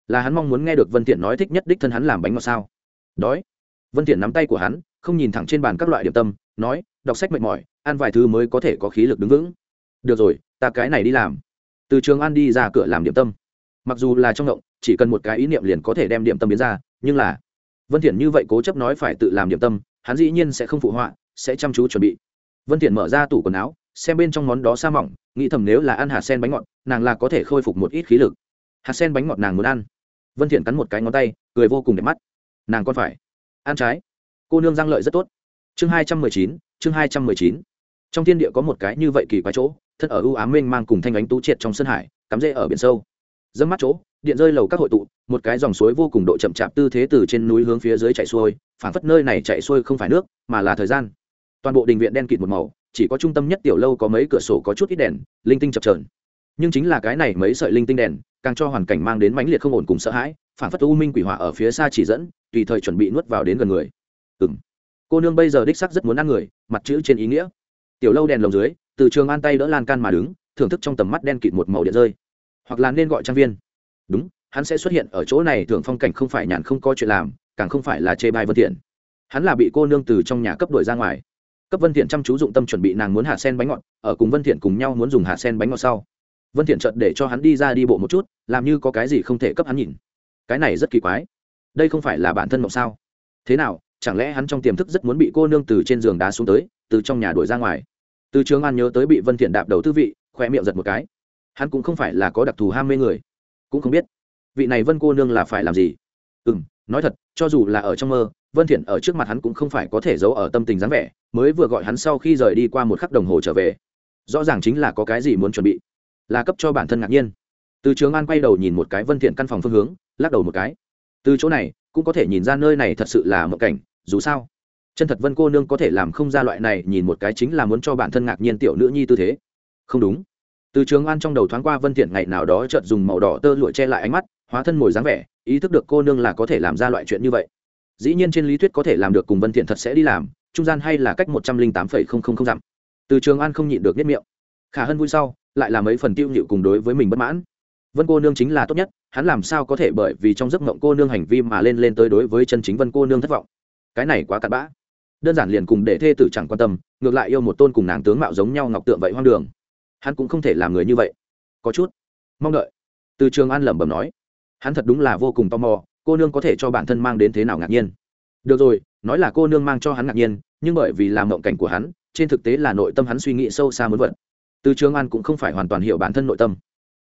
là hắn mong muốn nghe được vân thiện nói thích nhất đích thân hắn làm bánh ngọt sao? Đói. Vân thiện nắm tay của hắn, không nhìn thẳng trên bàn các loại điểm tâm, nói, đọc sách mệt mỏi, ăn vài thứ mới có thể có khí lực đứng vững. Được rồi, ta cái này đi làm. Từ trường ăn đi ra cửa làm điểm tâm. Mặc dù là trong động, chỉ cần một cái ý niệm liền có thể đem điểm tâm biến ra, nhưng là, vân thiện như vậy cố chấp nói phải tự làm điểm tâm, hắn dĩ nhiên sẽ không phụ họa, sẽ chăm chú chuẩn bị. Vân thiện mở ra tủ quần áo, xem bên trong món đó sa mỏng, nghĩ thầm nếu là ăn hạt sen bánh ngọt, nàng là có thể khôi phục một ít khí lực. Hạt sen bánh ngọt nàng muốn ăn vân thiện cắn một cái ngón tay cười vô cùng đẹp mắt. Nàng con phải. Ăn trái. Cô nương răng lợi rất tốt. Chương 219, chương 219. trong thiên địa có một cái như vậy kỳ quái chỗ thân ở ưu ám mênh mang cùng thanh ánh tú triệt trong sân hải cắm rễ ở biển sâu. Dẫm mắt chỗ điện rơi lầu các hội tụ một cái dòng suối vô cùng độ chậm chạp tư thế từ trên núi hướng phía dưới chạy xuôi phảng phất nơi này chạy xuôi không phải nước mà là thời gian. Toàn bộ đình viện đen kịt một màu chỉ có trung tâm nhất tiểu lâu có mấy cửa sổ có chút ít đèn linh tinh chập trờn nhưng chính là cái này mấy sợi linh tinh đèn càng cho hoàn cảnh mang đến mãnh liệt không ổn cùng sợ hãi, phản phất u minh quỷ hỏa ở phía xa chỉ dẫn, tùy thời chuẩn bị nuốt vào đến gần người. Ừ cô nương bây giờ đích sắc rất muốn ăn người, mặt chữ trên ý nghĩa. Tiểu lâu đèn lồng dưới, từ trường an tay đỡ lan can mà đứng, thưởng thức trong tầm mắt đen kịt một màu điện rơi. Hoặc là nên gọi trang viên. Đúng, hắn sẽ xuất hiện ở chỗ này thường phong cảnh không phải nhàn không có chuyện làm, càng không phải là chê bai vân thiện. Hắn là bị cô nương từ trong nhà cấp đuổi ra ngoài. Cấp vân thiện chăm chú dụng tâm chuẩn bị nàng muốn hạ sen bánh ngọt, ở cùng vân thiện cùng nhau muốn dùng hạ sen bánh ngọt sau vân thiện chợt để cho hắn đi ra đi bộ một chút, làm như có cái gì không thể cấp hắn nhìn. Cái này rất kỳ quái. Đây không phải là bản thân mộng sao? Thế nào, chẳng lẽ hắn trong tiềm thức rất muốn bị cô nương từ trên giường đá xuống tới, từ trong nhà đuổi ra ngoài? Từ trường an nhớ tới bị vân thiện đạp đầu tư vị khoe miệng giật một cái. Hắn cũng không phải là có đặc thù ham mê người. Cũng không biết, vị này vân cô nương là phải làm gì? Ừ m nói thật, cho dù là ở trong mơ, vân thiện ở trước mặt hắn cũng không phải có thể giấu ở tâm tình dáng vẻ, mới vừa gọi hắn sau khi rời đi qua một khắc đồng hồ trở về. Rõ ràng chính là có cái gì muốn chuẩn bị là cấp cho bản thân ngạc nhiên. Từ trường an quay đầu nhìn một cái vân thiện căn phòng phương hướng, lắc đầu một cái. Từ chỗ này, cũng có thể nhìn ra nơi này thật sự là một cảnh, dù sao, chân thật vân cô nương có thể làm không ra loại này nhìn một cái chính là muốn cho bản thân ngạc nhiên tiểu nữ nhi tư thế. Không đúng. Từ trường an trong đầu thoáng qua vân thiện ngày nào đó chợt dùng màu đỏ tơ lụa che lại ánh mắt, hóa thân mồi dáng vẻ, ý thức được cô nương là có thể làm ra loại chuyện như vậy. Dĩ nhiên trên lý thuyết có thể làm được cùng vân thiện thật sẽ đi làm, trung gian hay là cách một trăm linh tám phẩy không không không dặm. Từ trường an không nhịn được nhất miệng khả hơn vui sau, lại là mấy phần tiêu nhịu cùng đối với mình bất mãn. Vân cô nương chính là tốt nhất, hắn làm sao có thể bởi vì trong giấc mộng cô nương hành vi mà lên lên tới đối với chân chính vân cô nương thất vọng? Cái này quá cặn bã. Đơn giản liền cùng để thê tử chẳng quan tâm, ngược lại yêu một tôn cùng nàng tướng mạo giống nhau ngọc tượng vậy hoang đường. Hắn cũng không thể làm người như vậy. Có chút mong đợi. Từ trường an lẩm bẩm nói, hắn thật đúng là vô cùng tò mò, cô nương có thể cho bản thân mang đến thế nào ngạc nhiên. Được rồi, nói là cô nương mang cho hắn ngạc nhiên, nhưng bởi vì làm mộng cảnh của hắn, trên thực tế là nội tâm hắn suy nghĩ sâu xa muốn vận từ trường an cũng không phải hoàn toàn hiểu bản thân nội tâm.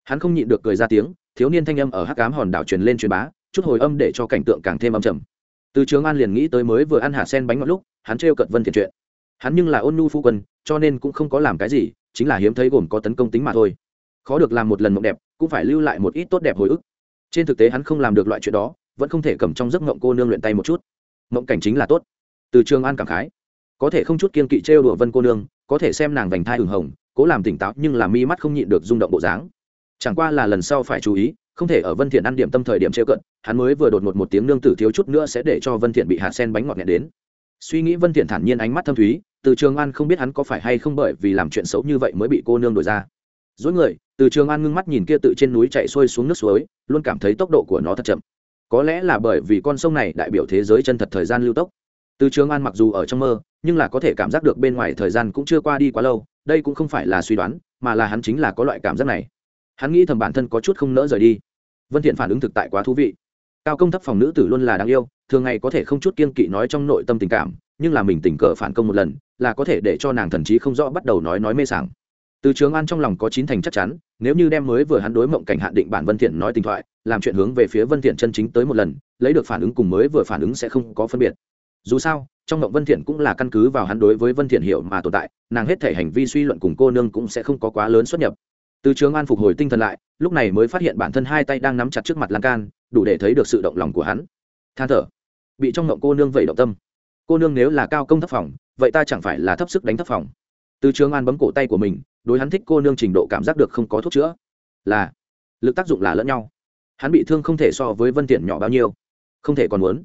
Hắn không nhịn được cười ra tiếng, thiếu niên thanh âm ở hắc cám hòn đảo truyền lên truyền bá, chút hồi âm để cho cảnh tượng càng thêm âm trầm. Từ trường an liền nghĩ tới mới vừa ăn hạt sen bánh ngọt lúc, hắn trêu cận vân thiện chuyện. Hắn nhưng là ôn nhu phu quân, cho nên cũng không có làm cái gì, chính là hiếm thấy gồm có tấn công tính mà thôi. Khó được làm một lần mộng đẹp, cũng phải lưu lại một ít tốt đẹp hồi ức. Trên thực tế hắn không làm được loại chuyện đó, vẫn không thể cầm trong giấc mộng cô nương luyện tay một chút. Mộng cảnh chính là tốt. Từ trường an cảm khái. Có thể không chút kiên kỵ trêu đùa vân cô nương, có thể xem nàng vành thai hừng hồng cố làm tỉnh táo nhưng làm mi mắt không nhịn được rung động bộ dáng. Chẳng qua là lần sau phải chú ý, không thể ở vân thiện ăn điểm tâm thời điểm trêu cận, hắn mới vừa đột ngột một tiếng nương tử thiếu chút nữa sẽ để cho vân thiện bị hạt sen bánh ngọt nhẹ đến. Suy nghĩ vân thiện thản nhiên ánh mắt thâm thúy, từ trường an không biết hắn có phải hay không bởi vì làm chuyện xấu như vậy mới bị cô nương đuổi ra. Dối người, từ trường an ngưng mắt nhìn kia tự trên núi chạy xuôi xuống nước suối, luôn cảm thấy tốc độ của nó thật chậm. Có lẽ là bởi vì con sông này đại biểu thế giới chân thật thời gian lưu tốc. Từ trường an mặc dù ở trong mơ nhưng là có thể cảm giác được bên ngoài thời gian cũng chưa qua đi quá lâu, đây cũng không phải là suy đoán, mà là hắn chính là có loại cảm giác này. Hắn nghĩ thầm bản thân có chút không nỡ rời đi. Vân thiện phản ứng thực tại quá thú vị. Cao công thấp phòng nữ tử luôn là đáng yêu, thường ngày có thể không chút kiên kỵ nói trong nội tâm tình cảm, nhưng là mình tình cờ phản công một lần, là có thể để cho nàng thần trí không rõ bắt đầu nói nói mê sảng. Từ trường an trong lòng có chín thành chắc chắn, nếu như đem mới vừa hắn đối mộng cảnh hạn định bản vân thiện nói tình thoại, làm chuyện hướng về phía vân thiện chân chính tới một lần, lấy được phản ứng cùng mới vừa phản ứng sẽ không có phân biệt dù sao, trong mộng vân thiện cũng là căn cứ vào hắn đối với vân thiện hiểu mà tồn tại, nàng hết thể hành vi suy luận cùng cô nương cũng sẽ không có quá lớn xuất nhập. Từ trường an phục hồi tinh thần lại, lúc này mới phát hiện bản thân hai tay đang nắm chặt trước mặt lan can, đủ để thấy được sự động lòng của hắn. Than thở, bị trong mộng cô nương vẩy động tâm. Cô nương nếu là cao công thấp phòng, vậy ta chẳng phải là thấp sức đánh thấp phòng. Từ trường an bấm cổ tay của mình, đối hắn thích cô nương trình độ cảm giác được không có thuốc chữa. Là, lực tác dụng là lẫn nhau. Hắn bị thương không thể so với vân tiện nhỏ bao nhiêu. Không thể còn muốn.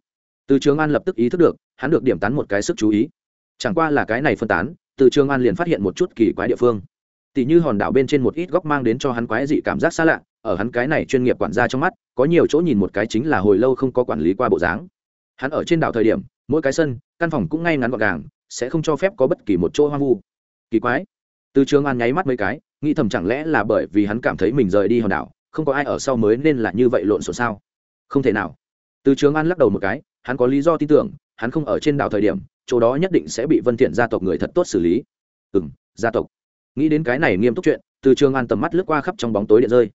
Từ trường an lập tức ý thức được hắn được điểm tán một cái sức chú ý. Chẳng qua là cái này phân tán, từ trường an liền phát hiện một chút kỳ quái địa phương. Tỷ như hòn đảo bên trên một ít góc mang đến cho hắn quái dị cảm giác xa lạ, ở hắn cái này chuyên nghiệp quản gia trong mắt, có nhiều chỗ nhìn một cái chính là hồi lâu không có quản lý qua bộ dáng. Hắn ở trên đảo thời điểm, mỗi cái sân, căn phòng cũng ngay ngắn gọn gàng, sẽ không cho phép có bất kỳ một chỗ hoang vu. Kỳ quái. Từ trường an nháy mắt mấy cái, nghĩ thầm chẳng lẽ là bởi vì hắn cảm thấy mình rời đi hòn đảo, không có ai ở sau mới nên là như vậy lộn xộn sao? Không thể nào. Từ trường an lắc đầu một cái, hắn có lý do tin tưởng hắn không ở trên đảo thời điểm, chỗ đó nhất định sẽ bị vân thiện gia tộc người thật tốt xử lý. Ừm, gia tộc. Nghĩ đến cái này nghiêm túc chuyện, từ trường an tầm mắt lướt qua khắp trong bóng tối điện rơi.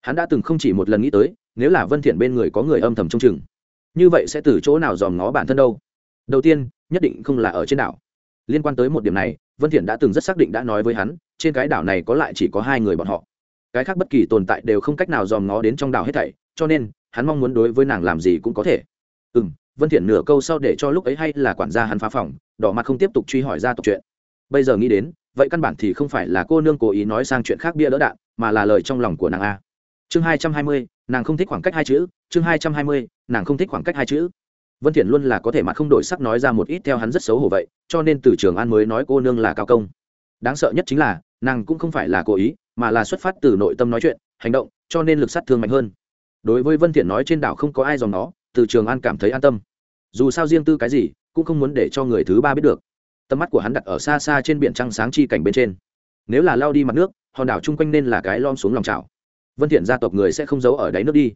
Hắn đã từng không chỉ một lần nghĩ tới, nếu là vân thiện bên người có người âm thầm trông chừng, như vậy sẽ từ chỗ nào dòm ngó bản thân đâu? Đầu tiên, nhất định không là ở trên đảo. Liên quan tới một điểm này, vân thiện đã từng rất xác định đã nói với hắn, trên cái đảo này có lại chỉ có hai người bọn họ. Cái khác bất kỳ tồn tại đều không cách nào dòm ngó đến trong đảo hết thảy, cho nên, hắn mong muốn đối với nàng làm gì cũng có thể. Ừm vân thiện nửa câu sau để cho lúc ấy hay là quản gia hắn phá phòng, đỏ mặt không tiếp tục truy hỏi ra tộc chuyện. Bây giờ nghĩ đến, vậy căn bản thì không phải là cô nương cố ý nói sang chuyện khác bia đỡ đạn, mà là lời trong lòng của nàng a. Chương hai trăm hai mươi, nàng không thích khoảng cách hai chữ, chương hai trăm hai mươi, nàng không thích khoảng cách hai chữ. Vân thiện luôn là có thể mặt không đổi sắc nói ra một ít theo hắn rất xấu hổ vậy, cho nên từ trường an mới nói cô nương là cao công. Đáng sợ nhất chính là, nàng cũng không phải là cố ý, mà là xuất phát từ nội tâm nói chuyện, hành động, cho nên lực sát thương mạnh hơn. Đối với vân thiện nói trên đảo không có ai dòng nó từ trường an cảm thấy an tâm. Dù sao riêng tư cái gì, cũng không muốn để cho người thứ ba biết được. Tầm mắt của hắn đặt ở xa xa trên biển trăng sáng chi cảnh bên trên. Nếu là lao đi mặt nước, hòn đảo chung quanh nên là cái lom xuống lòng trào vân thiện gia tộc người sẽ không giấu ở đáy nước đi.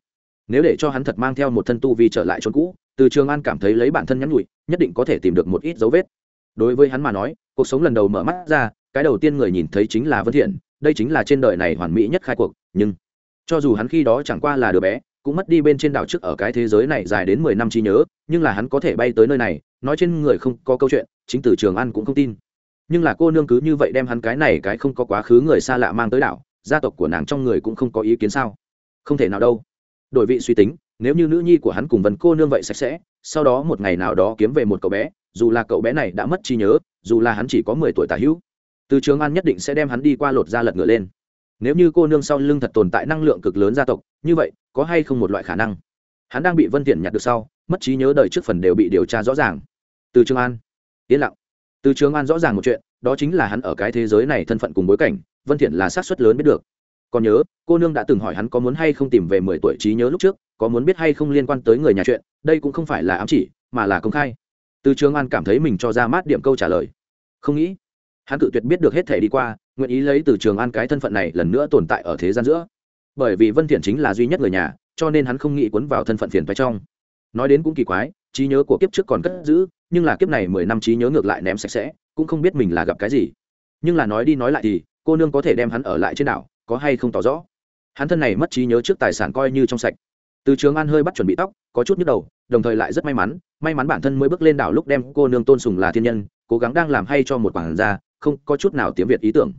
Nếu để cho hắn thật mang theo một thân tu vi trở lại chốn cũ, từ trường an cảm thấy lấy bản thân nhắn nhủi, nhất định có thể tìm được một ít dấu vết. Đối với hắn mà nói, cuộc sống lần đầu mở mắt ra, cái đầu tiên người nhìn thấy chính là vân thiện, đây chính là trên đời này hoàn mỹ nhất khai cuộc, nhưng cho dù hắn khi đó chẳng qua là đứa bé cũng mất đi bên trên đảo trước ở cái thế giới này dài đến mười năm trí nhớ, nhưng là hắn có thể bay tới nơi này, nói trên người không có câu chuyện, chính từ trường an cũng không tin. Nhưng là cô nương cứ như vậy đem hắn cái này cái không có quá khứ người xa lạ mang tới đảo, gia tộc của nàng trong người cũng không có ý kiến sao? Không thể nào đâu. Đổi vị suy tính, nếu như nữ nhi của hắn cùng vần cô nương vậy sạch sẽ, sau đó một ngày nào đó kiếm về một cậu bé, dù là cậu bé này đã mất trí nhớ, dù là hắn chỉ có mười tuổi tả hữu, từ trường an nhất định sẽ đem hắn đi qua lột ra lật ngựa lên nếu như cô nương sau lưng thật tồn tại năng lượng cực lớn gia tộc, như vậy, có hay không một loại khả năng? Hắn đang bị vân thiện nhặt được sau, mất trí nhớ đời trước phần đều bị điều tra rõ ràng. Từ trường an. Yên lặng. Từ trường an rõ ràng một chuyện, đó chính là hắn ở cái thế giới này thân phận cùng bối cảnh, vân thiện là sát suất lớn biết được. Còn nhớ, cô nương đã từng hỏi hắn có muốn hay không tìm về mười tuổi trí nhớ lúc trước, có muốn biết hay không liên quan tới người nhà chuyện, đây cũng không phải là ám chỉ, mà là công khai. Từ trường an cảm thấy mình cho ra mát điểm câu trả lời. Không nghĩ, hắn tự tuyệt biết được hết thể đi qua nguyện ý lấy từ trường an cái thân phận này lần nữa tồn tại ở thế gian giữa. Bởi vì vân thiện chính là duy nhất người nhà, cho nên hắn không nghĩ cuốn vào thân phận phiền phải trong. Nói đến cũng kỳ quái, trí nhớ của kiếp trước còn cất giữ, nhưng là kiếp này mười năm trí nhớ ngược lại ném sạch sẽ, cũng không biết mình là gặp cái gì. Nhưng là nói đi nói lại thì, cô nương có thể đem hắn ở lại trên đảo, có hay không tỏ rõ? Hắn thân này mất trí nhớ trước tài sản coi như trong sạch. Từ trường an hơi bắt chuẩn bị tóc, có chút nhức đầu, đồng thời lại rất may mắn may mắn bản thân mới bước lên đảo lúc đem cô nương tôn sùng là thiên nhân, cố gắng đang làm hay cho một quản gia, không có chút nào tiếng việt ý tưởng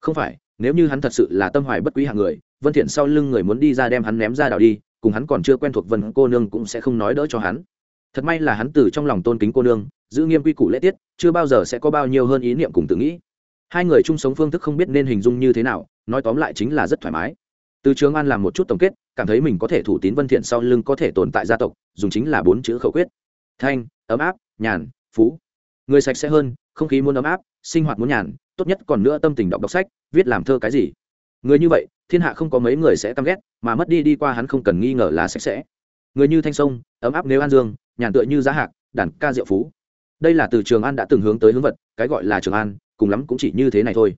không phải, nếu như hắn thật sự là tâm hoài bất quý hạng người, vân thiện sau lưng người muốn đi ra đem hắn ném ra đảo đi, cùng hắn còn chưa quen thuộc vân cô nương cũng sẽ không nói đỡ cho hắn. Thật may là hắn từ trong lòng tôn kính cô nương, giữ nghiêm quy củ lễ tiết, chưa bao giờ sẽ có bao nhiêu hơn ý niệm cùng tự nghĩ. Hai người chung sống phương thức không biết nên hình dung như thế nào, nói tóm lại chính là rất thoải mái. Từ trường an làm một chút tổng kết, cảm thấy mình có thể thủ tín vân thiện sau lưng có thể tồn tại gia tộc, dùng chính là bốn chữ khẩu quyết. Thanh, ấm áp, nhàn, phú. Người sạch sẽ hơn, không khí muốn ấm áp, sinh hoạt muốn nhàn tốt nhất còn nữa tâm tình đọc đọc sách, viết làm thơ cái gì. Người như vậy, thiên hạ không có mấy người sẽ căm ghét, mà mất đi đi qua hắn không cần nghi ngờ là sạch sẽ. Người như thanh sông, ấm áp nếu an dương, nhàn tựa như giá hạc, đàn ca diệu phú. Đây là từ trường an đã từng hướng tới hướng vật, cái gọi là trường an, cùng lắm cũng chỉ như thế này thôi.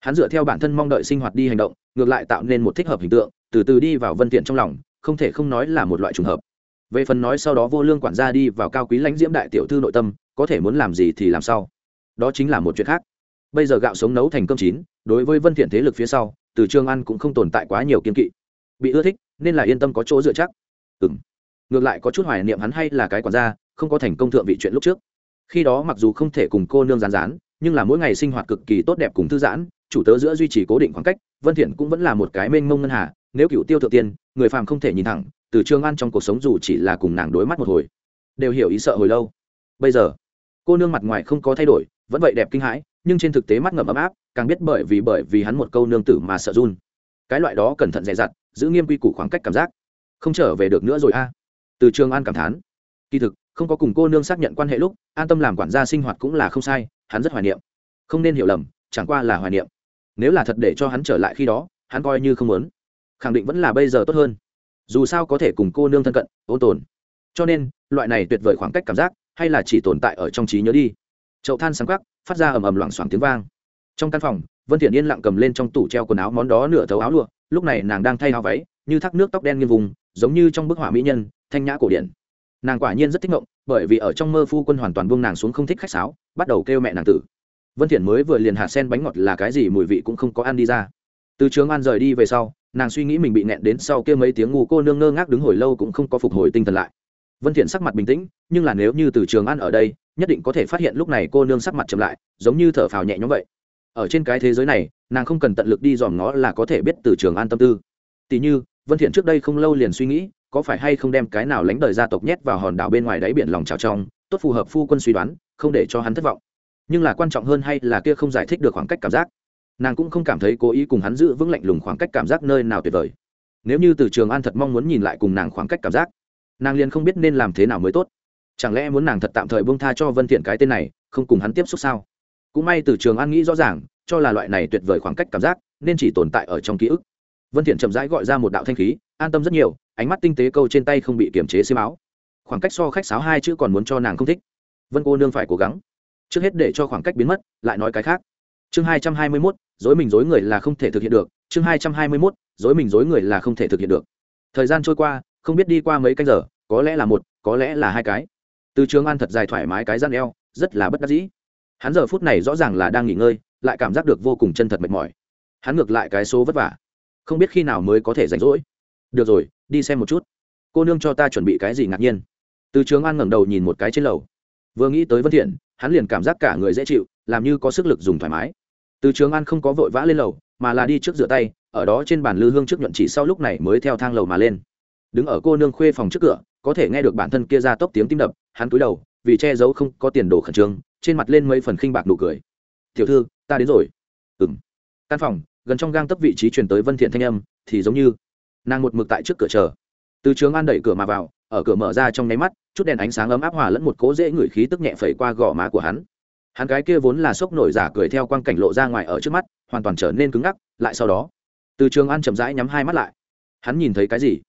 Hắn dựa theo bản thân mong đợi sinh hoạt đi hành động, ngược lại tạo nên một thích hợp hình tượng, từ từ đi vào vân tiện trong lòng, không thể không nói là một loại trùng hợp. Về phần nói sau đó vô lương quản gia đi vào cao quý lãnh diễm đại tiểu thư nội tâm, có thể muốn làm gì thì làm sao đó chính là một chuyện khác bây giờ gạo sống nấu thành cơm chín, đối với vân thiện thế lực phía sau, từ trường ăn cũng không tồn tại quá nhiều kiên kỵ. Bị ưa thích, nên là yên tâm có chỗ dựa chắc. Ừm. Ngược lại có chút hoài niệm hắn hay là cái quản gia, không có thành công thượng vị chuyện lúc trước. Khi đó mặc dù không thể cùng cô nương rán rán nhưng là mỗi ngày sinh hoạt cực kỳ tốt đẹp cùng thư giãn, chủ tớ giữa duy trì cố định khoảng cách, vân thiện cũng vẫn là một cái mênh mông ngân hà, nếu cựu tiêu thượng tiên, người phàm không thể nhìn thẳng, từ trường an trong cuộc sống dù chỉ là cùng nàng đối mắt một hồi, đều hiểu ý sợ hồi lâu. Bây giờ, cô nương mặt ngoài không có thay đổi, vẫn vậy đẹp kinh hãi nhưng trên thực tế mắt ngậm ấm áp, càng biết bởi vì bởi vì hắn một câu nương tử mà sợ run. Cái loại đó cẩn thận dè dặt, giữ nghiêm quy củ khoảng cách cảm giác. Không trở về được nữa rồi a. Từ trường an cảm thán. Kỳ thực, không có cùng cô nương xác nhận quan hệ lúc, an tâm làm quản gia sinh hoạt cũng là không sai, hắn rất hoài niệm. Không nên hiểu lầm, chẳng qua là hoài niệm. Nếu là thật để cho hắn trở lại khi đó, hắn coi như không muốn. Khẳng định vẫn là bây giờ tốt hơn. Dù sao có thể cùng cô nương thân cận, ôn tồn. Cho nên, loại này tuyệt vời khoảng cách cảm giác, hay là chỉ tồn tại ở trong trí nhớ đi. Chậu than sáng khắc phát ra ầm ầm loảng xoảng tiếng vang. Trong căn phòng, vân thiện yên lặng cầm lên trong tủ treo quần áo món đó nửa thấu áo lụa, lúc này nàng đang thay áo váy, như thác nước tóc đen nghiêng vùng, giống như trong bức họa mỹ nhân, thanh nhã cổ điển. Nàng quả nhiên rất thích ngộng, bởi vì ở trong mơ phu quân hoàn toàn buông nàng xuống không thích khách sáo, bắt đầu kêu mẹ nàng tử. Vân thiện mới vừa liền hạ sen bánh ngọt là cái gì mùi vị cũng không có ăn đi ra. Từ trường an rời đi về sau, nàng suy nghĩ mình bị nẹn đến sau kia mấy tiếng ngu cô nương ngơ ngác đứng hồi lâu cũng không có phục hồi tinh thần lại. Vân thiện sắc mặt bình tĩnh, nhưng là nếu như từ trường an ở đây nhất định có thể phát hiện lúc này cô nương sắc mặt chậm lại, giống như thở phào nhẹ nhõm vậy. Ở trên cái thế giới này, nàng không cần tận lực đi dòm nó là có thể biết từ trường an tâm tư. Tỷ như, vân thiện trước đây không lâu liền suy nghĩ, có phải hay không đem cái nào lánh đời gia tộc nhét vào hòn đảo bên ngoài đáy biển lòng trào trong, tốt phù hợp phu quân suy đoán, không để cho hắn thất vọng. Nhưng là quan trọng hơn hay là kia không giải thích được khoảng cách cảm giác. Nàng cũng không cảm thấy cố ý cùng hắn giữ vững lạnh lùng khoảng cách cảm giác nơi nào tuyệt vời. Nếu như từ trường an thật mong muốn nhìn lại cùng nàng khoảng cách cảm giác, nàng liền không biết nên làm thế nào mới tốt chẳng lẽ muốn nàng thật tạm thời buông tha cho vân thiện cái tên này, không cùng hắn tiếp xúc sao? Cũng may từ trường an nghĩ rõ ràng, cho là loại này tuyệt vời khoảng cách cảm giác, nên chỉ tồn tại ở trong ký ức. Vân thiện chậm rãi gọi ra một đạo thanh khí, an tâm rất nhiều, ánh mắt tinh tế câu trên tay không bị kiềm chế xiêm áo. Khoảng cách so khách sáo hai chữ còn muốn cho nàng không thích. Vân cô nương phải cố gắng. Trước hết để cho khoảng cách biến mất, lại nói cái khác. Chương hai trăm hai mươi mốt, dối mình dối người là không thể thực hiện được. Chương hai trăm hai mươi mốt, dối mình dối người là không thể thực hiện được. Thời gian trôi qua, không biết đi qua mấy canh giờ, có lẽ là một, có lẽ là hai cái từ trường an thật dài thoải mái cái gian eo, rất là bất đắc dĩ. Hắn giờ phút này rõ ràng là đang nghỉ ngơi, lại cảm giác được vô cùng chân thật mệt mỏi. Hắn ngược lại cái số vất vả. Không biết khi nào mới có thể rảnh rỗi. Được rồi, đi xem một chút. Cô nương cho ta chuẩn bị cái gì ngạc nhiên. Từ trường an ngẩng đầu nhìn một cái trên lầu. Vừa nghĩ tới vân thiện, hắn liền cảm giác cả người dễ chịu, làm như có sức lực dùng thoải mái. Từ trường an không có vội vã lên lầu, mà là đi trước rửa tay, ở đó trên bàn lư hương trước nhuận chỉ sau lúc này mới theo thang lầu mà lên. Đứng ở cô nương khuê phòng trước cửa có thể nghe được bản thân kia ra tốc tiếng tim đập, hắn cúi đầu, vì che giấu không có tiền đồ khẩn trương, trên mặt lên mấy phần khinh bạc nụ cười. Tiểu thư, ta đến rồi. Ừng căn phòng, gần trong gang tấp vị trí truyền tới vân thiện thanh âm, thì giống như nàng một mực tại trước cửa chờ. Từ trường an đẩy cửa mà vào, ở cửa mở ra trong nháy mắt, chút đèn ánh sáng ấm áp hòa lẫn một cố dễ ngửi khí tức nhẹ phẩy qua gò má của hắn. Hắn gái kia vốn là sốc nổi giả cười theo quang cảnh lộ ra ngoài ở trước mắt, hoàn toàn trở nên cứng ngắc, lại sau đó, từ trường an chậm rãi nhắm hai mắt lại. Hắn nhìn thấy cái gì?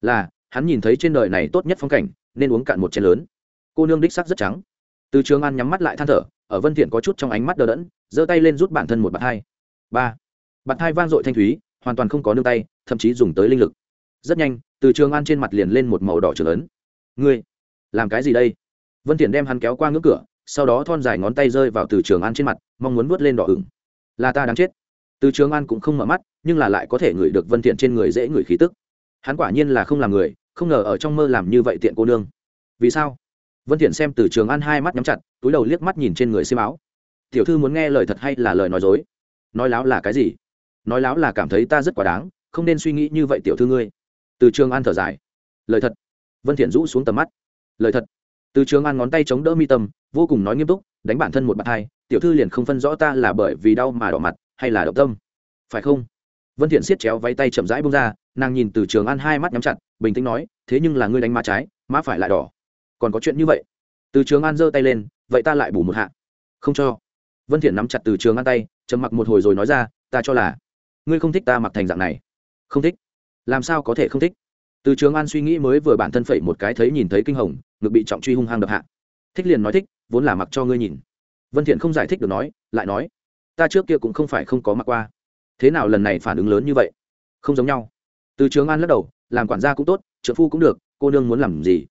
Là hắn nhìn thấy trên đời này tốt nhất phong cảnh, nên uống cạn một chén lớn. Cô nương đích sắc rất trắng. Từ trường an nhắm mắt lại than thở, ở vân thiện có chút trong ánh mắt đờ đẫn, giơ tay lên rút bản thân một bạt hai. Ba. Bạt hai vang dội thanh thúy, hoàn toàn không có nương tay, thậm chí dùng tới linh lực. Rất nhanh, từ trường an trên mặt liền lên một màu đỏ trở lớn ngươi, làm cái gì đây? Vân thiện đem hắn kéo qua ngưỡng cửa, sau đó thon dài ngón tay rơi vào từ trường an trên mặt, mong muốn vuốt lên đỏ ửng. Là ta đáng chết. Từ trường an cũng không mở mắt, nhưng là lại có thể ngửi được vân thiện trên người dễ ngửi khí tức. Hắn quả nhiên là không làm người không ngờ ở trong mơ làm như vậy tiện cô nương. Vì sao? Vân thiện xem từ trường an hai mắt nhắm chặt, túi đầu liếc mắt nhìn trên người xiêm áo. Tiểu thư muốn nghe lời thật hay là lời nói dối? Nói láo là cái gì? Nói láo là cảm thấy ta rất quá đáng, không nên suy nghĩ như vậy tiểu thư ngươi. Từ trường an thở dài. Lời thật. Vân thiện rũ xuống tầm mắt. Lời thật. Từ trường an ngón tay chống đỡ mi tâm, vô cùng nói nghiêm túc, đánh bản thân một bạt hai, tiểu thư liền không phân rõ ta là bởi vì đau mà đỏ mặt, hay là động tâm. Phải không? Vân thiện siết chéo váy tay chậm rãi buông ra nàng nhìn từ trường an hai mắt nhắm chặt, bình tĩnh nói, thế nhưng là ngươi đánh má trái, má phải lại đỏ. Còn có chuyện như vậy? Từ trường an giơ tay lên, vậy ta lại bù một hạ. Không cho. Vân thiện nắm chặt từ trường an tay, trầm mặc một hồi rồi nói ra, ta cho là ngươi không thích ta mặc thành dạng này. Không thích? Làm sao có thể không thích? Từ trường an suy nghĩ mới vừa bản thân phẩy một cái thấy nhìn thấy kinh hồng, ngực bị trọng truy hung hăng đập hạ. Thích liền nói thích, vốn là mặc cho ngươi nhìn. Vân thiện không giải thích được nói, lại nói, ta trước kia cũng không phải không có mặc qua. Thế nào lần này phản ứng lớn như vậy? Không giống nhau từ trường an lắc đầu làm quản gia cũng tốt trợ phu cũng được cô nương muốn làm gì?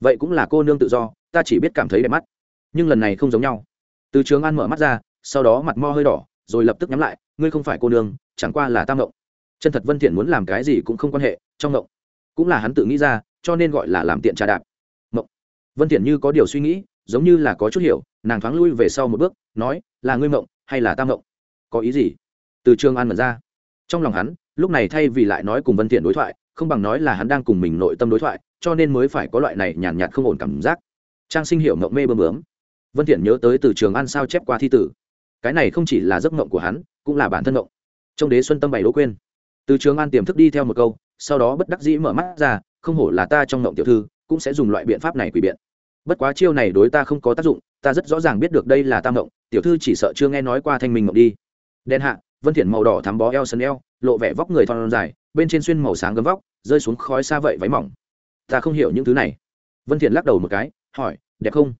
Vậy cũng là cô nương tự do ta chỉ biết cảm thấy đẹp mắt. Nhưng lần này không giống nhau. Từ trường an mở mắt ra sau đó mặt mo hơi đỏ rồi lập tức nhắm lại ngươi không phải cô nương chẳng qua là tam ngộng. Chân thật vân thiện muốn làm cái gì cũng không quan hệ trong ngộng. Cũng là hắn tự nghĩ ra cho nên gọi là làm tiện trà đạp. Ngộng. Vân thiện như có điều suy nghĩ giống như là có chút hiểu nàng thoáng lui về sau một bước nói là ngươi ngộng, hay là tam ngộng, có ý gì? Từ trường an mở ra. Trong lòng hắn lúc này thay vì lại nói cùng vân thiện đối thoại không bằng nói là hắn đang cùng mình nội tâm đối thoại cho nên mới phải có loại này nhàn nhạt, nhạt không ổn cảm giác. Trang sinh hiểu mộng mê bơm bướm. Vân thiện nhớ tới từ trường an sao chép qua thi tử. Cái này không chỉ là giấc mộng của hắn cũng là bản thân mộng. Trong đế xuân tâm bảy đỗ quên. Từ trường an tiềm thức đi theo một câu sau đó bất đắc dĩ mở mắt ra không hổ là ta trong mộng tiểu thư cũng sẽ dùng loại biện pháp này quỷ biện. Bất quá chiêu này đối ta không có tác dụng ta rất rõ ràng biết được đây là tam mộng tiểu thư chỉ sợ chưa nghe nói qua thanh minh mộng đi. Đen hạ vân thiện màu đỏ thắm bó eo sân eo, lộ vẻ vóc người thon dài, bên trên xuyên màu sáng gấm vóc, rơi xuống khói xa vậy váy mỏng. Ta không hiểu những thứ này. Vân thiện lắc đầu một cái, hỏi, đẹp không?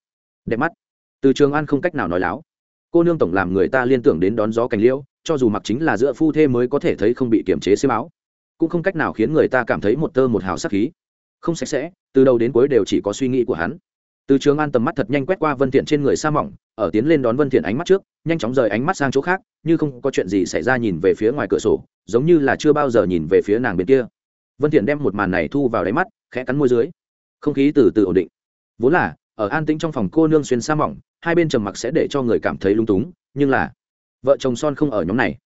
Đẹp mắt. Từ trường an không cách nào nói láo. Cô nương tổng làm người ta liên tưởng đến đón gió cành liễu, cho dù mặc chính là giữa phu thê mới có thể thấy không bị kiểm chế xiêm áo. Cũng không cách nào khiến người ta cảm thấy một tơ một hào sắc khí. Không sạch sẽ, từ đầu đến cuối đều chỉ có suy nghĩ của hắn. Từ trường an tầm mắt thật nhanh quét qua vân thiện trên người sa mỏng, ở tiến lên đón vân thiện ánh mắt trước nhanh chóng rời ánh mắt sang chỗ khác, như không có chuyện gì xảy ra nhìn về phía ngoài cửa sổ, giống như là chưa bao giờ nhìn về phía nàng bên kia. Vân thiện đem một màn này thu vào đáy mắt, khẽ cắn môi dưới. Không khí từ từ ổn định. Vốn là, ở an tĩnh trong phòng cô nương xuyên sa mỏng, hai bên trầm mặc sẽ để cho người cảm thấy lung túng, nhưng là, vợ chồng son không ở nhóm này.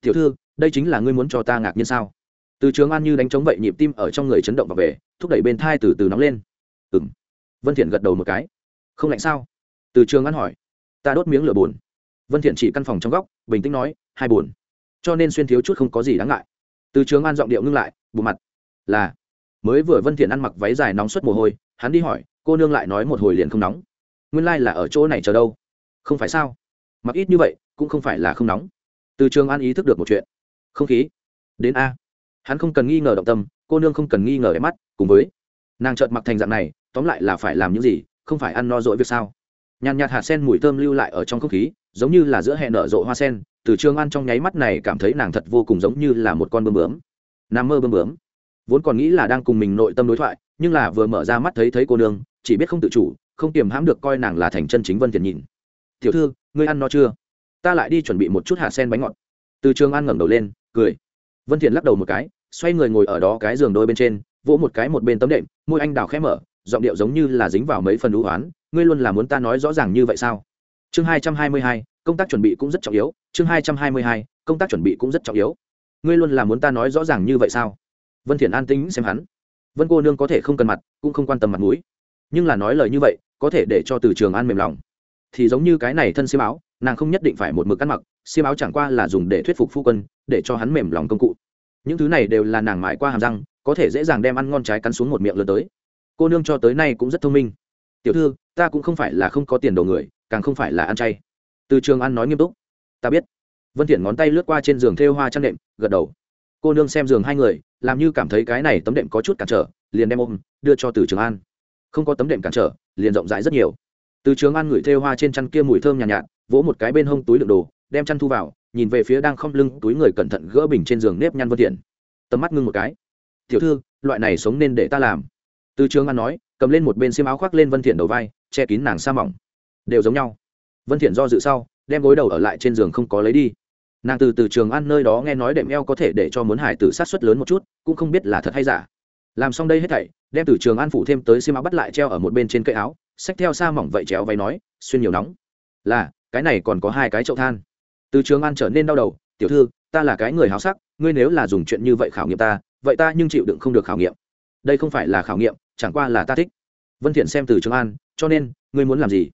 Tiểu thư, đây chính là ngươi muốn cho ta ngạc nhiên sao? Từ trường an như đánh trống vậy nhịp tim ở trong người chấn động và về, thúc đẩy bên thai từ từ nóng lên. Ừm. Vân thiện gật đầu một cái. Không lạnh sao? Từ trường an hỏi. Ta đốt miếng lửa buồn vân thiện chỉ căn phòng trong góc, bình tĩnh nói, hai buồn. Cho nên xuyên thiếu chút không có gì đáng ngại. Từ trường an giọng điệu ngưng lại, bù mặt, là. Mới vừa vân thiện ăn mặc váy dài nóng suốt mồ hôi, hắn đi hỏi, cô nương lại nói một hồi liền không nóng? Nguyên lai là ở chỗ này chờ đâu? Không phải sao? Mặc ít như vậy, cũng không phải là không nóng. Từ trường an ý thức được một chuyện. Không khí. Đến a. Hắn không cần nghi ngờ động tâm, cô nương không cần nghi ngờ đẹp mắt, cùng với, nàng chợt mặc thành dạng này, tóm lại là phải làm những gì, không phải ăn no dỗi việc sao? Nhàn nhạt hạt sen mùi thơm lưu lại ở trong không khí, giống như là giữa hẹn nở rộ hoa sen. Từ trường An trong nháy mắt này cảm thấy nàng thật vô cùng giống như là một con bơm bướm. Nằm mơ bơm bướm. Vốn còn nghĩ là đang cùng mình nội tâm đối thoại, nhưng là vừa mở ra mắt thấy thấy cô nương, chỉ biết không tự chủ, không kiềm hãm được coi nàng là thành chân chính vân thiện nhìn. Tiểu thư, ngươi ăn no chưa? Ta lại đi chuẩn bị một chút hạt sen bánh ngọt. Từ trường an ngẩng đầu lên, cười. Vân thiện lắc đầu một cái, xoay người ngồi ở đó cái giường đôi bên trên, vỗ một cái một bên tấm đệm, môi anh đào khẽ mở giọng điệu giống như là dính vào mấy phần lũ hoán ngươi luôn là muốn ta nói rõ ràng như vậy sao? Chương hai trăm hai mươi hai, công tác chuẩn bị cũng rất trọng yếu. Chương hai trăm hai mươi hai, công tác chuẩn bị cũng rất trọng yếu. Ngươi luôn là muốn ta nói rõ ràng như vậy sao? Vân thiện an tính xem hắn. Vân cô nương có thể không cần mặt, cũng không quan tâm mặt mũi. Nhưng là nói lời như vậy, có thể để cho từ trường an mềm lòng. Thì giống như cái này thân xiêm áo, nàng không nhất định phải một mực ăn mặc, xiêm áo chẳng qua là dùng để thuyết phục phu quân, để cho hắn mềm lòng công cụ. Những thứ này đều là nàng mãi qua hàm răng, có thể dễ dàng đem ăn ngon trái cắn xuống một miệng lớn tới cô nương cho tới nay cũng rất thông minh. Tiểu thư ta cũng không phải là không có tiền đồ người càng không phải là ăn chay. Từ trường ăn nói nghiêm túc. Ta biết. Vân thiện ngón tay lướt qua trên giường thêu hoa trang đệm gật đầu. Cô nương xem giường hai người làm như cảm thấy cái này tấm đệm có chút cản trở liền đem ôm đưa cho từ trường an. Không có tấm đệm cản trở liền rộng rãi rất nhiều. Từ trường an ngửi thêu hoa trên chăn kia mùi thơm nhàn nhạt, nhạt vỗ một cái bên hông túi đựng đồ đem chăn thu vào nhìn về phía đang không lưng túi người cẩn thận gỡ bình trên giường nếp nhăn vân thiện. Tầm mắt ngưng một cái. Tiểu thư loại này sống nên để ta làm từ trường an nói, cầm lên một bên xiêm áo khoác lên vân thiện đầu vai, che kín nàng sa mỏng. Đều giống nhau. Vân thiện do dự sau, đem gối đầu ở lại trên giường không có lấy đi. Nàng từ từ trường an nơi đó nghe nói đệm eo có thể để cho muốn hải tử sát suất lớn một chút, cũng không biết là thật hay giả. Làm xong đây hết thảy, đem từ trường an phủ thêm tới xiêm áo bắt lại treo ở một bên trên cây áo, xách theo sa mỏng vậy chéo váy nói, xuyên nhiều nóng. Là, cái này còn có hai cái chậu than. Từ trường an trở nên đau đầu, tiểu thư, ta là cái người háo sắc, ngươi nếu là dùng chuyện như vậy khảo nghiệm ta, vậy ta nhưng chịu đựng không được khảo nghiệm. Đây không phải là khảo nghiệm chẳng qua là ta thích. Vân thiện xem từ trường an, cho nên, ngươi muốn làm gì?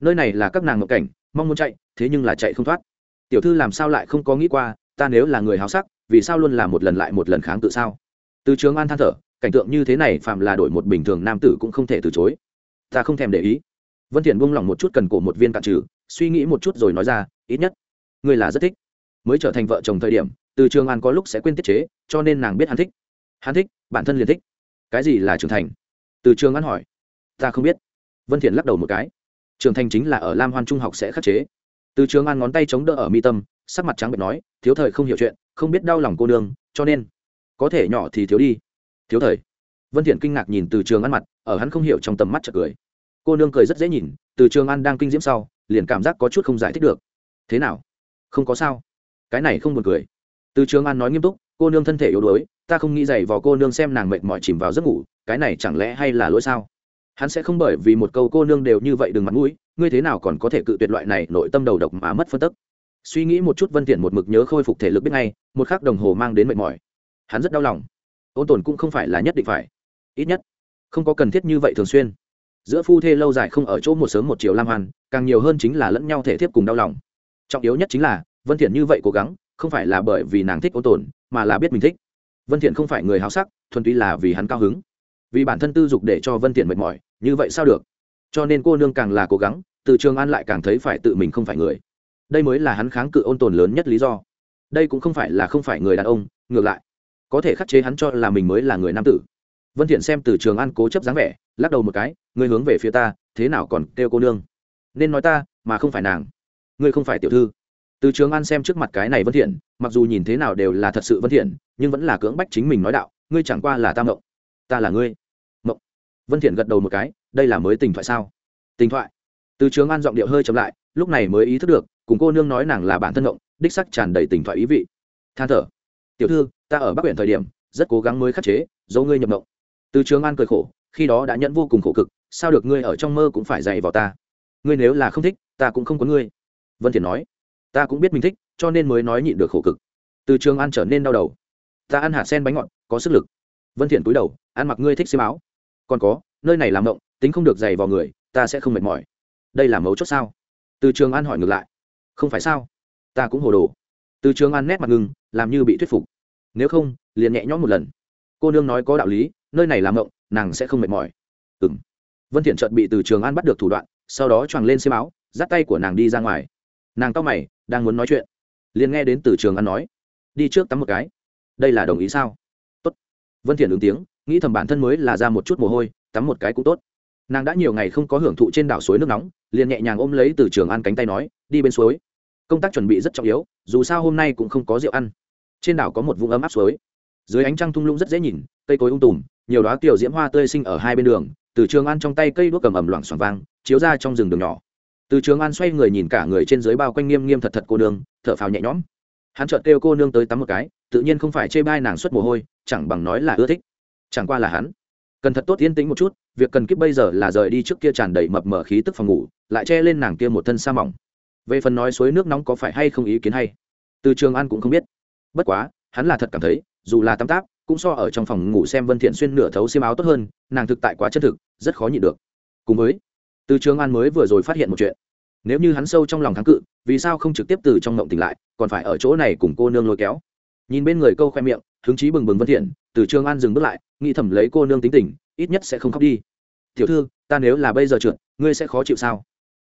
Nơi này là các nàng ngộ cảnh, mong muốn chạy, thế nhưng là chạy không thoát. Tiểu thư làm sao lại không có nghĩ qua, ta nếu là người háo sắc, vì sao luôn là một lần lại một lần kháng tự sao? Từ trường an than thở, cảnh tượng như thế này phạm là đổi một bình thường nam tử cũng không thể từ chối. Ta không thèm để ý. Vân thiện buông lỏng một chút cần cổ một viên cạn trừ, suy nghĩ một chút rồi nói ra, ít nhất, ngươi là rất thích. Mới trở thành vợ chồng thời điểm, từ trường an có lúc sẽ quên tiết chế, cho nên nàng biết hắn thích. Hắn thích, bản thân liền thích. Cái gì là trưởng thành? Từ trường an hỏi. Ta không biết. Vân thiện lắc đầu một cái. Trường thành chính là ở lam hoan trung học sẽ khắc chế. Từ trường an ngón tay chống đỡ ở mi tâm, sắc mặt trắng bệch nói, thiếu thời không hiểu chuyện, không biết đau lòng cô nương, cho nên, có thể nhỏ thì thiếu đi. Thiếu thời. Vân thiện kinh ngạc nhìn từ trường an mặt, ở hắn không hiểu trong tầm mắt chợt cười. Cô nương cười rất dễ nhìn, từ trường an đang kinh diễm sau, liền cảm giác có chút không giải thích được. Thế nào? Không có sao. Cái này không buồn cười. Từ trường an nói nghiêm túc cô nương thân thể yếu đuối, ta không nghĩ dày vào cô nương xem nàng mệt mỏi chìm vào giấc ngủ, cái này chẳng lẽ hay là lỗi sao? Hắn sẽ không bởi vì một câu cô nương đều như vậy đừng mặt mũi, ngươi thế nào còn có thể cự tuyệt loại này nội tâm đầu độc mà mất phân tức? Suy nghĩ một chút vân tiện một mực nhớ khôi phục thể lực biết ngay, một khắc đồng hồ mang đến mệt mỏi. Hắn rất đau lòng. Ôn tồn cũng không phải là nhất định phải. Ít nhất, không có cần thiết như vậy thường xuyên. Giữa phu thê lâu dài không ở chỗ một sớm một chiều lam hoàn, càng nhiều hơn chính là lẫn nhau thể thiếp cùng đau lòng. Trọng yếu nhất chính là, vân thiện như vậy cố gắng, không phải là bởi vì nàng thích ôn tồn mà là biết mình thích. Vân thiện không phải người háo sắc, thuần túy là vì hắn cao hứng. Vì bản thân tư dục để cho vân thiện mệt mỏi, như vậy sao được? Cho nên cô nương càng là cố gắng, từ trường an lại càng thấy phải tự mình không phải người. Đây mới là hắn kháng cự ôn tồn lớn nhất lý do. Đây cũng không phải là không phải người đàn ông, ngược lại. Có thể khắc chế hắn cho là mình mới là người nam tử. Vân thiện xem từ trường an cố chấp dáng vẻ, lắc đầu một cái, ngươi hướng về phía ta, thế nào còn kêu cô nương? Nên nói ta, mà không phải nàng. Ngươi không phải tiểu thư từ trường an xem trước mặt cái này vân thiện, mặc dù nhìn thế nào đều là thật sự vân thiện, nhưng vẫn là cưỡng bách chính mình nói đạo, ngươi chẳng qua là ta mộng, ta là ngươi mộng. Vân thiện gật đầu một cái, đây là mới tình thoại sao? Tình thoại. Từ trường an giọng điệu hơi chậm lại, lúc này mới ý thức được, cùng cô nương nói nàng là bản thân mộng, đích sắc tràn đầy tình thoại ý vị. Than thở, tiểu thư, ta ở bắc biển thời điểm, rất cố gắng mới khắc chế dấu ngươi nhập mộng. Từ trường an cười khổ, khi đó đã nhận vô cùng khổ cực, sao được ngươi ở trong mơ cũng phải dạy vào ta? Ngươi nếu là không thích, ta cũng không có ngươi. Vân thiện nói ta cũng biết mình thích, cho nên mới nói nhịn được khổ cực. Từ trường an trở nên đau đầu. Ta ăn hạt sen bánh ngọt, có sức lực. Vân thiện cúi đầu, ăn mặc ngươi thích xiêm áo. Còn có, nơi này làm động, tính không được dày vào người, ta sẽ không mệt mỏi. Đây là mấu chốt sao? Từ trường an hỏi ngược lại. Không phải sao? Ta cũng hồ đồ. Từ trường an nét mặt ngừng, làm như bị thuyết phục. Nếu không, liền nhẹ nhõm một lần. Cô nương nói có đạo lý, nơi này làm động, nàng sẽ không mệt mỏi. Ừm. Vân thiện chợt bị từ trường an bắt được thủ đoạn, sau đó choàng lên xiêm áo, dắt tay của nàng đi ra ngoài. Nàng cau mày đang muốn nói chuyện. Liền nghe đến từ trường an nói, đi trước tắm một cái. Đây là đồng ý sao? Tốt. Vân thiện ứng tiếng, nghĩ thầm bản thân mới là ra một chút mồ hôi, tắm một cái cũng tốt. Nàng đã nhiều ngày không có hưởng thụ trên đảo suối nước nóng, liền nhẹ nhàng ôm lấy từ trường an cánh tay nói, đi bên suối. Công tác chuẩn bị rất trọng yếu, dù sao hôm nay cũng không có rượu ăn. Trên đảo có một vùng ấm áp suối. Dưới ánh trăng thung lũng rất dễ nhìn, cây cối ung tùm, nhiều đóa tiểu diễm hoa tươi sinh ở hai bên đường, từ trường an trong tay cây đuốc cầm ẩm loảng xoảng vang, chiếu ra trong rừng đường nhỏ từ trường an xoay người nhìn cả người trên dưới bao quanh nghiêm nghiêm thật thật cô nương, thở phào nhẹ nhõm. Hắn chợt kêu cô nương tới tắm một cái, tự nhiên không phải chê bai nàng xuất mồ hôi, chẳng bằng nói là ưa thích. Chẳng qua là hắn. Cần thật tốt yên tĩnh một chút, việc cần kiếp bây giờ là rời đi trước kia tràn đầy mập mờ khí tức phòng ngủ, lại che lên nàng kia một thân sa mỏng. Về phần nói suối nước nóng có phải hay không ý kiến hay, từ trường an cũng không biết. Bất quá, hắn là thật cảm thấy, dù là tắm táp, cũng so ở trong phòng ngủ xem vân thiện xuyên nửa thấu xiêm áo tốt hơn, nàng thực tại quá chân thực, rất khó nhịn được. Cùng với từ trường an mới vừa rồi phát hiện một chuyện. Nếu như hắn sâu trong lòng kháng cự, vì sao không trực tiếp từ trong ngộng tỉnh lại, còn phải ở chỗ này cùng cô nương lôi kéo? Nhìn bên người câu khoe miệng, hứng chí bừng bừng vân thiện, từ trường an dừng bước lại, nghĩ thầm lấy cô nương tính tình, ít nhất sẽ không khóc đi. Tiểu thư, ta nếu là bây giờ trượt, ngươi sẽ khó chịu sao?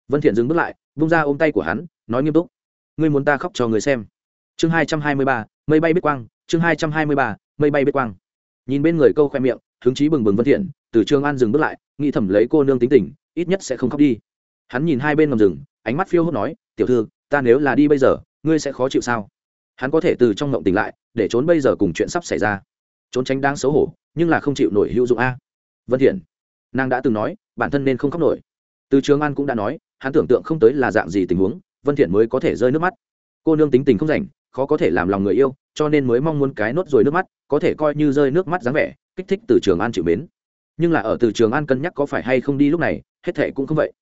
Vân thiện dừng bước lại, vung ra ôm tay của hắn, nói nghiêm túc, ngươi muốn ta khóc cho người xem. Chương hai trăm hai mươi ba, mây bay biết quang, chương hai trăm hai mươi ba, mây bay biết quang. Nhìn bên người câu khoe miệng, hứng chí bừng bừng vân thiện, từ trường an dừng bước lại, nghĩ thầm lấy cô nương tính tình ít nhất sẽ không khóc đi. Hắn nhìn hai bên ngầm rừng, ánh mắt phiêu hốt nói, tiểu thư, ta nếu là đi bây giờ, ngươi sẽ khó chịu sao? Hắn có thể từ trong ngộng tỉnh lại, để trốn bây giờ cùng chuyện sắp xảy ra. Trốn tránh đang xấu hổ, nhưng là không chịu nổi hữu dụng a. Vân thiện, nàng đã từng nói, bản thân nên không khóc nổi. Từ trường an cũng đã nói, hắn tưởng tượng không tới là dạng gì tình huống, vân thiện mới có thể rơi nước mắt. Cô nương tính tình không rảnh, khó có thể làm lòng người yêu, cho nên mới mong muốn cái nốt rồi nước mắt, có thể coi như rơi nước mắt dáng vẻ, kích thích từ trường an chịu mến nhưng là ở từ trường an cân nhắc có phải hay không đi lúc này, hết thệ cũng không vậy.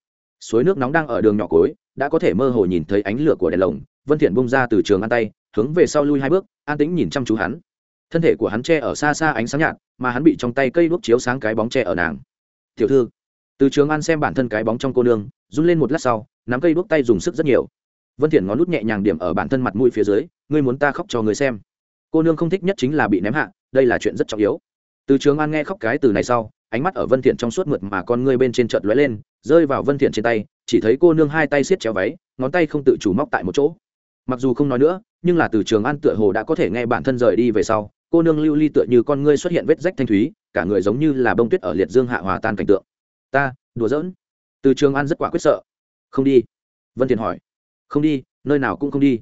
Suối nước nóng đang ở đường nhỏ cối đã có thể mơ hồ nhìn thấy ánh lửa của đèn lồng. Vân thiện bung ra từ trường an tay, hướng về sau lui hai bước, an tĩnh nhìn chăm chú hắn. Thân thể của hắn che ở xa xa ánh sáng nhạt, mà hắn bị trong tay cây đuốc chiếu sáng cái bóng che ở nàng. Tiểu thư. Từ trường an xem bản thân cái bóng trong cô nương, run lên một lát sau, nắm cây đuốc tay dùng sức rất nhiều. Vân thiện ngón nút nhẹ nhàng điểm ở bản thân mặt mũi phía dưới, ngươi muốn ta khóc cho người xem. Cô nương không thích nhất chính là bị ném hạ, đây là chuyện rất trọng yếu. Từ trường an nghe khóc cái từ này sau ánh mắt ở vân thiện trong suốt mượt mà con ngươi bên trên chợt lóe lên, rơi vào vân thiện trên tay, chỉ thấy cô nương hai tay siết chéo váy, ngón tay không tự chủ móc tại một chỗ. Mặc dù không nói nữa, nhưng là từ trường an tựa hồ đã có thể nghe bản thân rời đi về sau, cô nương lưu ly tựa như con ngươi xuất hiện vết rách thanh thúy, cả người giống như là bông tuyết ở liệt dương hạ hòa tan cảnh tượng. Ta, đùa giỡn. Từ trường an rất quả quyết sợ. Không đi. Vân thiện hỏi. Không đi, nơi nào cũng không đi.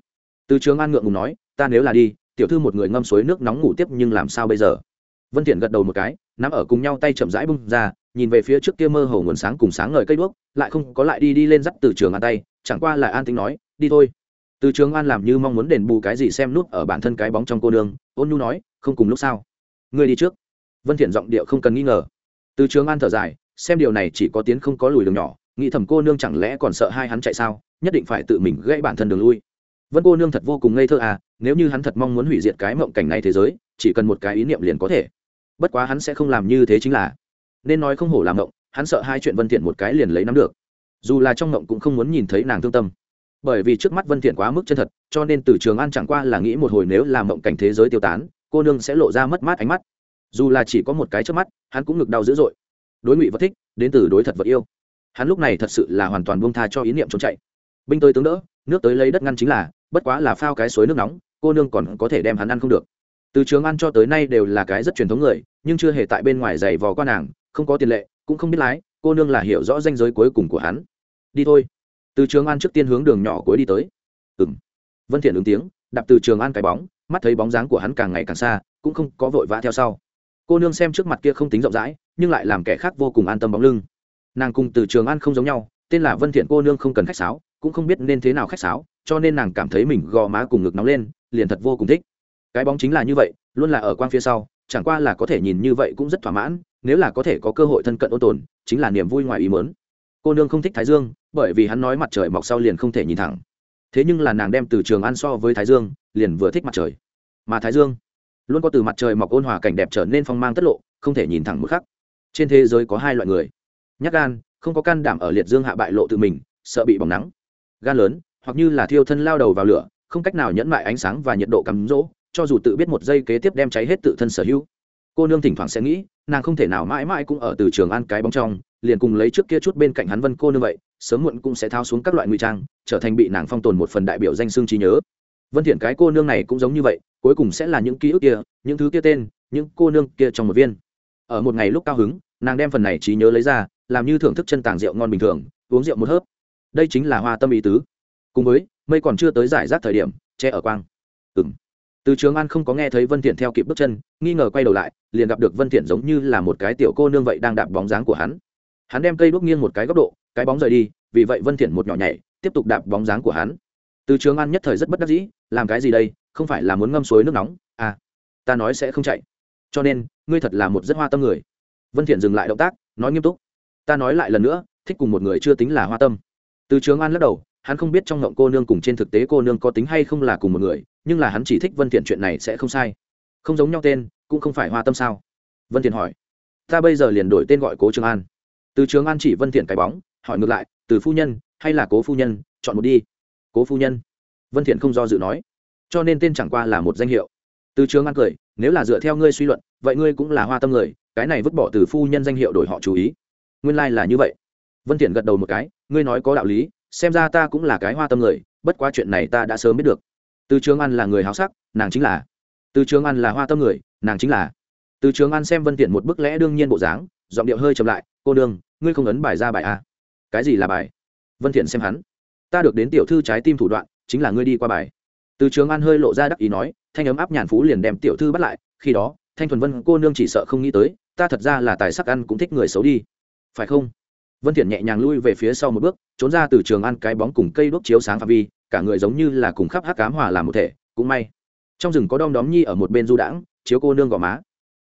Từ trường an ngượng ngùng nói, ta nếu là đi, tiểu thư một người ngâm suối nước nóng ngủ tiếp nhưng làm sao bây giờ? Vân thiện gật đầu một cái, nắm ở cùng nhau tay chậm rãi bung ra, nhìn về phía trước kia mơ hồ nguồn sáng cùng sáng ngời cây đuốc, lại không có lại đi đi lên dắt từ trường an tay, chẳng qua là an tính nói, đi thôi. Từ trường an làm như mong muốn đền bù cái gì xem nút ở bản thân cái bóng trong cô đường ôn nhu nói, không cùng lúc sao? Ngươi đi trước. Vân thiện giọng điệu không cần nghi ngờ. Từ trường an thở dài, xem điều này chỉ có tiến không có lùi đường nhỏ, nghĩ thầm cô nương chẳng lẽ còn sợ hai hắn chạy sao, nhất định phải tự mình gãy bản thân đường lui. Vân cô nương thật vô cùng ngây thơ à nếu như hắn thật mong muốn hủy diệt cái mộng cảnh này thế giới, chỉ cần một cái ý niệm liền có thể bất quá hắn sẽ không làm như thế chính là. Nên nói không hổ làm ngộng, hắn sợ hai chuyện vân thiện một cái liền lấy nắm được. Dù là trong ngộng cũng không muốn nhìn thấy nàng thương tâm. Bởi vì trước mắt vân thiện quá mức chân thật, cho nên từ trường an chẳng qua là nghĩ một hồi nếu làm ngộng cảnh thế giới tiêu tán, cô nương sẽ lộ ra mất mát ánh mắt. Dù là chỉ có một cái trước mắt, hắn cũng ngực đau dữ dội. Đối ngụy vật thích, đến từ đối thật vật yêu. Hắn lúc này thật sự là hoàn toàn buông tha cho ý niệm trốn chạy. Binh tới tướng đỡ, nước tới lấy đất ngăn chính là, bất quá là phao cái suối nước nóng, cô nương còn có thể đem hắn ăn không được từ trường ăn cho tới nay đều là cái rất truyền thống người, nhưng chưa hề tại bên ngoài giày vò qua nàng, không có tiền lệ, cũng không biết lái, cô nương là hiểu rõ danh giới cuối cùng của hắn. Đi thôi. Từ trường an trước tiên hướng đường nhỏ cuối đi tới. Ừ m vân thiện ứng tiếng, đạp từ trường an cái bóng, mắt thấy bóng dáng của hắn càng ngày càng xa, cũng không có vội vã theo sau. Cô nương xem trước mặt kia không tính rộng rãi, nhưng lại làm kẻ khác vô cùng an tâm bóng lưng. Nàng cùng từ trường an không giống nhau, tên là vân thiện cô nương không cần khách sáo, cũng không biết nên thế nào khách sáo, cho nên nàng cảm thấy mình gò má cùng ngực nóng lên, liền thật vô cùng thích cái bóng chính là như vậy, luôn là ở quang phía sau, chẳng qua là có thể nhìn như vậy cũng rất thỏa mãn, nếu là có thể có cơ hội thân cận ôn tồn, chính là niềm vui ngoài ý mớn cô nương không thích thái dương, bởi vì hắn nói mặt trời mọc sau liền không thể nhìn thẳng. Thế nhưng là nàng đem từ trường ăn so với thái dương, liền vừa thích mặt trời. Mà thái dương, luôn có từ mặt trời mọc ôn hòa cảnh đẹp trở nên phong mang tất lộ, không thể nhìn thẳng một khắc. Trên thế giới có hai loại người. Nhắc gan, không có can đảm ở liệt dương hạ bại lộ tự mình, sợ bị bỏng nắng. Gan lớn, hoặc như là thiêu thân lao đầu vào lửa, không cách nào nhẫn mại ánh sáng và nhiệt độ cắm rỗ cho dù tự biết một giây kế tiếp đem cháy hết tự thân sở hữu. Cô nương thỉnh thoảng sẽ nghĩ, nàng không thể nào mãi mãi cũng ở từ trường an cái bóng trong, liền cùng lấy trước kia chút bên cạnh hắn vân cô như vậy, sớm muộn cũng sẽ tháo xuống các loại ngụy trang, trở thành bị nàng phong tồn một phần đại biểu danh xương trí nhớ. Vân thiện cái cô nương này cũng giống như vậy, cuối cùng sẽ là những ký ức kia, những thứ kia tên, những cô nương kia trong một viên. Ở một ngày lúc cao hứng, nàng đem phần này trí nhớ lấy ra, làm như thưởng thức chân tàng rượu ngon bình thường, uống rượu một hớp. Đây chính là hoa tâm ý tứ. Cùng với, mây còn chưa tới giải rác thời điểm, che ở quang. Ừm từ trường an không có nghe thấy vân thiện theo kịp bước chân, nghi ngờ quay đầu lại, liền gặp được vân thiện giống như là một cái tiểu cô nương vậy đang đạp bóng dáng của hắn. Hắn đem cây đuốc nghiêng một cái góc độ, cái bóng rời đi, vì vậy vân thiện một nhỏ nhảy, tiếp tục đạp bóng dáng của hắn. Từ trường an nhất thời rất bất đắc dĩ, làm cái gì đây? Không phải là muốn ngâm suối nước nóng? À ta nói sẽ không chạy. Cho nên, ngươi thật là một rất hoa tâm người. Vân thiện dừng lại động tác, nói nghiêm túc, ta nói lại lần nữa, thích cùng một người chưa tính là hoa tâm. Từ trường an lắc đầu, hắn không biết trong ngộng cô nương cùng trên thực tế cô nương có tính hay không là cùng một người nhưng là hắn chỉ thích vân thiện chuyện này sẽ không sai. Không giống nhau tên, cũng không phải hoa tâm sao? Vân thiện hỏi. Ta bây giờ liền đổi tên gọi cố trường an. Từ trường an chỉ vân thiện cái bóng, hỏi ngược lại, từ phu nhân, hay là cố phu nhân, chọn một đi. Cố phu nhân. Vân thiện không do dự nói. Cho nên tên chẳng qua là một danh hiệu. Từ trường an cười, nếu là dựa theo ngươi suy luận, vậy ngươi cũng là hoa tâm người, cái này vứt bỏ từ phu nhân danh hiệu đổi họ chú ý. Nguyên lai like là như vậy. Vân thiện gật đầu một cái, ngươi nói có đạo lý, xem ra ta cũng là cái hoa tâm người, bất quá chuyện này ta đã sớm biết được từ trường an là người háo sắc, nàng chính là. Từ trường an là hoa tâm người, nàng chính là. Từ trường an xem vân tiện một bức lẽ đương nhiên bộ dáng, giọng điệu hơi trầm lại, cô đương ngươi không ấn bài ra bài a cái gì là bài? Vân thiện xem hắn. Ta được đến tiểu thư trái tim thủ đoạn, chính là ngươi đi qua bài. Từ trường an hơi lộ ra đắc ý nói, thanh ấm áp nhàn phú liền đem tiểu thư bắt lại, khi đó, thanh thuần vân cô nương chỉ sợ không nghĩ tới, ta thật ra là tài sắc ăn cũng thích người xấu đi. Phải không? Vân thiện nhẹ nhàng lui về phía sau một bước, trốn ra từ trường An cái bóng cùng cây đuốc chiếu sáng phạm vi cả người giống như là cùng khắp hắc cám hòa làm một thể, cũng may. Trong rừng có đom đóm nhi ở một bên du đãng, chiếu cô nương gò má.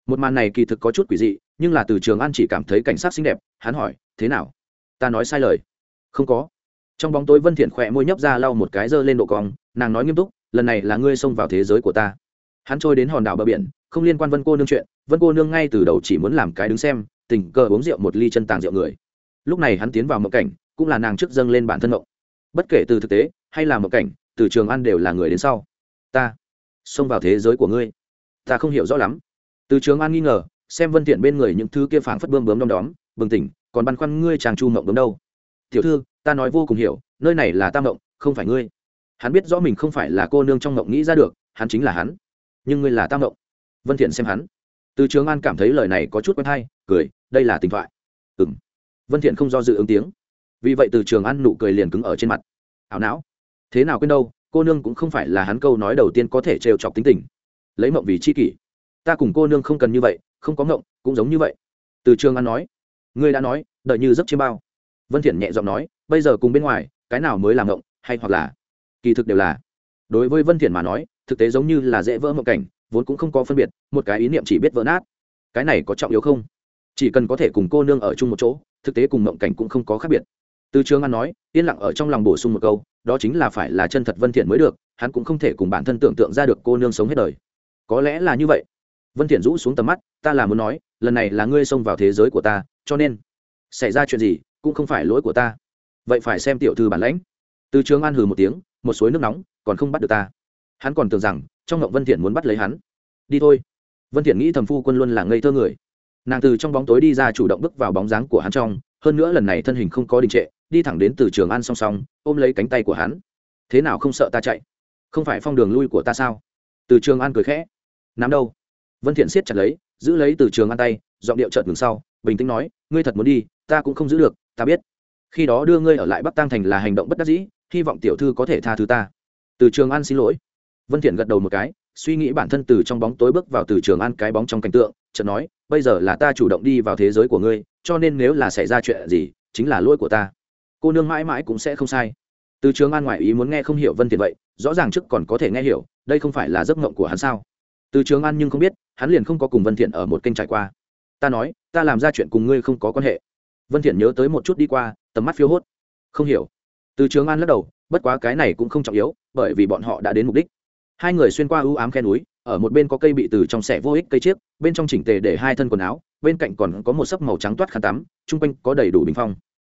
Một màn này kỳ thực có chút quỷ dị, nhưng là từ trường an chỉ cảm thấy cảnh sát xinh đẹp, hắn hỏi, thế nào? Ta nói sai lời? Không có. Trong bóng tối vân thiện khỏe môi nhấp ra lau một cái dơ lên độ cong, nàng nói nghiêm túc, lần này là ngươi xông vào thế giới của ta. Hắn trôi đến hòn đảo bờ biển, không liên quan vân cô nương chuyện, vân cô nương ngay từ đầu chỉ muốn làm cái đứng xem, tình cờ uống rượu một ly chân tàng rượu người. Lúc này hắn tiến vào mộng cảnh, cũng là nàng trước dâng lên bản thân mộng. Bất kể từ thực tế hay là một cảnh, từ trường ăn đều là người đến sau. Ta xông vào thế giới của ngươi. Ta không hiểu rõ lắm. Từ trường an nghi ngờ, xem vân thiện bên người những thứ kia phảng phất bươm bướm đom đóm, bừng tỉnh, còn băn khoăn ngươi chàng chu mộng bướm đâu? Tiểu thư, ta nói vô cùng hiểu, nơi này là tam mộng, không phải ngươi. Hắn biết rõ mình không phải là cô nương trong mộng nghĩ ra được, hắn chính là hắn. Nhưng ngươi là tam mộng. Vân thiện xem hắn. Từ trường an cảm thấy lời này có chút quen hay, cười, đây là tình thoại. Ừm. Vân thiện không do dự ứng tiếng. Vì vậy từ trường an nụ cười liền cứng ở trên mặt. Ảo não thế nào quên đâu, cô nương cũng không phải là hắn câu nói đầu tiên có thể trêu chọc tính tình. Lấy mộng vì chi kỷ. Ta cùng cô nương không cần như vậy, không có mộng, cũng giống như vậy. Từ trường an nói. Ngươi đã nói, đợi như giấc chiêm bao. Vân thiện nhẹ giọng nói, bây giờ cùng bên ngoài, cái nào mới là mộng, hay hoặc là, kỳ thực đều là. Đối với vân thiện mà nói, thực tế giống như là dễ vỡ mộng cảnh, vốn cũng không có phân biệt, một cái ý niệm chỉ biết vỡ nát. Cái này có trọng yếu không? Chỉ cần có thể cùng cô nương ở chung một chỗ, thực tế cùng mộng cảnh cũng không có khác biệt. Từ trường an nói, yên lặng ở trong lòng bổ sung một câu đó chính là phải là chân thật vân thiện mới được, hắn cũng không thể cùng bản thân tưởng tượng ra được cô nương sống hết đời. Có lẽ là như vậy. Vân thiện rũ xuống tầm mắt, ta là muốn nói, lần này là ngươi xông vào thế giới của ta, cho nên xảy ra chuyện gì cũng không phải lỗi của ta. Vậy phải xem tiểu thư bản lãnh. Từ trường an hừ một tiếng, một suối nước nóng còn không bắt được ta. Hắn còn tưởng rằng trong ngộng vân thiện muốn bắt lấy hắn. Đi thôi. Vân thiện nghĩ thầm phu quân luôn là ngây thơ người. Nàng từ trong bóng tối đi ra chủ động bước vào bóng dáng của hắn trong, hơn nữa lần này thân hình không có đình trệ đi thẳng đến từ trường an song song, ôm lấy cánh tay của hắn. Thế nào không sợ ta chạy? Không phải phong đường lui của ta sao? Từ trường an cười khẽ. Nắm đâu vân thiện siết chặt lấy, giữ lấy từ trường an tay, giọng điệu chợt ngừng sau, bình tĩnh nói, ngươi thật muốn đi, ta cũng không giữ được, ta biết. Khi đó đưa ngươi ở lại bắc tăng thành là hành động bất đắc dĩ, hy vọng tiểu thư có thể tha thứ ta. Từ trường an xin lỗi. Vân thiện gật đầu một cái, suy nghĩ bản thân từ trong bóng tối bước vào từ trường an cái bóng trong cảnh tượng, chợt nói, bây giờ là ta chủ động đi vào thế giới của ngươi, cho nên nếu là xảy ra chuyện gì, chính là lỗi của ta cô nương mãi mãi cũng sẽ không sai. Từ trường an ngoại ý muốn nghe không hiểu vân thiện vậy, rõ ràng trước còn có thể nghe hiểu, đây không phải là giấc mộng của hắn sao? Từ trường an nhưng không biết, hắn liền không có cùng vân thiện ở một kênh trải qua. Ta nói, ta làm ra chuyện cùng ngươi không có quan hệ. Vân thiện nhớ tới một chút đi qua, tầm mắt phiêu hốt. Không hiểu. Từ trường an lắc đầu, bất quá cái này cũng không trọng yếu, bởi vì bọn họ đã đến mục đích. Hai người xuyên qua ưu ám khe núi, ở một bên có cây bị từ trong xẻ vô ích cây chiếc, bên trong chỉnh tề để hai thân quần áo, bên cạnh còn có một sấp màu trắng toát khăn tắm, chung quanh có đầy đủ bình phong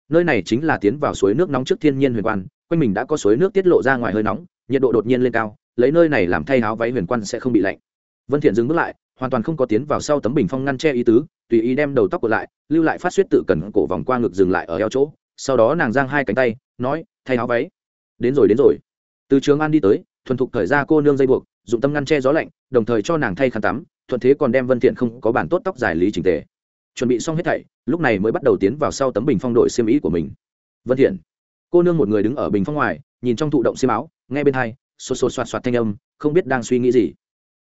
nơi này chính là tiến vào suối nước nóng trước thiên nhiên huyền quan, quanh mình đã có suối nước tiết lộ ra ngoài hơi nóng, nhiệt độ đột nhiên lên cao, lấy nơi này làm thay áo váy huyền quan sẽ không bị lạnh. Vân thiện dừng bước lại, hoàn toàn không có tiến vào sau tấm bình phong ngăn che ý tứ, tùy ý đem đầu tóc của lại, lưu lại phát suýt tự cần cổ vòng qua ngực dừng lại ở eo chỗ. Sau đó nàng giang hai cánh tay, nói, thay áo váy. Đến rồi đến rồi. Từ trường an đi tới, thuần thục thời ra cô nương dây buộc, dụng tâm ngăn che gió lạnh, đồng thời cho nàng thay khăn tắm, thuận thế còn đem vân thiện không có bản tốt tóc dài lý chỉnh tề chuẩn bị xong hết thảy, lúc này mới bắt đầu tiến vào sau tấm bình phong đội xiêm ý của mình. Vân thiện, cô nương một người đứng ở bình phong ngoài, nhìn trong thụ động xiêm áo, nghe bên hai, sột sột soạt soạt thanh âm, không biết đang suy nghĩ gì.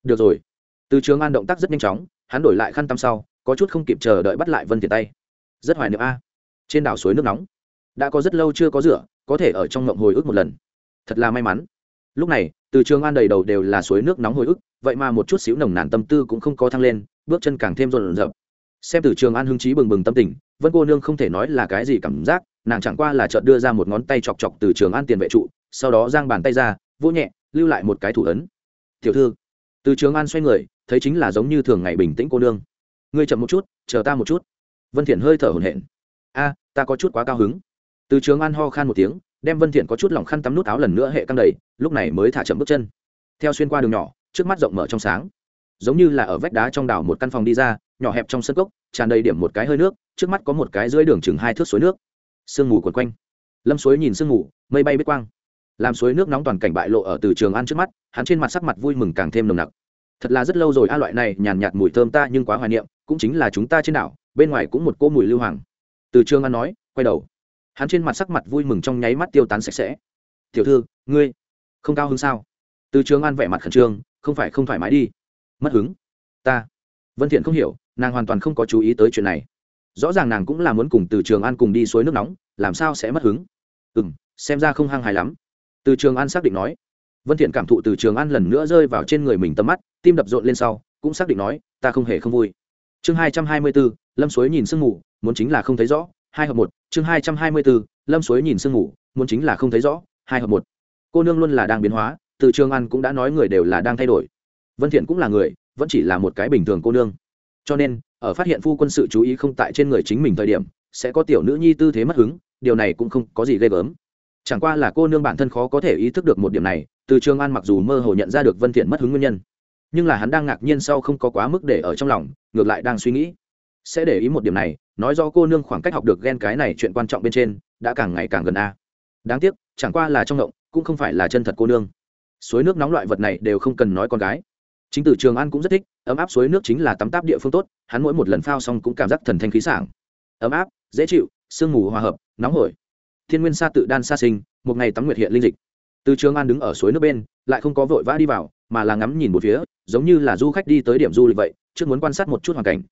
Được rồi. Từ trường an động tác rất nhanh chóng, hắn đổi lại khăn tắm sau, có chút không kịp chờ đợi bắt lại vân thiện tay. Rất hoài niệm a. Trên đảo suối nước nóng. Đã có rất lâu chưa có rửa, có thể ở trong ngộng hồi ức một lần. Thật là may mắn. Lúc này, từ trường an đầy đầu đều là suối nước nóng hồi ức, vậy mà một chút xíu nồng nàn tâm tư cũng không có thăng lên, bước chân càng thêm rộn rợp xem từ trường an hưng trí bừng bừng tâm tình, vân cô nương không thể nói là cái gì cảm giác, nàng chẳng qua là chợt đưa ra một ngón tay chọc chọc từ trường an tiền vệ trụ, sau đó giang bàn tay ra, vỗ nhẹ, lưu lại một cái thủ ấn. Tiểu thư. Từ trường an xoay người, thấy chính là giống như thường ngày bình tĩnh cô nương. Ngươi chậm một chút, chờ ta một chút. Vân thiện hơi thở hổn hển. A, ta có chút quá cao hứng. Từ trường an ho khan một tiếng, đem vân thiện có chút lòng khăn tắm nút áo lần nữa hệ căng đầy, lúc này mới thả chậm bước chân. Theo xuyên qua đường nhỏ, trước mắt rộng mở trong sáng. Giống như là ở vách đá trong đảo một căn phòng đi ra nhỏ hẹp trong sân cốc, tràn đầy điểm một cái hơi nước, trước mắt có một cái dưới đường chừng hai thước suối nước. Sương mù quần quanh. Lâm suối nhìn sương mù, mây bay biết quang. Làm suối nước nóng toàn cảnh bại lộ ở từ trường ăn trước mắt, hắn trên mặt sắc mặt vui mừng càng thêm nồng nặc. Thật là rất lâu rồi a, loại này nhàn nhạt mùi thơm ta nhưng quá hoài niệm, cũng chính là chúng ta trên đảo, bên ngoài cũng một cô mùi lưu hoàng. Từ trường ăn nói, quay đầu. Hắn trên mặt sắc mặt vui mừng trong nháy mắt tiêu tán sạch sẽ. Tiểu thư, ngươi không cao hứng sao? Từ trường an vẻ mặt khẩn trương, không phải, không thoải mái đi. Mất hứng. Ta. Vân thiện không hiểu nàng hoàn toàn không có chú ý tới chuyện này. Rõ ràng nàng cũng là muốn cùng từ trường an cùng đi suối nước nóng, làm sao sẽ mất hứng? Ừ m xem ra không hăng hài lắm. Từ trường an xác định nói. Vân thiện cảm thụ từ trường an lần nữa rơi vào trên người mình tầm mắt, tim đập rộn lên sau, cũng xác định nói, ta không hề không vui. Chương hai trăm hai mươi bốn, lâm suối nhìn sương mù, muốn chính là không thấy rõ. Hai hợp một, chương hai trăm hai mươi bốn, lâm suối nhìn sương mù, muốn chính là không thấy rõ. Hai hợp một. Cô nương luôn là đang biến hóa, từ trường an cũng đã nói người đều là đang thay đổi. Vân thiện cũng là người, vẫn chỉ là một cái bình thường cô nương cho nên, ở phát hiện phu quân sự chú ý không tại trên người chính mình thời điểm, sẽ có tiểu nữ nhi tư thế mất hứng, điều này cũng không có gì ghê gớm. Chẳng qua là cô nương bản thân khó có thể ý thức được một điểm này, từ trường an mặc dù mơ hồ nhận ra được vân thiện mất hứng nguyên nhân, nhưng là hắn đang ngạc nhiên sau không có quá mức để ở trong lòng, ngược lại đang suy nghĩ. Sẽ để ý một điểm này, nói do cô nương khoảng cách học được ghen cái này chuyện quan trọng bên trên, đã càng ngày càng gần a. Đáng tiếc, chẳng qua là trong động cũng không phải là chân thật cô nương. Suối nước nóng loại vật này đều không cần nói con gái chính từ trường an cũng rất thích, ấm áp suối nước chính là tắm táp địa phương tốt, hắn mỗi một lần phao xong cũng cảm giác thần thanh khí sảng. Ấm áp, dễ chịu, sương mù hòa hợp, nóng hổi. Thiên nguyên sa tự đan sa sinh, một ngày tắm nguyệt hiện linh dịch. Từ trường an đứng ở suối nước bên, lại không có vội vã đi vào, mà là ngắm nhìn một phía, giống như là du khách đi tới điểm du lịch vậy, trước muốn quan sát một chút hoàn cảnh.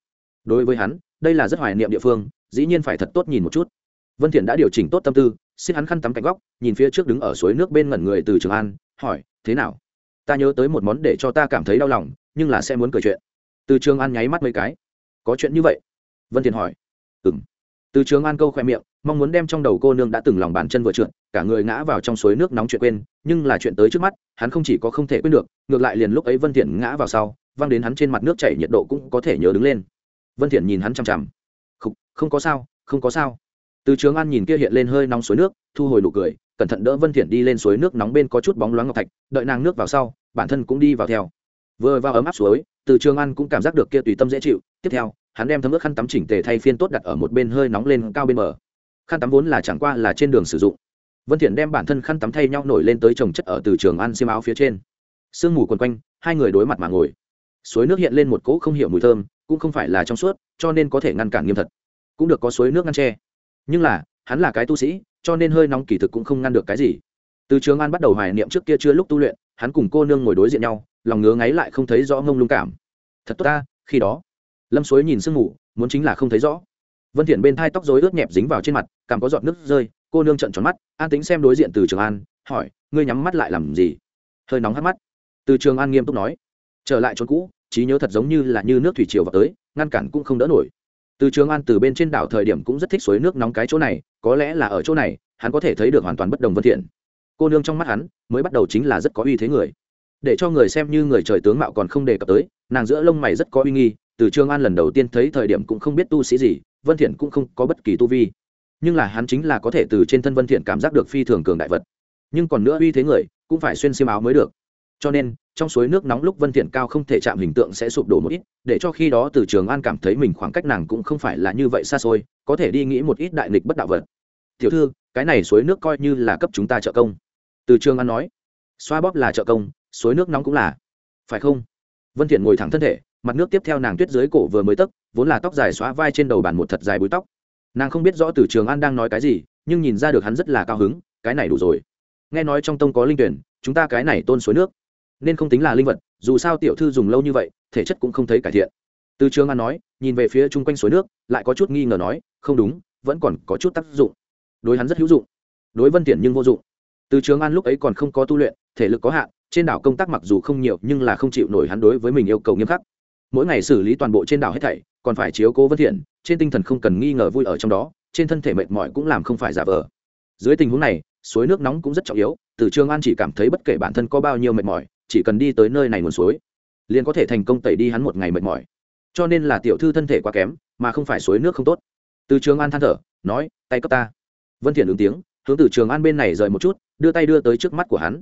Đối với hắn, đây là rất hoài niệm địa phương, dĩ nhiên phải thật tốt nhìn một chút. Vân thiện đã điều chỉnh tốt tâm tư xin hắn khăn tắm cạnh góc, nhìn phía trước đứng ở suối nước bên ngẩn người từ trường an, hỏi, thế nào? Ta nhớ tới một món để cho ta cảm thấy đau lòng nhưng là sẽ muốn cười chuyện. Từ trường an nháy mắt mấy cái. Có chuyện như vậy? Vân thiện hỏi. Ừm. Từ trường an câu khoe miệng mong muốn đem trong đầu cô nương đã từng lòng bàn chân vừa trượt cả người ngã vào trong suối nước nóng chuyện quên nhưng là chuyện tới trước mắt hắn không chỉ có không thể quên được ngược lại liền lúc ấy vân thiện ngã vào sau văng đến hắn trên mặt nước chảy nhiệt độ cũng có thể nhớ đứng lên. Vân thiện nhìn hắn chằm chằm. Không, không có sao không có sao từ trường an nhìn kia hiện lên hơi nóng suối nước, thu hồi nụ cười, cẩn thận đỡ vân thiện đi lên suối nước nóng bên có chút bóng loáng ngọc thạch, đợi nàng nước vào sau, bản thân cũng đi vào theo. Vừa vào ấm áp suối, từ trường an cũng cảm giác được kia tùy tâm dễ chịu, tiếp theo, hắn đem thấm ướt khăn tắm chỉnh tề thay phiên tốt đặt ở một bên hơi nóng lên cao bên mở. khăn tắm vốn là chẳng qua là trên đường sử dụng. Vân thiện đem bản thân khăn tắm thay nhau nổi lên tới trồng chất ở từ trường an xiêm áo phía trên. Sương mù quần quanh, hai người đối mặt mà ngồi. Suối nước hiện lên một cỗ không hiểu mùi thơm, cũng không phải là trong suốt, cho nên có thể ngăn cản nghiêm thật. Cũng được có suối nước ngăn che nhưng là, hắn là cái tu sĩ, cho nên hơi nóng kỳ thực cũng không ngăn được cái gì. Từ trường an bắt đầu hoài niệm trước kia chưa lúc tu luyện, hắn cùng cô nương ngồi đối diện nhau, lòng ngứa ngáy lại không thấy rõ ngông lung cảm. Thật tốt ta, khi đó. Lâm suối nhìn sương mù, muốn chính là không thấy rõ. Vân thiện bên thai tóc rối ướt nhẹp dính vào trên mặt, cảm có giọt nước rơi, cô nương trợn tròn mắt, an tính xem đối diện từ trường an, hỏi, ngươi nhắm mắt lại làm gì? Hơi nóng hắt mắt. Từ trường an nghiêm túc nói, trở lại chỗ cũ, trí nhớ thật giống như là như nước thủy triều vào tới, ngăn cản cũng không đỡ nổi từ trường an từ bên trên đảo thời điểm cũng rất thích suối nước nóng cái chỗ này, có lẽ là ở chỗ này, hắn có thể thấy được hoàn toàn bất đồng vân thiện. Cô nương trong mắt hắn mới bắt đầu chính là rất có uy thế người. Để cho người xem như người trời tướng mạo còn không đề cập tới, nàng giữa lông mày rất có uy nghi, từ trường an lần đầu tiên thấy thời điểm cũng không biết tu sĩ gì, vân thiện cũng không có bất kỳ tu vi. Nhưng là hắn chính là có thể từ trên thân vân thiện cảm giác được phi thường cường đại vật. Nhưng còn nữa uy thế người cũng phải xuyên xiêm áo mới được. Cho nên trong suối nước nóng lúc vân thiện cao không thể chạm hình tượng sẽ sụp đổ một ít, để cho khi đó từ trường an cảm thấy mình khoảng cách nàng cũng không phải là như vậy xa xôi, có thể đi nghĩ một ít đại nghịch bất đạo vật. Tiểu thư, cái này suối nước coi như là cấp chúng ta trợ công. Từ trường an nói. Xoa bóp là trợ công, suối nước nóng cũng là. Phải không? Vân thiện ngồi thẳng thân thể, mặt nước tiếp theo nàng tuyết dưới cổ vừa mới tấc, vốn là tóc dài xóa vai trên đầu bàn một thật dài búi tóc. Nàng không biết rõ từ trường an đang nói cái gì, nhưng nhìn ra được hắn rất là cao hứng, cái này đủ rồi. Nghe nói trong tông có linh tuyển, chúng ta cái này tôn suối nước nên không tính là linh vật, dù sao tiểu thư dùng lâu như vậy, thể chất cũng không thấy cải thiện. Từ trường an nói, nhìn về phía chung quanh suối nước, lại có chút nghi ngờ nói, không đúng, vẫn còn có chút tác dụng. Đối hắn rất hữu dụng, đối vân tiện nhưng vô dụng. Từ trường an lúc ấy còn không có tu luyện, thể lực có hạn, trên đảo công tác mặc dù không nhiều, nhưng là không chịu nổi hắn đối với mình yêu cầu nghiêm khắc. Mỗi ngày xử lý toàn bộ trên đảo hết thảy, còn phải chiếu cố vân thiện trên tinh thần không cần nghi ngờ vui ở trong đó, trên thân thể mệt mỏi cũng làm không phải giả vờ. Dưới tình huống này, suối nước nóng cũng rất trọng yếu, từ trường an chỉ cảm thấy bất kể bản thân có bao nhiêu mệt mỏi chỉ cần đi tới nơi này nguồn suối, liền có thể thành công tẩy đi hắn một ngày mệt mỏi. Cho nên là tiểu thư thân thể quá kém, mà không phải suối nước không tốt. Từ trường an than thở, nói, tay cấp ta. Vân thiện ứng tiếng, hướng từ trường an bên này rời một chút, đưa tay đưa tới trước mắt của hắn.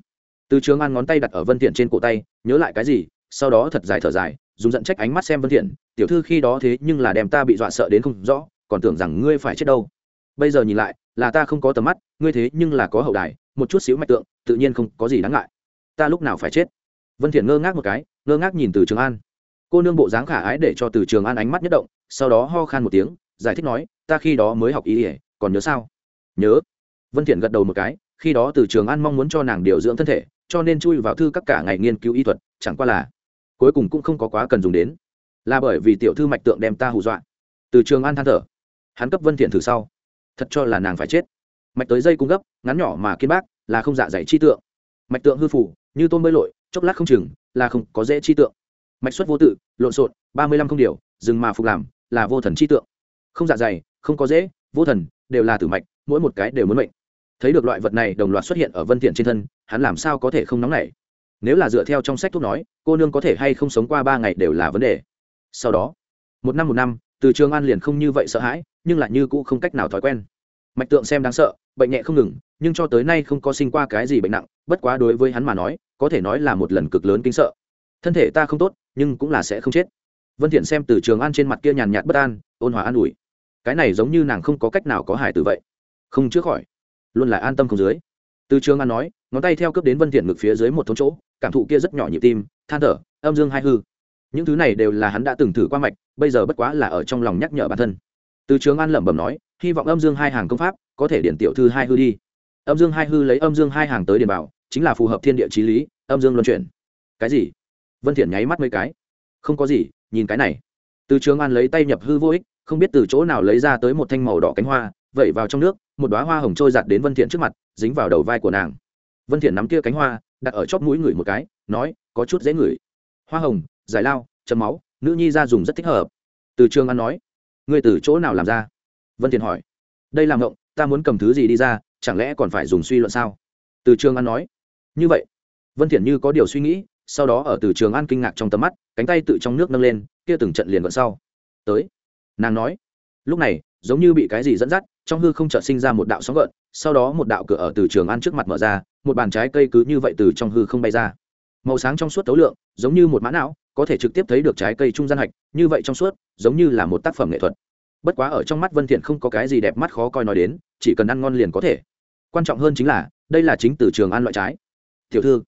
Từ trường an ngón tay đặt ở vân thiện trên cổ tay, nhớ lại cái gì, sau đó thật dài thở dài, dùng giận trách ánh mắt xem vân thiện, tiểu thư khi đó thế nhưng là đem ta bị dọa sợ đến không rõ, còn tưởng rằng ngươi phải chết đâu. Bây giờ nhìn lại, là ta không có tầm mắt, ngươi thế nhưng là có hậu đài, một chút xíu mạch tượng, tự nhiên không có gì đáng ngại ta lúc nào phải chết? Vân thiện ngơ ngác một cái, ngơ ngác nhìn từ trường an. Cô nương bộ dáng khả ái để cho từ trường an ánh mắt nhất động, sau đó ho khan một tiếng, giải thích nói, ta khi đó mới học y ỉa còn nhớ sao? Nhớ. Vân thiện gật đầu một cái, khi đó từ trường an mong muốn cho nàng điều dưỡng thân thể, cho nên chui vào thư các cả ngày nghiên cứu y thuật, chẳng qua là cuối cùng cũng không có quá cần dùng đến. Là bởi vì tiểu thư mạch tượng đem ta hù dọa. Từ trường an than thở. Hắn cấp vân thiện thử sau. Thật cho là nàng phải chết. Mạch tới dây cung gấp, ngắn nhỏ mà kiên bác, là không dạ dày chi tượng. Mạch tượng hư phủ như tôm bơi lội, chốc lát không chừng là không có dễ chi tượng. Mạch xuất vô tự, lộn xộn, ba mươi lăm không điều dừng mà phục làm, là vô thần chi tượng. Không dạ dày, không có dễ, vô thần, đều là tử mạch, mỗi một cái đều muốn mệnh. Thấy được loại vật này, đồng loạt xuất hiện ở vân thiện trên thân, hắn làm sao có thể không nóng nảy? Nếu là dựa theo trong sách thuốc nói, cô nương có thể hay không sống qua ba ngày đều là vấn đề. Sau đó, một năm một năm, từ trường an liền không như vậy sợ hãi, nhưng lại như cũ không cách nào thói quen. Mạch tượng xem đáng sợ, bệnh nhẹ không ngừng, nhưng cho tới nay không có sinh qua cái gì bệnh nặng, bất quá đối với hắn mà nói có thể nói là một lần cực lớn kinh sợ. Thân thể ta không tốt, nhưng cũng là sẽ không chết. Vân thiện xem từ trường an trên mặt kia nhàn nhạt bất an, ôn hòa an ủi. Cái này giống như nàng không có cách nào có hại từ vậy. Không chữa khỏi. Luôn là an tâm không dưới. Từ trường an nói, ngón tay theo cướp đến vân thiện ngực phía dưới một thốn chỗ, cảm thụ kia rất nhỏ nhịp tim, than thở, âm dương hai hư. Những thứ này đều là hắn đã từng thử qua mạch, bây giờ bất quá là ở trong lòng nhắc nhở bản thân. Từ trường an lẩm bẩm nói, hy vọng âm dương hai hàng công pháp có thể điển tiểu thư hai hư đi. Âm dương hai hư lấy âm dương hai hàng tới điền bảo chính là phù hợp thiên địa chí lý, âm dương luân chuyển. Cái gì? Vân thiện nháy mắt mấy cái. Không có gì, nhìn cái này. Từ trường an lấy tay nhập hư vô ích, không biết từ chỗ nào lấy ra tới một thanh màu đỏ cánh hoa, vẩy vào trong nước, một đóa hoa hồng trôi giạt đến vân thiện trước mặt, dính vào đầu vai của nàng. Vân thiện nắm kia cánh hoa, đặt ở chóp mũi người một cái, nói, có chút dễ ngửi. Hoa hồng, giải lao, chấm máu, nữ nhi ra dùng rất thích hợp. Từ trường an nói, ngươi từ chỗ nào làm ra? Vân thiện hỏi, đây làm ngộng, ta muốn cầm thứ gì đi ra, chẳng lẽ còn phải dùng suy luận sao? Từ trường an nói như vậy, vân thiện như có điều suy nghĩ, sau đó ở từ trường an kinh ngạc trong tầm mắt, cánh tay tự trong nước nâng lên, kia từng trận liền vận sau. Tới, nàng nói, lúc này, giống như bị cái gì dẫn dắt, trong hư không chợt sinh ra một đạo sóng gợn, sau đó một đạo cửa ở từ trường an trước mặt mở ra, một bàn trái cây cứ như vậy từ trong hư không bay ra. Màu sáng trong suốt tấu lượng, giống như một mã não, có thể trực tiếp thấy được trái cây trung gian hạch, như vậy trong suốt, giống như là một tác phẩm nghệ thuật. Bất quá ở trong mắt vân thiện không có cái gì đẹp mắt khó coi nói đến, chỉ cần ăn ngon liền có thể. Quan trọng hơn chính là, đây là chính từ trường an loại trái tiểu thư,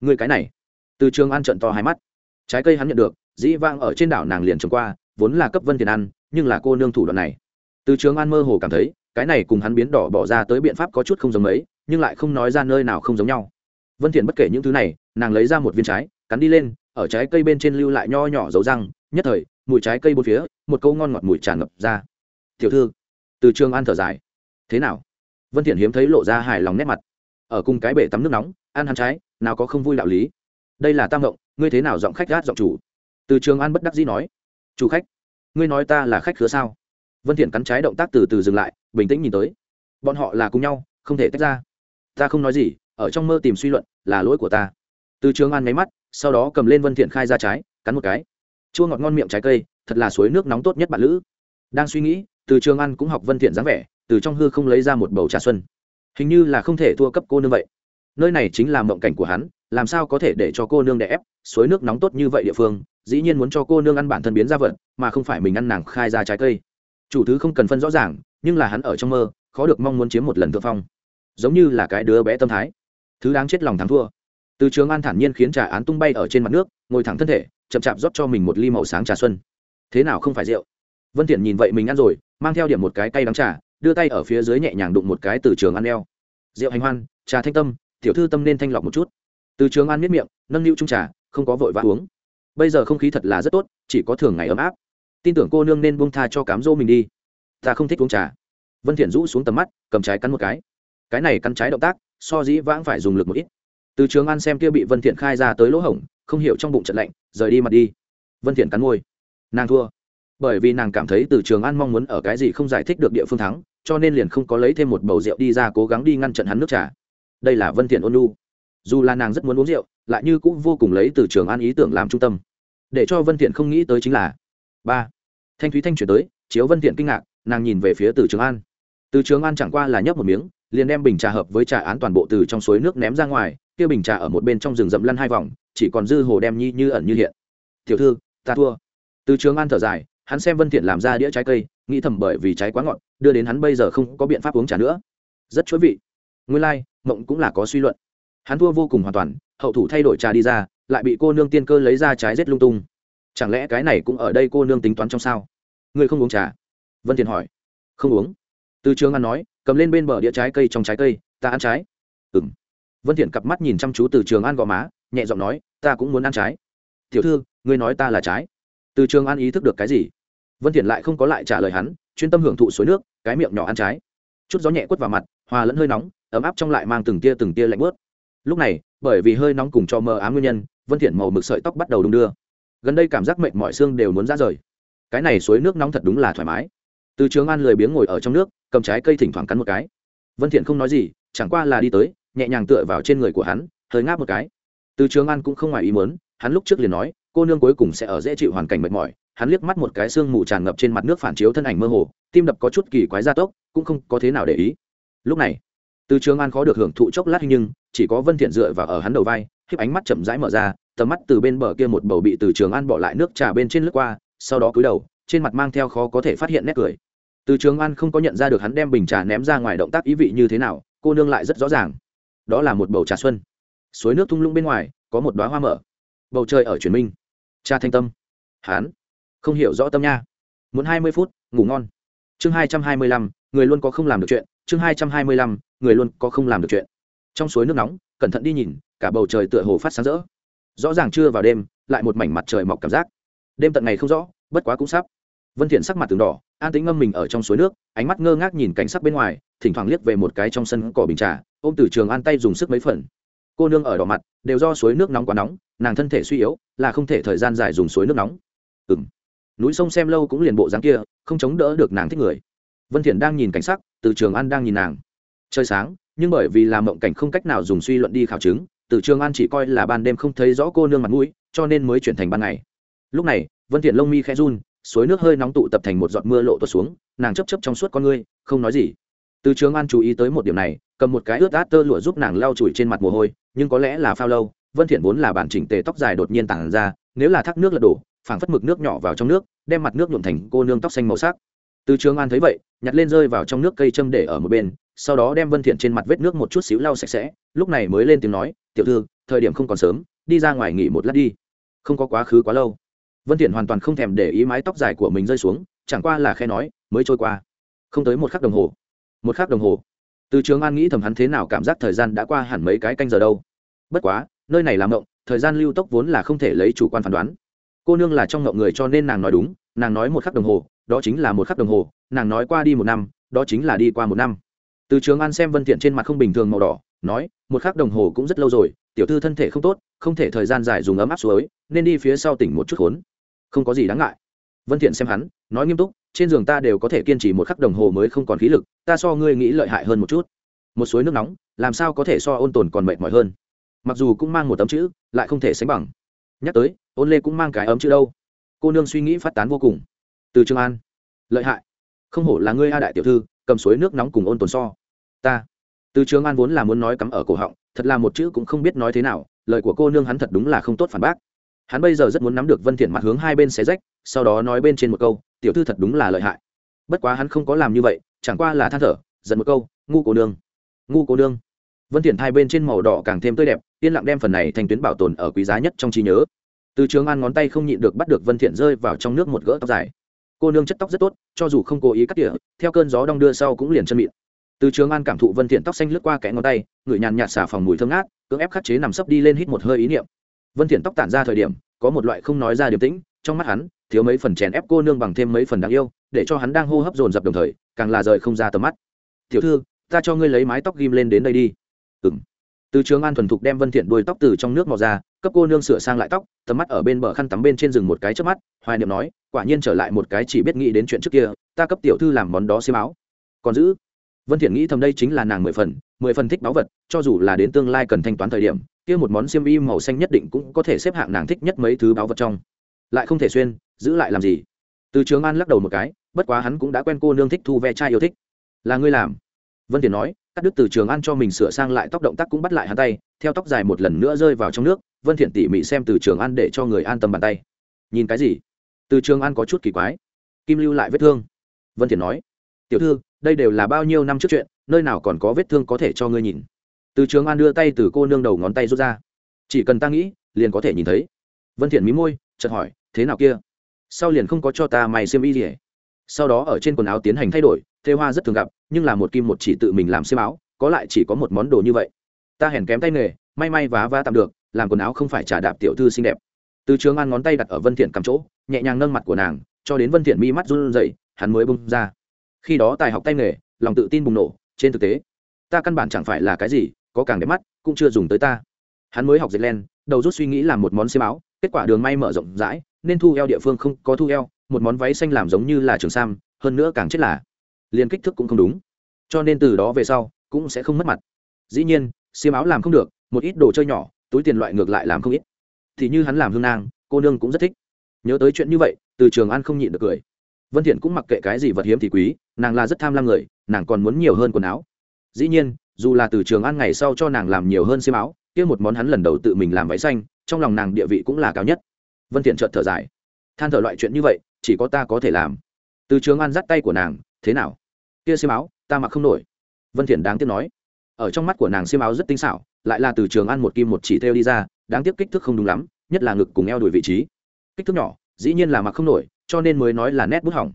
người cái này. Từ trường an trận to hai mắt. Trái cây hắn nhận được, dĩ vang ở trên đảo nàng liền trồng qua, vốn là cấp vân thiện ăn, nhưng là cô nương thủ đoạn này. Từ trường an mơ hồ cảm thấy, cái này cùng hắn biến đỏ bỏ ra tới biện pháp có chút không giống mấy, nhưng lại không nói ra nơi nào không giống nhau. Vân thiện bất kể những thứ này, nàng lấy ra một viên trái, cắn đi lên, ở trái cây bên trên lưu lại nho nhỏ dấu răng, nhất thời, mùi trái cây bốn phía, một câu ngon ngọt mùi tràn ngập ra. Tiểu thư. Từ trường an thở dài. Thế nào? Vân thiện hiếm thấy lộ ra hài lòng nét mặt ở cùng cái bể tắm nước nóng, ăn hắn trái, nào có không vui đạo lý. Đây là tam ngộng, ngươi thế nào giọng khách gát giọng chủ? Từ trường an bất đắc dĩ nói. Chủ khách, ngươi nói ta là khách khứa sao? Vân thiện cắn trái động tác từ từ dừng lại, bình tĩnh nhìn tới. Bọn họ là cùng nhau, không thể tách ra. Ta không nói gì, ở trong mơ tìm suy luận, là lỗi của ta. Từ trường an máy mắt, sau đó cầm lên vân thiện khai ra trái, cắn một cái. Chua ngọt ngon miệng trái cây, thật là suối nước nóng tốt nhất bạn lữ. Đang suy nghĩ, từ trường an cũng học vân thiện dáng vẻ, từ trong hư không lấy ra một bầu trà xuân hình như là không thể thua cấp cô nương vậy. Nơi này chính là mộng cảnh của hắn, làm sao có thể để cho cô nương đẻ ép, suối nước nóng tốt như vậy địa phương, dĩ nhiên muốn cho cô nương ăn bản thân biến ra vật, mà không phải mình ăn nàng khai ra trái cây. Chủ thứ không cần phân rõ ràng, nhưng là hắn ở trong mơ, khó được mong muốn chiếm một lần thượng phong. Giống như là cái đứa bé tâm thái. Thứ đáng chết lòng thắng thua. Từ trường an thản nhiên khiến trà án tung bay ở trên mặt nước, ngồi thẳng thân thể, chậm chạp rót cho mình một ly màu sáng trà xuân. Thế nào không phải rượu? Vân thiện nhìn vậy mình ăn rồi, mang theo điểm một cái cây đắng trà đưa tay ở phía dưới nhẹ nhàng đụng một cái từ trường ăn eo. Rượu hành hoan, trà thanh tâm, tiểu thư tâm nên thanh lọc một chút. Từ trường an miết miệng, nâng niu trung trà, không có vội vã uống. Bây giờ không khí thật là rất tốt, chỉ có thường ngày ấm áp. Tin tưởng cô nương nên buông tha cho cám dỗ mình đi. Ta không thích uống trà. Vân thiện rũ xuống tầm mắt, cầm trái cắn một cái. Cái này cắn trái động tác, so dĩ vãng phải dùng lực một ít. Từ trường an xem kia bị vân thiện khai ra tới lỗ hổng, không hiểu trong bụng trận lạnh, rời đi mặt đi. Vân thiện cắn môi. Nàng thua. Bởi vì nàng cảm thấy từ trường an mong muốn ở cái gì không giải thích được địa phương thắng cho nên liền không có lấy thêm một bầu rượu đi ra cố gắng đi ngăn chặn hắn nước trà. Đây là vân thiện ôn nhu, dù là nàng rất muốn uống rượu lại như cũng vô cùng lấy từ trường an ý tưởng làm trung tâm. Để cho vân thiện không nghĩ tới chính là ba. Thanh thúy thanh chuyển tới chiếu vân thiện kinh ngạc nàng nhìn về phía từ trường an. Từ trường an chẳng qua là nhấp một miếng liền đem bình trà hợp với trà án toàn bộ từ trong suối nước ném ra ngoài kia bình trà ở một bên trong rừng rậm lăn hai vòng chỉ còn dư hồ đem nhi như ẩn như hiện. Tiểu thư ta thua. Từ trường an thở dài hắn xem vân thiện làm ra đĩa trái cây nghĩ thầm bởi vì trái quá ngọt đưa đến hắn bây giờ không có biện pháp uống trà nữa. Rất chuỗi vị. Nguyên lai、like, mộng cũng là có suy luận. Hắn thua vô cùng hoàn toàn hậu thủ thay đổi trà đi ra lại bị cô nương tiên cơ lấy ra trái rết lung tung. Chẳng lẽ cái này cũng ở đây cô nương tính toán trong sao? Ngươi không uống trà? Vân thiện hỏi. Không uống. Từ trường an nói cầm lên bên bờ đĩa trái cây trong trái cây ta ăn trái. Ừm. Vân thiện cặp mắt nhìn chăm chú từ trường an gò má nhẹ giọng nói ta cũng muốn ăn trái. Tiểu thư ngươi nói ta là trái. Từ trường an ý thức được cái gì? Vân thiện lại không có lại trả lời hắn, chuyên tâm hưởng thụ suối nước, cái miệng nhỏ ăn trái. Chút gió nhẹ quất vào mặt, hòa lẫn hơi nóng, ấm áp trong lại mang từng tia từng tia lạnh bớt lúc này, bởi vì hơi nóng cùng cho mờ ám nguyên nhân, vân thiện màu mực sợi tóc bắt đầu đung đưa. Gần đây cảm giác mệt mỏi xương đều muốn ra rời. Cái này suối nước nóng thật đúng là thoải mái. Từ trường an lười biếng ngồi ở trong nước, cầm trái cây thỉnh thoảng cắn một cái. Vân thiện không nói gì, chẳng qua là đi tới, nhẹ nhàng tựa vào trên người của hắn, hơi ngáp một cái. Từ trường an cũng không ngoài ý muốn, hắn lúc trước liền nói, cô nương cuối cùng sẽ ở dễ chịu hoàn cảnh mệt mỏi hắn liếc mắt một cái xương mù tràn ngập trên mặt nước phản chiếu thân ảnh mơ hồ, tim đập có chút kỳ quái gia tốc, cũng không có thế nào để ý. Lúc này, từ trường an khó được hưởng thụ chốc lát nhưng, chỉ có vân thiện dựa vào ở hắn đầu vai khiếp ánh mắt chậm rãi mở ra, tầm mắt từ bên bờ kia một bầu bị từ trường an bỏ lại nước trà bên trên lướt qua, sau đó cúi đầu, trên mặt mang theo khó có thể phát hiện nét cười. Từ trường an không có nhận ra được hắn đem bình trà ném ra ngoài động tác ý vị như thế nào, cô nương lại rất rõ ràng. Đó là một bầu trà xuân. Suối nước thung lũng bên ngoài, có một đóa hoa mở. Bầu trời ở chuyển minh. Cha thanh tâm. Hán không hiểu rõ tâm nha. Muốn hai mươi phút, ngủ ngon. Chương hai trăm hai mươi lăm, người luôn có không làm được chuyện. Chương hai trăm hai mươi lăm, người luôn có không làm được chuyện. Trong suối nước nóng, cẩn thận đi nhìn, cả bầu trời tựa hồ phát sáng rỡ. Rõ ràng chưa vào đêm, lại một mảnh mặt trời mọc cảm giác. Đêm tận ngày không rõ, bất quá cũng sắp. Vân thiện sắc mặt từng đỏ, an tính ngâm mình ở trong suối nước, ánh mắt ngơ ngác nhìn cảnh sắc bên ngoài, thỉnh thoảng liếc về một cái trong sân cỏ bình trà, ôm từ trường an tay dùng sức mấy phần. Cô nương ở đỏ mặt, đều do suối nước nóng quá nóng, nàng thân thể suy yếu, là không thể thời gian dài dùng suối nước nóng. Ừ núi sông xem lâu cũng liền bộ dáng kia, không chống đỡ được nàng thích người. Vân thiện đang nhìn cảnh sắc, từ trường an đang nhìn nàng. Trời sáng, nhưng bởi vì làm mộng cảnh không cách nào dùng suy luận đi khảo chứng, từ trường an chỉ coi là ban đêm không thấy rõ cô nương mặt mũi, cho nên mới chuyển thành ban ngày. Lúc này, vân thiện lông mi khẽ run, suối nước hơi nóng tụ tập thành một giọt mưa lộ tuột xuống, nàng chấp chấp trong suốt con ngươi, không nói gì. Từ trường an chú ý tới một điểm này, cầm một cái ướt át tơ lụa giúp nàng lau chùi trên mặt mồ hôi, nhưng có lẽ là phao lâu, vân thiện vốn là bản chỉnh tề tóc dài đột nhiên tản ra, nếu là thác nước lật đổ phảng phất mực nước nhỏ vào trong nước, đem mặt nước nhuộm thành cô nương tóc xanh màu sắc. Từ trường an thấy vậy, nhặt lên rơi vào trong nước cây châm để ở một bên, sau đó đem vân thiện trên mặt vết nước một chút xíu lau sạch sẽ, lúc này mới lên tiếng nói, tiểu thư, thời điểm không còn sớm, đi ra ngoài nghỉ một lát đi. Không có quá khứ quá lâu. Vân thiện hoàn toàn không thèm để ý mái tóc dài của mình rơi xuống, chẳng qua là khe nói, mới trôi qua. Không tới một khắc đồng hồ. Một khắc đồng hồ. Từ trường an nghĩ thầm hắn thế nào cảm giác thời gian đã qua hẳn mấy cái canh giờ đâu. Bất quá, nơi này làm mộng, thời gian lưu tốc vốn là không thể lấy chủ quan phán đoán cô nương là trong ngộng người cho nên nàng nói đúng, nàng nói một khắc đồng hồ, đó chính là một khắc đồng hồ, nàng nói qua đi một năm, đó chính là đi qua một năm. Từ trường an xem vân thiện trên mặt không bình thường màu đỏ, nói, một khắc đồng hồ cũng rất lâu rồi, tiểu thư thân thể không tốt, không thể thời gian dài dùng ấm áp suối, nên đi phía sau tỉnh một chút khốn. Không có gì đáng ngại. Vân thiện xem hắn, nói nghiêm túc, trên giường ta đều có thể kiên trì một khắc đồng hồ mới không còn khí lực, ta so ngươi nghĩ lợi hại hơn một chút. Một suối nước nóng, làm sao có thể so ôn tồn còn mệt mỏi hơn? Mặc dù cũng mang một tấm chữ, lại không thể sánh bằng. Nhắc tới ôn lê cũng mang cái ấm chữ đâu. Cô nương suy nghĩ phát tán vô cùng. Từ trường an. Lợi hại. Không hổ là ngươi a đại tiểu thư, cầm suối nước nóng cùng ôn tồn so. Ta. Từ trường an vốn là muốn nói cắm ở cổ họng, thật là một chữ cũng không biết nói thế nào, lời của cô nương hắn thật đúng là không tốt phản bác. Hắn bây giờ rất muốn nắm được vân thiện mặt hướng hai bên xé rách, sau đó nói bên trên một câu, tiểu thư thật đúng là lợi hại. Bất quá hắn không có làm như vậy, chẳng qua là than thở, giận một câu, ngu cô nương, ngu cô nương. Vân thiện hai bên trên màu đỏ càng thêm tươi đẹp, yên lặng đem phần này thành tuyến bảo tồn ở quý giá nhất trong trí nhớ từ trường an ngón tay không nhịn được bắt được vân thiện rơi vào trong nước một gỡ tóc dài. Cô nương chất tóc rất tốt, cho dù không cố ý cắt tỉa, theo cơn gió đong đưa sau cũng liền chân mịn. Từ trường an cảm thụ vân thiện tóc xanh lướt qua kẽ ngón tay ngửi nhàn nhạt xả phòng mùi thơm ngát, cưỡng ép khắc chế nằm sấp đi lên hít một hơi ý niệm. Vân thiện tóc tản ra thời điểm, có một loại không nói ra điềm tĩnh, trong mắt hắn, thiếu mấy phần chèn ép cô nương bằng thêm mấy phần đáng yêu, để cho hắn đang hô hấp dồn dập đồng thời, càng là rời không ra tầm mắt. Tiểu thư, ta cho ngươi lấy mái tóc ghim lên đến đây đi từ trường an thuần thục đem vân thiện đuôi tóc từ trong nước mò ra, cấp cô nương sửa sang lại tóc, tầm mắt ở bên bờ khăn tắm bên trên rừng một cái trước mắt, hoài niệm nói, quả nhiên trở lại một cái chỉ biết nghĩ đến chuyện trước kia, ta cấp tiểu thư làm món đó xiêm áo. Còn giữ, vân thiện nghĩ thầm đây chính là nàng mười phần mười phần thích báu vật, cho dù là đến tương lai cần thanh toán thời điểm, kia một món xiêm y màu xanh nhất định cũng có thể xếp hạng nàng thích nhất mấy thứ báu vật trong. Lại không thể xuyên, giữ lại làm gì? Từ trường an lắc đầu một cái, bất quá hắn cũng đã quen cô nương thích thu ve trai yêu thích. Là ngươi làm? Vân thiện nói cắt đứt từ trường an cho mình sửa sang lại tóc động tác cũng bắt lại hắn tay, theo tóc dài một lần nữa rơi vào trong nước, vân thiện tỉ mỉ xem từ trường an để cho người an tâm bàn tay. Nhìn cái gì? Từ trường an có chút kỳ quái. Kim lưu lại vết thương. Vân thiện nói, tiểu thư, đây đều là bao nhiêu năm trước chuyện, nơi nào còn có vết thương có thể cho ngươi nhìn? Từ trường an đưa tay từ cô nương đầu ngón tay rút ra. Chỉ cần ta nghĩ, liền có thể nhìn thấy. Vân thiện mí môi, chợt hỏi, thế nào kia? Sau liền không có cho ta mày xiêm y gì sau đó ở trên quần áo tiến hành thay đổi, thê hoa rất thường gặp nhưng là một kim một chỉ tự mình làm xiêm áo, có lại chỉ có một món đồ như vậy. Ta hèn kém tay nghề, may may vá vá tạm được, làm quần áo không phải trả đạp tiểu thư xinh đẹp. Từ trường an ngón tay đặt ở vân thiện cầm chỗ, nhẹ nhàng nâng mặt của nàng, cho đến vân thiện mi mắt run rẩy, hắn mới bung ra. Khi đó tài học tay nghề, lòng tự tin bùng nổ, trên thực tế, ta căn bản chẳng phải là cái gì, có càng đẹp mắt, cũng chưa dùng tới ta. Hắn mới học dệt len, đầu rút suy nghĩ làm một món xiêm áo, kết quả đường may mở rộng rãi, nên thu eo địa phương không có thu eo, một món váy xanh làm giống như là trường sam, hơn nữa càng chết là liền kích thước cũng không đúng. Cho nên từ đó về sau, cũng sẽ không mất mặt. Dĩ nhiên, xiêm áo làm không được, một ít đồ chơi nhỏ, túi tiền loại ngược lại làm không ít. Thì như hắn làm hương nang, cô nương cũng rất thích. Nhớ tới chuyện như vậy, từ trường an không nhịn được cười. Vân thiện cũng mặc kệ cái gì vật hiếm thì quý, nàng là rất tham lam người, nàng còn muốn nhiều hơn quần áo. Dĩ nhiên, dù là từ trường an ngày sau cho nàng làm nhiều hơn xiêm áo, kia một món hắn lần đầu tự mình làm váy xanh, trong lòng nàng địa vị cũng là cao nhất. Vân thiện chợt thở dài. Than thở loại chuyện như vậy, chỉ có ta có thể làm. Từ trường an dắt tay của nàng, thế nào? Kia xiêm áo, ta mặc không nổi. Vân thiện đáng tiếc nói. Ở trong mắt của nàng xiêm áo rất tinh xảo, lại là từ trường an một kim một chỉ theo đi ra, đáng tiếc kích thước không đúng lắm, nhất là ngực cùng eo đuổi vị trí. Kích thước nhỏ, dĩ nhiên là mặc không nổi, cho nên mới nói là nét bút hỏng.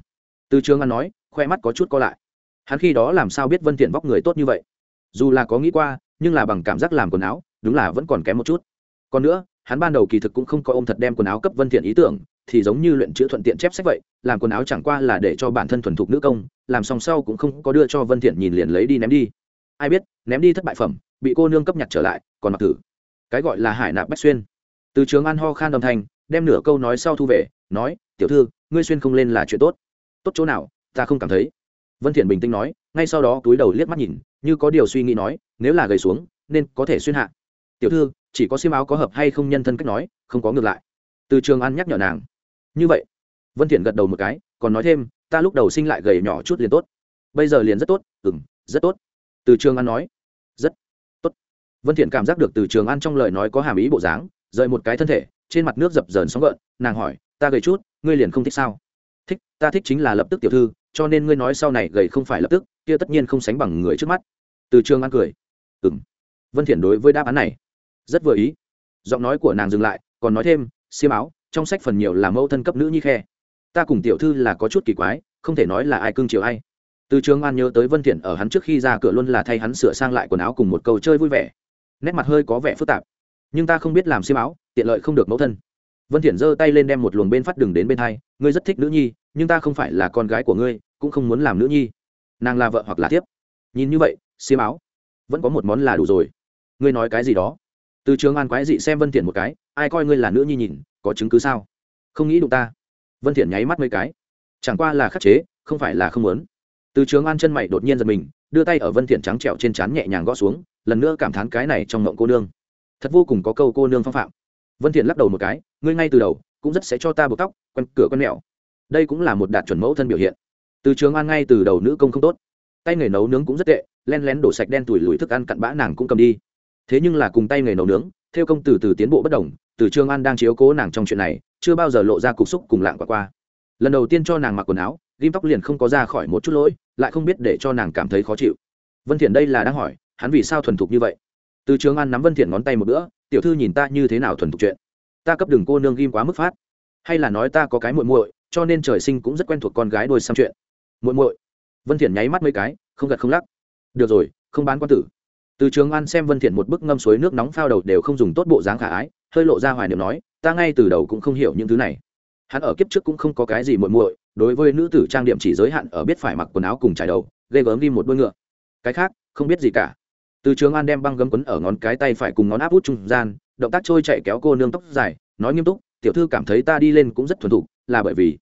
Từ trường an nói, khoe mắt có chút co lại. Hắn khi đó làm sao biết vân thiện vóc người tốt như vậy? Dù là có nghĩ qua, nhưng là bằng cảm giác làm quần áo, đúng là vẫn còn kém một chút. Còn nữa, hắn ban đầu kỳ thực cũng không có ôm thật đem quần áo cấp vân thiện ý tưởng thì giống như luyện chữ thuận tiện chép sách vậy, làm quần áo chẳng qua là để cho bản thân thuần thục nữ công, làm xong sau cũng không có đưa cho vân thiện nhìn liền lấy đi ném đi. Ai biết, ném đi thất bại phẩm, bị cô nương cấp nhặt trở lại, còn mặc thử. Cái gọi là hải nạp bách xuyên. Từ trường an ho khan đồng thành đem nửa câu nói sau thu về, nói, tiểu thư, ngươi xuyên không lên là chuyện tốt. Tốt chỗ nào, ta không cảm thấy. Vân thiện bình tĩnh nói, ngay sau đó túi đầu liếc mắt nhìn, như có điều suy nghĩ nói, nếu là gầy xuống, nên có thể xuyên hạ. Tiểu thư, chỉ có xiêm áo có hợp hay không? Nhân thân cách nói, không có ngược lại. Từ trường an nhắc nhở nàng như vậy. Vân thiện gật đầu một cái, còn nói thêm, ta lúc đầu sinh lại gầy nhỏ chút liền tốt. Bây giờ liền rất tốt. Ừm, rất tốt. Từ trường an nói. Rất tốt. Vân thiện cảm giác được từ trường an trong lời nói có hàm ý bộ dáng, rời một cái thân thể, trên mặt nước dập dờn sóng gợn, nàng hỏi, ta gầy chút, ngươi liền không thích sao? Thích, ta thích chính là lập tức tiểu thư, cho nên ngươi nói sau này gầy không phải lập tức, kia tất nhiên không sánh bằng người trước mắt. Từ trường an cười. Ừm. Vân thiện đối với đáp án này rất vừa ý. Giọng nói của nàng dừng lại, còn nói thêm, xiêm áo trong sách phần nhiều là mẫu thân cấp nữ nhi khe. Ta cùng tiểu thư là có chút kỳ quái, không thể nói là ai cưng chiều ai. Từ trường an nhớ tới vân thiện ở hắn trước khi ra cửa luôn là thay hắn sửa sang lại quần áo cùng một câu chơi vui vẻ. Nét mặt hơi có vẻ phức tạp. Nhưng ta không biết làm xiêm áo, tiện lợi không được mẫu thân. Vân thiện giơ tay lên đem một luồng bên phát đường đến bên hai, ngươi rất thích nữ nhi, nhưng ta không phải là con gái của ngươi, cũng không muốn làm nữ nhi. Nàng là vợ hoặc là tiếp nhìn như vậy, xiêm áo vẫn có một món là đủ rồi. Ngươi nói cái gì đó? Từ trường an quái dị xem vân thiện một cái, ai coi ngươi là nữ nhi nhìn, có chứng cứ sao? Không nghĩ đụng ta. Vân thiện nháy mắt mấy cái. Chẳng qua là khắc chế, không phải là không muốn. Từ trường an chân mày đột nhiên giật mình, đưa tay ở vân thiện trắng trẻo trên trán nhẹ nhàng gõ xuống, lần nữa cảm thán cái này trong ngộng cô nương. Thật vô cùng có câu cô nương phong phạm. Vân thiện lắc đầu một cái, ngươi ngay từ đầu, cũng rất sẽ cho ta buộc tóc, quen cửa quen mẹo. Đây cũng là một đạt chuẩn mẫu thân biểu hiện. Từ trường an ngay từ đầu nữ công không tốt. Tay nghề nấu nướng cũng rất tệ, len lén đổ sạch đen tuổi lùi thức ăn cặn bã nàng cũng cầm đi thế nhưng là cùng tay nghề nấu nướng, theo công từ từ tiến bộ bất đồng, từ trường an đang chiếu cố nàng trong chuyện này, chưa bao giờ lộ ra cục xúc cùng lạng qua qua. Lần đầu tiên cho nàng mặc quần áo, ghim tóc liền không có ra khỏi một chút lỗi, lại không biết để cho nàng cảm thấy khó chịu. Vân thiện đây là đang hỏi, hắn vì sao thuần thục như vậy? Từ trường an nắm vân thiện ngón tay một bữa, tiểu thư nhìn ta như thế nào thuần thục chuyện? Ta cấp đường cô nương ghim quá mức phát. Hay là nói ta có cái muội muội, cho nên trời sinh cũng rất quen thuộc con gái đôi xăm chuyện? Muội muội. Vân thiện nháy mắt mấy cái, không gật không lắc. Được rồi, không bán quan tử từ trường an xem vân thiện một bức ngâm suối nước nóng phao đầu đều không dùng tốt bộ dáng khả ái, hơi lộ ra hoài niệm nói, ta ngay từ đầu cũng không hiểu những thứ này. Hắn ở kiếp trước cũng không có cái gì muội muội, đối với nữ tử trang điểm chỉ giới hạn ở biết phải mặc quần áo cùng trải đầu gây gớm đi một đôi ngựa. Cái khác, không biết gì cả. Từ trường an đem băng gấm quấn ở ngón cái tay phải cùng ngón áp út trung gian, động tác trôi chạy kéo cô nương tóc dài, nói nghiêm túc, tiểu thư cảm thấy ta đi lên cũng rất thuần thục, là bởi vì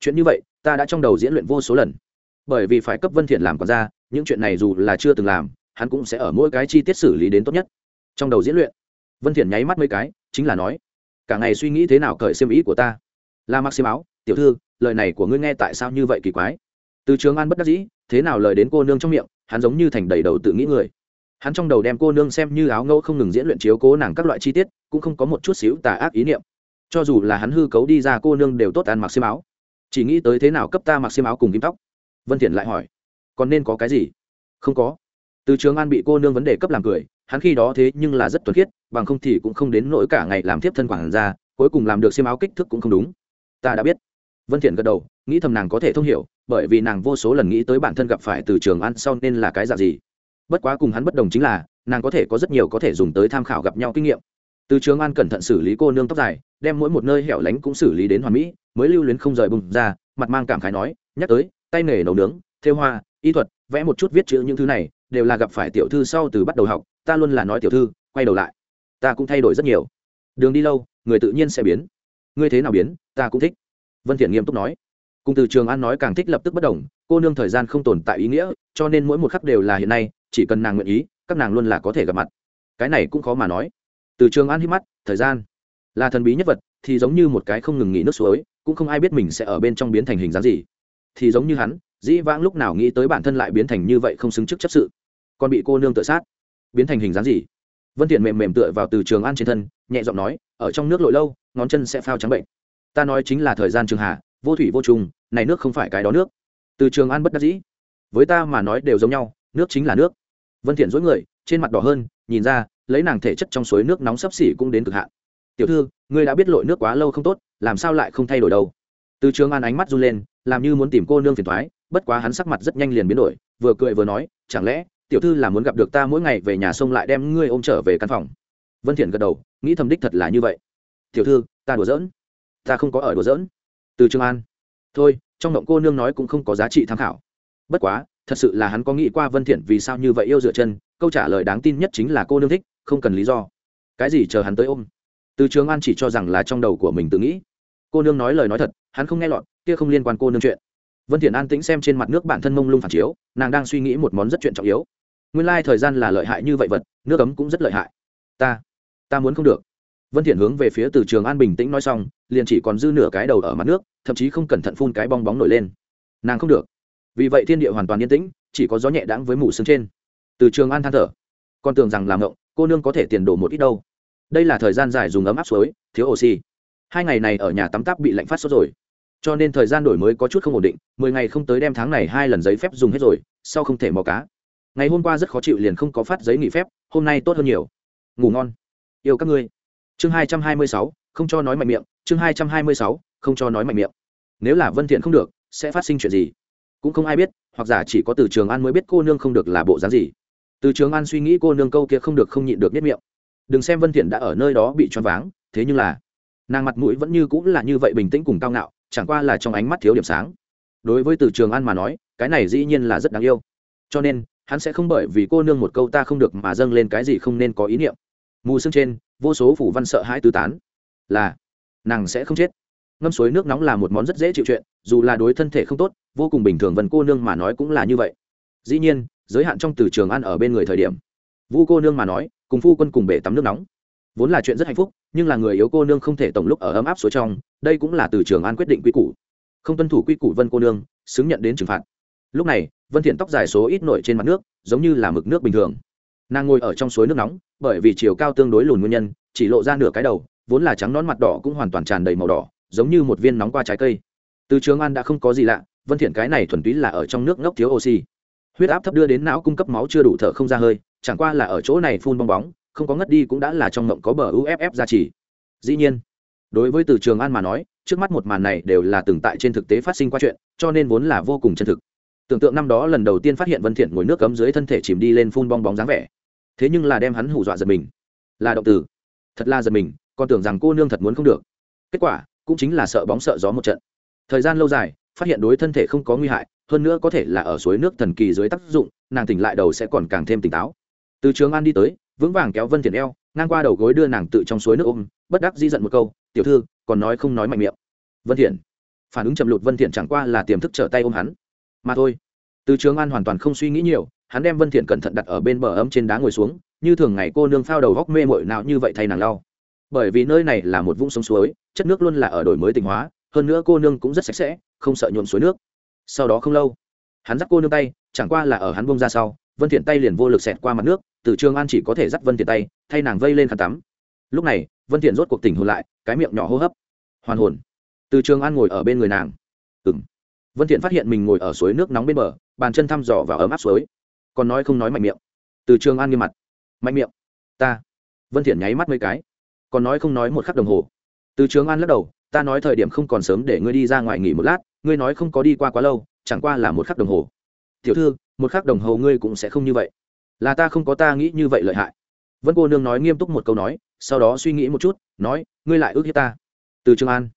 chuyện như vậy, ta đã trong đầu diễn luyện vô số lần. Bởi vì phải cấp vân thiện làm quản gia, những chuyện này dù là chưa từng làm hắn cũng sẽ ở mỗi cái chi tiết xử lý đến tốt nhất. Trong đầu diễn luyện, vân thiện nháy mắt mấy cái, chính là nói, cả ngày suy nghĩ thế nào cởi xiêm ý của ta? Là mặc xiêm áo, tiểu thư, lời này của ngươi nghe tại sao như vậy kỳ quái? Từ trường an bất đắc dĩ, thế nào lời đến cô nương trong miệng, hắn giống như thành đầy đầu tự nghĩ người. Hắn trong đầu đem cô nương xem như áo ngẫu không ngừng diễn luyện chiếu cố nàng các loại chi tiết, cũng không có một chút xíu tà ác ý niệm. Cho dù là hắn hư cấu đi ra cô nương đều tốt ăn mặc xiêm áo. Chỉ nghĩ tới thế nào cấp ta mặc xiêm áo cùng kim tóc? Vân thiện lại hỏi, còn nên có cái gì? Không có từ trường an bị cô nương vấn đề cấp làm cười, hắn khi đó thế nhưng là rất thuần khiết, bằng không thì cũng không đến nỗi cả ngày làm tiếp thân quản ra cuối cùng làm được xiêm áo kích thước cũng không đúng. Ta đã biết. Vân thiện gật đầu, nghĩ thầm nàng có thể thông hiểu, bởi vì nàng vô số lần nghĩ tới bản thân gặp phải từ trường an sau nên là cái dạng gì. Bất quá cùng hắn bất đồng chính là, nàng có thể có rất nhiều có thể dùng tới tham khảo gặp nhau kinh nghiệm. Từ trường an cẩn thận xử lý cô nương tóc dài, đem mỗi một nơi hẻo lánh cũng xử lý đến hoàn mỹ, mới lưu luyến không rời bùng ra, mặt mang cảm khái nói, nhắc tới, tay nghề nấu nướng, thêu hoa, y thuật, vẽ một chút viết chữ những thứ này đều là gặp phải tiểu thư sau từ bắt đầu học, ta luôn là nói tiểu thư, quay đầu lại. Ta cũng thay đổi rất nhiều. Đường đi lâu, người tự nhiên sẽ biến. Ngươi thế nào biến, ta cũng thích. Vân thiện nghiêm túc nói. Cùng từ trường an nói càng thích lập tức bất đồng, cô nương thời gian không tồn tại ý nghĩa, cho nên mỗi một khắc đều là hiện nay, chỉ cần nàng nguyện ý, các nàng luôn là có thể gặp mặt. Cái này cũng khó mà nói. Từ trường an hít mắt, thời gian là thần bí nhất vật, thì giống như một cái không ngừng nghỉ nước suối, cũng không ai biết mình sẽ ở bên trong biến thành hình dáng gì. Thì giống như hắn, dĩ vãng lúc nào nghĩ tới bản thân lại biến thành như vậy không xứng chức chấp sự còn bị cô nương tự sát. Biến thành hình dáng gì? Vân thiện mềm mềm tựa vào từ trường an trên thân, nhẹ giọng nói, ở trong nước lội lâu, ngón chân sẽ phao trắng bệnh. Ta nói chính là thời gian trường hạ, vô thủy vô trùng, này nước không phải cái đó nước. Từ trường an bất đắc dĩ. Với ta mà nói đều giống nhau, nước chính là nước. Vân thiện dối người, trên mặt đỏ hơn, nhìn ra, lấy nàng thể chất trong suối nước nóng sấp xỉ cũng đến cực hạn. Tiểu thư, ngươi đã biết lội nước quá lâu không tốt, làm sao lại không thay đổi đâu? Từ trường an ánh mắt run lên, làm như muốn tìm cô nương phiền toái, bất quá hắn sắc mặt rất nhanh liền biến đổi, vừa cười vừa nói, chẳng lẽ tiểu thư là muốn gặp được ta mỗi ngày về nhà sông lại đem ngươi ôm trở về căn phòng. Vân thiện gật đầu, nghĩ thầm đích thật là như vậy. Tiểu thư, ta đùa giỡn. Ta không có ở đùa giỡn. Từ trường an. Thôi, trong động cô nương nói cũng không có giá trị tham khảo. Bất quá, thật sự là hắn có nghĩ qua vân thiện vì sao như vậy yêu dựa chân. Câu trả lời đáng tin nhất chính là cô nương thích, không cần lý do. Cái gì chờ hắn tới ôm? Từ trường an chỉ cho rằng là trong đầu của mình tự nghĩ. Cô nương nói lời nói thật, hắn không nghe lọt, kia không liên quan cô nương chuyện. Vân thiện an tĩnh xem trên mặt nước bản thân mông lung phản chiếu, nàng đang suy nghĩ một món rất chuyện trọng yếu nguyên lai thời gian là lợi hại như vậy vật, nước ấm cũng rất lợi hại. Ta ta muốn không được. Vân thiện hướng về phía từ trường an bình tĩnh nói xong, liền chỉ còn dư nửa cái đầu ở mặt nước, thậm chí không cẩn thận phun cái bong bóng nổi lên. Nàng không được. Vì vậy thiên địa hoàn toàn yên tĩnh, chỉ có gió nhẹ đãng với mù sương trên. Từ trường an than thở. Con tưởng rằng làm ngộng, cô nương có thể tiền đổ một ít đâu. Đây là thời gian dài dùng ấm áp suối, thiếu oxy. Hai ngày này ở nhà tắm táp bị lạnh phát sốt rồi. Cho nên thời gian đổi mới có chút không ổn định, mười ngày không tới đem tháng này hai lần giấy phép dùng hết rồi, sau không thể mò cá ngày hôm qua rất khó chịu liền không có phát giấy nghỉ phép, hôm nay tốt hơn nhiều. Ngủ ngon. Yêu các ngươi. Chương hai trăm hai mươi sáu, không cho nói mạnh miệng, chương hai trăm hai mươi sáu, không cho nói mạnh miệng. Nếu là vân thiện không được, sẽ phát sinh chuyện gì? Cũng không ai biết, hoặc giả chỉ có từ trường an mới biết cô nương không được là bộ dáng gì. Từ trường an suy nghĩ cô nương câu kia không được không nhịn được biết miệng. Đừng xem vân thiện đã ở nơi đó bị choáng váng, thế nhưng là, nàng mặt mũi vẫn như cũng là như vậy bình tĩnh cùng cao ngạo, chẳng qua là trong ánh mắt thiếu điểm sáng. Đối với từ trường an mà nói, cái này dĩ nhiên là rất đáng yêu. Cho nên hắn sẽ không bởi vì cô nương một câu ta không được mà dâng lên cái gì không nên có ý niệm. Mù xương trên, vô số phủ văn sợ hãi tứ tán. Là, nàng sẽ không chết. Ngâm suối nước nóng là một món rất dễ chịu chuyện, dù là đối thân thể không tốt, vô cùng bình thường vần cô nương mà nói cũng là như vậy. Dĩ nhiên, giới hạn trong từ trường ăn ở bên người thời điểm. Vu cô nương mà nói, cùng phu quân cùng bể tắm nước nóng. Vốn là chuyện rất hạnh phúc, nhưng là người yếu cô nương không thể tổng lúc ở ấm áp suối trong, đây cũng là từ trường an quyết định quy củ. Không tuân thủ quy củ vân cô nương, xứng nhận đến trừng phạt lúc này, vân thiện tóc dài số ít nổi trên mặt nước, giống như là mực nước bình thường. Nàng ngồi ở trong suối nước nóng, bởi vì chiều cao tương đối lùn nguyên nhân, chỉ lộ ra nửa cái đầu, vốn là trắng nón mặt đỏ cũng hoàn toàn tràn đầy màu đỏ, giống như một viên nóng qua trái cây. Từ trường an đã không có gì lạ, vân thiện cái này thuần túy là ở trong nước ngốc thiếu oxy. Huyết áp thấp đưa đến não cung cấp máu chưa đủ thở không ra hơi, chẳng qua là ở chỗ này phun bong bóng, không có ngất đi cũng đã là trong mộng có bờ uff ra chỉ dĩ nhiên, đối với từ trường an mà nói, trước mắt một màn này đều là từng tại trên thực tế phát sinh qua chuyện, cho nên vốn là vô cùng chân thực tưởng tượng năm đó lần đầu tiên phát hiện vân thiện ngồi nước cấm dưới thân thể chìm đi lên phun bong bóng dáng vẻ. Thế nhưng là đem hắn hù dọa giật mình. Là động từ thật là giật mình, còn tưởng rằng cô nương thật muốn không được. Kết quả, cũng chính là sợ bóng sợ gió một trận. Thời gian lâu dài, phát hiện đối thân thể không có nguy hại, hơn nữa có thể là ở suối nước thần kỳ dưới tác dụng, nàng tỉnh lại đầu sẽ còn càng thêm tỉnh táo. Từ trường an đi tới, vững vàng kéo vân thiện eo, ngang qua đầu gối đưa nàng tự trong suối nước ôm, bất đắc di giận một câu, tiểu thư, còn nói không nói mạnh miệng. Vân thiện. Phản ứng chậm lụt vân thiện chẳng qua là tiềm thức trở tay ôm hắn mà thôi. Từ trường an hoàn toàn không suy nghĩ nhiều, hắn đem vân thiện cẩn thận đặt ở bên bờ ấm trên đá ngồi xuống, như thường ngày cô nương phao đầu góc mê mội nào như vậy thay nàng lau. Bởi vì nơi này là một vũng sông suối, chất nước luôn là ở đổi mới tình hóa, hơn nữa cô nương cũng rất sạch sẽ, không sợ nhuộm suối nước. Sau đó không lâu, hắn dắt cô nương tay, chẳng qua là ở hắn bông ra sau, vân thiện tay liền vô lực xẹt qua mặt nước, từ trường an chỉ có thể dắt vân thiện tay, thay nàng vây lên khăn tắm. Lúc này, vân thiện rốt cuộc tỉnh hồn lại, cái miệng nhỏ hô hấp. Hoàn hồn. Từ trường an ngồi ở bên người nàng. Ừm vân thiện phát hiện mình ngồi ở suối nước nóng bên bờ, bàn chân thăm dò vào ấm áp suối. Còn nói không nói mạnh miệng. Từ trường an nghiêm mặt. Mạnh miệng. Ta. Vân thiện nháy mắt mấy cái. Còn nói không nói một khắc đồng hồ. Từ trường an lắc đầu, ta nói thời điểm không còn sớm để ngươi đi ra ngoài nghỉ một lát, ngươi nói không có đi qua quá lâu, chẳng qua là một khắc đồng hồ. Tiểu thư, một khắc đồng hồ ngươi cũng sẽ không như vậy. Là ta không có ta nghĩ như vậy lợi hại. Vân cô nương nói nghiêm túc một câu nói, sau đó suy nghĩ một chút, nói, ngươi lại ước hiếp ta. Từ trường an.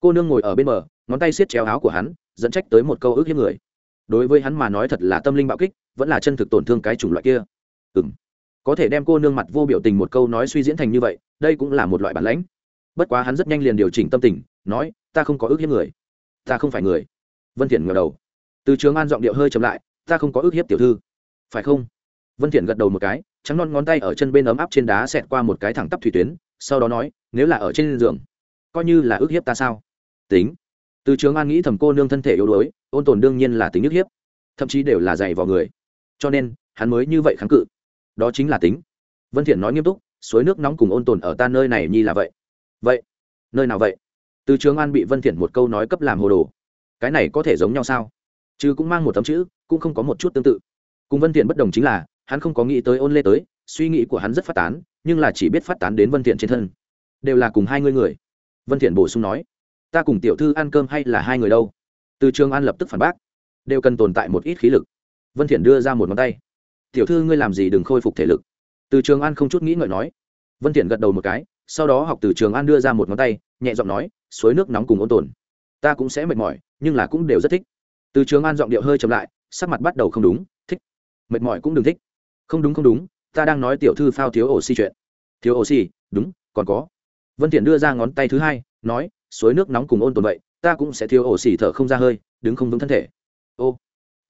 Cô nương ngồi ở bên bờ, ngón tay siết chéo áo của hắn dẫn trách tới một câu ước hiếp người. Đối với hắn mà nói thật là tâm linh bạo kích, vẫn là chân thực tổn thương cái chủng loại kia. Ừ m có thể đem cô nương mặt vô biểu tình một câu nói suy diễn thành như vậy, đây cũng là một loại bản lãnh. Bất quá hắn rất nhanh liền điều chỉnh tâm tình, nói, ta không có ước hiếp người. Ta không phải người. Vân thiện ngờ đầu. Từ trường an giọng điệu hơi chậm lại, ta không có ước hiếp tiểu thư. Phải không? Vân thiện gật đầu một cái, trắng non ngón tay ở chân bên ấm áp trên đá xẹt qua một cái thẳng tắp thủy tuyến, sau đó nói, nếu là ở trên giường, coi như là ước hiếp ta sao? Tính từ trường an nghĩ thầm cô nương thân thể yếu đuối, ôn tồn đương nhiên là tính nhức hiếp, thậm chí đều là dày vào người. Cho nên, hắn mới như vậy kháng cự. Đó chính là tính. Vân thiện nói nghiêm túc, suối nước nóng cùng ôn tồn ở ta nơi này nhi là vậy. Vậy? Nơi nào vậy? Từ trường an bị vân thiện một câu nói cấp làm hồ đồ. Cái này có thể giống nhau sao? Chứ cũng mang một tấm chữ, cũng không có một chút tương tự. Cùng vân thiện bất đồng chính là, hắn không có nghĩ tới ôn lê tới, suy nghĩ của hắn rất phát tán, nhưng là chỉ biết phát tán đến vân thiện trên thân. Đều là cùng hai người người. Vân thiện bổ sung nói ta cùng tiểu thư ăn cơm hay là hai người đâu? Từ trường an lập tức phản bác. Đều cần tồn tại một ít khí lực. Vân thiện đưa ra một ngón tay. Tiểu thư ngươi làm gì đừng khôi phục thể lực? Từ trường an không chút nghĩ ngợi nói. Vân thiện gật đầu một cái, sau đó học từ trường an đưa ra một ngón tay, nhẹ giọng nói, suối nước nóng cùng ôn tồn. Ta cũng sẽ mệt mỏi, nhưng là cũng đều rất thích. Từ trường an giọng điệu hơi chậm lại, sắc mặt bắt đầu không đúng, thích. Mệt mỏi cũng đừng thích. Không đúng không đúng, ta đang nói tiểu thư phao thiếu oxy chuyện. Thiếu oxy? Đúng, còn có. Vân thiện đưa ra ngón tay thứ hai, nói suối nước nóng cùng ôn tồn vậy, ta cũng sẽ thiếu xỉ thở không ra hơi, đứng không vững thân thể. Ô,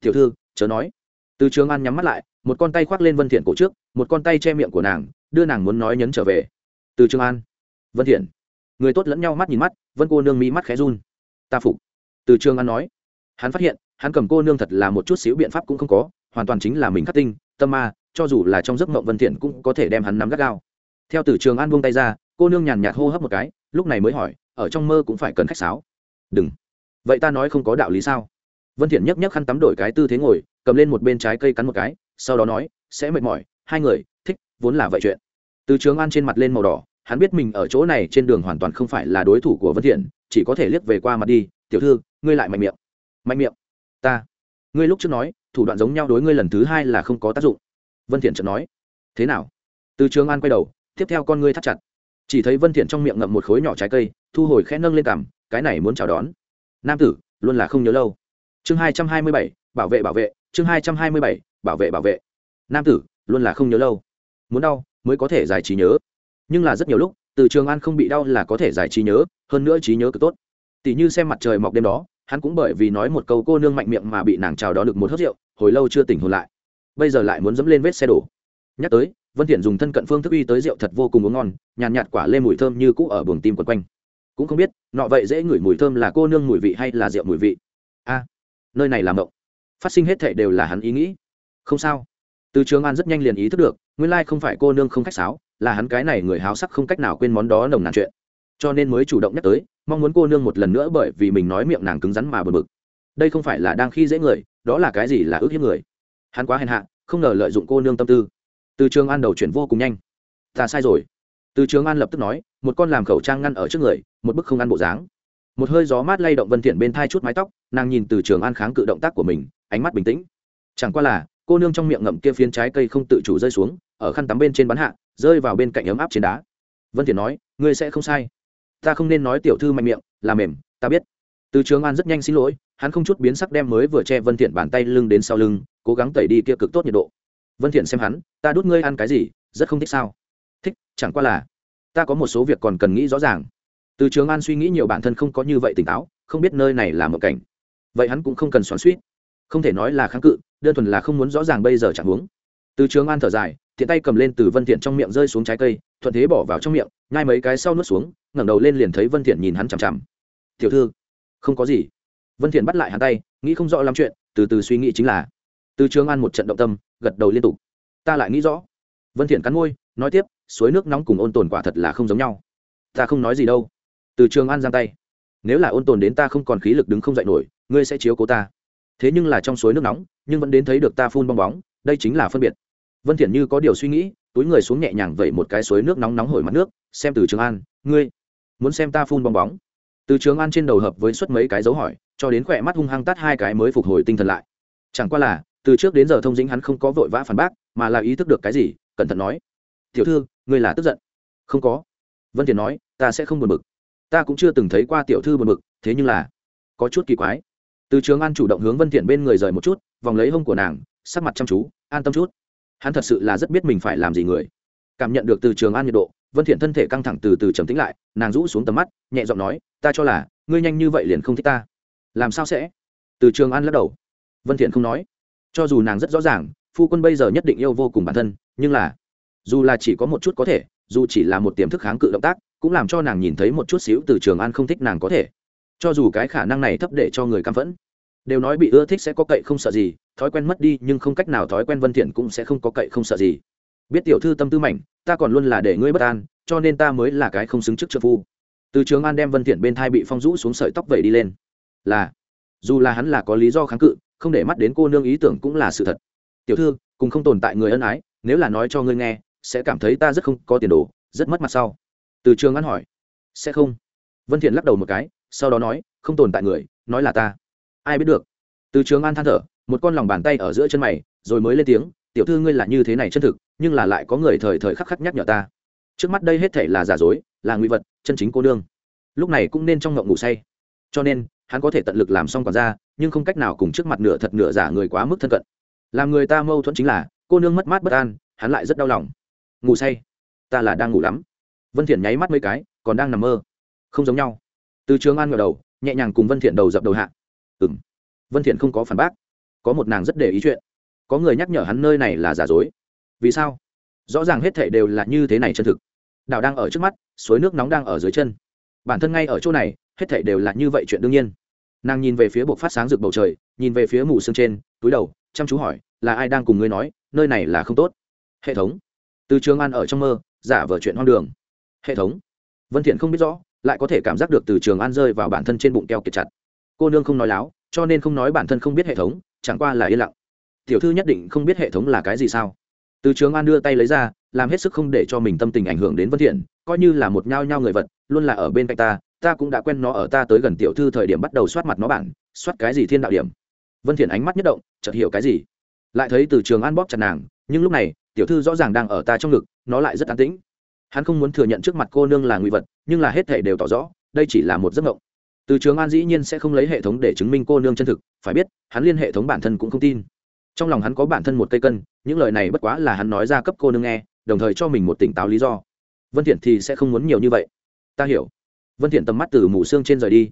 tiểu thư, chớ nói. Từ trường an nhắm mắt lại, một con tay khoác lên vân thiện cổ trước, một con tay che miệng của nàng, đưa nàng muốn nói nhấn trở về. Từ trường an. Vân thiện. Người tốt lẫn nhau mắt nhìn mắt, vân cô nương mỹ mắt khẽ run. Ta phục. Từ trường an nói. Hắn phát hiện, hắn cầm cô nương thật là một chút xíu biện pháp cũng không có, hoàn toàn chính là mình khắc tinh, tâm ma, cho dù là trong giấc mộng vân thiện cũng có thể đem hắn nắm gắt gao. Theo từ trường an buông tay ra, cô nương nhàn nhạt hô hấp một cái lúc này mới hỏi, ở trong mơ cũng phải cần khách sáo? Đừng. Vậy ta nói không có đạo lý sao? Vân thiện nhấc nhấc khăn tắm đổi cái tư thế ngồi, cầm lên một bên trái cây cắn một cái, sau đó nói, sẽ mệt mỏi, hai người, thích, vốn là vậy chuyện. Từ trường an trên mặt lên màu đỏ, hắn biết mình ở chỗ này trên đường hoàn toàn không phải là đối thủ của vân thiện, chỉ có thể liếc về qua mặt đi, tiểu thư, ngươi lại mạnh miệng. Mạnh miệng? Ta. Ngươi lúc trước nói, thủ đoạn giống nhau đối ngươi lần thứ hai là không có tác dụng. Vân thiện chợt nói, thế nào? Từ trường an quay đầu, tiếp theo con ngươi thắt chặt chỉ thấy vân thiện trong miệng ngậm một khối nhỏ trái cây thu hồi khẽ nâng lên cằm cái này muốn chào đón. Nam tử luôn là không nhớ lâu. Chương 227, bảo vệ bảo vệ chương 227, bảo vệ bảo vệ. Nam tử luôn là không nhớ lâu. Muốn đau mới có thể giải trí nhớ. Nhưng là rất nhiều lúc từ trường an không bị đau là có thể giải trí nhớ hơn nữa trí nhớ cực tốt. Tỷ như xem mặt trời mọc đêm đó hắn cũng bởi vì nói một câu cô nương mạnh miệng mà bị nàng chào đó được một hớt rượu hồi lâu chưa tỉnh hồn lại. Bây giờ lại muốn dẫm lên vết xe đổ. Nhắc tới vân thiện dùng thân cận phương thức uy tới rượu thật vô cùng uống ngon nhàn nhạt, quả lê mùi thơm như cũ ở buồng tim quần quanh. Cũng không biết nọ vậy dễ ngửi mùi thơm là cô nương mùi vị hay là rượu mùi vị? A nơi này làm động phát sinh hết thảy đều là hắn ý nghĩ. Không sao. Từ trường an rất nhanh liền ý thức được nguyên lai không phải cô nương không khách sáo là hắn cái này người háo sắc không cách nào quên món đó nồng nàn chuyện. Cho nên mới chủ động nhắc tới mong muốn cô nương một lần nữa bởi vì mình nói miệng nàng cứng rắn mà bực bực. Đây không phải là đang khi dễ người đó là cái gì là ước hiếp người? Hắn quá hèn hạ không ngờ lợi dụng cô nương tâm tư từ trường an đầu chuyển vô cùng nhanh. Ta sai rồi. Từ trường an lập tức nói, một con làm khẩu trang ngăn ở trước người, một bức không ăn bộ dáng. Một hơi gió mát lay động vân thiện bên thai chút mái tóc, nàng nhìn từ trường an kháng cự động tác của mình, ánh mắt bình tĩnh. Chẳng qua là, cô nương trong miệng ngậm kia phiến trái cây không tự chủ rơi xuống, ở khăn tắm bên trên bắn hạ, rơi vào bên cạnh ấm áp trên đá. Vân thiện nói, ngươi sẽ không sai. Ta không nên nói tiểu thư mạnh miệng, là mềm, ta biết. Từ trường an rất nhanh xin lỗi, hắn không chút biến sắc đem mới vừa che vân thiện bàn tay lưng đến sau lưng, cố gắng tẩy đi kia cực tốt nhiệt độ vân thiện xem hắn, ta đút ngươi ăn cái gì, rất không thích sao? Thích, chẳng qua là, ta có một số việc còn cần nghĩ rõ ràng. Từ trường an suy nghĩ nhiều bản thân không có như vậy tỉnh táo, không biết nơi này là một cảnh. Vậy hắn cũng không cần xoắn suýt không thể nói là kháng cự, đơn thuần là không muốn rõ ràng bây giờ chẳng huống. Từ trường an thở dài, thiện tay cầm lên từ vân thiện trong miệng rơi xuống trái cây, thuận thế bỏ vào trong miệng, nhai mấy cái sau nuốt xuống, ngẩng đầu lên liền thấy vân thiện nhìn hắn chằm chằm. Tiểu thư, không có gì. Vân thiện bắt lại hắn tay, nghĩ không rõ lắm chuyện, từ từ suy nghĩ chính là từ trường an một trận động tâm, gật đầu liên tục. Ta lại nghĩ rõ. Vân thiện cắn môi, nói tiếp, suối nước nóng cùng ôn tồn quả thật là không giống nhau. Ta không nói gì đâu. Từ trường an giang tay. Nếu là ôn tồn đến ta không còn khí lực đứng không dậy nổi, ngươi sẽ chiếu cố ta. Thế nhưng là trong suối nước nóng, nhưng vẫn đến thấy được ta phun bong bóng, đây chính là phân biệt. Vân thiện như có điều suy nghĩ, túi người xuống nhẹ nhàng vẩy một cái suối nước nóng nóng hổi mặt nước, xem từ trường an ngươi muốn xem ta phun bong bóng. Từ trường an trên đầu hợp với suất mấy cái dấu hỏi, cho đến khỏe mắt hung hăng tát hai cái mới phục hồi tinh thần lại. Chẳng qua là từ trước đến giờ thông dĩnh hắn không có vội vã phản bác, mà là ý thức được cái gì, cẩn thận nói, tiểu thư, ngươi là tức giận. Không có. Vân thiện nói, ta sẽ không buồn bực. Ta cũng chưa từng thấy qua tiểu thư buồn bực, thế nhưng là có chút kỳ quái. Từ trường an chủ động hướng vân thiện bên người rời một chút, vòng lấy hông của nàng, sắc mặt chăm chú, an tâm chút. Hắn thật sự là rất biết mình phải làm gì người. Cảm nhận được từ trường an nhiệt độ, vân thiện thân thể căng thẳng từ từ trầm tĩnh lại, nàng rũ xuống tầm mắt, nhẹ giọng nói, ta cho là, ngươi nhanh như vậy liền không thích ta. Làm sao sẽ? Từ trường an lắc đầu. Vân thiện không nói cho dù nàng rất rõ ràng, phu quân bây giờ nhất định yêu vô cùng bản thân, nhưng là, dù là chỉ có một chút có thể, dù chỉ là một tiềm thức kháng cự động tác, cũng làm cho nàng nhìn thấy một chút xíu từ trường an không thích nàng có thể. Cho dù cái khả năng này thấp để cho người căm phẫn, đều nói bị ưa thích sẽ có cậy không sợ gì, thói quen mất đi nhưng không cách nào thói quen vân thiện cũng sẽ không có cậy không sợ gì. Biết tiểu thư tâm tư mảnh, ta còn luôn là để ngươi bất an, cho nên ta mới là cái không xứng trước trợ phu. Từ trường an đem vân thiện bên thai bị phong rũ xuống sợi tóc vẩy đi lên. Là, dù là hắn là có lý do kháng cự không để mắt đến cô nương ý tưởng cũng là sự thật. Tiểu thư, cùng không tồn tại người ân ái, nếu là nói cho ngươi nghe, sẽ cảm thấy ta rất không có tiền đồ, rất mất mặt sau. Từ trường an hỏi. Sẽ không. Vân thiện lắc đầu một cái, sau đó nói, không tồn tại người, nói là ta. Ai biết được. Từ trường an than thở, một con lòng bàn tay ở giữa chân mày, rồi mới lên tiếng, tiểu thư ngươi là như thế này chân thực, nhưng là lại có người thời thời khắc khắc nhắc nhở ta. Trước mắt đây hết thể là giả dối, là nguy vật, chân chính cô nương. Lúc này cũng nên trong ngộng ngủ say. Cho nên, hắn có thể tận lực làm xong còn ra nhưng không cách nào cùng trước mặt nửa thật nửa giả người quá mức thân cận. Làm người ta mâu thuẫn chính là, cô nương mất mát bất an, hắn lại rất đau lòng. Ngủ say. Ta là đang ngủ lắm. Vân thiện nháy mắt mấy cái, còn đang nằm mơ. Không giống nhau. Từ trường an ngửa đầu, nhẹ nhàng cùng vân thiện đầu dập đầu hạ. Ừm. Vân thiện không có phản bác. Có một nàng rất để ý chuyện. Có người nhắc nhở hắn nơi này là giả dối. Vì sao? Rõ ràng hết thảy đều là như thế này chân thực. Đảo đang ở trước mắt, suối nước nóng đang ở dưới chân. Bản thân ngay ở chỗ này, hết thảy đều là như vậy chuyện đương nhiên nàng nhìn về phía buộc phát sáng rực bầu trời, nhìn về phía mù sương trên, túi đầu, chăm chú hỏi, là ai đang cùng ngươi nói, nơi này là không tốt. Hệ thống. Từ trường an ở trong mơ, giả vờ chuyện hoang đường. Hệ thống. Vân thiện không biết rõ, lại có thể cảm giác được từ trường an rơi vào bản thân trên bụng keo kiệt chặt. Cô nương không nói láo, cho nên không nói bản thân không biết hệ thống, chẳng qua là yên lặng. Tiểu thư nhất định không biết hệ thống là cái gì sao? Từ trường an đưa tay lấy ra, làm hết sức không để cho mình tâm tình ảnh hưởng đến vân thiện, coi như là một nhao nhao người vật, luôn là ở bên cạnh ta ta cũng đã quen nó ở ta tới gần tiểu thư thời điểm bắt đầu soát mặt nó bản, soát cái gì thiên đạo điểm. Vân thiện ánh mắt nhất động, chợt hiểu cái gì. Lại thấy từ trường an bóp chặt nàng, nhưng lúc này, tiểu thư rõ ràng đang ở ta trong ngực, nó lại rất an tĩnh. Hắn không muốn thừa nhận trước mặt cô nương là nguy vật, nhưng là hết thể đều tỏ rõ, đây chỉ là một giấc mộng. Từ trường an dĩ nhiên sẽ không lấy hệ thống để chứng minh cô nương chân thực, phải biết, hắn liên hệ thống bản thân cũng không tin. Trong lòng hắn có bản thân một cây cân, những lời này bất quá là hắn nói ra cấp cô nương nghe, đồng thời cho mình một tỉnh táo lý do. Vân thiện thì sẽ không muốn nhiều như vậy. Ta hiểu vân thiện tầm mắt từ mù xương trên rời đi.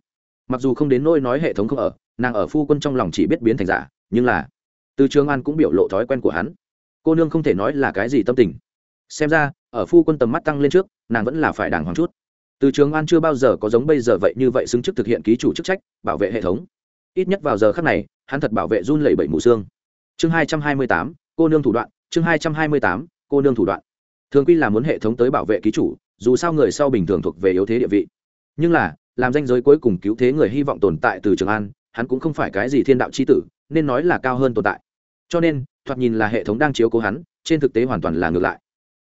Mặc dù không đến nỗi nói hệ thống không ở, nàng ở phu quân trong lòng chỉ biết biến thành giả, nhưng là, từ trường an cũng biểu lộ thói quen của hắn. Cô nương không thể nói là cái gì tâm tình. Xem ra, ở phu quân tầm mắt tăng lên trước, nàng vẫn là phải đàng hoàng chút. Từ trường an chưa bao giờ có giống bây giờ vậy như vậy xứng chức thực hiện ký chủ chức trách, bảo vệ hệ thống. Ít nhất vào giờ khắc này, hắn thật bảo vệ run lẩy bẩy mù xương. Chương hai trăm hai mươi tám, cô nương thủ đoạn, chương hai trăm hai mươi tám, cô nương thủ đoạn. Thường quy là muốn hệ thống tới bảo vệ ký chủ, dù sao người sau bình thường thuộc về yếu thế địa vị nhưng là, làm danh giới cuối cùng cứu thế người hy vọng tồn tại từ trường an, hắn cũng không phải cái gì thiên đạo c h i tử, nên nói là cao hơn tồn tại. Cho nên, thoạt nhìn là hệ thống đang chiếu cố hắn, trên thực tế hoàn toàn là ngược lại.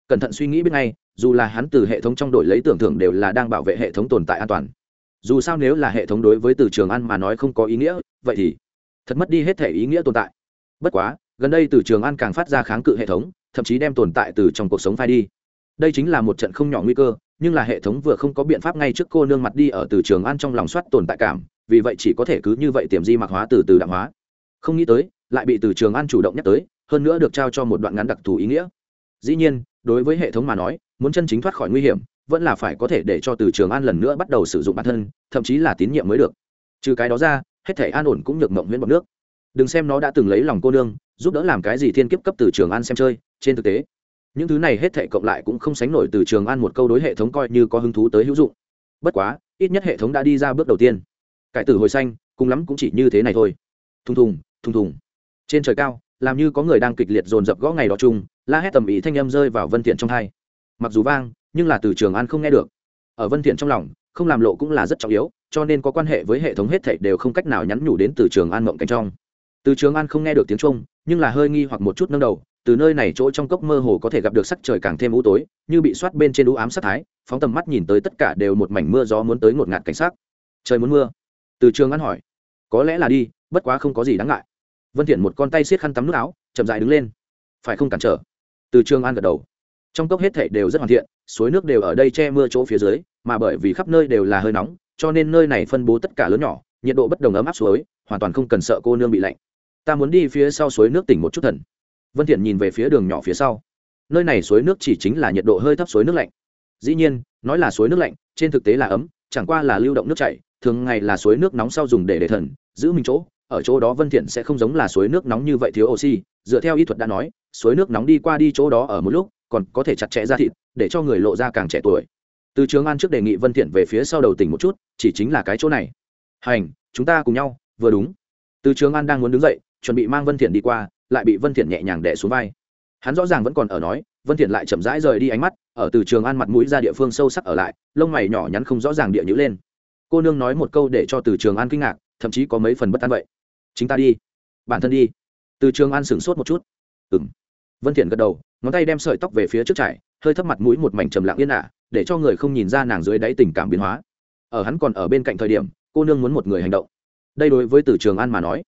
Cẩn thận suy nghĩ biết ngay, dù là hắn từ hệ thống trong đội lấy tưởng thưởng đều là đang bảo vệ hệ thống tồn tại an toàn. Dù sao nếu là hệ thống đối với từ trường an mà nói không có ý nghĩa, vậy thì thật mất đi hết thể ý nghĩa tồn tại. Bất quá, gần đây từ trường an càng phát ra kháng cự hệ thống, thậm chí đem tồn tại từ trong cuộc sống phai đi đây chính là một trận không nhỏ nguy cơ, nhưng là hệ thống vừa không có biện pháp ngay trước cô nương mặt đi ở từ trường an trong lòng soát tồn tại cảm, vì vậy chỉ có thể cứ như vậy tiềm di mạc hóa từ từ đạm hóa. Không nghĩ tới, lại bị từ trường an chủ động nhắc tới, hơn nữa được trao cho một đoạn ngắn đặc thù ý nghĩa. Dĩ nhiên, đối với hệ thống mà nói, muốn chân chính thoát khỏi nguy hiểm, vẫn là phải có thể để cho từ trường an lần nữa bắt đầu sử dụng bản thân, thậm chí là tín nhiệm mới được. Trừ cái đó ra, hết thể an ổn cũng nhược mộng huyễn bọc nước. Đừng xem nó đã từng lấy lòng cô nương, giúp đỡ làm cái gì thiên kiếp cấp từ trường an xem chơi, trên thực tế những thứ này hết thệ cộng lại cũng không sánh nổi từ trường an một câu đối hệ thống coi như có hứng thú tới hữu dụng. Bất quá, ít nhất hệ thống đã đi ra bước đầu tiên. Cải tử hồi xanh, cùng lắm cũng chỉ như thế này thôi. Thùng thùng thùng thùng. Trên trời cao, làm như có người đang kịch liệt dồn dập gõ ngày đó chung, la hét tầm ý thanh âm rơi vào vân thiện trong hai. Mặc dù vang, nhưng là từ trường an không nghe được. Ở vân thiện trong lòng, không làm lộ cũng là rất trọng yếu, cho nên có quan hệ với hệ thống hết thảy đều không cách nào nhắn nhủ đến từ trường an mộng cảnh trong. Từ trường an không nghe được tiếng trung, nhưng là hơi nghi hoặc một chút nâng đầu từ nơi này chỗ trong cốc mơ hồ có thể gặp được sắc trời càng thêm u tối, như bị soát bên trên u ám sát thái, phóng tầm mắt nhìn tới tất cả đều một mảnh mưa gió muốn tới ngột ngạt cảnh sắc. Trời muốn mưa. Từ trường an hỏi. Có lẽ là đi, bất quá không có gì đáng ngại. Vân thiện một con tay siết khăn tắm nước áo, chậm rãi đứng lên. Phải không cản trở? Từ trường an gật đầu. Trong cốc hết thảy đều rất hoàn thiện, suối nước đều ở đây che mưa chỗ phía dưới, mà bởi vì khắp nơi đều là hơi nóng, cho nên nơi này phân bố tất cả lớn nhỏ, nhiệt độ bất đồng ấm áp suối, hoàn toàn không cần sợ cô nương bị lạnh. Ta muốn đi phía sau suối nước tỉnh một chút thần vân thiện nhìn về phía đường nhỏ phía sau. Nơi này suối nước chỉ chính là nhiệt độ hơi thấp suối nước lạnh. Dĩ nhiên, nói là suối nước lạnh, trên thực tế là ấm, chẳng qua là lưu động nước chảy, thường ngày là suối nước nóng sau dùng để để thần, giữ mình chỗ. Ở chỗ đó vân thiện sẽ không giống là suối nước nóng như vậy thiếu oxy, dựa theo y thuật đã nói, suối nước nóng đi qua đi chỗ đó ở một lúc, còn có thể chặt chẽ ra thịt, để cho người lộ ra càng trẻ tuổi. Từ trường an trước đề nghị vân thiện về phía sau đầu tỉnh một chút, chỉ chính là cái chỗ này. Hành, chúng ta cùng nhau, vừa đúng. Từ trường an đang muốn đứng dậy, chuẩn bị mang vân thiện đi qua lại bị vân thiện nhẹ nhàng đè xuống vai. Hắn rõ ràng vẫn còn ở nói, vân thiện lại chậm rãi rời đi ánh mắt, ở từ trường an mặt mũi ra địa phương sâu sắc ở lại, lông mày nhỏ nhắn không rõ ràng địa nhữ lên. Cô nương nói một câu để cho từ trường an kinh ngạc, thậm chí có mấy phần bất an vậy. Chính ta đi. Bản thân đi. Từ trường an sửng sốt một chút. Ừm. Vân thiện gật đầu, ngón tay đem sợi tóc về phía trước trải, hơi thấp mặt mũi một mảnh trầm lặng yên ả, để cho người không nhìn ra nàng dưới đáy tình cảm biến hóa. Ở hắn còn ở bên cạnh thời điểm, cô nương muốn một người hành động. Đây đối với từ trường an mà nói,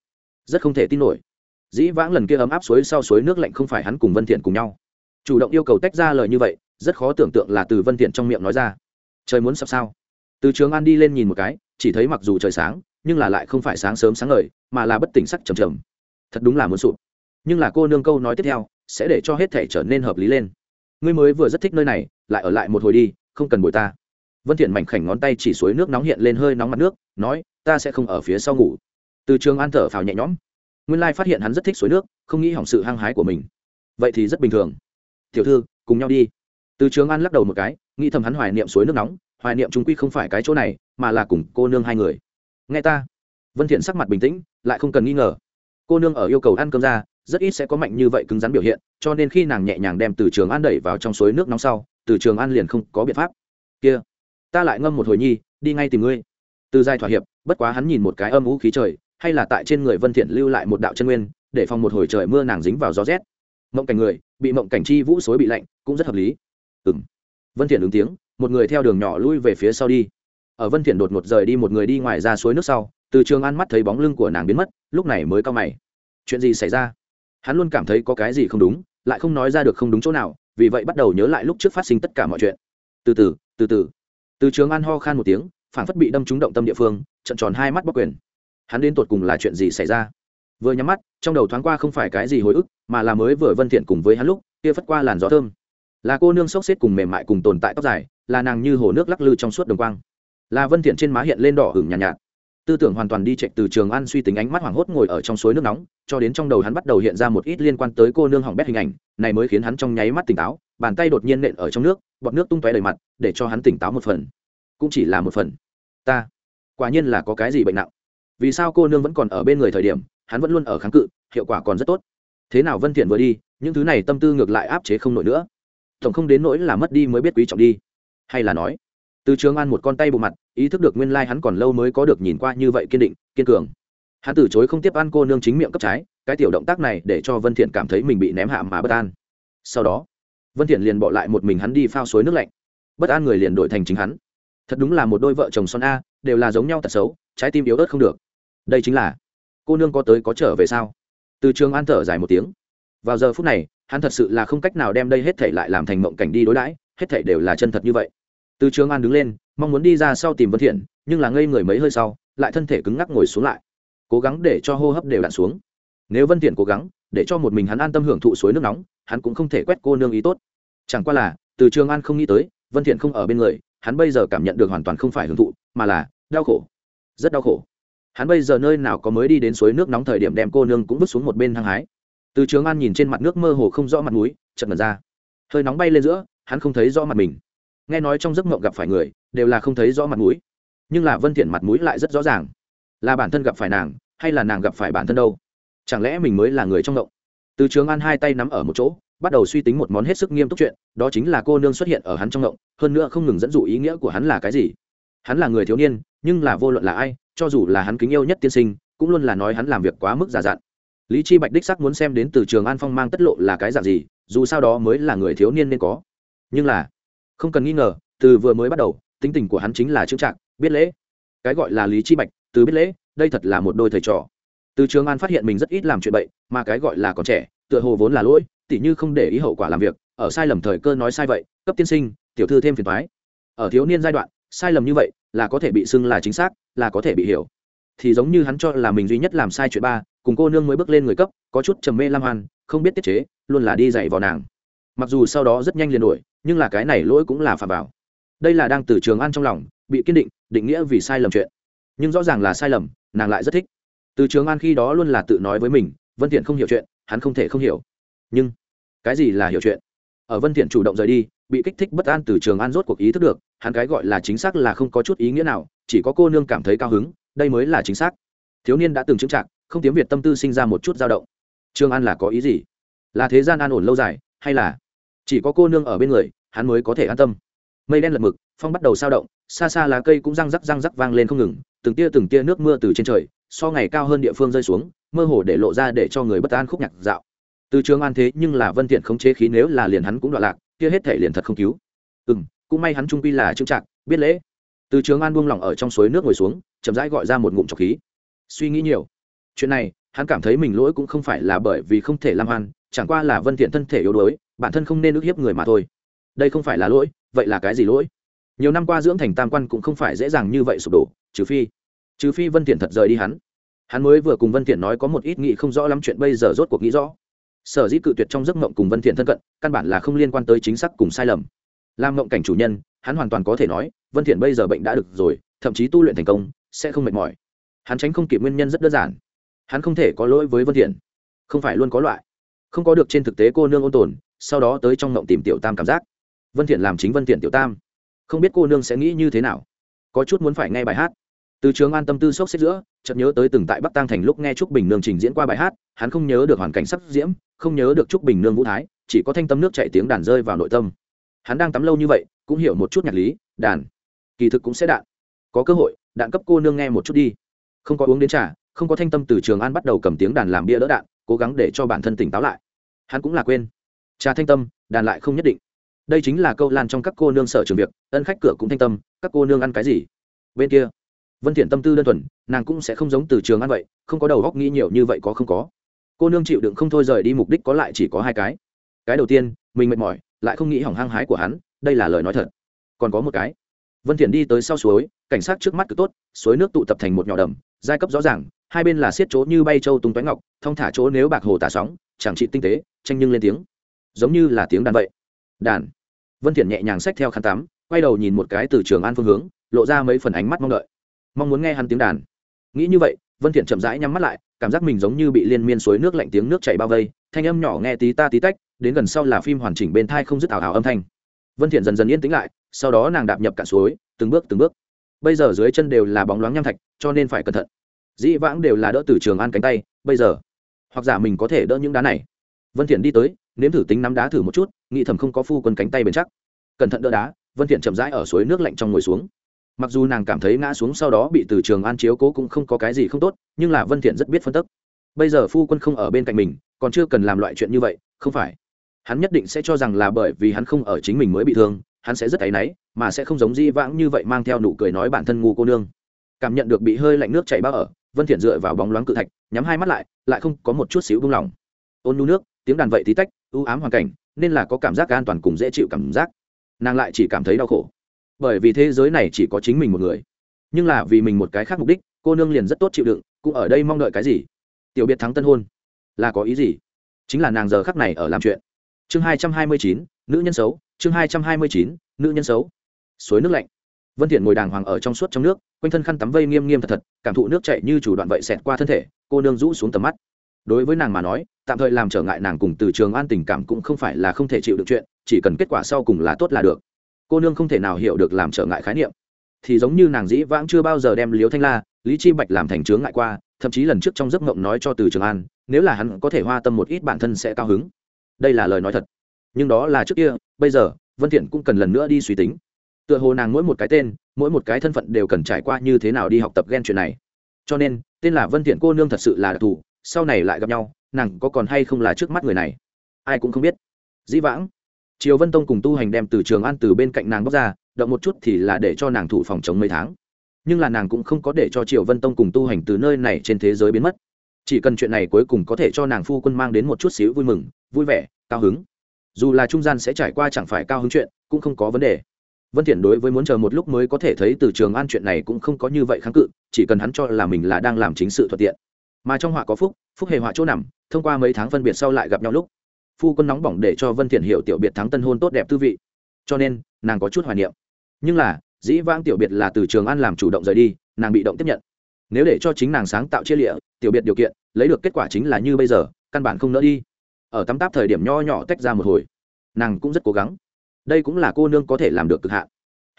rất không thể tin nổi dĩ vãng lần kia ấm áp suối sau suối nước lạnh không phải hắn cùng vân thiện cùng nhau. Chủ động yêu cầu tách ra lời như vậy, rất khó tưởng tượng là từ vân thiện trong miệng nói ra. Trời muốn sắp sao? Từ trường an đi lên nhìn một cái, chỉ thấy mặc dù trời sáng, nhưng là lại không phải sáng sớm sáng ngời, mà là bất tỉnh sắc trầm trầm. Thật đúng là muốn sụp. Nhưng là cô nương câu nói tiếp theo, sẽ để cho hết thể trở nên hợp lý lên. Ngươi mới vừa rất thích nơi này, lại ở lại một hồi đi, không cần bồi ta. Vân thiện mảnh khảnh ngón tay chỉ suối nước nóng hiện lên hơi nóng mặt nước, nói, ta sẽ không ở phía sau ngủ. Từ trường an thở phào nhẹ nhõm nguyên lai phát hiện hắn rất thích suối nước, không nghĩ hỏng sự hăng hái của mình. Vậy thì rất bình thường. Tiểu thư, cùng nhau đi. Từ trường an lắc đầu một cái, nghĩ thầm hắn hoài niệm suối nước nóng, hoài niệm chúng quy không phải cái chỗ này, mà là cùng cô nương hai người. Nghe ta. Vân thiện sắc mặt bình tĩnh, lại không cần nghi ngờ. Cô nương ở yêu cầu ăn cơm ra, rất ít sẽ có mạnh như vậy cứng rắn biểu hiện, cho nên khi nàng nhẹ nhàng đem từ trường an đẩy vào trong suối nước nóng sau, từ trường an liền không có biện pháp. Kia, ta lại ngâm một hồi nhi, đi ngay tìm ngươi. Từ giai thỏa hiệp, bất quá hắn nhìn một cái âm vũ khí trời hay là tại trên người vân thiện lưu lại một đạo chân nguyên, để phòng một hồi trời mưa nàng dính vào gió rét. Mộng cảnh người, bị mộng cảnh chi vũ xối bị lạnh, cũng rất hợp lý. Ừm. Vân thiện ứng tiếng, một người theo đường nhỏ lui về phía sau đi. Ở vân thiện đột ngột rời đi một người đi ngoài ra suối nước sau, từ trường an mắt thấy bóng lưng của nàng biến mất, lúc này mới cao mày. Chuyện gì xảy ra? Hắn luôn cảm thấy có cái gì không đúng, lại không nói ra được không đúng chỗ nào, vì vậy bắt đầu nhớ lại lúc trước phát sinh tất cả mọi chuyện. Từ từ từ từ. Từ trường an ho khan một tiếng phản phất bị đâm trúng động tâm địa phương, trận tròn hai mắt bóc quyền hắn đến tột cùng là chuyện gì xảy ra? Vừa nhắm mắt trong đầu thoáng qua không phải cái gì hồi ức mà là mới vừa vân thiện cùng với hắn lúc kia phất qua làn gió thơm. Là cô nương sốc xếp cùng mềm mại cùng tồn tại tóc dài là nàng như hồ nước lắc lư trong suốt đồng quang. Là vân thiện trên má hiện lên đỏ hửng nhàn nhạt, nhạt. Tư tưởng hoàn toàn đi chạy từ trường an suy tính ánh mắt hoảng hốt ngồi ở trong suối nước nóng cho đến trong đầu hắn bắt đầu hiện ra một ít liên quan tới cô nương hỏng bét hình ảnh này mới khiến hắn trong nháy mắt tỉnh táo bàn tay đột nhiên nện ở trong nước bọt nước tung tóe đầy mặt để cho hắn tỉnh táo một phần. Cũng chỉ là một phần. Ta quả nhiên là có cái gì bệnh nặng vì sao cô nương vẫn còn ở bên người thời điểm, hắn vẫn luôn ở kháng cự, hiệu quả còn rất tốt. Thế nào vân thiện vừa đi, những thứ này tâm tư ngược lại áp chế không nổi nữa. Tổng không đến nỗi là mất đi mới biết quý trọng đi. Hay là nói, từ trường an một con tay bộ mặt, ý thức được nguyên lai hắn còn lâu mới có được nhìn qua như vậy kiên định, kiên cường. Hắn từ chối không tiếp ăn cô nương chính miệng cấp trái, cái tiểu động tác này để cho vân thiện cảm thấy mình bị ném hạ mà bất an. Sau đó, vân thiện liền bỏ lại một mình hắn đi phao suối nước lạnh. Bất an người liền đổi thành chính hắn. Thật đúng là một đôi vợ chồng son a, đều là giống nhau tật xấu, trái tim yếu ớt không được đây chính là, cô nương có tới có trở về sao? Từ trường an thở dài một tiếng. Vào giờ phút này, hắn thật sự là không cách nào đem đây hết thảy lại làm thành mộng cảnh đi đối đãi, hết thảy đều là chân thật như vậy. Từ trường an đứng lên, mong muốn đi ra sau tìm vân thiện, nhưng là ngây người mấy hơi sau, lại thân thể cứng ngắc ngồi xuống lại. Cố gắng để cho hô hấp đều đặn xuống. Nếu vân thiện cố gắng, để cho một mình hắn an tâm hưởng thụ suối nước nóng, hắn cũng không thể quét cô nương ý tốt. Chẳng qua là, từ trường an không nghĩ tới, vân thiện không ở bên người, hắn bây giờ cảm nhận được hoàn toàn không phải hưởng thụ, mà là đau khổ. Rất đau khổ hắn bây giờ nơi nào có mới đi đến suối nước nóng thời điểm đem cô nương cũng vứt xuống một bên hăng hái. Từ trường an nhìn trên mặt nước mơ hồ không rõ mặt mũi chợt mật ra. Hơi nóng bay lên giữa, hắn không thấy rõ mặt mình. Nghe nói trong giấc mộng gặp phải người, đều là không thấy rõ mặt mũi. Nhưng là vân thiện mặt mũi lại rất rõ ràng. Là bản thân gặp phải nàng, hay là nàng gặp phải bản thân đâu? Chẳng lẽ mình mới là người trong mộng? Từ trường an hai tay nắm ở một chỗ, bắt đầu suy tính một món hết sức nghiêm túc chuyện, đó chính là cô nương xuất hiện ở hắn trong ngộng hơn nữa không ngừng dẫn dụ ý nghĩa của hắn là cái gì. Hắn là người thiếu niên nhưng là vô luận là ai, cho dù là hắn kính yêu nhất tiên sinh, cũng luôn là nói hắn làm việc quá mức giả dặn lý chi bạch đích sắc muốn xem đến từ trường an phong mang tất lộ là cái dạng gì, dù sao đó mới là người thiếu niên nên có. Nhưng là, không cần nghi ngờ, từ vừa mới bắt đầu, tính tình của hắn chính là trưng trạng biết lễ. Cái gọi là lý chi bạch, từ biết lễ, đây thật là một đôi thầy trò. Từ trường an phát hiện mình rất ít làm chuyện bậy, mà cái gọi là còn trẻ, tựa hồ vốn là lỗi, tỉ như không để ý hậu quả làm việc, ở sai lầm thời cơ nói sai vậy, cấp tiên sinh, tiểu thư thêm phiền toái. ở thiếu niên giai đoạn sai lầm như vậy, là có thể bị xưng là chính xác, là có thể bị hiểu. Thì giống như hắn cho là mình duy nhất làm sai chuyện ba, cùng cô nương mới bước lên người cấp, có chút trầm mê lam hoan, không biết tiết chế, luôn là đi dạy vào nàng. Mặc dù sau đó rất nhanh liền đổi nhưng là cái này lỗi cũng là phạm vào. Đây là đang từ trường an trong lòng, bị kiên định định nghĩa vì sai lầm chuyện. Nhưng rõ ràng là sai lầm, nàng lại rất thích. Từ trường an khi đó luôn là tự nói với mình, vân thiện không hiểu chuyện, hắn không thể không hiểu. Nhưng, cái gì là hiểu chuyện? Ở vân thiện chủ động rời đi bị kích thích bất an từ trường an rốt cuộc ý thức được, hắn cái gọi là chính xác là không có chút ý nghĩa nào, chỉ có cô nương cảm thấy cao hứng, đây mới là chính xác. Thiếu niên đã từng chứng trạng không tiếng việt tâm tư sinh ra một chút dao động. Trường an là có ý gì? Là thế gian an ổn lâu dài, hay là chỉ có cô nương ở bên người, hắn mới có thể an tâm? Mây đen lật mực, phong bắt đầu sao động, xa xa lá cây cũng răng rắc răng rắc vang lên không ngừng, từng tia từng tia nước mưa từ trên trời, so ngày cao hơn địa phương rơi xuống, mơ hồ để lộ ra để cho người bất an khúc nhạc dạo. Từ trường an thế nhưng là vân thiện khống chế khí nếu là liền hắn cũng đoạn lạc kia hết thể liền thật không cứu. Ừ cũng may hắn trung quy là trưng trạng biết lễ. Từ trường an buông lỏng ở trong suối nước ngồi xuống, chậm rãi gọi ra một ngụm trọc khí. Suy nghĩ nhiều. Chuyện này, hắn cảm thấy mình lỗi cũng không phải là bởi vì không thể làm hoan chẳng qua là vân thiện thân thể yếu đuối, bản thân không nên ức hiếp người mà thôi. Đây không phải là lỗi, vậy là cái gì lỗi? Nhiều năm qua dưỡng thành tam quan cũng không phải dễ dàng như vậy sụp đổ, trừ phi trừ phi vân thiện thật rời đi hắn. Hắn mới vừa cùng vân thiện nói có một ít nghị không rõ lắm chuyện bây giờ rốt cuộc nghĩ rõ sở dĩ cự tuyệt trong giấc mộng cùng vân thiện thân cận, căn bản là không liên quan tới chính xác cùng sai lầm. Làm mộng cảnh chủ nhân, hắn hoàn toàn có thể nói, vân thiện bây giờ bệnh đã được rồi, thậm chí tu luyện thành công, sẽ không mệt mỏi. Hắn tránh không kịp nguyên nhân rất đơn giản. Hắn không thể có lỗi với vân thiện. Không phải luôn có loại. Không có được trên thực tế cô nương ôn tồn, sau đó tới trong mộng tìm tiểu tam cảm giác. Vân thiện làm chính vân thiện tiểu tam. Không biết cô nương sẽ nghĩ như thế nào. Có chút muốn phải nghe bài hát. Từ trường an tâm tư sốc xếp giữa, chợt nhớ tới từng tại bắc tăng thành lúc nghe trúc bình nương trình diễn qua bài hát, hắn không nhớ được hoàn cảnh sắp diễm không nhớ được trúc bình nương vũ thái, chỉ có thanh tâm nước chạy tiếng đàn rơi vào nội tâm. Hắn đang tắm lâu như vậy, cũng hiểu một chút nhạc lý, đàn, kỳ thực cũng sẽ đạn. Có cơ hội, đạn cấp cô nương nghe một chút đi. Không có uống đến trà, không có thanh tâm từ trường an bắt đầu cầm tiếng đàn làm bia đỡ đạn, cố gắng để cho bản thân tỉnh táo lại. Hắn cũng là quên. Trà thanh tâm, đàn lại không nhất định. Đây chính là câu lan trong các cô nương sở trường việc, ân khách cửa cũng thanh tâm, các cô nương ăn cái gì? Bên kia, vân thiện tâm tư đơn thuần, nàng cũng sẽ không giống từ trường ăn vậy, không có đầu góc nghĩ nhiều như vậy có không có cô nương chịu đựng không thôi rời đi mục đích có lại chỉ có hai cái. Cái đầu tiên, mình mệt mỏi, lại không nghĩ hỏng hăng hái của hắn, đây là lời nói thật. Còn có một cái. Vân thiện đi tới sau suối, cảnh sát trước mắt cứ tốt, suối nước tụ tập thành một nhỏ đầm, giai cấp rõ ràng, hai bên là xiết chỗ như bay châu tung toái ngọc, thông thả chỗ nếu bạc hồ tả sóng, chẳng trị tinh tế, tranh nhưng lên tiếng. Giống như là tiếng đàn vậy. Đàn. Vân thiện nhẹ nhàng xách theo khăn tắm, quay đầu nhìn một cái từ trường an phương hướng, lộ ra mấy phần ánh mắt mong đợi. Mong muốn nghe hắn tiếng đàn. Nghĩ như vậy vân thiện chậm rãi nhắm mắt lại, cảm giác mình giống như bị liên miên suối nước lạnh tiếng nước chảy bao vây, thanh âm nhỏ nghe tí ta tí tách, đến gần sau là phim hoàn chỉnh bên thai không dứt ảo ảo âm thanh. Vân thiện dần dần yên tĩnh lại, sau đó nàng đạp nhập cả suối, từng bước từng bước. Bây giờ dưới chân đều là bóng loáng nham thạch, cho nên phải cẩn thận. Dĩ vãng đều là đỡ từ trường an cánh tay, bây giờ, hoặc giả mình có thể đỡ những đá này. Vân thiện đi tới, nếm thử tính nắm đá thử một chút, nghĩ thầm không có phu quân cánh tay bền chắc. Cẩn thận đỡ đá, vân thiện chậm rãi ở suối nước lạnh trong ngồi xuống mặc dù nàng cảm thấy ngã xuống sau đó bị từ trường an chiếu cố cũng không có cái gì không tốt, nhưng là vân thiện rất biết phân tích bây giờ phu quân không ở bên cạnh mình, còn chưa cần làm loại chuyện như vậy, không phải. Hắn nhất định sẽ cho rằng là bởi vì hắn không ở chính mình mới bị thương, hắn sẽ rất áy náy, mà sẽ không giống di vãng như vậy mang theo nụ cười nói bản thân ngu cô nương. Cảm nhận được bị hơi lạnh nước chảy bao ở, vân thiện dựa vào bóng loáng cự thạch, nhắm hai mắt lại lại không có một chút xíu buông lỏng. Ôn nhu nước, tiếng đàn vậy tí tách, u ám hoàn cảnh, nên là có cảm giác an toàn cùng dễ chịu cảm giác. Nàng lại chỉ cảm thấy đau khổ bởi vì thế giới này chỉ có chính mình một người. Nhưng là vì mình một cái khác mục đích, cô nương liền rất tốt chịu đựng, cũng ở đây mong đợi cái gì? Tiểu biệt thắng tân hôn. Là có ý gì? Chính là nàng giờ khắc này ở làm chuyện. Chương hai trăm hai mươi chín, nữ nhân xấu. Chương hai trăm hai mươi chín, nữ nhân xấu. Suối nước lạnh. Vân thiện ngồi đàng hoàng ở trong suốt trong nước, quanh thân khăn tắm vây nghiêm nghiêm thật thật, cảm thụ nước chảy như chủ đoạn vậy xẹt qua thân thể, cô nương rũ xuống tầm mắt. Đối với nàng mà nói, tạm thời làm trở ngại nàng cùng từ trường an tình cảm cũng không phải là không thể chịu được chuyện, chỉ cần kết quả sau cùng là tốt là được cô nương không thể nào hiểu được làm trở ngại khái niệm. Thì giống như nàng dĩ vãng chưa bao giờ đem liếu thanh la, lý chi bạch làm thành chướng ngại qua, thậm chí lần trước trong giấc mộng nói cho từ trường an, nếu là hắn có thể hoa tâm một ít bản thân sẽ cao hứng. Đây là lời nói thật. Nhưng đó là trước kia, bây giờ, vân thiện cũng cần lần nữa đi suy tính. Tựa hồ nàng mỗi một cái tên, mỗi một cái thân phận đều cần trải qua như thế nào đi học tập ghen chuyện này. Cho nên, tên là vân thiện cô nương thật sự là đặc thù, sau này lại gặp nhau, nàng có còn hay không là trước mắt người này? Ai cũng không biết. Dĩ vãng triều vân tông cùng tu hành đem từ trường an từ bên cạnh nàng bóc ra, động một chút thì là để cho nàng thủ phòng chống mấy tháng. Nhưng là nàng cũng không có để cho triều vân tông cùng tu hành từ nơi này trên thế giới biến mất. Chỉ cần chuyện này cuối cùng có thể cho nàng phu quân mang đến một chút xíu vui mừng, vui vẻ, cao hứng. Dù là trung gian sẽ trải qua chẳng phải cao hứng chuyện, cũng không có vấn đề. Vân thiện đối với muốn chờ một lúc mới có thể thấy từ trường an chuyện này cũng không có như vậy kháng cự, chỉ cần hắn cho là mình là đang làm chính sự thuận tiện. Mà trong họa có phúc phúc hề họa chỗ nằm, thông qua mấy tháng phân biệt sau lại gặp nhau lúc phu quân nóng bỏng để cho vân thiện hiểu tiểu biệt thắng tân hôn tốt đẹp tư vị. Cho nên, nàng có chút hoài niệm. Nhưng là, dĩ vãng tiểu biệt là từ trường an làm chủ động rời đi, nàng bị động tiếp nhận. Nếu để cho chính nàng sáng tạo chia lịa, tiểu biệt điều kiện, lấy được kết quả chính là như bây giờ, căn bản không nỡ đi. Ở tắm táp thời điểm nho nhỏ tách ra một hồi, nàng cũng rất cố gắng. Đây cũng là cô nương có thể làm được cực hạn.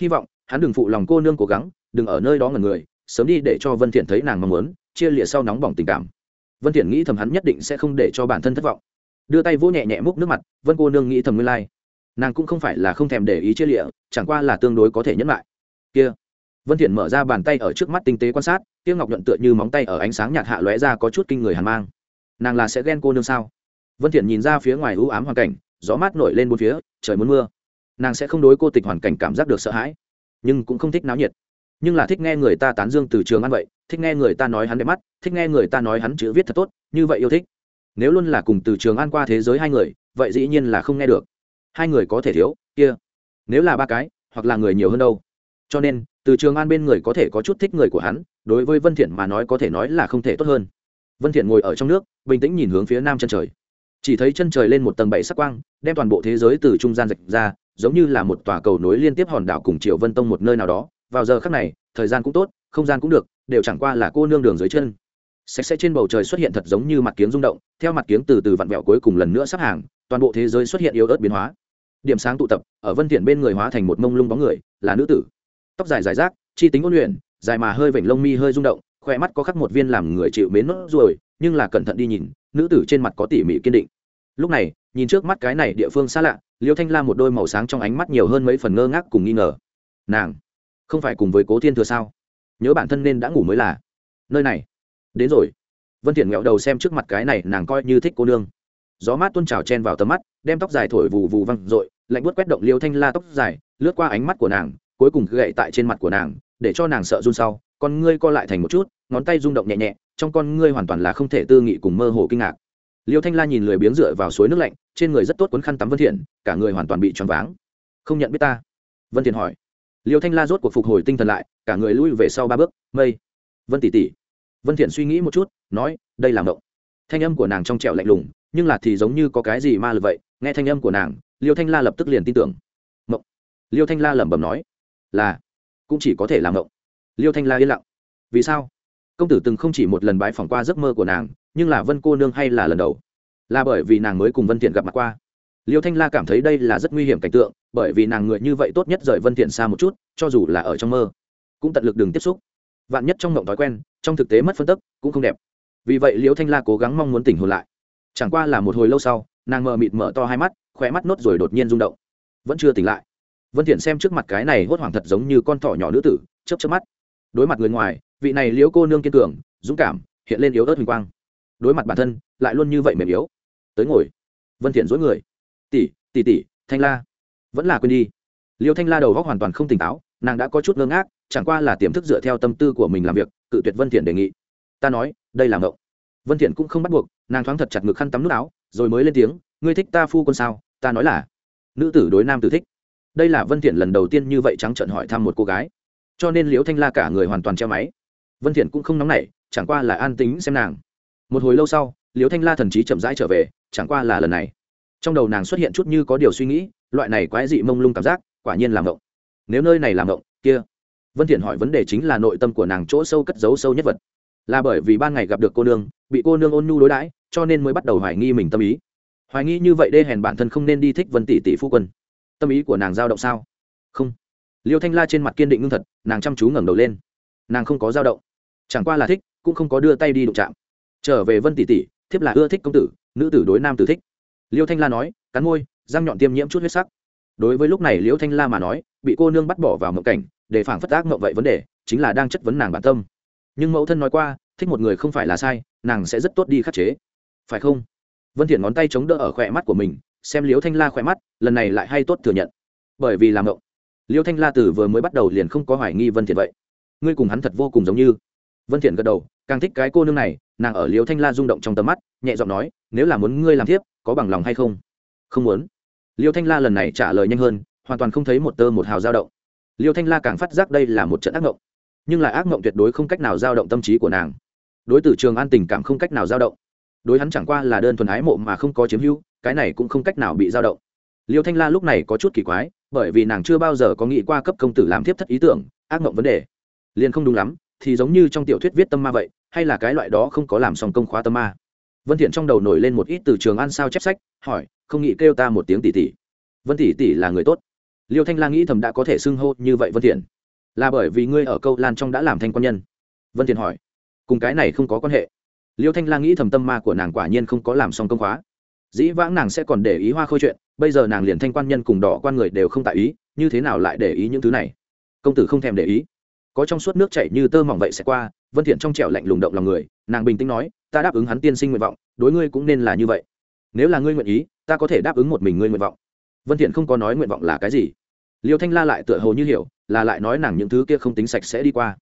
Hy vọng, hắn đừng phụ lòng cô nương cố gắng, đừng ở nơi đó ngần người, sớm đi để cho vân thiện thấy nàng mong muốn, chia lịa sau nóng bỏng tình cảm. Vân thiện nghĩ thầm hắn nhất định sẽ không để cho bản thân thất vọng đưa tay vỗ nhẹ nhẹ múc nước mặt, vân cô nương nghĩ thầm nguyên lai. Nàng cũng không phải là không thèm để ý chia lịa, chẳng qua là tương đối có thể nhẫn lại. Kia. Vân thiện mở ra bàn tay ở trước mắt tinh tế quan sát tiêu ngọc nhuận tựa như móng tay ở ánh sáng nhạt hạ lóe ra có chút kinh người hàn mang. Nàng là sẽ ghen cô nương sao? Vân thiện nhìn ra phía ngoài u ám hoàn cảnh, gió mát nổi lên bốn phía, trời muốn mưa. Nàng sẽ không đối cô tịch hoàn cảnh cảm giác được sợ hãi, nhưng cũng không thích náo nhiệt. Nhưng là thích nghe người ta tán dương từ trường ăn vậy, thích nghe người ta nói hắn đẹp mắt, thích nghe người ta nói hắn chữ viết thật tốt, như vậy yêu thích nếu luôn là cùng từ trường an qua thế giới hai người, vậy dĩ nhiên là không nghe được. Hai người có thể thiếu, kia. Nếu là ba cái, hoặc là người nhiều hơn đâu. Cho nên, từ trường an bên người có thể có chút thích người của hắn, đối với vân thiện mà nói có thể nói là không thể tốt hơn. Vân thiện ngồi ở trong nước, bình tĩnh nhìn hướng phía nam chân trời. Chỉ thấy chân trời lên một tầng bảy sắc quang, đem toàn bộ thế giới từ trung gian rạch ra, giống như là một tòa cầu nối liên tiếp hòn đảo cùng triều vân tông một nơi nào đó. Vào giờ khắc này, thời gian cũng tốt, không gian cũng được, đều chẳng qua là cô nương đường dưới chân sạch sẽ trên bầu trời xuất hiện thật giống như mặt kiếng rung động, theo mặt kiếng từ từ vặn vẹo cuối cùng lần nữa sắp hàng, toàn bộ thế giới xuất hiện yếu ớt biến hóa. Điểm sáng tụ tập, ở vân thiện bên người hóa thành một mông lung bóng người, là nữ tử. Tóc dài dài rác, chi tính ôn luyện, dài mà hơi vểnh lông mi hơi rung động khoe mắt có khắc một viên làm người chịu mến nốt ruồi, nhưng là cẩn thận đi nhìn, nữ tử trên mặt có tỉ mỉ kiên định. Lúc này, nhìn trước mắt cái này địa phương xa lạ, liêu thanh la một đôi màu sáng trong ánh mắt nhiều hơn mấy phần ngơ ngác cùng nghi ngờ. Nàng, không phải cùng với cố thiên thừa sao? Nhớ bản thân nên đã ngủ mới là. Nơi này đến rồi. Vân thiện nghẹo đầu xem trước mặt cái này, nàng coi như thích cô nương. Gió mát tuôn trào chen vào tầm mắt, đem tóc dài thổi vù vù văng rội, lạnh buốt quét động liêu thanh la tóc dài, lướt qua ánh mắt của nàng, cuối cùng gậy tại trên mặt của nàng, để cho nàng sợ run sau, con ngươi co lại thành một chút, ngón tay rung động nhẹ nhẹ, trong con ngươi hoàn toàn là không thể tư nghị cùng mơ hồ kinh ngạc. Liêu thanh la nhìn lười biếng dựa vào suối nước lạnh, trên người rất tốt cuốn khăn tắm vân thiện, cả người hoàn toàn bị choáng váng. Không nhận biết ta? Vân thiện hỏi. Liêu thanh la rốt cuộc phục hồi tinh thần lại, cả người lui về sau ba bước, mây. Vân tỷ tỷ vân thiện suy nghĩ một chút, nói, đây là mộng. Thanh âm của nàng trong trẻo lạnh lùng, nhưng là thì giống như có cái gì ma lực vậy, nghe thanh âm của nàng, liêu thanh la lập tức liền tin tưởng. Mộng? Liêu thanh la lẩm bẩm nói, là, cũng chỉ có thể là mộng. Liêu thanh la yên lặng, vì sao? Công tử từng không chỉ một lần bái phỏng qua giấc mơ của nàng, nhưng là vân cô nương hay là lần đầu? Là bởi vì nàng mới cùng vân thiện gặp mặt qua. Liêu thanh la cảm thấy đây là rất nguy hiểm cảnh tượng, bởi vì nàng người như vậy tốt nhất rời vân thiện xa một chút, cho dù là ở trong mơ, cũng tận lực đừng tiếp xúc vạn nhất trong mộng thói quen, trong thực tế mất phân tức, cũng không đẹp. Vì vậy Liễu thanh la cố gắng mong muốn tỉnh hồn lại. Chẳng qua là một hồi lâu sau, nàng mờ mịt mở to hai mắt khỏe mắt nốt rồi đột nhiên rung động. Vẫn chưa tỉnh lại. Vân thiện xem trước mặt cái này hốt hoảng thật giống như con thỏ nhỏ nữ tử, chớp chớp mắt. Đối mặt người ngoài, vị này liễu cô nương kiên cường, dũng cảm, hiện lên yếu ớt huỳnh quang. Đối mặt bản thân, lại luôn như vậy mềm yếu. Tới ngồi. Vân thiện dối người. Tỷ tỷ tỷ, thanh la, vẫn là quên đi. Liêu thanh la đầu góc hoàn toàn không tỉnh táo nàng đã có chút ngơ ngác, chẳng qua là tiềm thức dựa theo tâm tư của mình làm việc, cự tuyệt vân thiện đề nghị. Ta nói, đây là ngộng. Vân thiện cũng không bắt buộc, nàng thoáng thật chặt ngực khăn tắm nước áo, rồi mới lên tiếng, ngươi thích ta phu quân sao? Ta nói là, nữ tử đối nam tử thích. Đây là vân thiện lần đầu tiên như vậy trắng trợn hỏi thăm một cô gái. Cho nên liễu thanh la cả người hoàn toàn treo máy. Vân thiện cũng không nóng nảy, chẳng qua là an tính xem nàng. Một hồi lâu sau, liễu thanh la thần trí chậm rãi trở về, chẳng qua là lần này. Trong đầu nàng xuất hiện chút như có điều suy nghĩ, loại này quái dị mông lung cảm giác, quả nhiên làm động nếu nơi này làm động kia. Vân thiện hỏi vấn đề chính là nội tâm của nàng chỗ sâu cất giấu sâu nhất vật. Là bởi vì ban ngày gặp được cô nương, bị cô nương ôn nhu đối đãi, cho nên mới bắt đầu hoài nghi mình tâm ý. Hoài nghi như vậy đê hèn bản thân không nên đi thích vân tỷ tỷ phu quân. Tâm ý của nàng dao động sao? Không. Liêu thanh la trên mặt kiên định ngưng thật, nàng chăm chú ngẩng đầu lên. Nàng không có dao động. Chẳng qua là thích, cũng không có đưa tay đi đụng chạm. Trở về vân tỷ tỷ, thiếp là ưa thích công tử, nữ tử đối nam tử thích. Liêu thanh la nói, cắn môi, răng nhọn tiêm nhiễm chút huyết sắc. Đối với lúc này liêu thanh la mà nói bị cô nương bắt bỏ vào mộng cảnh, để phảng phất ác mộng vậy vấn đề, chính là đang chất vấn nàng bản tâm. Nhưng mẫu thân nói qua, thích một người không phải là sai, nàng sẽ rất tốt đi khắc chế. Phải không? Vân thiện ngón tay chống đỡ ở khỏe mắt của mình, xem liêu thanh la khỏe mắt, lần này lại hay tốt thừa nhận. Bởi vì làm mộng. Liêu thanh la từ vừa mới bắt đầu liền không có hoài nghi vân thiện vậy. Ngươi cùng hắn thật vô cùng giống như. Vân thiện gật đầu, càng thích cái cô nương này, nàng ở liêu thanh la rung động trong tầm mắt, nhẹ giọng nói, nếu là muốn ngươi làm thiếp, có bằng lòng hay không? Không muốn. Liêu thanh la lần này trả lời nhanh hơn hoàn toàn không thấy một tơ một hào dao động. Liêu thanh la càng phát giác đây là một trận ác mộng. Nhưng là ác mộng tuyệt đối không cách nào dao động tâm trí của nàng. Đối tử trường an tình cảm không cách nào dao động. Đối hắn chẳng qua là đơn thuần ái mộ mà không có chiếm hữu, cái này cũng không cách nào bị dao động. Liêu thanh la lúc này có chút kỳ quái, bởi vì nàng chưa bao giờ có nghĩ qua cấp công tử làm thiếp thất ý tưởng, ác mộng vấn đề. Liền không đúng lắm, thì giống như trong tiểu thuyết viết tâm ma vậy, hay là cái loại đó không có làm xong công khóa tâm ma. Vân thiện trong đầu nổi lên một ít từ trường ăn sao chép sách, hỏi, không nghĩ kêu ta một tiếng tỷ tỷ? Vân tỷ tỷ là người tốt liêu thanh la nghĩ thầm đã có thể xưng hô như vậy vân thiện. Là bởi vì ngươi ở câu lan trong đã làm thanh quan nhân. Vân thiện hỏi. Cùng cái này không có quan hệ. Liêu thanh la nghĩ thầm tâm ma của nàng quả nhiên không có làm xong công khóa. Dĩ vãng nàng sẽ còn để ý hoa khôi chuyện, bây giờ nàng liền thanh quan nhân cùng đỏ quan người đều không tại ý, như thế nào lại để ý những thứ này? Công tử không thèm để ý. Có trong suốt nước chảy như tơ mỏng vậy sẽ qua, vân thiện trong trẻo lạnh lùng động lòng người, nàng bình tĩnh nói, ta đáp ứng hắn tiên sinh nguyện vọng, đối ngươi cũng nên là như vậy. Nếu là ngươi nguyện ý, ta có thể đáp ứng một mình ngươi nguyện vọng vân thiện không có nói nguyện vọng là cái gì. Liêu thanh la lại tựa hồ như hiểu, là lại nói nàng những thứ kia không tính sạch sẽ đi qua.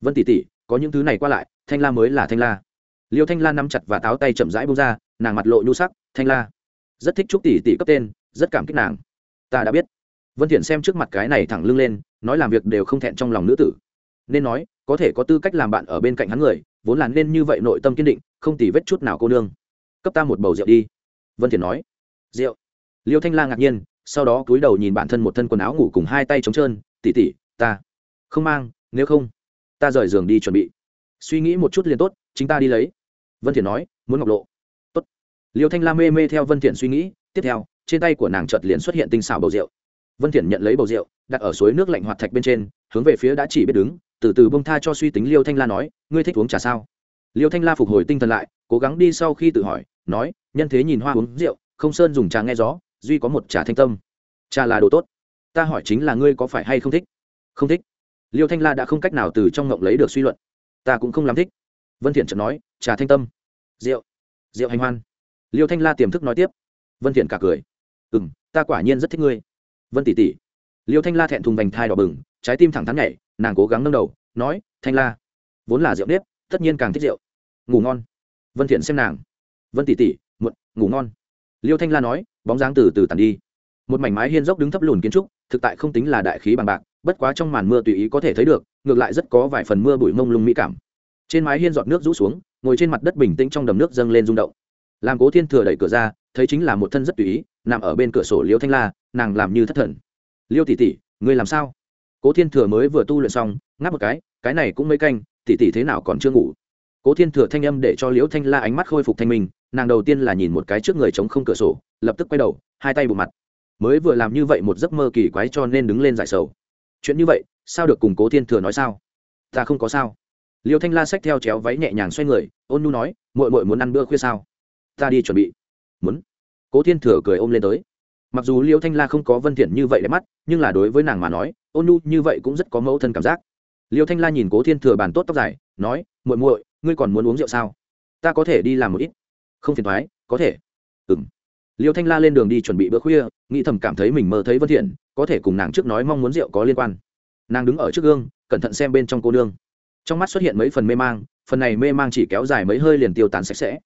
Vân tỷ tỷ, có những thứ này qua lại, thanh la mới là thanh la. Liêu thanh la nắm chặt và táo tay chậm rãi bông ra, nàng mặt lộ nhu sắc, thanh la, rất thích chúc tỷ tỷ cấp tên, rất cảm kích nàng. Ta đã biết. Vân thiện xem trước mặt cái này thẳng lưng lên, nói làm việc đều không thẹn trong lòng nữ tử. Nên nói, có thể có tư cách làm bạn ở bên cạnh hắn người, vốn là nên như vậy nội tâm kiên định, không tỉ vết chút nào cô nương. Cấp ta một bầu rượu đi. Vân thiện nói. Rượu? Liêu thanh la ngạc nhiên, sau đó cúi đầu nhìn bản thân một thân quần áo ngủ cùng hai tay trống trơn tỉ tỉ ta không mang, nếu không, ta rời giường đi chuẩn bị. Suy nghĩ một chút liền tốt, chính ta đi lấy. Vân thiện nói, muốn ngọc lộ. Tốt. Liêu thanh la mê mê theo vân thiện suy nghĩ, tiếp theo, trên tay của nàng chợt liền xuất hiện tinh xảo bầu rượu. Vân thiện nhận lấy bầu rượu, đặt ở suối nước lạnh hoạt thạch bên trên, hướng về phía đã chỉ biết đứng, từ từ bông tha cho suy tính liêu thanh la nói, ngươi thích uống trà sao? Liêu thanh la phục hồi tinh thần lại, cố gắng đi sau khi tự hỏi, nói, nhân thế nhìn hoa uống rượu, không sơn dùng trà nghe gió duy có một trà thanh tâm. Trà là đồ tốt. Ta hỏi chính là ngươi có phải hay không thích? Không thích. Liêu thanh la đã không cách nào từ trong ngộng lấy được suy luận. Ta cũng không làm thích. Vân thiện chợt nói, trà thanh tâm. Rượu. Rượu hành hoan. Liêu thanh la tiềm thức nói tiếp. Vân thiện cả cười. Ừ ta quả nhiên rất thích ngươi. Vân tỷ tỷ. Liêu thanh la thẹn thùng vành thai đỏ bừng, trái tim thẳng thắn nhảy, nàng cố gắng nâng đầu, nói, thanh la, vốn là rượu nếp, tất nhiên càng thích rượu. Ngủ ngon. Vân thiện xem nàng. Vân tỷ tỷ, muộn, ngủ ngon. Liêu thanh la nói bóng dáng từ từ tàn đi. Một mảnh mái hiên dốc đứng thấp lùn kiến trúc, thực tại không tính là đại khí bằng bạc, bất quá trong màn mưa tùy ý có thể thấy được, ngược lại rất có vài phần mưa bụi mông lung mỹ cảm. Trên mái hiên giọt nước rũ xuống, ngồi trên mặt đất bình tĩnh trong đầm nước dâng lên rung động. Làm cố thiên thừa đẩy cửa ra, thấy chính là một thân rất tùy ý, nằm ở bên cửa sổ liêu thanh la, nàng làm như thất thần. Liêu tỷ tỷ, ngươi làm sao? Cố thiên thừa mới vừa tu luyện xong, ngáp một cái cái này cũng mấy canh, tỷ tỷ thế nào còn chưa ngủ? Cố thiên thừa thanh âm để cho liễu thanh la ánh mắt khôi phục thanh minh nàng đầu tiên là nhìn một cái trước người trống không cửa sổ, lập tức quay đầu, hai tay bụng mặt. Mới vừa làm như vậy một giấc mơ kỳ quái cho nên đứng lên giải sầu. Chuyện như vậy, sao được cùng cố thiên thừa nói sao? Ta không có sao. Liêu thanh la xách theo chéo váy nhẹ nhàng xoay người, ôn nu nói mội mội muốn ăn bữa khuya sao? Ta đi chuẩn bị. Muốn? Cố thiên thừa cười ôm lên tới. Mặc dù liêu thanh la không có vân thiện như vậy đẹp mắt, nhưng là đối với nàng mà nói, ôn nhu như vậy cũng rất có mẫu thân cảm giác. Liêu thanh la nhìn cố thiên thừa bàn tốt tóc dài, nói, muội muội, ngươi còn muốn uống rượu sao? Ta có thể đi làm một ít không phiền thoái, có thể. Ừng liêu thanh la lên đường đi chuẩn bị bữa khuya, nghĩ thầm cảm thấy mình mơ thấy vân thiện, có thể cùng nàng trước nói mong muốn rượu có liên quan. Nàng đứng ở trước gương, cẩn thận xem bên trong cô nương. Trong mắt xuất hiện mấy phần mê mang, phần này mê mang chỉ kéo dài mấy hơi liền tiêu tán sạch sẽ.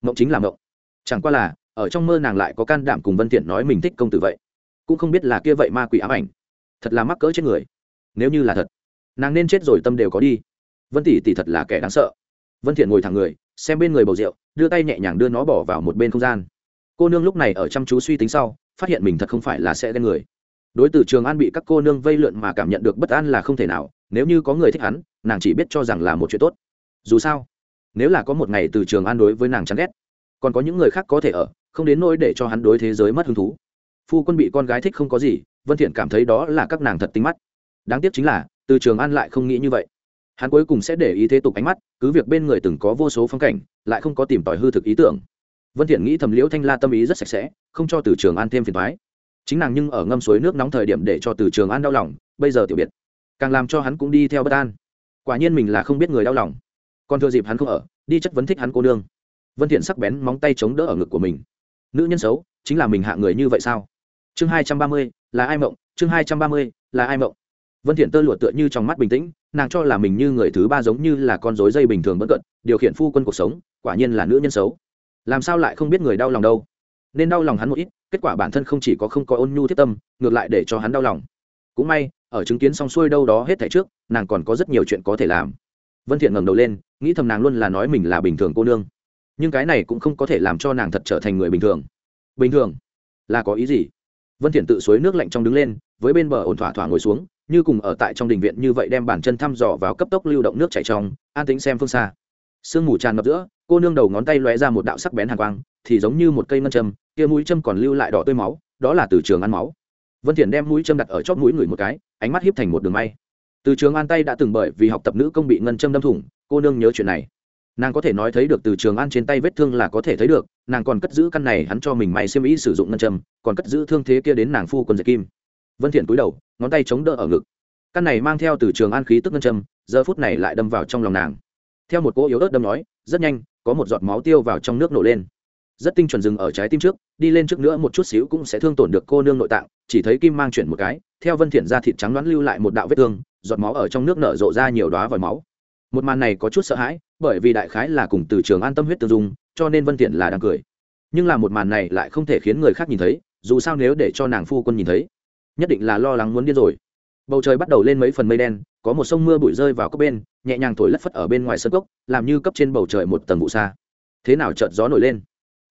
Mộng chính là mộng. Chẳng qua là, ở trong mơ nàng lại có can đảm cùng vân thiện nói mình thích công tử vậy. Cũng không biết là kia vậy ma quỷ ám ảnh. Thật là mắc cỡ chết người. Nếu như là thật, nàng nên chết rồi tâm đều có đi. Vân tỷ tỷ thật là kẻ đáng sợ. Vân thiện ngồi thẳng người xem bên người bầu rượu, đưa tay nhẹ nhàng đưa nó bỏ vào một bên không gian. Cô nương lúc này ở chăm chú suy tính sau, phát hiện mình thật không phải là sẽ ghen người. Đối tử trường an bị các cô nương vây lượn mà cảm nhận được bất an là không thể nào, nếu như có người thích hắn, nàng chỉ biết cho rằng là một chuyện tốt. Dù sao, nếu là có một ngày từ trường an đối với nàng chán ghét, còn có những người khác có thể ở, không đến nỗi để cho hắn đối thế giới mất hứng thú. Phu quân bị con gái thích không có gì, vân thiện cảm thấy đó là các nàng thật tinh mắt. Đáng tiếc chính là từ trường an lại không nghĩ như vậy hắn cuối cùng sẽ để ý thế tục ánh mắt, cứ việc bên người từng có vô số phong cảnh, lại không có tìm tòi hư thực ý tưởng. Vân thiện nghĩ thầm liễu thanh la tâm ý rất sạch sẽ, không cho từ trường an thêm phiền toái. Chính nàng nhưng ở ngâm suối nước nóng thời điểm để cho từ trường an đau lòng, bây giờ tiểu biệt, càng làm cho hắn cũng đi theo bất an. Quả nhiên mình là không biết người đau lòng. Còn thừa dịp hắn không ở, đi chất vấn thích hắn cô đương vân thiện sắc bén móng tay chống đỡ ở ngực của mình. Nữ nhân xấu, chính là mình hạ người như vậy sao? Chương hai trăm ba mươi, là ai mộng? Chương hai trăm ba mươi, là ai mộng? Vân thiện tơ lụa tựa như trong mắt bình tĩnh, nàng cho là mình như người thứ ba giống như là con rối dây bình thường bất cận, điều khiển phu quân cuộc sống, quả nhiên là nữ nhân xấu. Làm sao lại không biết người đau lòng đâu? Nên đau lòng hắn một ít, kết quả bản thân không chỉ có không có ôn nhu thiết tâm, ngược lại để cho hắn đau lòng. Cũng may, ở chứng kiến xong xuôi đâu đó hết thảy trước, nàng còn có rất nhiều chuyện có thể làm. Vân thiện ngẩng đầu lên, nghĩ thầm nàng luôn là nói mình là bình thường cô nương. Nhưng cái này cũng không có thể làm cho nàng thật trở thành người bình thường. Bình thường? Là có ý gì? Vân thiện tự suối nước lạnh trong đứng lên, với bên bờ ổn thỏa thỏa ngồi xuống như cùng ở tại trong đình viện như vậy đem bản chân thăm dò vào cấp tốc lưu động nước chảy trong, an tĩnh xem phương xa. Sương mù tràn ngập giữa, cô nương đầu ngón tay lóe ra một đạo sắc bén hàn quang, thì giống như một cây ngân châm, kia mũi châm còn lưu lại đỏ tươi máu, đó là từ trường ăn máu. Vân thiện đem mũi châm đặt ở chóp mũi người một cái, ánh mắt hiếp thành một đường may. Từ trường an tay đã từng bởi vì học tập nữ công bị ngân châm đâm thủng, cô nương nhớ chuyện này. Nàng có thể nói thấy được từ trường an trên tay vết thương là có thể thấy được, nàng còn cất giữ căn này hắn cho mình may xiêm ý sử dụng ngân châm, còn cất giữ thương thế kia đến nàng phu quân dạy kim. Vân thiện cúi đầu ngón tay chống đỡ ở ngực. Căn này mang theo từ trường an khí tức ngân châm, giờ phút này lại đâm vào trong lòng nàng. Theo một cỗ yếu ớt đâm nói, rất nhanh, có một giọt máu tiêu vào trong nước nổ lên. Rất tinh chuẩn dừng ở trái tim trước, đi lên trước nữa một chút xíu cũng sẽ thương tổn được cô nương nội tạng, chỉ thấy kim mang chuyển một cái, theo vân thiện ra thịt trắng đoán lưu lại một đạo vết thương, giọt máu ở trong nước nở rộ ra nhiều đóa vòi máu. Một màn này có chút sợ hãi, bởi vì đại khái là cùng từ trường an tâm huyết tương dung, cho nên vân thiện là đang cười. Nhưng là một màn này lại không thể khiến người khác nhìn thấy, dù sao nếu để cho nàng phu quân nhìn thấy nhất định là lo lắng muốn điên rồi. Bầu trời bắt đầu lên mấy phần mây đen, có một sông mưa bụi rơi vào cốc bên, nhẹ nhàng thổi lất phất ở bên ngoài sân cốc, làm như cấp trên bầu trời một tầng vụ xa. Thế nào chợt gió nổi lên?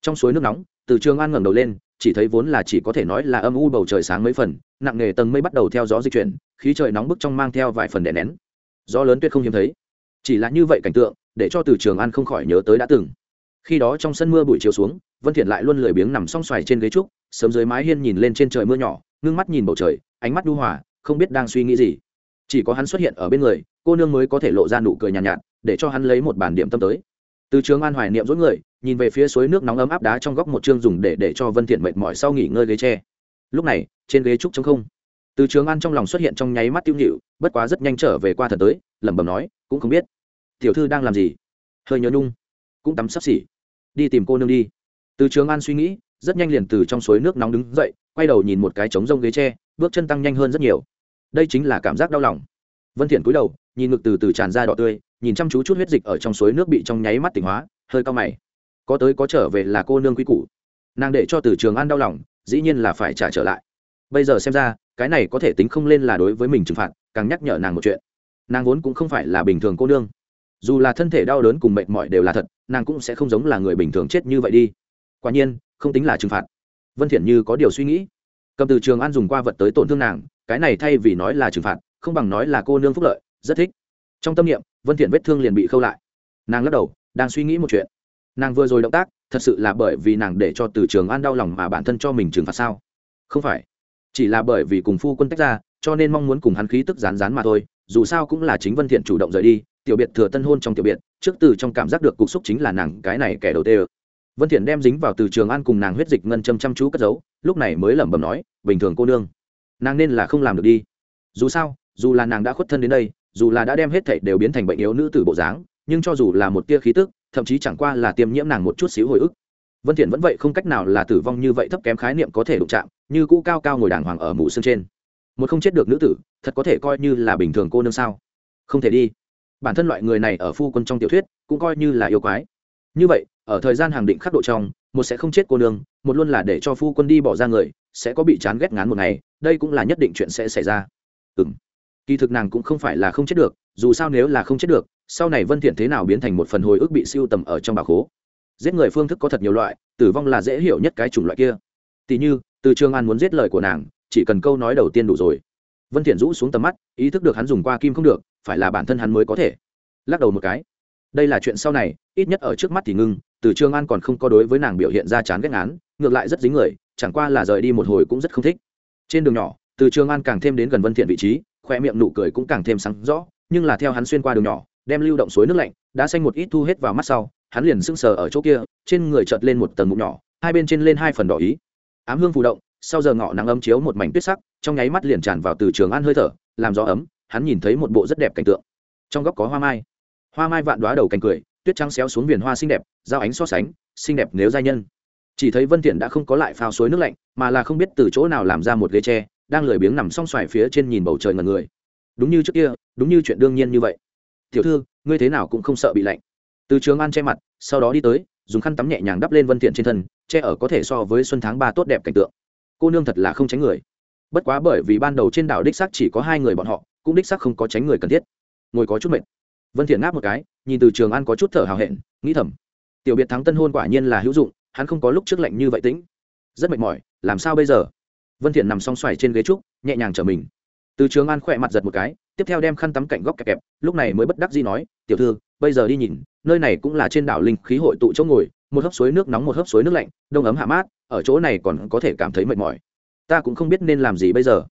Trong suối nước nóng, từ trường an ngẩng đầu lên, chỉ thấy vốn là chỉ có thể nói là âm u bầu trời sáng mấy phần, nặng nề tầng mây bắt đầu theo gió di chuyển, khí trời nóng bức trong mang theo vài phần đè nén. Gió lớn tuyệt không hiếm thấy. Chỉ là như vậy cảnh tượng, để cho từ trường an không khỏi nhớ tới đã từng. Khi đó trong sân mưa bụi chiều xuống, vân thiện lại luôn lười biếng nằm song xoài trên ghế trúc, sớm dưới mái hiên nhìn lên trên trời mưa nhỏ ngưng mắt nhìn bầu trời ánh mắt đu hòa không biết đang suy nghĩ gì. Chỉ có hắn xuất hiện ở bên người cô nương mới có thể lộ ra nụ cười nhàn nhạt, nhạt để cho hắn lấy một bản điểm tâm tới. Từ trường an hoài niệm dối người nhìn về phía suối nước nóng ấm áp đá trong góc một chương dùng để để cho vân thiện mệt mỏi sau nghỉ ngơi ghế tre. Lúc này trên ghế trúc trống không. Từ trường an trong lòng xuất hiện trong nháy mắt tiêu nhịu bất quá rất nhanh trở về qua thần tới lẩm bẩm nói cũng không biết tiểu thư đang làm gì? Hơi nhớ nung cũng tắm sắp xỉ. Đi tìm cô nương đi. Từ trường an suy nghĩ rất nhanh liền từ trong suối nước nóng đứng dậy quay đầu nhìn một cái trống rông ghế tre bước chân tăng nhanh hơn rất nhiều. Đây chính là cảm giác đau lòng. Vân thiện cúi đầu nhìn ngực từ từ tràn ra đỏ tươi nhìn chăm chú chút huyết dịch ở trong suối nước bị trong nháy mắt tỉnh hóa hơi cao mày. Có tới có trở về là cô nương quý cũ, nàng để cho từ trường an đau lòng dĩ nhiên là phải trả trở lại. Bây giờ xem ra cái này có thể tính không lên là đối với mình trừng phạt càng nhắc nhở nàng một chuyện. Nàng vốn cũng không phải là bình thường cô nương. Dù là thân thể đau đớn cùng mệt mỏi đều là thật nàng cũng sẽ không giống là người bình thường chết như vậy đi. Quả nhiên không tính là trừng phạt vân thiện như có điều suy nghĩ. Cầm từ trường an dùng qua vật tới tổn thương nàng, cái này thay vì nói là trừng phạt, không bằng nói là cô nương phúc lợi, rất thích. Trong tâm niệm, vân thiện vết thương liền bị khâu lại. Nàng lắc đầu, đang suy nghĩ một chuyện. Nàng vừa rồi động tác, thật sự là bởi vì nàng để cho từ trường an đau lòng mà bản thân cho mình trừng phạt sao? Không phải. Chỉ là bởi vì cùng phu quân tách ra, cho nên mong muốn cùng hắn khí tức rán rán mà thôi, dù sao cũng là chính vân thiện chủ động rời đi, tiểu biệt thừa tân hôn trong tiểu biệt, trước từ trong cảm giác được cục xúc chính là nàng cái này kẻ đầu tiên vân thiện đem dính vào từ trường an cùng nàng huyết dịch ngân châm chăm chú cất giấu, lúc này mới lẩm bẩm nói, bình thường cô nương, nàng nên là không làm được đi. Dù sao, dù là nàng đã khuất thân đến đây, dù là đã đem hết thảy đều biến thành bệnh yếu nữ tử bộ dáng, nhưng cho dù là một tia khí tức, thậm chí chẳng qua là tiêm nhiễm nàng một chút xíu hồi ức. Vân thiện vẫn vậy không cách nào là tử vong như vậy thấp kém khái niệm có thể đụng chạm, như cũ cao cao ngồi đàng hoàng ở mũ xương trên. Một không chết được nữ tử, thật có thể coi như là bình thường cô nương sao? Không thể đi. Bản thân loại người này ở phu quân trong tiểu thuyết, cũng coi như là yêu quái. Như vậy ở thời gian hàng định khắc độ trong, một sẽ không chết cô nương, một luôn là để cho phu quân đi bỏ ra người, sẽ có bị chán ghét ngán một ngày, đây cũng là nhất định chuyện sẽ xảy ra. Ừ m kỳ thực nàng cũng không phải là không chết được, dù sao nếu là không chết được, sau này vân thiện thế nào biến thành một phần hồi ức bị siêu tầm ở trong bà khố. Giết người phương thức có thật nhiều loại, tử vong là dễ hiểu nhất cái chủng loại kia. Tỷ như, từ trường an muốn giết lời của nàng, chỉ cần câu nói đầu tiên đủ rồi. Vân thiện rũ xuống tầm mắt, ý thức được hắn dùng qua kim không được, phải là bản thân hắn mới có thể. Lắc đầu một cái. Đây là chuyện sau này, ít nhất ở trước mắt thì ngưng từ trường an còn không có đối với nàng biểu hiện ra chán ghét ngán, ngược lại rất dính người, chẳng qua là rời đi một hồi cũng rất không thích. Trên đường nhỏ, từ trường an càng thêm đến gần vân thiện vị trí, khoe miệng nụ cười cũng càng thêm sáng rõ, nhưng là theo hắn xuyên qua đường nhỏ, đem lưu động suối nước lạnh, đã xanh một ít thu hết vào mắt sau, hắn liền sững sờ ở chỗ kia, trên người chợt lên một tầng mụn nhỏ, hai bên trên lên hai phần đỏ ý. Ám hương phù động, sau giờ ngọ nắng ấm chiếu một mảnh tuyết sắc, trong nháy mắt liền tràn vào từ trường an hơi thở, làm gió ấm, hắn nhìn thấy một bộ rất đẹp cảnh tượng. Trong góc có hoa mai. Hoa mai vạn đoá đầu cành cười tuyết trắng xéo xuống viền hoa xinh đẹp, giao ánh so sánh, xinh đẹp nếu giai nhân. Chỉ thấy vân thiện đã không có lại phao suối nước lạnh, mà là không biết từ chỗ nào làm ra một ghế tre, đang lười biếng nằm song xoài phía trên nhìn bầu trời ngần người. Đúng như trước kia, đúng như chuyện đương nhiên như vậy. Tiểu thư, ngươi thế nào cũng không sợ bị lạnh. Từ trường an che mặt, sau đó đi tới, dùng khăn tắm nhẹ nhàng đắp lên vân thiện trên thân, che ở có thể so với xuân tháng ba tốt đẹp cảnh tượng. Cô nương thật là không tránh người. Bất quá bởi vì ban đầu trên đảo đích xác chỉ có hai người bọn họ, cũng đích xác không có tránh người cần thiết. Ngồi có chút mệt vân thiện ngáp một cái, nhìn từ trường an có chút thở hào hẹn, nghĩ thầm, tiểu biệt thắng tân hôn quả nhiên là hữu dụng, hắn không có lúc trước lạnh như vậy tĩnh. Rất mệt mỏi, làm sao bây giờ? Vân thiện nằm song xoài trên ghế trúc, nhẹ nhàng trở mình. Từ trường an khỏe mặt giật một cái, tiếp theo đem khăn tắm cạnh góc kẹp kẹp, lúc này mới bất đắc dĩ nói, tiểu thư, bây giờ đi nhìn, nơi này cũng là trên đảo linh khí hội tụ chỗ ngồi, một hớp suối nước nóng một hớp suối nước lạnh, đông ấm hạ mát, ở chỗ này còn có thể cảm thấy mệt mỏi. Ta cũng không biết nên làm gì bây giờ.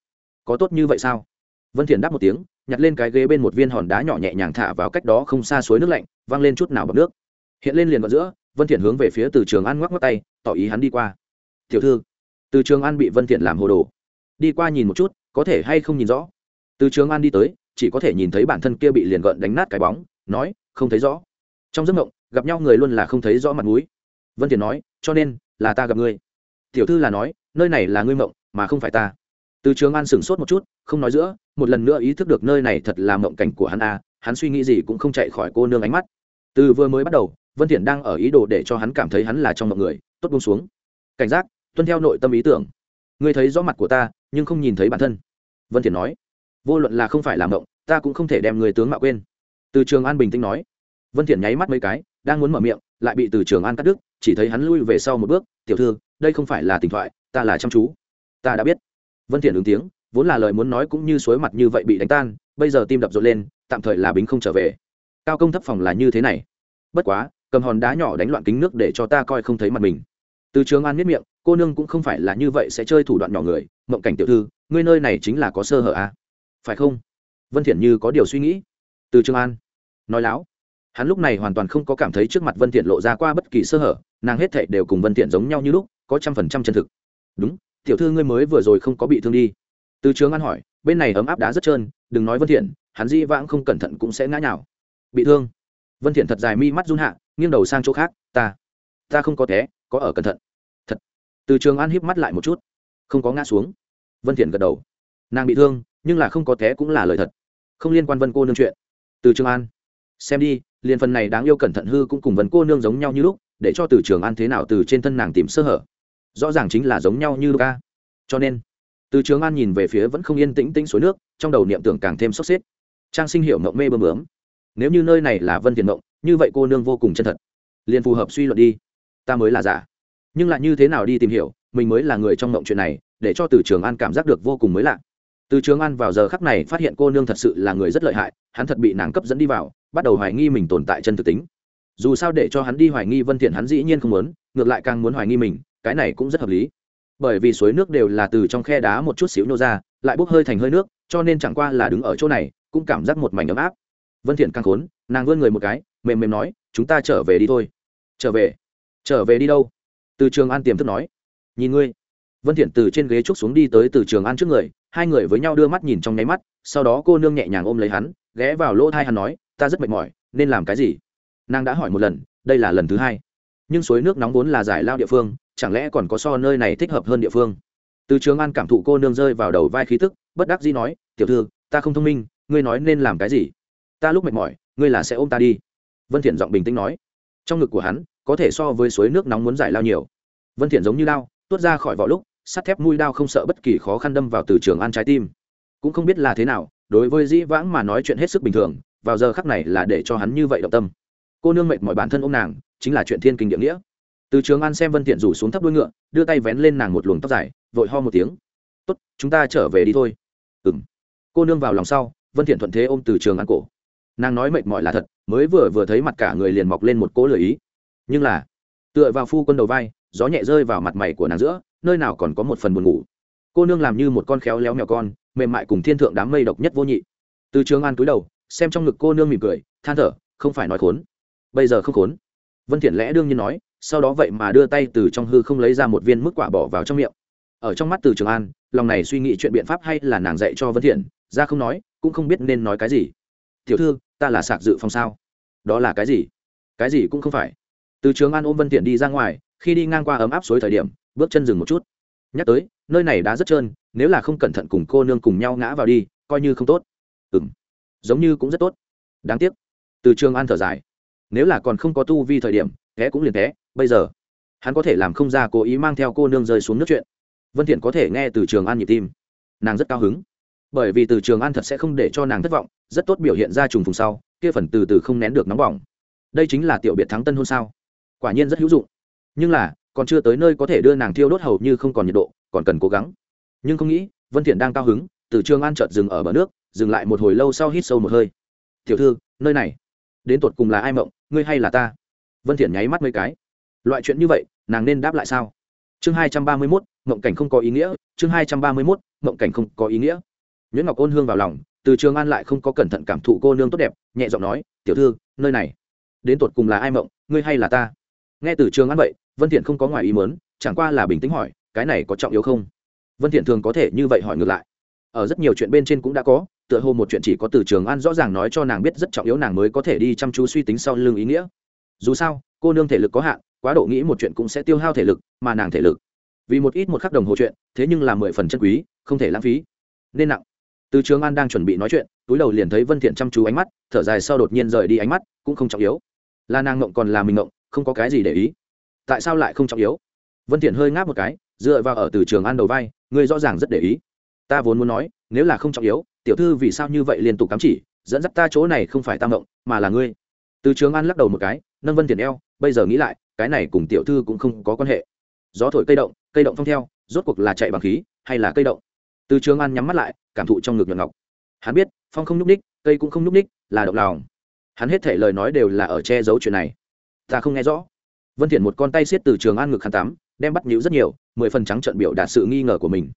Có tốt như vậy sao? Vân thiện đáp một tiếng nhặt lên cái ghế bên một viên hòn đá nhỏ nhẹ nhàng thả vào cách đó không xa suối nước lạnh, văng lên chút nào bọc nước. Hiện lên liền vào giữa, vân thiện hướng về phía từ trường an ngoắc ngoắc tay, tỏ ý hắn đi qua. Tiểu thư. Từ trường an bị vân thiện làm hồ đồ. Đi qua nhìn một chút, có thể hay không nhìn rõ? Từ trường an đi tới, chỉ có thể nhìn thấy bản thân kia bị liền gợn đánh nát cái bóng, nói, không thấy rõ. Trong giấc mộng, gặp nhau người luôn là không thấy rõ mặt mũi. Vân thiện nói, cho nên là ta gặp ngươi. Tiểu thư là nói, nơi này là ngươi mộng, mà không phải ta. Từ trường an sửng sốt một chút, không nói giữa một lần nữa ý thức được nơi này thật là mộng cảnh của hắn a, hắn suy nghĩ gì cũng không chạy khỏi cô nương ánh mắt. Từ vừa mới bắt đầu, vân thiện đang ở ý đồ để cho hắn cảm thấy hắn là trong mộng người, tốt buông xuống. Cảnh giác, tuân theo nội tâm ý tưởng. Ngươi thấy rõ mặt của ta, nhưng không nhìn thấy bản thân. Vân thiện nói, vô luận là không phải làm mộng, ta cũng không thể đem người tướng mạo quên. Từ trường an bình tĩnh nói. Vân thiện nháy mắt mấy cái, đang muốn mở miệng, lại bị từ trường an cắt đứt, chỉ thấy hắn lui về sau một bước, tiểu thư, đây không phải là tình thoại, ta là chăm chú. Ta đã biết. Vân thiện ứng tiếng vốn là lời muốn nói cũng như suối mặt như vậy bị đánh tan, bây giờ tim đập rộn lên, tạm thời là bính không trở về. Cao công thấp phòng là như thế này. Bất quá, cầm hòn đá nhỏ đánh loạn kính nước để cho ta coi không thấy mặt mình. Từ trường an miết miệng, cô nương cũng không phải là như vậy sẽ chơi thủ đoạn nhỏ người, mộng cảnh tiểu thư, ngươi nơi này chính là có sơ hở à? phải không? Vân thiện như có điều suy nghĩ. Từ trường an. Nói láo. Hắn lúc này hoàn toàn không có cảm thấy trước mặt vân thiện lộ ra qua bất kỳ sơ hở, nàng hết thảy đều cùng vân thiện giống nhau như lúc, có trăm phần trăm chân thực. Đúng, tiểu thư ngươi mới vừa rồi không có bị thương đi từ trường an hỏi, bên này ấm áp đá rất trơn, đừng nói vân thiện, hắn di vãng không cẩn thận cũng sẽ ngã nhào. Bị thương. Vân thiện thật dài mi mắt run hạ, nghiêng đầu sang chỗ khác, ta ta không có té, có ở cẩn thận. Thật. Từ trường an híp mắt lại một chút. Không có ngã xuống. Vân thiện gật đầu. Nàng bị thương, nhưng là không có té cũng là lời thật. Không liên quan vân cô nương chuyện. Từ trường an. Xem đi, liền phần này đáng yêu cẩn thận hư cũng cùng vân cô nương giống nhau như lúc, để cho từ trường an thế nào từ trên thân nàng tìm sơ hở. Rõ ràng chính là giống nhau như lúc ca cho nên từ trường an nhìn về phía vẫn không yên tĩnh tĩnh suối nước, trong đầu niệm tưởng càng thêm sốc xếp. Trang sinh hiệu mộng mê bơm bướm. Nếu như nơi này là vân thiền mộng, như vậy cô nương vô cùng chân thật. Liền phù hợp suy luận đi. Ta mới là giả. Nhưng lại như thế nào đi tìm hiểu, mình mới là người trong mộng chuyện này, để cho từ trường an cảm giác được vô cùng mới lạ. Từ trường an vào giờ khắc này phát hiện cô nương thật sự là người rất lợi hại, hắn thật bị nàng cấp dẫn đi vào, bắt đầu hoài nghi mình tồn tại chân thực tính. Dù sao để cho hắn đi hoài nghi vân thiện hắn dĩ nhiên không muốn, ngược lại càng muốn hoài nghi mình, cái này cũng rất hợp lý bởi vì suối nước đều là từ trong khe đá một chút xíu nô ra, lại bốc hơi thành hơi nước, cho nên chẳng qua là đứng ở chỗ này, cũng cảm giác một mảnh ấm áp. Vân thiện căng khốn, nàng vươn người một cái, mềm mềm nói, chúng ta trở về đi thôi. Trở về? Trở về đi đâu? Từ trường an tiềm thức nói. Nhìn ngươi. Vân thiện từ trên ghế trúc xuống đi tới từ trường an trước người, hai người với nhau đưa mắt nhìn trong nháy mắt, sau đó cô nương nhẹ nhàng ôm lấy hắn, ghé vào lỗ thai hắn nói, ta rất mệt mỏi, nên làm cái gì? Nàng đã hỏi một lần, đây là lần thứ hai. Nhưng suối nước nóng vốn là giải lao địa phương chẳng lẽ còn có so nơi này thích hợp hơn địa phương? Từ trường an cảm thụ cô nương rơi vào đầu vai khí tức, bất đắc dĩ nói, tiểu thư, ta không thông minh, ngươi nói nên làm cái gì? Ta lúc mệt mỏi, ngươi là sẽ ôm ta đi. Vân thiện giọng bình tĩnh nói. Trong ngực của hắn, có thể so với suối nước nóng muốn giải lao nhiều. Vân thiện giống như lao, tuốt ra khỏi vỏ lúc, sắt thép mũi đao không sợ bất kỳ khó khăn đâm vào từ trường an trái tim. Cũng không biết là thế nào, đối với dĩ vãng mà nói chuyện hết sức bình thường, vào giờ khắc này là để cho hắn như vậy động tâm. Cô nương mệt mỏi bản thân ôm nàng, chính là chuyện thiên kinh địa nghĩa từ trường an xem vân thiện rủ xuống thấp đuôi ngựa, đưa tay vén lên nàng một luồng tóc dài, vội ho một tiếng. Tốt, chúng ta trở về đi thôi. Ừm. Cô nương vào lòng sau, vân thiện thuận thế ôm từ trường an cổ. Nàng nói mệt mỏi là thật, mới vừa vừa thấy mặt cả người liền mọc lên một cỗ lười ý. Nhưng là, tựa vào phu quân đầu vai, gió nhẹ rơi vào mặt mày của nàng giữa, nơi nào còn có một phần buồn ngủ. Cô nương làm như một con khéo léo mèo con, mềm mại cùng thiên thượng đám mây độc nhất vô nhị. Từ trường an cúi đầu, xem trong ngực cô nương mỉm cười, than thở, không phải nói khốn, bây giờ không khốn. Vân thiện lẽ đương nhiên nói sau đó vậy mà đưa tay từ trong hư không lấy ra một viên mức quả bỏ vào trong miệng. Ở trong mắt từ trường an lòng này suy nghĩ chuyện biện pháp hay là nàng dạy cho vân thiện ra không nói cũng không biết nên nói cái gì. Tiểu thư ta là sạc dự phòng sao? Đó là cái gì? Cái gì cũng không phải. Từ trường an ôm vân thiện đi ra ngoài khi đi ngang qua ấm áp suối thời điểm bước chân dừng một chút. Nhắc tới nơi này đã rất trơn nếu là không cẩn thận cùng cô nương cùng nhau ngã vào đi coi như không tốt. Ừm, giống như cũng rất tốt. Đáng tiếc. Từ trường an thở dài. Nếu là còn không có tu vi thời điểm té cũng liền té bây giờ, hắn có thể làm không ra cố ý mang theo cô nương rơi xuống nước chuyện. Vân thiện có thể nghe từ trường an nhịp tim. Nàng rất cao hứng. Bởi vì từ trường an thật sẽ không để cho nàng thất vọng, rất tốt biểu hiện ra trùng phùng sau, kia phần từ từ không nén được nóng bỏng. Đây chính là tiểu biệt thắng tân hôn sao. Quả nhiên rất hữu dụng. Nhưng là, còn chưa tới nơi có thể đưa nàng thiêu đốt hầu như không còn nhiệt độ, còn cần cố gắng. Nhưng không nghĩ, vân thiện đang cao hứng, từ trường an chợt dừng ở bờ nước, dừng lại một hồi lâu sau hít sâu một hơi. Tiểu thư, nơi này, đến tột cùng là ai mộng, ngươi hay là ta? Vân thiện nháy mắt mấy cái loại chuyện như vậy nàng nên đáp lại sao? Chương 231, mộng cảnh không có ý nghĩa. Chương 231, mộng cảnh không có ý nghĩa. Nguyễn ngọc ôn hương vào lòng từ trường an lại không có cẩn thận cảm thụ cô nương tốt đẹp nhẹ giọng nói tiểu thư nơi này đến tột cùng là ai mộng ngươi hay là ta? Nghe từ trường an vậy vân thiện không có ngoài ý muốn chẳng qua là bình tĩnh hỏi cái này có trọng yếu không? Vân thiện thường có thể như vậy hỏi ngược lại. Ở rất nhiều chuyện bên trên cũng đã có tựa hồ một chuyện chỉ có từ trường an rõ ràng nói cho nàng biết rất trọng yếu nàng mới có thể đi chăm chú suy tính sau lưng ý nghĩa. Dù sao cô nương thể lực có hạn quá độ nghĩ một chuyện cũng sẽ tiêu hao thể lực, mà nàng thể lực, vì một ít một khắc đồng hồ chuyện, thế nhưng là mười phần chân quý, không thể lãng phí. Nên nặng. Từ trường an đang chuẩn bị nói chuyện, túi đầu liền thấy vân thiện chăm chú ánh mắt, thở dài sau đột nhiên rời đi ánh mắt, cũng không trọng yếu. Là nàng ngộng còn là mình ngộng, không có cái gì để ý. Tại sao lại không trọng yếu? Vân thiện hơi ngáp một cái, dựa vào ở từ trường an đầu vai, ngươi rõ ràng rất để ý. Ta vốn muốn nói, nếu là không trọng yếu, tiểu thư vì sao như vậy liên tục cắm chỉ, dẫn dắt ta chỗ này không phải tam động mà là ngươi. Từ trường an lắc đầu một cái, nâng vân thiện eo, bây giờ nghĩ lại cái này cùng tiểu thư cũng không có quan hệ. Gió thổi cây động cây động phong theo, rốt cuộc là chạy bằng khí hay là cây động? Từ trường an nhắm mắt lại, cảm thụ trong ngực nhuận ngọc. Hắn biết, phong không nhúc ních cây cũng không nhúc ních là động lòng. Hắn hết thể lời nói đều là ở che giấu chuyện này. Ta không nghe rõ. Vân thiện một con tay siết từ trường an ngực khăn tắm, đem bắt nhíu rất nhiều, mười phần trắng trận biểu đạt sự nghi ngờ của mình.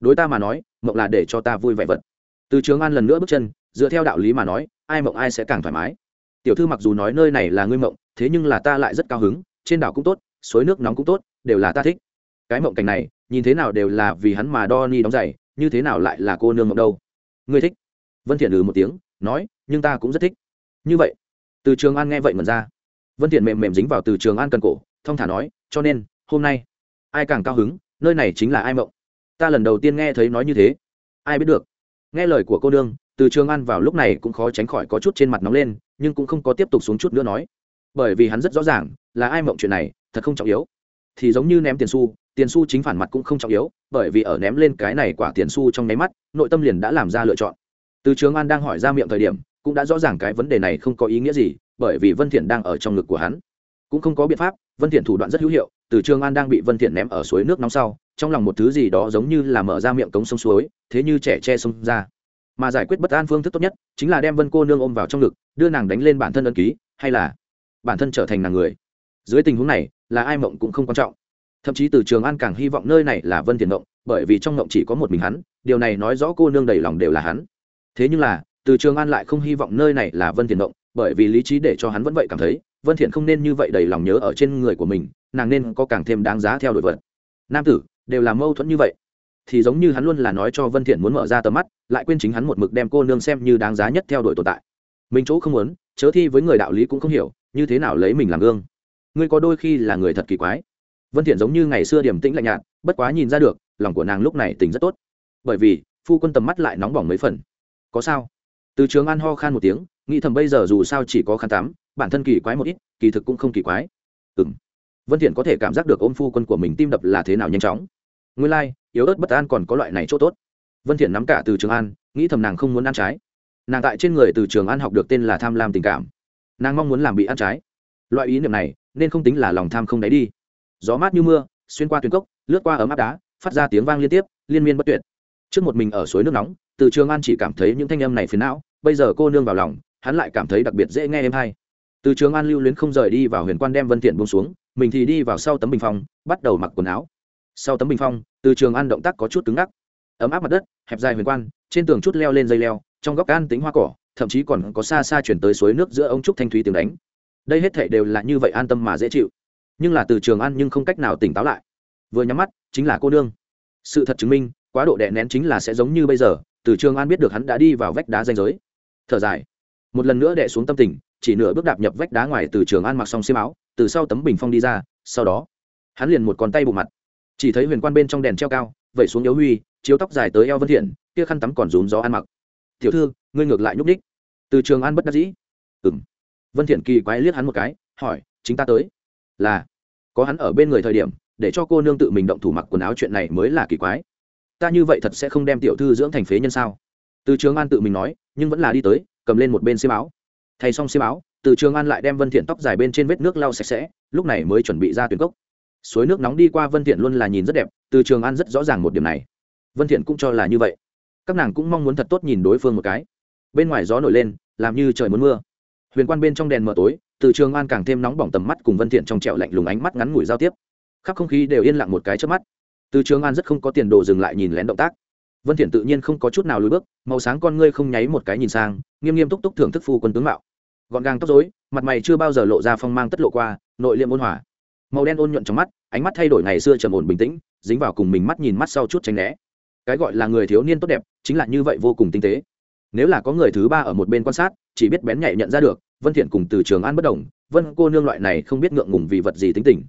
Đối ta mà nói, mộng là để cho ta vui vẻ vật. Từ trường an lần nữa bước chân, dựa theo đạo lý mà nói, ai mộng ai sẽ càng thoải mái. Tiểu thư mặc dù nói nơi này là ngươi mộng, thế nhưng là ta lại rất cao hứng trên đảo cũng tốt, suối nước nóng cũng tốt, đều là ta thích. Cái mộng cảnh này, nhìn thế nào đều là vì hắn mà đo ni đóng giày, như thế nào lại là cô nương mộng đâu. Ngươi thích? Vân thiện ừ một tiếng, nói, nhưng ta cũng rất thích. Như vậy, từ trường an nghe vậy mà ra. Vân thiện mềm mềm dính vào từ trường an cần cổ thông thả nói, cho nên, hôm nay, ai càng cao hứng, nơi này chính là ai mộng? Ta lần đầu tiên nghe thấy nói như thế. Ai biết được? Nghe lời của cô nương, từ trường an vào lúc này cũng khó tránh khỏi có chút trên mặt nóng lên, nhưng cũng không có tiếp tục xuống chút nữa nói bởi vì hắn rất rõ ràng là ai mộng chuyện này thật không trọng yếu. Thì giống như ném tiền xu tiền xu chính phản mặt cũng không trọng yếu, bởi vì ở ném lên cái này quả tiền xu trong nháy mắt, nội tâm liền đã làm ra lựa chọn. Từ trường an đang hỏi ra miệng thời điểm, cũng đã rõ ràng cái vấn đề này không có ý nghĩa gì, bởi vì vân thiện đang ở trong ngực của hắn. Cũng không có biện pháp, vân thiện thủ đoạn rất hữu hiệu, từ trường an đang bị vân thiện ném ở suối nước nóng sau, trong lòng một thứ gì đó giống như là mở ra miệng cống sông suối, thế như trẻ che sông ra. Mà giải quyết bất an phương thức tốt nhất, chính là đem vân cô nương ôm vào trong ngực, đưa nàng đánh lên bản thân ân ký, hay là bản thân trở thành nàng người. Dưới tình huống này, là ai mộng cũng không quan trọng. Thậm chí từ trường an càng hy vọng nơi này là vân thiền mộng, bởi vì trong mộng chỉ có một mình hắn, điều này nói rõ cô nương đầy lòng đều là hắn. Thế nhưng là, từ trường an lại không hy vọng nơi này là vân thiền mộng, bởi vì lý trí để cho hắn vẫn vậy cảm thấy, vân thiện không nên như vậy đầy lòng nhớ ở trên người của mình, nàng nên có càng thêm đáng giá theo đuổi vật. Nam tử, đều là mâu thuẫn như vậy. Thì giống như hắn luôn là nói cho vân thiện muốn mở ra tầm mắt, lại quên chính hắn một mực đem cô nương xem như đáng giá nhất theo đuổi tồn tại. Mình chỗ không muốn, chớ thi với người đạo lý cũng không hiểu như thế nào lấy mình làm gương? Ngươi có đôi khi là người thật kỳ quái. Vân thiện giống như ngày xưa điềm tĩnh lạnh nhạt bất quá nhìn ra được lòng của nàng lúc này tình rất tốt. Bởi vì phu quân tầm mắt lại nóng bỏng mấy phần. Có sao? Từ trường an ho khan một tiếng nghĩ thầm bây giờ dù sao chỉ có khăn tắm bản thân kỳ quái một ít kỳ thực cũng không kỳ quái. Ừm. Vân thiện có thể cảm giác được ôm phu quân của mình tim đập là thế nào nhanh chóng. Nguyên lai like, yếu ớt bất an còn có loại này chỗ tốt. Vân thiện nắm cả từ trường an nghĩ thầm nàng không muốn ăn trái. Nàng tại trên người từ trường an học được tên là tham lam tình cảm nàng mong muốn làm bị ăn trái. Loại ý niệm này, nên không tính là lòng tham không đáy đi. Gió mát như mưa, xuyên qua tuyến cốc, lướt qua ấm áp đá, phát ra tiếng vang liên tiếp, liên miên bất tuyệt. Trước một mình ở suối nước nóng, từ trường an chỉ cảm thấy những thanh âm này phiền não, bây giờ cô nương vào lòng, hắn lại cảm thấy đặc biệt dễ nghe em hay. Từ trường an lưu luyến không rời đi vào huyền quan đem vân thiện buông xuống, mình thì đi vào sau tấm bình phong, bắt đầu mặc quần áo. Sau tấm bình phong, từ trường an động tác có chút cứng ngắc. Ấm áp mặt đất, hẹp dài huyền quan, trên tường chút leo lên dây leo, trong góc an tính hoa cỏ thậm chí còn có xa xa chuyển tới suối nước giữa ông trúc thanh thúy tiếng đánh. Đây hết thể đều là như vậy an tâm mà dễ chịu. Nhưng là từ trường an nhưng không cách nào tỉnh táo lại. Vừa nhắm mắt, chính là cô nương. Sự thật chứng minh, quá độ đè nén chính là sẽ giống như bây giờ, từ trường an biết được hắn đã đi vào vách đá danh giới. Thở dài. Một lần nữa đè xuống tâm tình, chỉ nửa bước đạp nhập vách đá ngoài từ trường an mặc xong xiêm áo, từ sau tấm bình phong đi ra, sau đó, hắn liền một con tay bụng mặt. Chỉ thấy huyền quan bên trong đèn treo cao, vẩy xuống yếu huy, chiếu tóc dài tới eo vân thiện, kia khăn tắm còn rúm gió ăn mặc tiểu thư, ngươi ngược lại nhúc đích từ trường an bất đắc dĩ. Ừm. Vân thiện kỳ quái liếc hắn một cái, hỏi, chính ta tới. Là, có hắn ở bên người thời điểm, để cho cô nương tự mình động thủ mặc quần áo chuyện này mới là kỳ quái. Ta như vậy thật sẽ không đem tiểu thư dưỡng thành phế nhân sao? Từ trường an tự mình nói, nhưng vẫn là đi tới, cầm lên một bên xiêm áo. Thay xong xiêm áo, từ trường an lại đem vân thiện tóc dài bên trên vết nước lau sạch sẽ, lúc này mới chuẩn bị ra tuyển cốc. Suối nước nóng đi qua vân thiện luôn là nhìn rất đẹp, từ trường an rất rõ ràng một điểm này. Vân thiện cũng cho là như vậy các nàng cũng mong muốn thật tốt nhìn đối phương một cái. Bên ngoài gió nổi lên, làm như trời muốn mưa. Huyền quan bên trong đèn mờ tối, từ trường an càng thêm nóng bỏng tầm mắt cùng vân thiện trong trẹo lạnh lùng ánh mắt ngắn ngủi giao tiếp. Khắp không khí đều yên lặng một cái trước mắt. Từ trường an rất không có tiền đồ dừng lại nhìn lén động tác. Vân thiện tự nhiên không có chút nào lùi bước, màu sáng con ngươi không nháy một cái nhìn sang, nghiêm nghiêm túc túc thưởng thức phu quân tướng mạo. Gọn gàng tóc rối, mặt mày chưa bao giờ lộ ra phong mang tất lộ qua, nội liệm ôn hòa. Màu đen ôn nhuận trong mắt, ánh mắt thay đổi ngày xưa trầm ổn bình tĩnh, dính vào cùng mình mắt nhìn mắt sau chút tránh né cái gọi là người thiếu niên tốt đẹp chính là như vậy vô cùng tinh tế. Nếu là có người thứ ba ở một bên quan sát, chỉ biết bén nhạy nhận ra được, vân thiện cùng từ trường an bất đồng, vân cô nương loại này không biết ngượng ngùng vì vật gì tính tình,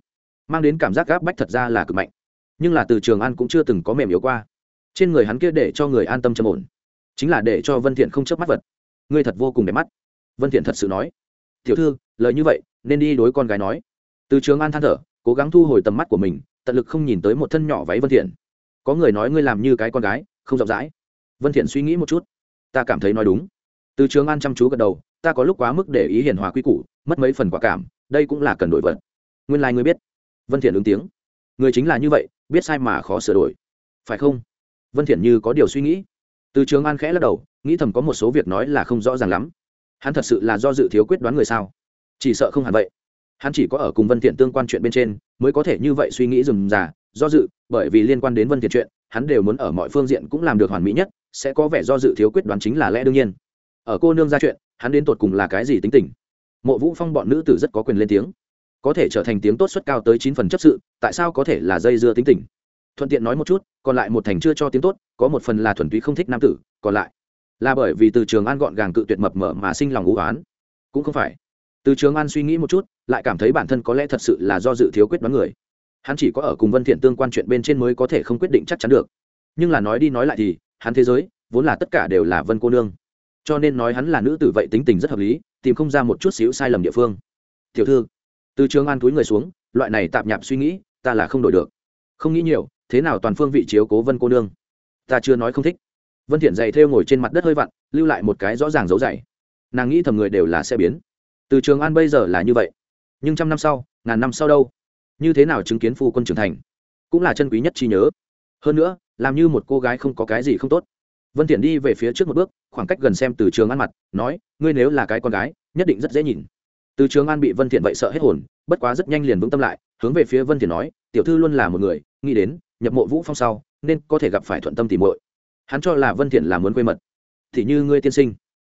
mang đến cảm giác gáp bách thật ra là cực mạnh. Nhưng là từ trường an cũng chưa từng có mềm yếu qua. Trên người hắn kia để cho người an tâm trầm ổn, chính là để cho vân thiện không chớp mắt vật. Ngươi thật vô cùng đẹp mắt. Vân thiện thật sự nói. Tiểu thư, lời như vậy, nên đi đối con gái nói. Từ trường an than thở, cố gắng thu hồi tầm mắt của mình, tận lực không nhìn tới một thân nhỏ váy vân thiện có người nói ngươi làm như cái con gái, không rộng rãi. Vân thiện suy nghĩ một chút. Ta cảm thấy nói đúng. Từ trường an chăm chú gật đầu, ta có lúc quá mức để ý hiền hòa quy củ, mất mấy phần quả cảm, đây cũng là cần đổi vật nguyên lai like ngươi biết. Vân thiện ứng tiếng. Người chính là như vậy, biết sai mà khó sửa đổi. Phải không? Vân thiện như có điều suy nghĩ. Từ trường an khẽ lắc đầu, nghĩ thầm có một số việc nói là không rõ ràng lắm. Hắn thật sự là do dự thiếu quyết đoán người sao? Chỉ sợ không hẳn vậy. Hắn chỉ có ở cùng vân thiện tương quan chuyện bên trên, mới có thể như vậy suy nghĩ dừng già do dự, bởi vì liên quan đến vân thiện chuyện, hắn đều muốn ở mọi phương diện cũng làm được hoàn mỹ nhất, sẽ có vẻ do dự thiếu quyết đoán chính là lẽ đương nhiên. Ở cô nương ra chuyện, hắn đến tột cùng là cái gì tính tình? Mộ vũ phong bọn nữ tử rất có quyền lên tiếng. Có thể trở thành tiếng tốt suất cao tới chín phần chấp sự, tại sao có thể là dây dưa tính tình? Thuận tiện nói một chút, còn lại một thành chưa cho tiếng tốt, có một phần là thuần túy không thích nam tử, còn lại là bởi vì từ trường an gọn gàng cự tuyệt mập mở mà sinh lòng ngũ oán. Cũng không phải. Từ trường an suy nghĩ một chút, lại cảm thấy bản thân có lẽ thật sự là do dự thiếu quyết đoán người hắn chỉ có ở cùng vân thiện tương quan chuyện bên trên mới có thể không quyết định chắc chắn được. Nhưng là nói đi nói lại thì, hắn thế giới, vốn là tất cả đều là vân cô nương. Cho nên nói hắn là nữ tử vậy tính tình rất hợp lý, tìm không ra một chút xíu sai lầm địa phương. Tiểu thư, từ trường an túi người xuống, loại này tạm nhạp suy nghĩ, ta là không đổi được. Không nghĩ nhiều, thế nào toàn phương vị chiếu cố vân cô nương? Ta chưa nói không thích. Vân thiện dày theo ngồi trên mặt đất hơi vặn, lưu lại một cái rõ ràng dấu dày. Nàng nghĩ thầm người đều là sẽ biến. Từ trường an bây giờ là như vậy. Nhưng trăm năm sau, ngàn năm sau đâu? Như thế nào chứng kiến phu quân trưởng thành? Cũng là chân quý nhất trí nhớ. Hơn nữa, làm như một cô gái không có cái gì không tốt. Vân thiện đi về phía trước một bước, khoảng cách gần xem từ trường an mặt, nói, ngươi nếu là cái con gái, nhất định rất dễ nhìn. Từ trường an bị vân thiện vậy sợ hết hồn, bất quá rất nhanh liền vững tâm lại, hướng về phía vân thiện nói, tiểu thư luôn là một người, nghĩ đến, nhập mộ vũ phong sau, nên có thể gặp phải thuận tâm tìm muội. Hắn cho là vân thiện là muốn quê mật. Thì như ngươi tiên sinh.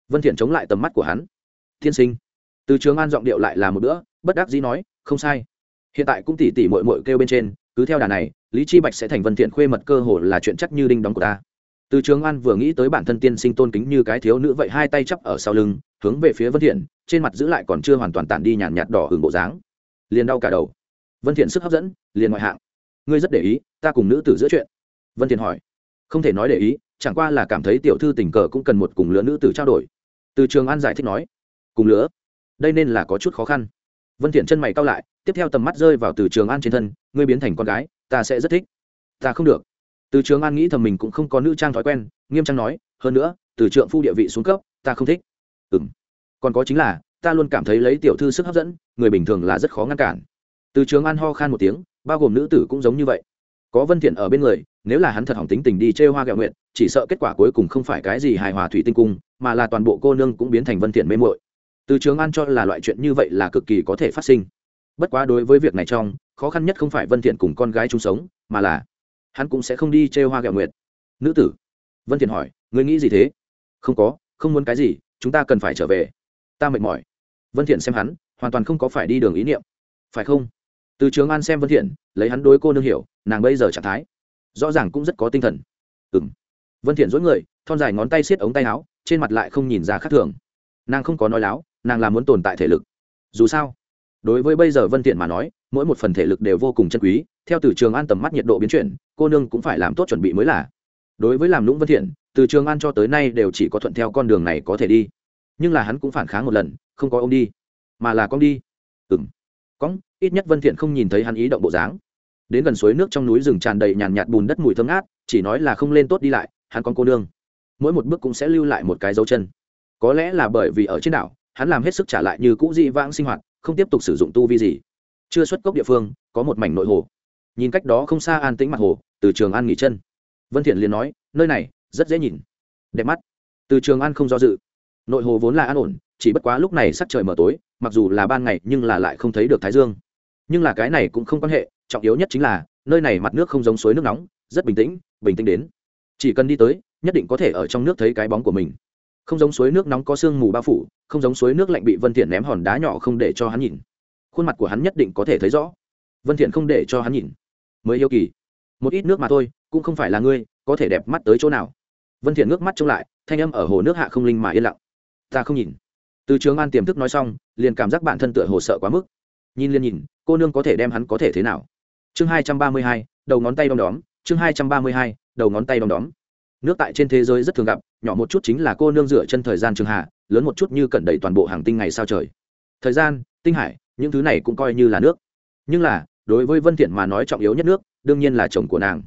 Vân thiện chống lại tầm mắt của hắn. Tiên sinh. Từ trường an giọng điệu lại là một bữa, bất đắc dĩ nói, không sai hiện tại cũng tỉ tỉ mội mội kêu bên trên, cứ theo đà này, lý chi bạch sẽ thành vân thiện khuê mật cơ hồ là chuyện chắc như đinh đóng của ta. Từ trường an vừa nghĩ tới bản thân tiên sinh tôn kính như cái thiếu nữ vậy hai tay chắp ở sau lưng, hướng về phía vân thiện, trên mặt giữ lại còn chưa hoàn toàn tản đi nhàn nhạt đỏ hưởng bộ dáng. Liền đau cả đầu. Vân thiện sức hấp dẫn, liền ngoại hạng. Ngươi rất để ý, ta cùng nữ tử giữa chuyện. Vân thiện hỏi. Không thể nói để ý, chẳng qua là cảm thấy tiểu thư tình cờ cũng cần một cùng lứa nữ tử trao đổi. Từ trường an giải thích nói. Cùng lứa? Đây nên là có chút khó khăn vân thiện chân mày cau lại, tiếp theo tầm mắt rơi vào từ trường an trên thân, ngươi biến thành con gái, ta sẽ rất thích. Ta không được. Từ trường an nghĩ thầm mình cũng không có nữ trang thói quen, nghiêm trang nói, hơn nữa, từ trượng phu địa vị xuống cấp, ta không thích. Ừm. còn có chính là, ta luôn cảm thấy lấy tiểu thư sức hấp dẫn, người bình thường là rất khó ngăn cản. Từ trường an ho khan một tiếng, bao gồm nữ tử cũng giống như vậy. Có vân thiện ở bên người, nếu là hắn thật hỏng tính tình đi chơi hoa gạo nguyện chỉ sợ kết quả cuối cùng không phải cái gì hài hòa thủy tinh cung, mà là toàn bộ cô nương cũng biến thành vân thiện mê muội từ trường an cho là loại chuyện như vậy là cực kỳ có thể phát sinh. Bất quá đối với việc này trong, khó khăn nhất không phải vân thiện cùng con gái chung sống, mà là hắn cũng sẽ không đi chơi hoa gạo nguyệt. Nữ tử, vân thiện hỏi, ngươi nghĩ gì thế? Không có, không muốn cái gì, chúng ta cần phải trở về. Ta mệt mỏi. Vân thiện xem hắn, hoàn toàn không có phải đi đường ý niệm. Phải không? Từ trường an xem vân thiện, lấy hắn đối cô nương hiểu, nàng bây giờ trạng thái, rõ ràng cũng rất có tinh thần. Ừm. Vân thiện dối người, thon dài ngón tay siết ống tay áo, trên mặt lại không nhìn ra khác thường. Nàng không có nói láo nàng là muốn tồn tại thể lực. Dù sao, đối với bây giờ vân thiện mà nói, mỗi một phần thể lực đều vô cùng chân quý, theo từ trường an tầm mắt nhiệt độ biến chuyển, cô nương cũng phải làm tốt chuẩn bị mới là. Đối với làm lũng vân thiện từ trường an cho tới nay đều chỉ có thuận theo con đường này có thể đi. Nhưng là hắn cũng phản kháng một lần, không có ông đi, mà là con đi. Ừm. Cóng ít nhất vân thiện không nhìn thấy hắn ý động bộ dáng. Đến gần suối nước trong núi rừng tràn đầy nhàn nhạt bùn đất mùi thơm ngát, chỉ nói là không lên tốt đi lại, hắn con cô nương. Mỗi một bước cũng sẽ lưu lại một cái dấu chân. Có lẽ là bởi vì ở trên đảo hắn làm hết sức trả lại như cũ dị vãng sinh hoạt, không tiếp tục sử dụng tu vi gì. Chưa xuất cốc địa phương, có một mảnh nội hồ. Nhìn cách đó không xa an tĩnh mặt hồ, từ trường an nghỉ chân. Vân thiện liền nói, nơi này, rất dễ nhìn. Đẹp mắt. Từ trường an không do dự. Nội hồ vốn là an ổn, chỉ bất quá lúc này sắc trời mở tối, mặc dù là ban ngày, nhưng là lại không thấy được thái dương. Nhưng là cái này cũng không quan hệ, trọng yếu nhất chính là, nơi này mặt nước không giống suối nước nóng, rất bình tĩnh bình tĩnh đến. Chỉ cần đi tới, nhất định có thể ở trong nước thấy cái bóng của mình không giống suối nước nóng có sương mù bao phủ không giống suối nước lạnh bị vân thiện ném hòn đá nhỏ không để cho hắn nhìn. Khuôn mặt của hắn nhất định có thể thấy rõ. Vân thiện không để cho hắn nhìn. Mới yêu kỳ. Một ít nước mà thôi cũng không phải là ngươi có thể đẹp mắt tới chỗ nào. Vân thiện ngước mắt trông lại thanh âm ở hồ nước hạ không linh mà yên lặng. Ta không nhìn. Từ trường an tiềm thức nói xong liền cảm giác bản thân tựa hồ sợ quá mức. Nhìn liền nhìn cô nương có thể đem hắn có thể thế nào? Chương 232, đầu ngón tay đom đóm chương 232, đầu ngón tay đom đóm nước tại trên thế giới rất thường gặp, nhỏ một chút chính là cô nương dựa chân thời gian trường hạ, lớn một chút như cẩn đầy toàn bộ hàng tinh ngày sao trời. Thời gian, tinh hải, những thứ này cũng coi như là nước. Nhưng là, đối với vân thiện mà nói trọng yếu nhất nước, đương nhiên là chồng của nàng.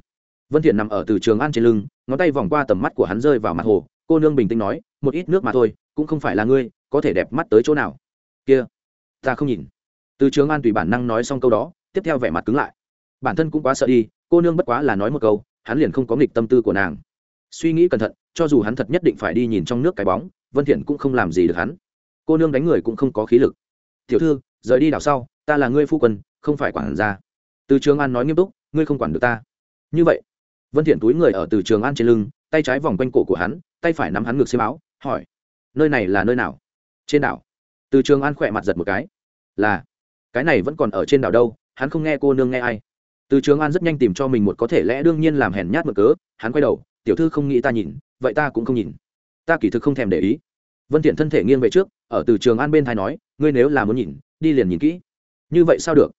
Vân thiện nằm ở từ trường an trên lưng, ngón tay vòng qua tầm mắt của hắn rơi vào mặt hồ, cô nương bình tĩnh nói, một ít nước mà thôi, cũng không phải là ngươi, có thể đẹp mắt tới chỗ nào. Kia, ta không nhìn. Từ trường an tùy bản năng nói xong câu đó, tiếp theo vẻ mặt cứng lại. Bản thân cũng quá sợ đi, cô nương bất quá là nói một câu, hắn liền không có nghịch tâm tư của nàng suy nghĩ cẩn thận, cho dù hắn thật nhất định phải đi nhìn trong nước cái bóng, vân thiện cũng không làm gì được hắn. Cô nương đánh người cũng không có khí lực. Tiểu thư, rời đi đảo sau, ta là ngươi phu quân, không phải quản gia. Từ trường an nói nghiêm túc, ngươi không quản được ta. Như vậy, vân thiện túi người ở từ trường an trên lưng, tay trái vòng quanh cổ của hắn, tay phải nắm hắn ngược xiêm áo, hỏi, nơi này là nơi nào? Trên đảo. Từ trường an khỏe mặt giật một cái. Là, cái này vẫn còn ở trên đảo đâu, hắn không nghe cô nương nghe ai. Từ trường an rất nhanh tìm cho mình một có thể lẽ đương nhiên làm hèn nhát mực cớ, hắn quay đầu tiểu thư không nghĩ ta nhìn, vậy ta cũng không nhìn. Ta kỳ thực không thèm để ý. Vân thiện thân thể nghiêng về trước, ở từ trường an bên thái nói, ngươi nếu là muốn nhìn, đi liền nhìn kỹ. Như vậy sao được?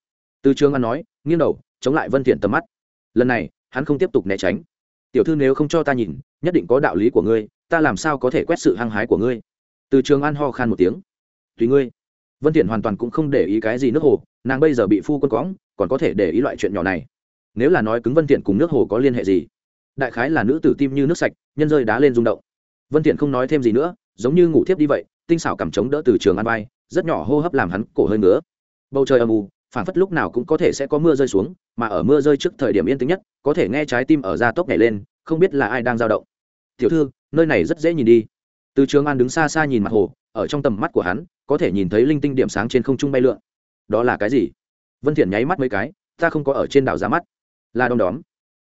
Từ trường an nói, nghiêng đầu, chống lại vân thiện tầm mắt. Lần này, hắn không tiếp tục né tránh. Tiểu thư nếu không cho ta nhìn, nhất định có đạo lý của ngươi, ta làm sao có thể quét sự hăng hái của ngươi? Từ trường an ho khan một tiếng. Tùy ngươi. Vân thiện hoàn toàn cũng không để ý cái gì nước hồ, nàng bây giờ bị phu quân quõng, còn có thể để ý loại chuyện nhỏ này. Nếu là nói cứng vân thiện cùng nước hồ có liên hệ gì? Đại khái là nữ tử tim như nước sạch, nhân rơi đá lên rung động. Vân thiện không nói thêm gì nữa, giống như ngủ thiếp đi vậy, tinh xảo cảm chống đỡ từ trường an bay rất nhỏ hô hấp làm hắn cổ hơi ngứa. Bầu trời âm u, phảng phất lúc nào cũng có thể sẽ có mưa rơi xuống, mà ở mưa rơi trước thời điểm yên tĩnh nhất, có thể nghe trái tim ở ra tốc nhảy lên, không biết là ai đang dao động. Tiểu thư, nơi này rất dễ nhìn đi. Từ trường an đứng xa xa nhìn mặt hồ, ở trong tầm mắt của hắn, có thể nhìn thấy linh tinh điểm sáng trên không trung bay lượn. Đó là cái gì? Vân thiện nháy mắt mấy cái, ta không có ở trên đảo ra mắt. Là đom đóm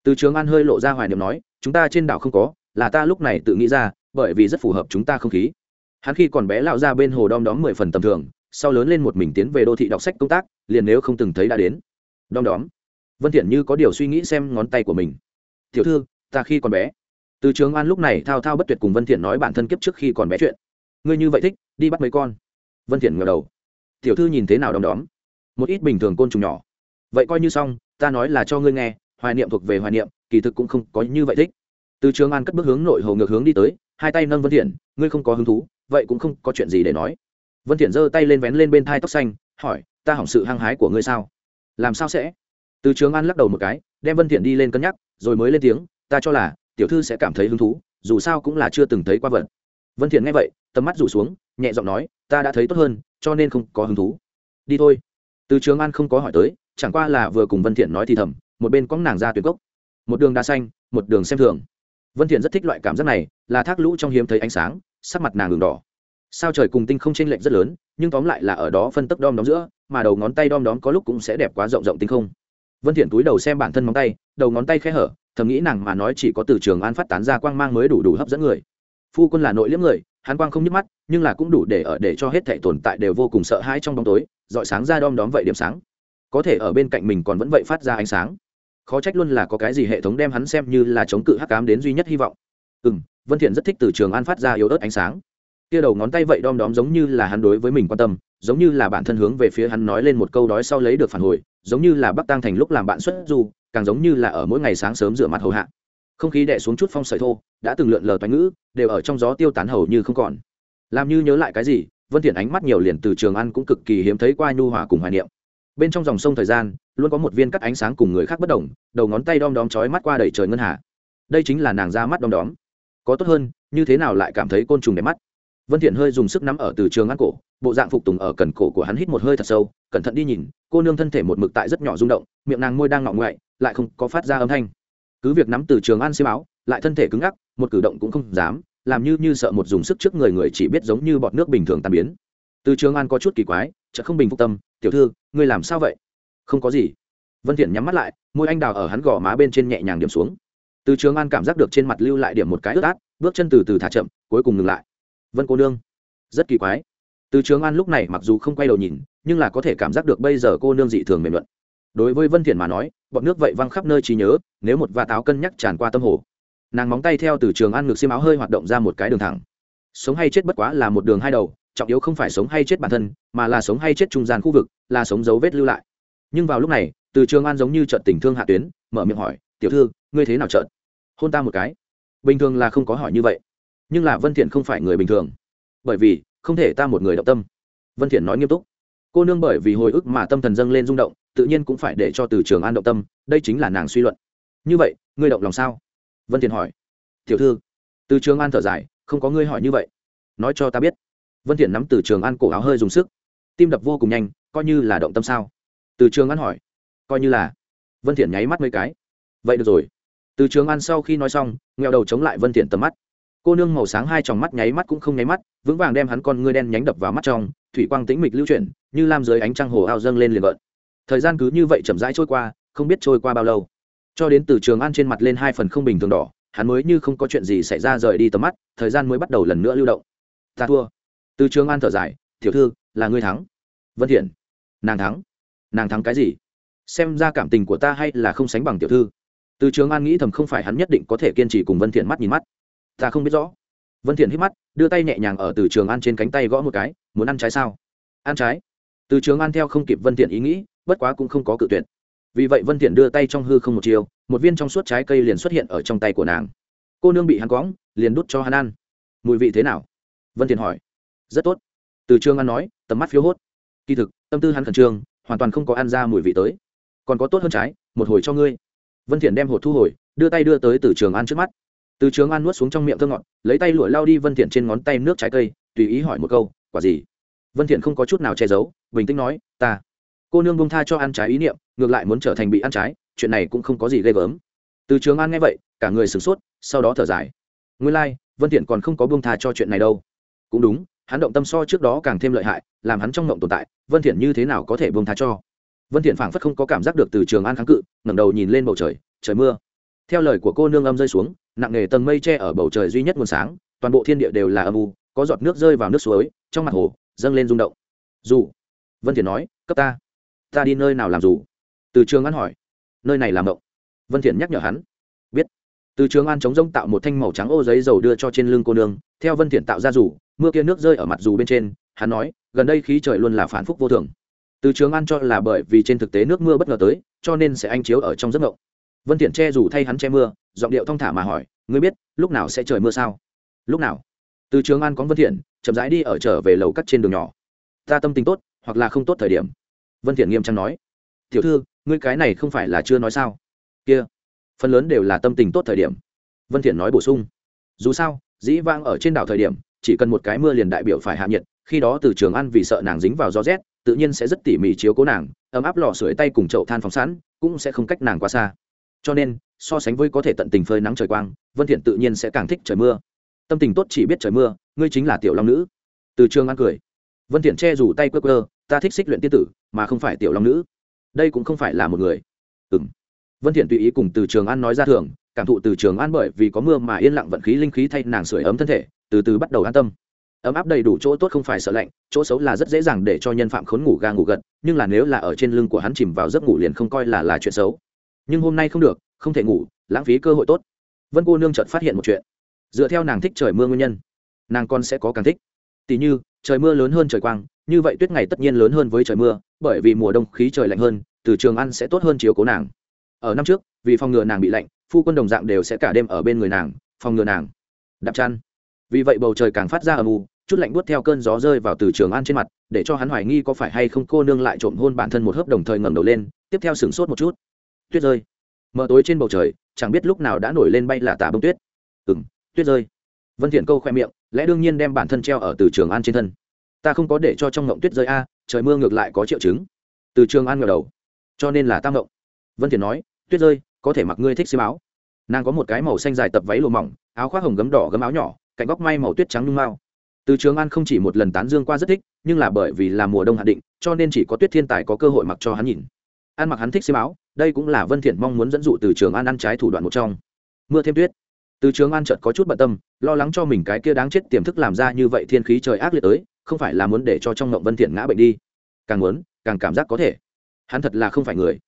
từ trường an hơi lộ ra hoài niệm nói, chúng ta trên đảo không có, là ta lúc này tự nghĩ ra, bởi vì rất phù hợp chúng ta không khí. Hắn khi còn bé lão ra bên hồ đom đóm mười phần tầm thường, sau lớn lên một mình tiến về đô thị đọc sách công tác, liền nếu không từng thấy đã đến. Đom đóm. Vân thiện như có điều suy nghĩ xem ngón tay của mình. Tiểu thư, ta khi còn bé. Từ trường an lúc này thao thao bất tuyệt cùng vân thiện nói bản thân kiếp trước khi còn bé chuyện. Ngươi như vậy thích, đi bắt mấy con. Vân thiện ngẩng đầu. Tiểu thư nhìn thế nào đom đóm? Một ít bình thường côn trùng nhỏ. Vậy coi như xong, ta nói là cho ngươi nghe hoài niệm thuộc về hoài niệm, kỳ thực cũng không có như vậy thích. Từ trường an cất bước hướng nội hồ ngược hướng đi tới, hai tay nâng vân thiện ngươi không có hứng thú, vậy cũng không có chuyện gì để nói. Vân thiện giơ tay lên vén lên bên thai tóc xanh, hỏi, ta hỏng sự hăng hái của ngươi sao? Làm sao sẽ? Từ trường an lắc đầu một cái, đem vân thiện đi lên cân nhắc, rồi mới lên tiếng, ta cho là, tiểu thư sẽ cảm thấy hứng thú, dù sao cũng là chưa từng thấy qua vật. Vân thiện nghe vậy, tầm mắt rủ xuống, nhẹ giọng nói, ta đã thấy tốt hơn, cho nên không có hứng thú. Đi thôi. Từ trường an không có hỏi tới, chẳng qua là vừa cùng vân thiện nói thì thầm một bên quăng nàng ra tuyệt gốc một đường đá xanh, một đường xem thường. Vân thiện rất thích loại cảm giác này, là thác lũ trong hiếm thấy ánh sáng, sắc mặt nàng đường đỏ. Sao trời cùng tinh không chênh lệch rất lớn, nhưng tóm lại là ở đó phân tấp đom đóm giữa, mà đầu ngón tay đom đóm có lúc cũng sẽ đẹp quá rộng rộng tinh không. Vân thiện túi đầu xem bản thân móng tay, đầu ngón tay khẽ hở, thầm nghĩ nàng mà nói chỉ có từ trường an phát tán ra quang mang mới đủ đủ hấp dẫn người. Phu quân là nội liếm người hắn quang không nhức mắt, nhưng là cũng đủ để ở để cho hết thảy tồn tại đều vô cùng sợ hãi trong bóng tối dọi sáng ra đom đóm vậy điểm sáng. Có thể ở bên cạnh mình còn vẫn vậy phát ra ánh sáng khó trách luôn là có cái gì hệ thống đem hắn xem như là chống cự hắc ám đến duy nhất hy vọng. Ừ vân thiện rất thích từ trường an phát ra yếu ớt ánh sáng. Kia đầu ngón tay vậy đom đóm giống như là hắn đối với mình quan tâm, giống như là bản thân hướng về phía hắn nói lên một câu đói sau lấy được phản hồi, giống như là bắc tăng thành lúc làm bạn xuất du, càng giống như là ở mỗi ngày sáng sớm rửa mặt hầu hạ. Không khí đè xuống chút phong sợi thô, đã từng lượn lờ toán ngữ, đều ở trong gió tiêu tán hầu như không còn. Làm như nhớ lại cái gì, vân thiện ánh mắt nhiều liền từ trường ăn cũng cực kỳ hiếm thấy qua nhu hòa cùng hoài niệm. Bên trong dòng sông thời gian luôn có một viên cắt ánh sáng cùng người khác bất đồng, đầu ngón tay đom đóm chói mắt qua đầy trời ngân hà. Đây chính là nàng ra mắt đom đóm. Có tốt hơn, như thế nào lại cảm thấy côn trùng đẹp mắt? Vân thiện hơi dùng sức nắm ở từ trường ăn cổ, bộ dạng phục tùng ở cần cổ của hắn hít một hơi thật sâu, cẩn thận đi nhìn, cô nương thân thể một mực tại rất nhỏ rung động, miệng nàng môi đang ngọng ngoại, lại không có phát ra âm thanh. Cứ việc nắm từ trường ăn xiêm áo, lại thân thể cứng ngắc, một cử động cũng không dám, làm như như sợ một dùng sức trước người người chỉ biết giống như bọt nước bình thường tan biến. Từ trường an có chút kỳ quái, chợt không bình phục tâm, tiểu thư, ngươi làm sao vậy? Không có gì. Vân thiện nhắm mắt lại, môi anh đào ở hắn gò má bên trên nhẹ nhàng điểm xuống. Từ trường an cảm giác được trên mặt lưu lại điểm một cái ướt át, bước chân từ từ thả chậm, cuối cùng ngừng lại. Vân cô nương. Rất kỳ quái. Từ trường an lúc này mặc dù không quay đầu nhìn, nhưng là có thể cảm giác được bây giờ cô nương dị thường mềm luận. Đối với vân thiện mà nói, bọn nước vậy văng khắp nơi trí nhớ, nếu một va táo cân nhắc tràn qua tâm hồ. Nàng móng tay theo từ trường an ngược xiêm áo hơi hoạt động ra một cái đường thẳng. Sống hay chết bất quá là một đường hai đầu, trọng yếu không phải sống hay chết bản thân, mà là sống hay chết trung gian khu vực, là sống dấu vết lưu lại nhưng vào lúc này, từ trường an giống như trận tình thương hạ tuyến, mở miệng hỏi, tiểu thư, ngươi thế nào trận? hôn ta một cái. Bình thường là không có hỏi như vậy, nhưng là vân thiện không phải người bình thường. Bởi vì, không thể ta một người động tâm. Vân thiện nói nghiêm túc, cô nương bởi vì hồi ức mà tâm thần dâng lên rung động, tự nhiên cũng phải để cho từ trường an động tâm, đây chính là nàng suy luận. Như vậy, ngươi động lòng sao? Vân thiện hỏi, tiểu thư. Từ trường an thở dài, không có ngươi hỏi như vậy. Nói cho ta biết. Vân thiện nắm từ trường an cổ áo hơi dùng sức, tim đập vô cùng nhanh, coi như là động tâm sao? Từ trường an hỏi. Coi như là. Vân thiện nháy mắt mấy cái. Vậy được rồi. Từ trường an sau khi nói xong, nghèo đầu chống lại vân thiện tầm mắt. Cô nương màu sáng hai tròng mắt nháy mắt cũng không nháy mắt, vững vàng đem hắn con ngươi đen nhánh đập vào mắt trong, thủy quang tĩnh mịch lưu chuyển, như lam dưới ánh trăng hồ ao dâng lên liền vợn thời gian cứ như vậy chậm rãi trôi qua, không biết trôi qua bao lâu. Cho đến từ trường an trên mặt lên hai phần không bình thường đỏ, hắn mới như không có chuyện gì xảy ra rời đi tầm mắt, thời gian mới bắt đầu lần nữa lưu động. Ta thua. Từ trường an thở dài, tiểu thư, là ngươi thắng. Vân thiện, nàng thắng nàng thắng cái gì? Xem ra cảm tình của ta hay là không sánh bằng tiểu thư. Từ trường an nghĩ thầm không phải hắn nhất định có thể kiên trì cùng vân thiện mắt nhìn mắt. Ta không biết rõ. Vân thiện hít mắt, đưa tay nhẹ nhàng ở từ trường an trên cánh tay gõ một cái, muốn ăn trái sao? Ăn trái. Từ trường an theo không kịp vân thiện ý nghĩ, bất quá cũng không có cự tuyệt. Vì vậy vân thiện đưa tay trong hư không một chiều, một viên trong suốt trái cây liền xuất hiện ở trong tay của nàng. Cô nương bị hắn quõng, liền đút cho hắn ăn. Mùi vị thế nào? Vân thiện hỏi. Rất tốt. Từ trường an nói, tầm mắt phiếu hốt. Kỳ thực, tâm tư hắn khẩn trương hoàn toàn không có ăn ra mùi vị tới. Còn có tốt hơn trái một hồi cho ngươi. Vân thiện đem hột thu hồi đưa tay đưa tới từ trường an trước mắt. Từ trường an nuốt xuống trong miệng thơ ngọt lấy tay lụa lao đi vân thiện trên ngón tay nước trái cây tùy ý hỏi một câu quả gì? Vân thiện không có chút nào che giấu bình tĩnh nói ta. Cô nương bông tha cho ăn trái ý niệm ngược lại muốn trở thành bị ăn trái chuyện này cũng không có gì ghê gớm. Từ trường an nghe vậy cả người sửng sốt sau đó thở dài. Nguyên lai like, vân thiện còn không có bông tha cho chuyện này đâu. Cũng đúng hắn động tâm so trước đó càng thêm lợi hại, làm hắn trong mộng tồn tại, vân thiện như thế nào có thể buông tha cho? Vân thiện phảng phất không có cảm giác được từ trường an kháng cự, ngẩng đầu nhìn lên bầu trời trời mưa. Theo lời của cô nương âm rơi xuống, nặng nề tầng mây che ở bầu trời duy nhất nguồn sáng, toàn bộ thiên địa đều là âm u, có giọt nước rơi vào nước suối, trong mặt hồ, dâng lên rung động. Dù, vân thiện nói, cấp ta ta đi nơi nào làm dù? Từ trường an hỏi. Nơi này làm mộng. Vân thiện nhắc nhở hắn. Biết. Từ trường an chống rông tạo một thanh màu trắng ô giấy dầu đưa cho trên lưng cô nương, theo vân thiện tạo ra rủ mưa kia nước rơi ở mặt dù bên trên, hắn nói, gần đây khí trời luôn là phản phúc vô thường. Từ trường an cho là bởi vì trên thực tế nước mưa bất ngờ tới, cho nên sẽ anh chiếu ở trong giấc ngộng. Vân thiện che dù thay hắn che mưa, giọng điệu thong thả mà hỏi, ngươi biết, lúc nào sẽ trời mưa sao? Lúc nào? Từ trường an có vân thiện, chậm rãi đi ở trở về lầu cắt trên đường nhỏ. Ta tâm tình tốt, hoặc là không tốt thời điểm. Vân thiện nghiêm trang nói. Tiểu thư, ngươi cái này không phải là chưa nói sao? Kia, phần lớn đều là tâm tình tốt thời điểm. Vân thiện nói bổ sung. Dù sao, dĩ vang ở trên đảo thời điểm chỉ cần một cái mưa liền đại biểu phải hạ nhiệt, khi đó từ trường ăn vì sợ nàng dính vào gió rét, tự nhiên sẽ rất tỉ mỉ chiếu cố nàng, ấm áp lò sưởi tay cùng chậu than phóng sẵn, cũng sẽ không cách nàng quá xa. Cho nên, so sánh với có thể tận tình phơi nắng trời quang, vân thiện tự nhiên sẽ càng thích trời mưa. Tâm tình tốt chỉ biết trời mưa, ngươi chính là tiểu long nữ. Từ trường ăn cười. Vân thiện che dù tay quơ quơ, ta thích xích luyện tiên tử, mà không phải tiểu long nữ. Đây cũng không phải là một người. Ừm. Vân thiện tùy ý cùng từ trường an nói ra thường cảm thụ từ trường an bởi vì có mưa mà yên lặng vận khí linh khí thay nàng sưởi ấm thân thể từ từ bắt đầu an tâm. Ấm áp đầy đủ chỗ tốt không phải sợ lạnh, chỗ xấu là rất dễ dàng để cho nhân phạm khốn ngủ ga ngủ gật, nhưng là nếu là ở trên lưng của hắn chìm vào giấc ngủ liền không coi là là chuyện xấu. Nhưng hôm nay không được, không thể ngủ, lãng phí cơ hội tốt. Vân cô nương chợt phát hiện một chuyện. Dựa theo nàng thích trời mưa nguyên nhân, nàng con sẽ có càng thích. Tỷ như, trời mưa lớn hơn trời quang, như vậy tuyết ngày tất nhiên lớn hơn với trời mưa, bởi vì mùa đông khí trời lạnh hơn, từ trường ăn sẽ tốt hơn chiếu cố nàng. Ở năm trước, vì phòng ngừa nàng bị lạnh, phu quân đồng dạng đều sẽ cả đêm ở bên người nàng, phòng ngừa nàng. Đạp chăn vì vậy bầu trời càng phát ra âm u, chút lạnh buốt theo cơn gió rơi vào từ trường an trên mặt, để cho hắn hoài nghi có phải hay không cô nương lại trộm hôn bản thân một hớp đồng thời ngẩng đầu lên, tiếp theo sửng sốt một chút. Tuyết rơi. Mờ tối trên bầu trời, chẳng biết lúc nào đã nổi lên bay là tà bông tuyết. Ừng tuyết rơi. Vân thiện câu khoe miệng, lẽ đương nhiên đem bản thân treo ở từ trường an trên thân. Ta không có để cho trong ngộng tuyết rơi a, trời mưa ngược lại có triệu chứng. Từ trường an ngờ đầu. Cho nên là tam ngộng. Vân thiện nói, tuyết rơi, có thể mặc ngươi thích xiêm áo. Nàng có một cái màu xanh dài tập váy lụa mỏng, áo khoác hồng gấm đỏ gấm áo nhỏ cạnh góc may màu tuyết trắng nhung mao. Từ trường an không chỉ một lần tán dương qua rất thích, nhưng là bởi vì là mùa đông hạ định, cho nên chỉ có tuyết thiên tài có cơ hội mặc cho hắn nhìn. Ăn mặc hắn thích xem áo, đây cũng là vân thiện mong muốn dẫn dụ từ trường an ăn trái thủ đoạn một trong. Mưa thêm tuyết. Từ trường an chợt có chút bận tâm, lo lắng cho mình cái kia đáng chết tiềm thức làm ra như vậy thiên khí trời ác liệt tới, không phải là muốn để cho trong ngộng vân thiện ngã bệnh đi. Càng muốn, càng cảm giác có thể. Hắn thật là không phải người.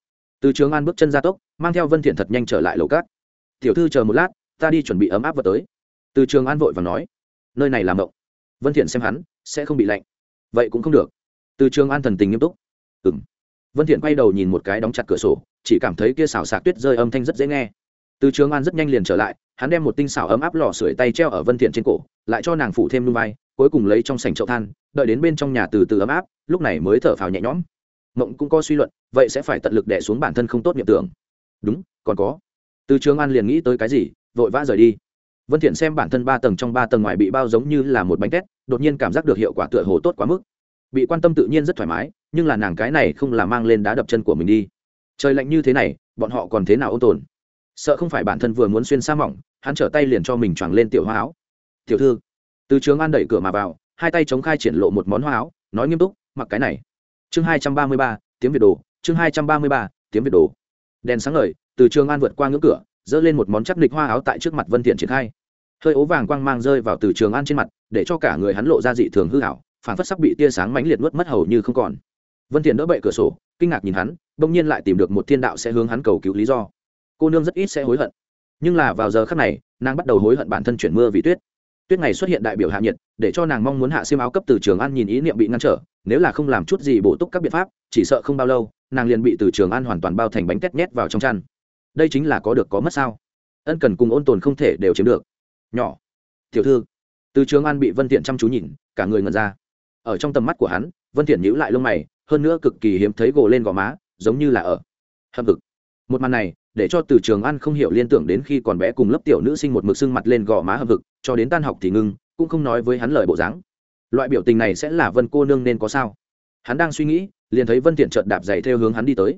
Từ trường an bước chân ra tốc, mang theo vân thiện thật nhanh trở lại lầu cát. Tiểu thư chờ một lát, ta đi chuẩn bị ấm áp vật tới từ trường an vội và nói, nơi này làm mộng. Vân thiện xem hắn, sẽ không bị lạnh. Vậy cũng không được. Từ trường an thần tình nghiêm túc, ừm. Vân thiện quay đầu nhìn một cái đóng chặt cửa sổ, chỉ cảm thấy kia xào xạc tuyết rơi âm thanh rất dễ nghe. Từ trường an rất nhanh liền trở lại, hắn đem một tinh xảo ấm áp lò sưởi tay treo ở vân thiện trên cổ, lại cho nàng phủ thêm núm vai, cuối cùng lấy trong sảnh chậu than, đợi đến bên trong nhà từ từ ấm áp, lúc này mới thở phào nhẹ nhõm. Mộng cũng có suy luận, vậy sẽ phải tận lực đè xuống bản thân không tốt niệm tưởng. Đúng, còn có. Từ trường an liền nghĩ tới cái gì, vội vã rời đi vân thiện xem bản thân ba tầng trong ba tầng ngoài bị bao giống như là một bánh tét, đột nhiên cảm giác được hiệu quả tựa hồ tốt quá mức. Bị quan tâm tự nhiên rất thoải mái, nhưng là nàng cái này không là mang lên đá đập chân của mình đi. Trời lạnh như thế này, bọn họ còn thế nào ôn tồn? Sợ không phải bản thân vừa muốn xuyên sa mỏng, hắn trở tay liền cho mình choàng lên tiểu hoa áo. Tiểu thư. Từ trường an đẩy cửa mà vào, hai tay chống khai triển lộ một món hoa áo, nói nghiêm túc, mặc cái này. Chương hai trăm ba mươi ba, tiếng việt đồ, chương hai trăm ba mươi ba, tiếng việt đồ. Đèn sáng ngời, từ trường an vượt qua ngưỡng cửa dỡ lên một món chắc nịch hoa áo tại trước mặt vân thiện triển khai. Hơi ố vàng quang mang rơi vào từ trường an trên mặt, để cho cả người hắn lộ ra dị thường hư hảo phản phất sắc bị tia sáng mãnh liệt nuốt mất hầu như không còn. Vân thiện đỡ bậy cửa sổ, kinh ngạc nhìn hắn, bỗng nhiên lại tìm được một thiên đạo sẽ hướng hắn cầu cứu lý do. Cô nương rất ít sẽ hối hận. Nhưng là vào giờ khắc này, nàng bắt đầu hối hận bản thân chuyển mưa vì tuyết. Tuyết ngày xuất hiện đại biểu hạ nhiệt, để cho nàng mong muốn hạ xiêm áo cấp từ trường an nhìn ý niệm bị ngăn trở, nếu là không làm chút gì bổ túc các biện pháp, chỉ sợ không bao lâu, nàng liền bị từ trường an hoàn toàn bao thành bánh tét nhét vào trong chăn đây chính là có được có mất sao? Ân cần cùng ôn tồn không thể đều chiếm được. Nhỏ. Tiểu thư. Từ trường an bị vân thiện chăm chú nhìn, cả người ngẩn ra. Ở trong tầm mắt của hắn, vân thiện nhíu lại lông mày, hơn nữa cực kỳ hiếm thấy gồ lên gò má, giống như là ở hâm hực. Một màn này, để cho từ trường an không hiểu liên tưởng đến khi còn bé cùng lớp tiểu nữ sinh một mực sưng mặt lên gò má hâm hực, cho đến tan học thì ngưng, cũng không nói với hắn lời bộ dáng. Loại biểu tình này sẽ là vân cô nương nên có sao? Hắn đang suy nghĩ, liền thấy vân thiện chợt đạp giày theo hướng hắn đi tới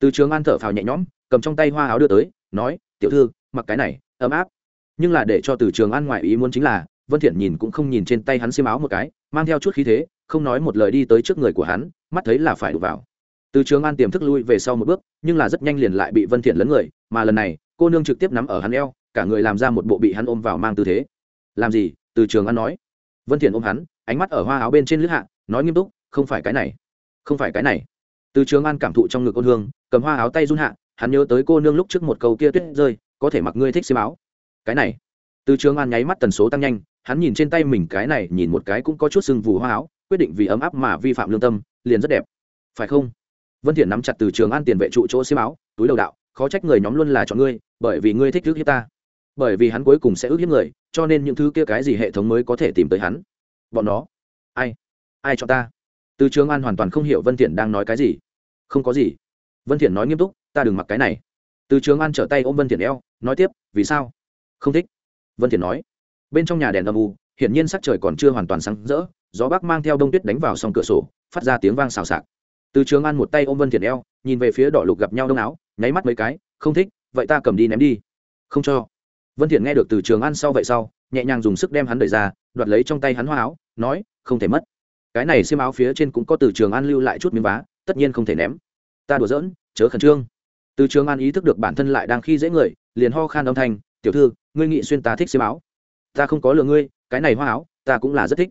từ trường an thở phào nhẹ nhõm, cầm trong tay hoa áo đưa tới, nói, tiểu thư, mặc cái này, ấm áp. Nhưng là để cho từ trường an ngoại ý muốn chính là, vân thiện nhìn cũng không nhìn trên tay hắn xiêm áo một cái, mang theo chút khí thế, không nói một lời đi tới trước người của hắn, mắt thấy là phải đụng vào. Từ trường an tiềm thức lui về sau một bước, nhưng là rất nhanh liền lại bị vân thiện lấn người, mà lần này, cô nương trực tiếp nắm ở hắn eo, cả người làm ra một bộ bị hắn ôm vào mang tư thế. Làm gì? Từ trường an nói. Vân thiện ôm hắn, ánh mắt ở hoa áo bên trên lướt hạ, nói nghiêm túc, không phải cái này, không phải cái này. Từ trường an cảm thụ trong ngực ôn hương cầm hoa áo tay run hạ, hắn nhớ tới cô nương lúc trước một câu kia tuyết rơi, có thể mặc ngươi thích xiêm áo. Cái này, từ trường an nháy mắt tần số tăng nhanh, hắn nhìn trên tay mình cái này, nhìn một cái cũng có chút sưng vù hoa áo, quyết định vì ấm áp mà vi phạm lương tâm, liền rất đẹp. Phải không? Vân thiện nắm chặt từ trường an tiền vệ trụ chỗ xiêm áo, túi đầu đạo, khó trách người nhóm luôn là chọn ngươi, bởi vì ngươi thích trước hiếp ta. Bởi vì hắn cuối cùng sẽ ước hiếp người, cho nên những thứ kia cái gì hệ thống mới có thể tìm tới hắn. Bọn nó, ai? Ai chọn ta? Từ trường an hoàn toàn không hiểu vân thiện đang nói cái gì. Không có gì vân thiện nói nghiêm túc, ta đừng mặc cái này. Từ trường an trở tay ôm vân thiện eo, nói tiếp, vì sao? Không thích. Vân thiện nói, bên trong nhà đèn âm u, hiển nhiên sắc trời còn chưa hoàn toàn sáng rỡ, gió bắc mang theo đông tuyết đánh vào song cửa sổ, phát ra tiếng vang xào xạc. Từ trường an một tay ôm vân thiện eo, nhìn về phía đỏ lục gặp nhau đông áo, nháy mắt mấy cái, không thích, vậy ta cầm đi ném đi. Không cho. Vân thiện nghe được từ trường an sau vậy sau, nhẹ nhàng dùng sức đem hắn đẩy ra, đoạt lấy trong tay hắn hoa áo, nói, không thể mất. Cái này xiêm áo phía trên cũng có từ trường an lưu lại chút miếng vá, tất nhiên không thể ném ta đùa giỡn, chớ khẩn trương. Từ trường an ý thức được bản thân lại đang khi dễ người, liền ho khan âm thanh, tiểu thư, ngươi nghị xuyên ta thích xiêm áo. Ta không có lừa ngươi, cái này hoa áo, ta cũng là rất thích.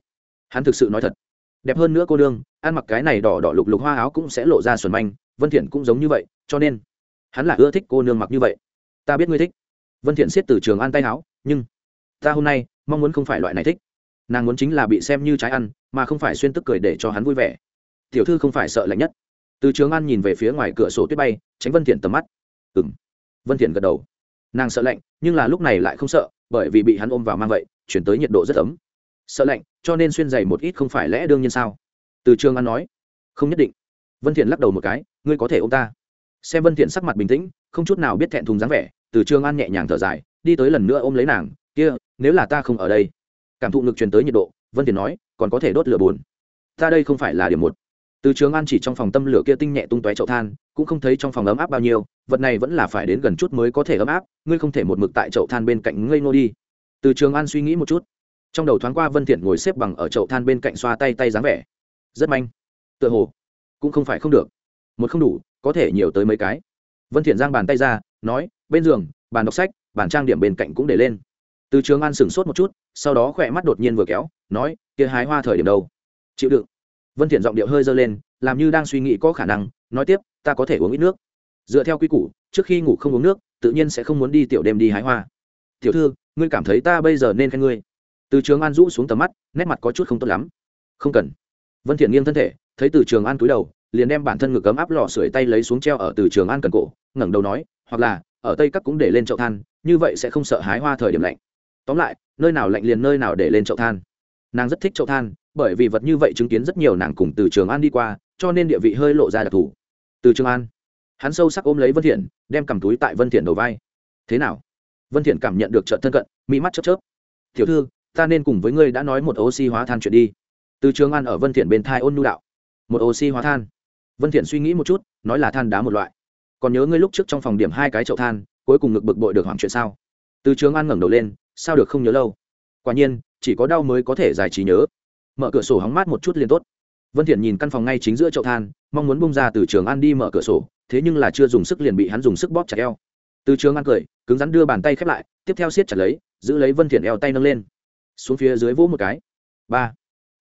Hắn thực sự nói thật. Đẹp hơn nữa cô đương ăn mặc cái này đỏ đỏ lục lục hoa áo cũng sẽ lộ ra xuẩn manh, vân thiện cũng giống như vậy, cho nên hắn là ưa thích cô nương mặc như vậy. Ta biết ngươi thích. Vân thiện siết từ trường an tay áo, nhưng ta hôm nay mong muốn không phải loại này thích. Nàng muốn chính là bị xem như trái ăn, mà không phải xuyên tức cười để cho hắn vui vẻ. Tiểu thư không phải sợ lạnh nhất từ trường an nhìn về phía ngoài cửa sổ tuyết bay, tránh vân thiện tầm mắt. Ừm. Vân thiện gật đầu. Nàng sợ lạnh, nhưng là lúc này lại không sợ, bởi vì bị hắn ôm vào mang vậy, chuyển tới nhiệt độ rất ấm. Sợ lạnh, cho nên xuyên dày một ít không phải lẽ đương nhiên sao? Từ trường an nói. Không nhất định. Vân thiện lắc đầu một cái, ngươi có thể ôm ta. Xem vân thiện sắc mặt bình tĩnh, không chút nào biết thẹn thùng dáng vẻ, từ trường an nhẹ nhàng thở dài, đi tới lần nữa ôm lấy nàng, kia, nếu là ta không ở đây. Cảm thụ ngực truyền tới nhiệt độ, vân thiện nói, còn có thể đốt lửa buồn. Ta đây không phải là điểm một từ trường an chỉ trong phòng tâm lửa kia tinh nhẹ tung tóe chậu than, cũng không thấy trong phòng ấm áp bao nhiêu, vật này vẫn là phải đến gần chút mới có thể ấm áp, ngươi không thể một mực tại chậu than bên cạnh ngây nô đi. Từ trường an suy nghĩ một chút. Trong đầu thoáng qua vân thiện ngồi xếp bằng ở chậu than bên cạnh xoa tay tay dáng vẻ. Rất manh. Tựa hồ, cũng không phải không được. Một không đủ, có thể nhiều tới mấy cái. Vân thiện giang bàn tay ra, nói, bên giường, bàn đọc sách, bàn trang điểm bên cạnh cũng để lên. Từ trường an sửng sốt một chút, sau đó khỏe mắt đột nhiên vừa kéo, nói, kia hái hoa thời điểm đâu? Chịu đựng vân thiện giọng điệu hơi dơ lên, làm như đang suy nghĩ có khả năng, nói tiếp, ta có thể uống ít nước. Dựa theo quy củ, trước khi ngủ không uống nước, tự nhiên sẽ không muốn đi tiểu đêm đi hái hoa. Tiểu thư, ngươi cảm thấy ta bây giờ nên khen ngươi? Từ trường an rũ xuống tầm mắt, nét mặt có chút không tốt lắm. Không cần. Vân thiện nghiêng thân thể, thấy từ trường an cúi đầu, liền đem bản thân ngực cấm áp lò sưởi tay lấy xuống treo ở từ trường an cần cổ, ngẩng đầu nói, hoặc là, ở tây các cũng để lên chậu than, như vậy sẽ không sợ hái hoa thời điểm lạnh. Tóm lại, nơi nào lạnh liền nơi nào để lên chậu than. Nàng rất thích chậu than bởi vì vật như vậy chứng kiến rất nhiều nàng cùng từ trường an đi qua, cho nên địa vị hơi lộ ra đặc thù. Từ trường an, hắn sâu sắc ôm lấy vân thiện, đem cầm túi tại vân thiện đầu vai. Thế nào? Vân thiện cảm nhận được trận thân cận mỹ mắt chớp chớp. Tiểu thư, ta nên cùng với ngươi đã nói một oxy hóa than chuyện đi. Từ trường an ở vân thiện bên thai ôn nhu đạo. Một oxy hóa than. Vân thiện suy nghĩ một chút, nói là than đá một loại. Còn nhớ ngươi lúc trước trong phòng điểm hai cái chậu than, cuối cùng ngực bực bội được hoảng chuyện sao? Từ trường an ngẩng đầu lên, sao được không nhớ lâu? Quả nhiên, chỉ có đau mới có thể giải trí nhớ mở cửa sổ hóng mát một chút liền tốt. Vân thiện nhìn căn phòng ngay chính giữa chậu than mong muốn bung ra từ trường an đi mở cửa sổ thế nhưng là chưa dùng sức liền bị hắn dùng sức bóp chặt eo. Từ trường an cười cứng rắn đưa bàn tay khép lại tiếp theo siết chặt lấy giữ lấy vân thiện eo tay nâng lên. Xuống phía dưới vỗ một cái. Ba.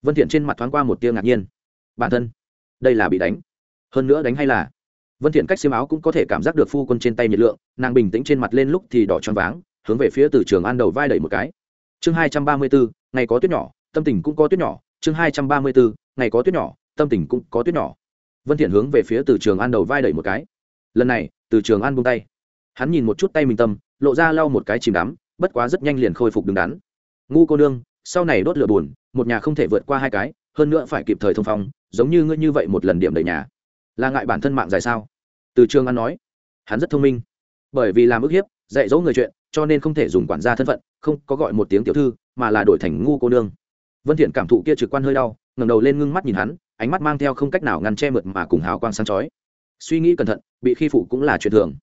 Vân thiện trên mặt thoáng qua một tia ngạc nhiên. Bản thân đây là bị đánh. Hơn nữa đánh hay là? Vân thiện cách xiêm áo cũng có thể cảm giác được phu quân trên tay nhiệt lượng nàng bình tĩnh trên mặt lên lúc thì đỏ tròn váng hướng về phía từ trường an đầu vai đẩy một cái. Chương 234, ngày có tuyết nhỏ tâm tình cũng có tuyết nhỏ chương 234, ngày có tuyết nhỏ tâm tình cũng có tuyết nhỏ. Vân thiện hướng về phía từ trường an đầu vai đẩy một cái. Lần này từ trường an buông tay. Hắn nhìn một chút tay mình tâm lộ ra lau một cái chìm đắm bất quá rất nhanh liền khôi phục đứng đắn. Ngu cô nương sau này đốt lửa buồn một nhà không thể vượt qua hai cái hơn nữa phải kịp thời thông phong giống như ngươi như vậy một lần điểm đầy nhà. Là ngại bản thân mạng dài sao? Từ trường an nói. Hắn rất thông minh. Bởi vì làm ức hiếp dạy dỗ người chuyện cho nên không thể dùng quản gia thân phận không có gọi một tiếng tiểu thư mà là đổi thành ngu cô nương vân thiện cảm thụ kia trực quan hơi đau, ngẩng đầu lên ngưng mắt nhìn hắn, ánh mắt mang theo không cách nào ngăn che mượt mà cùng hào quang sáng chói. Suy nghĩ cẩn thận, bị khi phụ cũng là chuyện thường.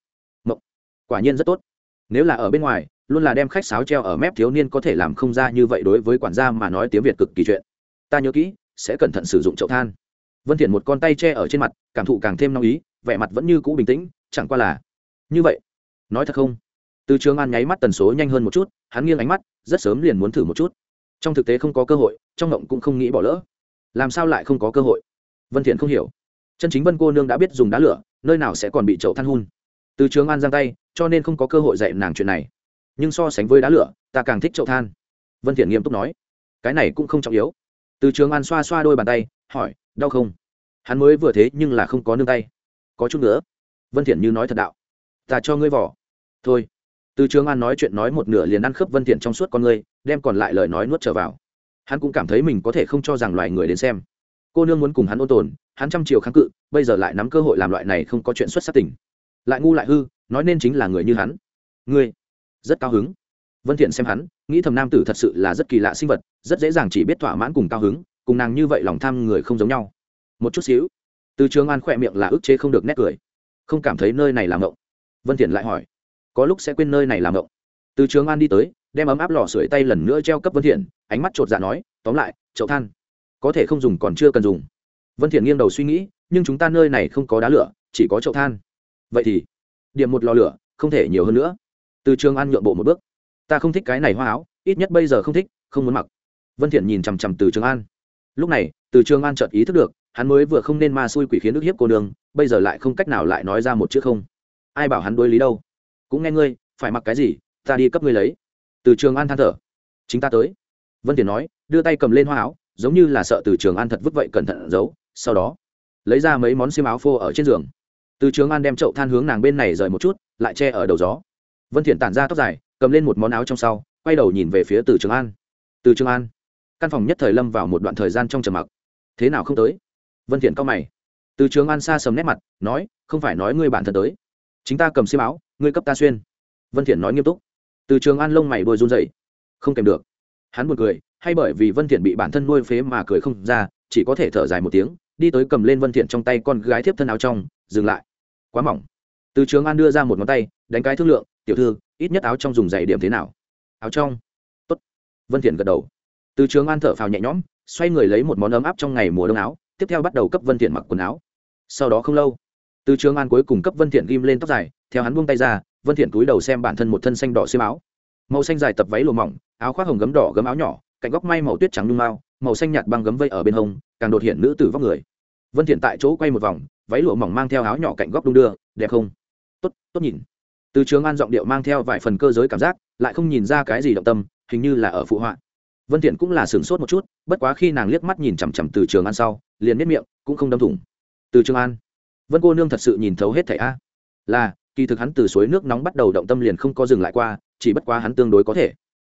Mộng. Quả nhiên rất tốt. Nếu là ở bên ngoài, luôn là đem khách sáo treo ở mép thiếu niên có thể làm không ra như vậy đối với quản gia mà nói tiếng việt cực kỳ chuyện. Ta nhớ kỹ, sẽ cẩn thận sử dụng chậu than. Vân thiện một con tay che ở trên mặt, cảm thụ càng thêm nóng ý, vẻ mặt vẫn như cũ bình tĩnh, chẳng qua là như vậy. Nói thật không? Từ trường an nháy mắt tần số nhanh hơn một chút, hắn nghiêng ánh mắt, rất sớm liền muốn thử một chút trong thực tế không có cơ hội, trong ngộng cũng không nghĩ bỏ lỡ. Làm sao lại không có cơ hội? Vân thiện không hiểu. Chân chính vân cô nương đã biết dùng đá lửa, nơi nào sẽ còn bị chậu than hun. Từ trường an giang tay, cho nên không có cơ hội dạy nàng chuyện này. Nhưng so sánh với đá lửa, ta càng thích chậu than. Vân thiện nghiêm túc nói. Cái này cũng không trọng yếu. Từ trường an xoa xoa đôi bàn tay, hỏi, đau không? Hắn mới vừa thế nhưng là không có nương tay. Có chút nữa. Vân thiện như nói thật đạo. Ta cho ngươi vỏ. Thôi. Từ trường an nói chuyện nói một nửa liền ăn khớp vân thiện trong suốt con ngươi đem còn lại lời nói nuốt trở vào. Hắn cũng cảm thấy mình có thể không cho rằng loài người đến xem. Cô nương muốn cùng hắn ôn tồn, hắn trăm chiều kháng cự, bây giờ lại nắm cơ hội làm loại này không có chuyện xuất sắc tình. Lại ngu lại hư, nói nên chính là người như hắn. Ngươi, rất cao hứng. Vân thiện xem hắn, nghĩ thầm nam tử thật sự là rất kỳ lạ sinh vật, rất dễ dàng chỉ biết thỏa mãn cùng cao hứng, cùng nàng như vậy lòng tham người không giống nhau. Một chút xíu, từ trường an khỏe miệng là ức chế không được nét cười. Không cảm thấy nơi này làm ngộng vân thiện lại hỏi, có lúc sẽ quên nơi này làm ngộng từ trường an đi tới đem ấm áp lò sưởi tay lần nữa treo cấp vân thiện, ánh mắt trột dạ nói, tóm lại, chậu than, có thể không dùng còn chưa cần dùng. Vân thiện nghiêng đầu suy nghĩ, nhưng chúng ta nơi này không có đá lửa, chỉ có chậu than. Vậy thì, điểm một lò lửa, không thể nhiều hơn nữa. Từ trường an nhượng bộ một bước. Ta không thích cái này hoa áo, ít nhất bây giờ không thích, không muốn mặc. Vân thiện nhìn chằm chằm từ trường an. Lúc này, từ trường an chợt ý thức được, hắn mới vừa không nên ma xui quỷ khiến nước hiếp cô đường bây giờ lại không cách nào lại nói ra một chữ không. Ai bảo hắn đối lý đâu? Cũng nghe ngươi, phải mặc cái gì, ta đi cấp ngươi lấy từ trường an than thở. Chính ta tới. Vân tiền nói, đưa tay cầm lên hoa áo, giống như là sợ từ trường an thật vứt vậy cẩn thận giấu. Sau đó, lấy ra mấy món xiêm áo phô ở trên giường. Từ trường an đem chậu than hướng nàng bên này rời một chút, lại che ở đầu gió. Vân thiện tản ra tóc dài, cầm lên một món áo trong sau, quay đầu nhìn về phía từ trường an. Từ trường an, căn phòng nhất thời lâm vào một đoạn thời gian trong trầm mặc. Thế nào không tới? Vân thiện cao mày. Từ trường an xa sầm nét mặt, nói, không phải nói ngươi bản thân tới. Chính ta cầm xiêm áo, ngươi cấp ta xuyên. Vân thiện nói nghiêm túc từ trường an lông mày đuôi run rẩy. Không kèm được. Hắn buồn cười, hay bởi vì vân thiện bị bản thân nuôi phế mà cười không ra, chỉ có thể thở dài một tiếng, đi tới cầm lên vân thiện trong tay con gái thiếp thân áo trong, dừng lại. Quá mỏng. Từ trường an đưa ra một ngón tay, đánh cái thương lượng, tiểu thư, ít nhất áo trong dùng dày điểm thế nào? Áo trong. Tốt. Vân thiện gật đầu. Từ trường an thở phào nhẹ nhõm, xoay người lấy một món ấm áp trong ngày mùa đông áo, tiếp theo bắt đầu cấp vân thiện mặc quần áo. Sau đó không lâu, từ trường an cuối cùng cấp vân thiện ghim lên tóc dài, theo hắn buông tay ra vân thiện cúi đầu xem bản thân một thân xanh đỏ xiêm áo. Màu xanh dài tập váy lùa mỏng, áo khoác hồng gấm đỏ gấm áo nhỏ, cạnh góc may màu tuyết trắng nhung mao, màu xanh nhạt băng gấm vây ở bên hông, càng đột hiện nữ tử vóc người. Vân thiện tại chỗ quay một vòng, váy lụa mỏng mang theo áo nhỏ cạnh góc đung đưa, đẹp không? Tốt tốt nhìn. Từ trường an giọng điệu mang theo vài phần cơ giới cảm giác, lại không nhìn ra cái gì động tâm, hình như là ở phụ họa. Vân thiện cũng là sửng sốt một chút, bất quá khi nàng liếc mắt nhìn chằm chằm từ trường an sau, liền nét miệng, cũng không đâm thủng. Từ trường an. Vân cô nương thật sự nhìn thấu hết thảy a. Là kỳ thực hắn từ suối nước nóng bắt đầu động tâm liền không có dừng lại qua, chỉ bất quá hắn tương đối có thể.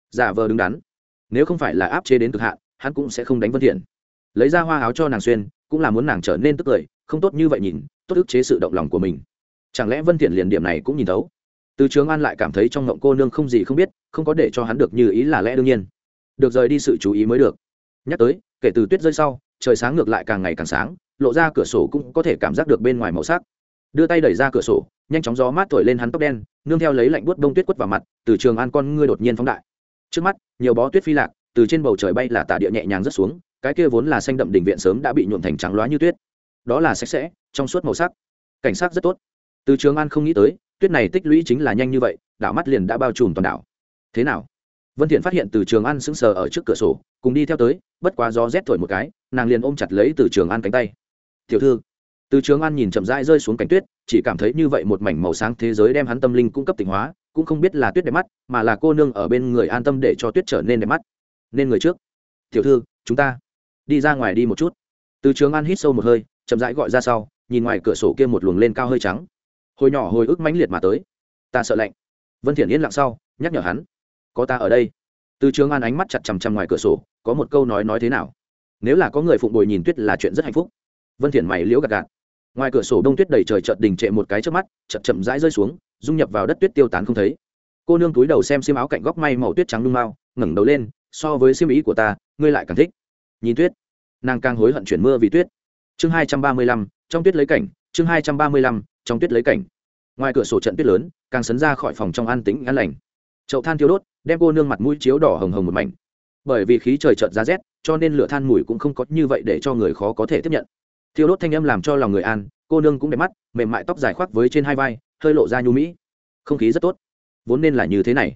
Giả vờ đứng đắn. Nếu không phải là áp chế đến cực hạn, hắn cũng sẽ không đánh vân thiện. Lấy ra hoa áo cho nàng xuyên, cũng là muốn nàng trở nên tức cười, không tốt như vậy nhìn, tốt ức chế sự động lòng của mình. Chẳng lẽ vân thiện liền điểm này cũng nhìn thấu? Từ trường an lại cảm thấy trong ngộng cô nương không gì không biết, không có để cho hắn được như ý là lẽ đương nhiên. Được rời đi sự chú ý mới được. Nhắc tới, kể từ tuyết rơi sau, trời sáng ngược lại càng ngày càng sáng, lộ ra cửa sổ cũng có thể cảm giác được bên ngoài màu sắc đưa tay đẩy ra cửa sổ, nhanh chóng gió mát thổi lên hắn tóc đen, nương theo lấy lạnh buốt đông tuyết quất vào mặt, từ trường an con ngươi đột nhiên phóng đại. Trước mắt, nhiều bó tuyết phi lạc, từ trên bầu trời bay là tả địa nhẹ nhàng rất xuống, cái kia vốn là xanh đậm đỉnh viện sớm đã bị nhuộn thành trắng loá như tuyết. Đó là sạch sẽ, trong suốt màu sắc. Cảnh sắc rất tốt. Từ trường an không nghĩ tới, tuyết này tích lũy chính là nhanh như vậy, đảo mắt liền đã bao trùm toàn đảo. Thế nào? Vân thiện phát hiện từ trường an sững sờ ở trước cửa sổ, cùng đi theo tới, bất quá gió rét thổi một cái, nàng liền ôm chặt lấy từ trường an cánh tay. Tiểu thư từ trường an nhìn chậm rãi rơi xuống cảnh tuyết, chỉ cảm thấy như vậy một mảnh màu sáng thế giới đem hắn tâm linh cung cấp tỉnh hóa, cũng không biết là tuyết đẹp mắt, mà là cô nương ở bên người an tâm để cho tuyết trở nên đẹp mắt. Nên người trước. Tiểu thư, chúng ta đi ra ngoài đi một chút. Từ trường an hít sâu một hơi, chậm rãi gọi ra sau, nhìn ngoài cửa sổ kia một luồng lên cao hơi trắng. Hồi nhỏ hồi ức mãnh liệt mà tới. Ta sợ lạnh. Vân thiện yên lặng sau, nhắc nhở hắn. Có ta ở đây. Từ trường an ánh mắt chặt chằm chằm ngoài cửa sổ, có một câu nói nói thế nào? Nếu là có người phụng bồi nhìn tuyết là chuyện rất hạnh phúc. Vân thiện mày liễu gạt gạt ngoài cửa sổ đông tuyết đầy trời chợt đình trệ một cái trước mắt, chậm chậm rãi rơi xuống, dung nhập vào đất tuyết tiêu tán không thấy. Cô nương túi đầu xem xiêm áo cạnh góc may màu tuyết trắng lung mau ngẩng đầu lên, so với xiêm ý của ta, ngươi lại càng thích. Nhìn tuyết. Nàng càng hối hận chuyển mưa vì tuyết. Chương hai trăm ba mươi lăm, trong tuyết lấy cảnh, chương hai trăm ba mươi lăm, trong tuyết lấy cảnh. Ngoài cửa sổ trận tuyết lớn, càng sấn ra khỏi phòng trong an tĩnh, an lành. Chậu than thiêu đốt, đem cô nương mặt mũi chiếu đỏ hồng hồng một mảnh. Bởi vì khí trời chợt ra rét, cho nên lửa than mùi cũng không có như vậy để cho người khó có thể tiếp nhận thiêu đốt thanh âm làm cho lòng người an, cô nương cũng đẹp mắt, mềm mại tóc dài khoác với trên hai vai, hơi lộ ra nhu mỹ. Không khí rất tốt. Vốn nên là như thế này.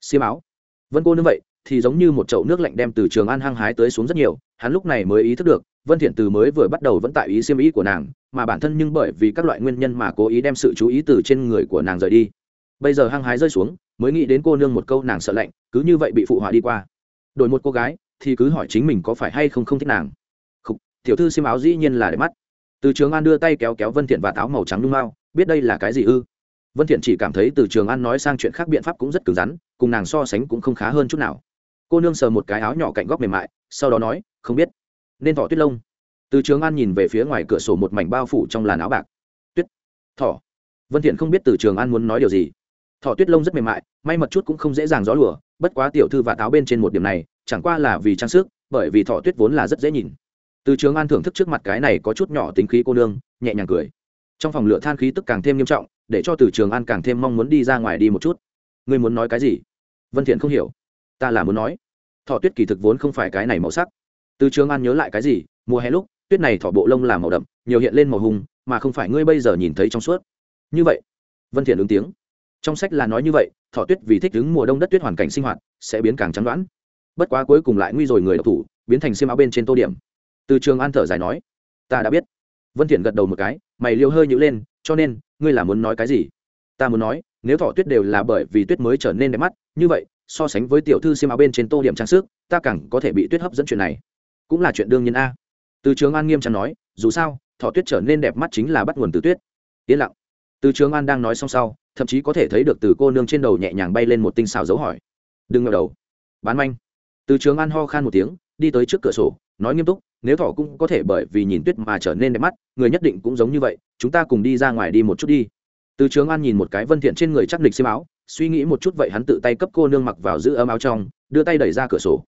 Xiêm áo. Vân cô nương vậy, thì giống như một chậu nước lạnh đem từ trường an hăng hái tới xuống rất nhiều, hắn lúc này mới ý thức được, vân thiện từ mới vừa bắt đầu vẫn tại ý xiêm ý của nàng, mà bản thân nhưng bởi vì các loại nguyên nhân mà cố ý đem sự chú ý từ trên người của nàng rời đi. Bây giờ hăng hái rơi xuống, mới nghĩ đến cô nương một câu nàng sợ lạnh, cứ như vậy bị phụ họa đi qua. Đổi một cô gái, thì cứ hỏi chính mình có phải hay không không thích nàng tiểu thư xiêm áo dĩ nhiên là để mắt. Từ trường an đưa tay kéo kéo vân thiện và táo màu trắng lung mao, biết đây là cái gì ư? Vân thiện chỉ cảm thấy từ trường an nói sang chuyện khác biện pháp cũng rất cứng rắn, cùng nàng so sánh cũng không khá hơn chút nào. Cô nương sờ một cái áo nhỏ cạnh góc mềm mại, sau đó nói, không biết. Nên thỏ tuyết lông. Từ trường an nhìn về phía ngoài cửa sổ một mảnh bao phủ trong làn áo bạc. Tuyết, thỏ. Vân thiện không biết từ trường an muốn nói điều gì. Thỏ tuyết lông rất mềm mại, may mật chút cũng không dễ dàng gió lùa, bất quá tiểu thư và táo bên trên một điểm này, chẳng qua là vì trang sức, bởi vì thỏ tuyết vốn là rất dễ nhìn từ trường an thưởng thức trước mặt cái này có chút nhỏ tính khí cô nương, nhẹ nhàng cười. Trong phòng lửa than khí tức càng thêm nghiêm trọng, để cho từ trường an càng thêm mong muốn đi ra ngoài đi một chút. Ngươi muốn nói cái gì? Vân thiện không hiểu. Ta là muốn nói. Thỏ tuyết kỳ thực vốn không phải cái này màu sắc. Từ trường an nhớ lại cái gì? Mùa hè lúc, tuyết này thỏ bộ lông là màu đậm, nhiều hiện lên màu hùng, mà không phải ngươi bây giờ nhìn thấy trong suốt. Như vậy, vân thiện ứng tiếng. Trong sách là nói như vậy, thỏ tuyết vì thích ứng mùa đông đất tuyết hoàn cảnh sinh hoạt, sẽ biến càng trắng đoán. Bất quá cuối cùng lại nguy rồi người độc thủ, biến thành xiêm áo bên trên tô điểm từ trường an thở dài nói, ta đã biết. Vân thiện gật đầu một cái, mày liêu hơi nhíu lên, cho nên, ngươi là muốn nói cái gì? Ta muốn nói, nếu thỏ tuyết đều là bởi vì tuyết mới trở nên đẹp mắt, như vậy, so sánh với tiểu thư xiêm áo bên trên tô điểm trang sức, ta càng có thể bị tuyết hấp dẫn chuyện này. Cũng là chuyện đương nhiên a. Từ trường an nghiêm trang nói, dù sao, thỏ tuyết trở nên đẹp mắt chính là bắt nguồn từ tuyết. Yên lặng. Từ trường an đang nói xong sau, thậm chí có thể thấy được từ cô nương trên đầu nhẹ nhàng bay lên một tinh xào dấu hỏi. Đừng ngờ đầu. Bán manh. Từ trường an ho khan một tiếng, đi tới trước cửa sổ, nói nghiêm túc nếu thỏ cũng có thể bởi vì nhìn tuyết mà trở nên đẹp mắt, người nhất định cũng giống như vậy, chúng ta cùng đi ra ngoài đi một chút đi. Từ trường an nhìn một cái vân thiện trên người chắc địch xiêm áo, suy nghĩ một chút vậy hắn tự tay cấp cô nương mặc vào giữ ấm áo trong, đưa tay đẩy ra cửa sổ.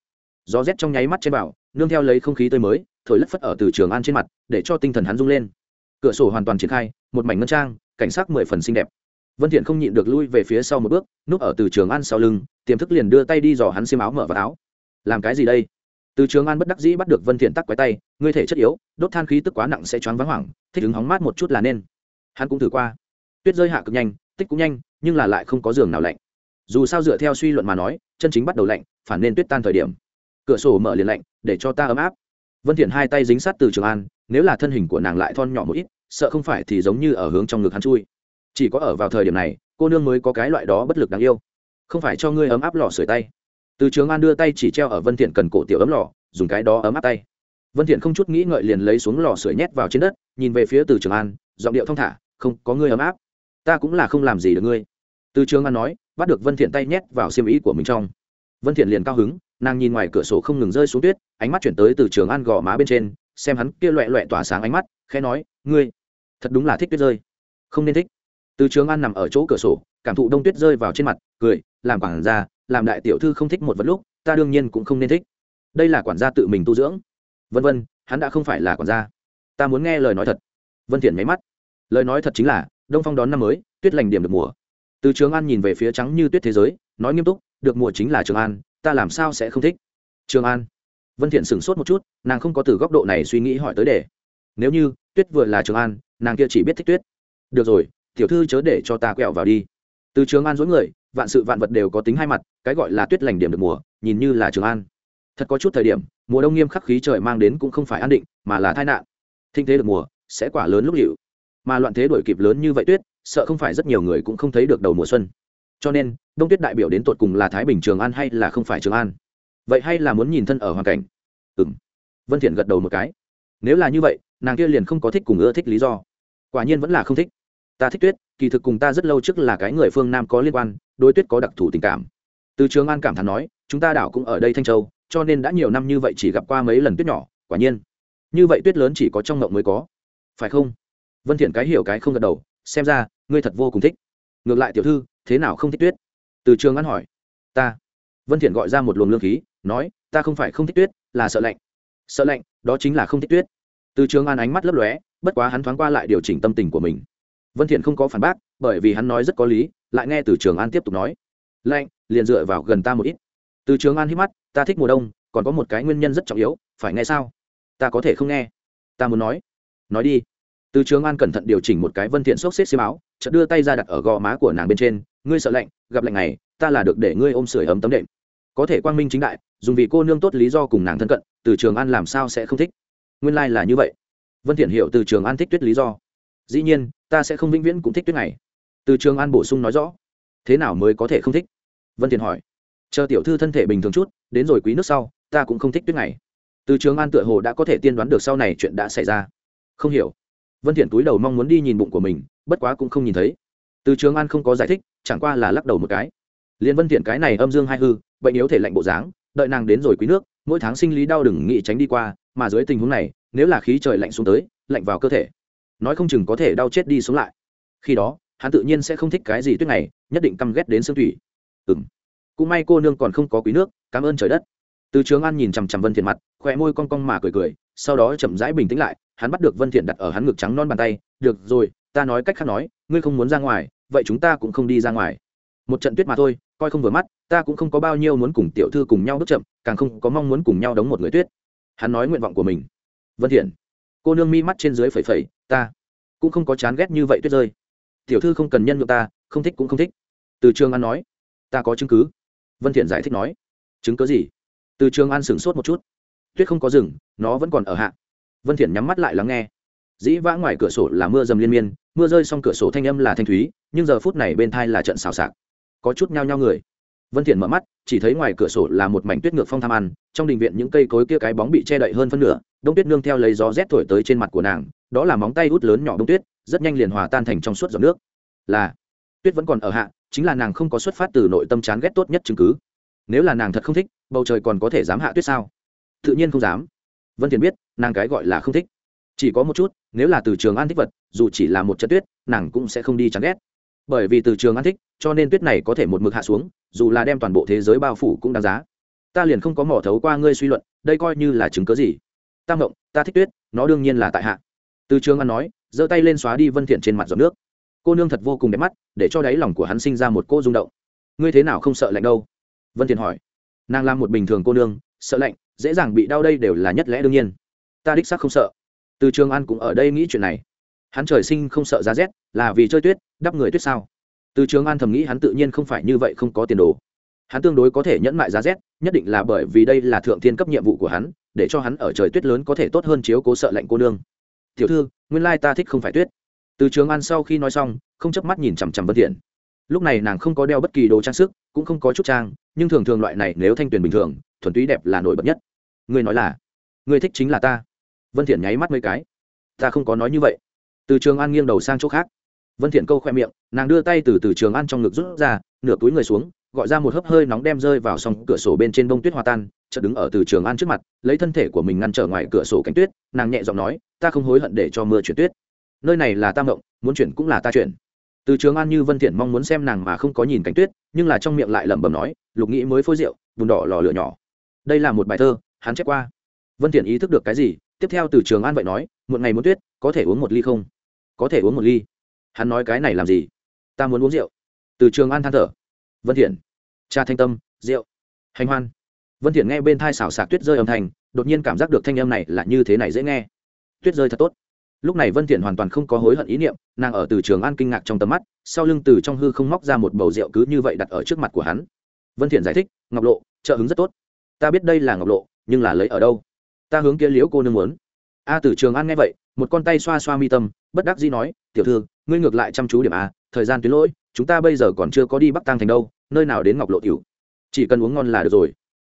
Gió rét trong nháy mắt trên bảo, nương theo lấy không khí tươi mới, thổi lất phất ở từ trường an trên mặt, để cho tinh thần hắn rung lên. Cửa sổ hoàn toàn triển khai, một mảnh ngân trang, cảnh sắc mười phần xinh đẹp. Vân thiện không nhịn được lui về phía sau một bước, núp ở từ trường an sau lưng, tiềm thức liền đưa tay đi dò hắn xiêm áo mở vào áo. Làm cái gì đây? Từ trường an bất đắc dĩ bắt được vân thiện tắc quái tay, ngươi thể chất yếu, đốt than khí tức quá nặng sẽ choáng váng hoảng, thích ứng hóng mát một chút là nên. Hắn cũng thử qua. Tuyết rơi hạ cực nhanh, tích cũng nhanh, nhưng là lại không có giường nào lạnh. Dù sao dựa theo suy luận mà nói, chân chính bắt đầu lạnh, phản nên tuyết tan thời điểm. Cửa sổ mở liền lạnh, để cho ta ấm áp. Vân thiện hai tay dính sát từ trường an, nếu là thân hình của nàng lại thon nhỏ một ít, sợ không phải thì giống như ở hướng trong ngực hắn chui. Chỉ có ở vào thời điểm này, cô nương mới có cái loại đó bất lực đáng yêu. Không phải cho ngươi ấm áp lò sưởi tay từ trường an đưa tay chỉ treo ở vân thiện cần cổ tiểu ấm lò, dùng cái đó ấm áp tay. Vân thiện không chút nghĩ ngợi liền lấy xuống lò sưởi nhét vào trên đất, nhìn về phía từ trường an, giọng điệu thong thả, không, có ngươi ấm áp. Ta cũng là không làm gì được ngươi. Từ trường an nói, bắt được vân thiện tay nhét vào xiêm ý của mình trong. Vân thiện liền cao hứng, nàng nhìn ngoài cửa sổ không ngừng rơi xuống tuyết, ánh mắt chuyển tới từ trường an gò má bên trên, xem hắn kia loẹ loẹ tỏa sáng ánh mắt, khẽ nói, ngươi, thật đúng là thích tuyết rơi. Không nên thích. Từ trường an nằm ở chỗ cửa sổ, cảm thụ đông tuyết rơi vào trên mặt, cười, làm quảng ra làm đại tiểu thư không thích một vật lúc, ta đương nhiên cũng không nên thích. Đây là quản gia tự mình tu dưỡng. Vân vân, hắn đã không phải là quản gia. Ta muốn nghe lời nói thật. Vân thiện máy mắt. Lời nói thật chính là, đông phong đón năm mới, tuyết lành điểm được mùa. Từ trường an nhìn về phía trắng như tuyết thế giới, nói nghiêm túc, được mùa chính là trường an, ta làm sao sẽ không thích? Trường an. Vân thiện sửng sốt một chút, nàng không có từ góc độ này suy nghĩ hỏi tới để. Nếu như, tuyết vừa là trường an, nàng kia chỉ biết thích tuyết. Được rồi, tiểu thư chớ để cho ta quẹo vào đi. Từ trường an dối người vạn sự vạn vật đều có tính hai mặt, cái gọi là tuyết lành điểm được mùa, nhìn như là trường an. Thật có chút thời điểm, mùa đông nghiêm khắc khí trời mang đến cũng không phải an định, mà là tai nạn. Thinh thế được mùa, sẽ quả lớn lúc hiệu mà loạn thế đổi kịp lớn như vậy tuyết, sợ không phải rất nhiều người cũng không thấy được đầu mùa xuân. Cho nên, đông tuyết đại biểu đến tột cùng là thái bình, trường an hay là không phải trường an? Vậy hay là muốn nhìn thân ở hoàn cảnh? Ừ m vân thiện gật đầu một cái. Nếu là như vậy, nàng kia liền không có thích cùng ưa thích lý do. Quả nhiên vẫn là không thích ta thích tuyết, kỳ thực cùng ta rất lâu trước là cái người phương nam có liên quan, đối tuyết có đặc thù tình cảm. Từ trường an cảm thán nói, chúng ta đảo cũng ở đây thanh châu, cho nên đã nhiều năm như vậy chỉ gặp qua mấy lần tuyết nhỏ, quả nhiên. Như vậy tuyết lớn chỉ có trong ngộng mới có. Phải không? Vân thiện cái hiểu cái không gật đầu, xem ra, ngươi thật vô cùng thích. Ngược lại tiểu thư, thế nào không thích tuyết? Từ trường an hỏi. Ta. Vân thiện gọi ra một luồng lương khí, nói, ta không phải không thích tuyết, là sợ lạnh. Sợ lạnh, đó chính là không thích tuyết. Từ trường an ánh mắt lấp lóe, bất quá hắn thoáng qua lại điều chỉnh tâm tình của mình vân thiện không có phản bác, bởi vì hắn nói rất có lý, lại nghe từ trường an tiếp tục nói. Lạnh, liền dựa vào gần ta một ít. Từ trường an hít mắt, ta thích mùa đông, còn có một cái nguyên nhân rất trọng yếu, phải nghe sao? Ta có thể không nghe. Ta muốn nói. Nói đi. Từ trường an cẩn thận điều chỉnh một cái vân thiện xốc xếp xiêm áo, chợt đưa tay ra đặt ở gò má của nàng bên trên. Ngươi sợ lạnh, gặp lạnh này ta là được để ngươi ôm sưởi ấm tấm đệm. Có thể quang minh chính đại, dùng vì cô nương tốt lý do cùng nàng thân cận, từ trường an làm sao sẽ không thích? Nguyên lai là như vậy. Vân thiện hiểu từ trường an thích tuyết lý do. Dĩ nhiên ta sẽ không vĩnh viễn cũng thích tuyết này. Từ trường an bổ sung nói rõ. Thế nào mới có thể không thích? Vân thiền hỏi. Chờ tiểu thư thân thể bình thường chút, đến rồi quý nước sau, ta cũng không thích tuyết này. Từ trường an tựa hồ đã có thể tiên đoán được sau này chuyện đã xảy ra. Không hiểu. Vân thiện túi đầu mong muốn đi nhìn bụng của mình, bất quá cũng không nhìn thấy. Từ trường an không có giải thích, chẳng qua là lắc đầu một cái. Liên vân thiện cái này âm dương hai hư, bệnh yếu thể lạnh bộ dáng, đợi nàng đến rồi quý nước, mỗi tháng sinh lý đau đừng nghĩ tránh đi qua, mà dưới tình huống này, nếu là khí trời lạnh xuống tới, lạnh vào cơ thể nói không chừng có thể đau chết đi sống lại. Khi đó, hắn tự nhiên sẽ không thích cái gì tuyết này, nhất định căm ghét đến xương thủy. Ừm. Cũng may cô nương còn không có quý nước, cảm ơn trời đất. Từ trường an nhìn chằm chằm vân thiện mặt, khỏe môi cong cong mà cười cười, sau đó chậm rãi bình tĩnh lại, hắn bắt được vân thiện đặt ở hắn ngực trắng non bàn tay, được rồi, ta nói cách khác nói, ngươi không muốn ra ngoài, vậy chúng ta cũng không đi ra ngoài. Một trận tuyết mà thôi, coi không vừa mắt, ta cũng không có bao nhiêu muốn cùng tiểu thư cùng nhau bước chậm, càng không có mong muốn cùng nhau đóng một người tuyết. Hắn nói nguyện vọng của mình. Vân thiện. Cô nương mi mắt trên dưới phẩy phẩy ta cũng không có chán ghét như vậy tuyết rơi. Tiểu thư không cần nhân nhượng ta, không thích cũng không thích. Từ trường an nói, ta có chứng cứ. Vân thiện giải thích nói, chứng cứ gì? Từ trường an sửng sốt một chút. Tuyết không có rừng, nó vẫn còn ở hạ. Vân thiện nhắm mắt lại lắng nghe. Dĩ vã ngoài cửa sổ là mưa dầm liên miên, mưa rơi xong cửa sổ thanh âm là thanh thúy, nhưng giờ phút này bên thai là trận xào xạc. Có chút nhao nhao người. Vân thiện mở mắt, chỉ thấy ngoài cửa sổ là một mảnh tuyết ngược phong tham ăn, trong đình viện những cây cối kia cái bóng bị che đậy hơn phân nửa, đông tuyết nương theo lấy gió rét thổi tới trên mặt của nàng đó là móng tay út lớn nhỏ đông tuyết, rất nhanh liền hòa tan thành trong suốt giọt nước. Là, tuyết vẫn còn ở hạ, chính là nàng không có xuất phát từ nội tâm chán ghét tốt nhất chứng cứ. Nếu là nàng thật không thích, bầu trời còn có thể dám hạ tuyết sao? Tự nhiên không dám. Vân thiền biết, nàng cái gọi là không thích. Chỉ có một chút, nếu là từ trường an thích vật, dù chỉ là một trận tuyết, nàng cũng sẽ không đi chán ghét. Bởi vì từ trường an thích, cho nên tuyết này có thể một mực hạ xuống, dù là đem toàn bộ thế giới bao phủ cũng đáng giá. Ta liền không có mỏ thấu qua ngươi suy luận, đây coi như là chứng cớ gì? Ta ngộng, ta thích tuyết, nó đương nhiên là tại hạ từ trường an nói, giơ tay lên xóa đi vân thiện trên mặt giọt nước. Cô nương thật vô cùng đẹp mắt, để cho đáy lòng của hắn sinh ra một cô rung động. Ngươi thế nào không sợ lạnh đâu? Vân thiện hỏi. Nàng làm một bình thường cô nương, sợ lạnh, dễ dàng bị đau đây đều là nhất lẽ đương nhiên. Ta đích xác không sợ. Từ trường an cũng ở đây nghĩ chuyện này. Hắn trời sinh không sợ giá rét, là vì chơi tuyết, đắp người tuyết sao? Từ trường an thầm nghĩ hắn tự nhiên không phải như vậy không có tiền đồ. Hắn tương đối có thể nhẫn mại giá rét, nhất định là bởi vì đây là thượng thiên cấp nhiệm vụ của hắn, để cho hắn ở trời tuyết lớn có thể tốt hơn chiếu cố sợ lạnh cô nương tiểu thư, nguyên lai ta thích không phải tuyết. Từ trường an sau khi nói xong, không chớp mắt nhìn chằm chằm vân thiện. Lúc này nàng không có đeo bất kỳ đồ trang sức, cũng không có chút trang, nhưng thường thường loại này nếu thanh tuyền bình thường, thuần túy đẹp là nổi bật nhất. Ngươi nói là ngươi thích chính là ta. Vân thiện nháy mắt mấy cái. Ta không có nói như vậy. Từ trường an nghiêng đầu sang chỗ khác. Vân thiện câu khoe miệng, nàng đưa tay từ từ trường an trong ngực rút ra, nửa túi người xuống, gọi ra một hớp hơi nóng đem rơi vào song cửa sổ bên trên bông tuyết hòa tan, chợt đứng ở từ trường an trước mặt, lấy thân thể của mình ngăn trở ngoài cửa sổ cánh tuyết, nàng nhẹ giọng nói ta không hối hận để cho mưa chuyển tuyết. Nơi này là ta mộng, muốn chuyển cũng là ta chuyển. Từ trường an như vân thiện mong muốn xem nàng mà không có nhìn cánh tuyết, nhưng là trong miệng lại lẩm bẩm nói, lục nghĩ mới phôi rượu, bùn đỏ lò lửa nhỏ. Đây là một bài thơ, hắn chép qua. Vân thiện ý thức được cái gì, tiếp theo từ trường an vậy nói một ngày muốn tuyết, có thể uống một ly không? Có thể uống một ly. Hắn nói cái này làm gì? Ta muốn uống rượu. Từ trường an than thở. Vân thiện, cha thanh tâm, rượu. Hành hoan. Vân thiện nghe bên thai xào xạc tuyết rơi âm thanh, đột nhiên cảm giác được thanh âm này là như thế này dễ nghe tuyết rơi thật tốt. Lúc này vân thiện hoàn toàn không có hối hận ý niệm, nàng ở từ trường an kinh ngạc trong tầm mắt, sau lưng từ trong hư không móc ra một bầu rượu cứ như vậy đặt ở trước mặt của hắn. Vân thiện giải thích, ngọc lộ, trợ hứng rất tốt. Ta biết đây là ngọc lộ, nhưng là lấy ở đâu? Ta hướng kia liễu cô nương muốn. A từ trường an nghe vậy, một con tay xoa xoa mi tâm, bất đắc dĩ nói, tiểu thư, ngươi ngược lại chăm chú điểm a, thời gian tuyến lỗi, chúng ta bây giờ còn chưa có đi bắc tăng thành đâu, nơi nào đến ngọc lộ tiểu? Chỉ cần uống ngon là được rồi.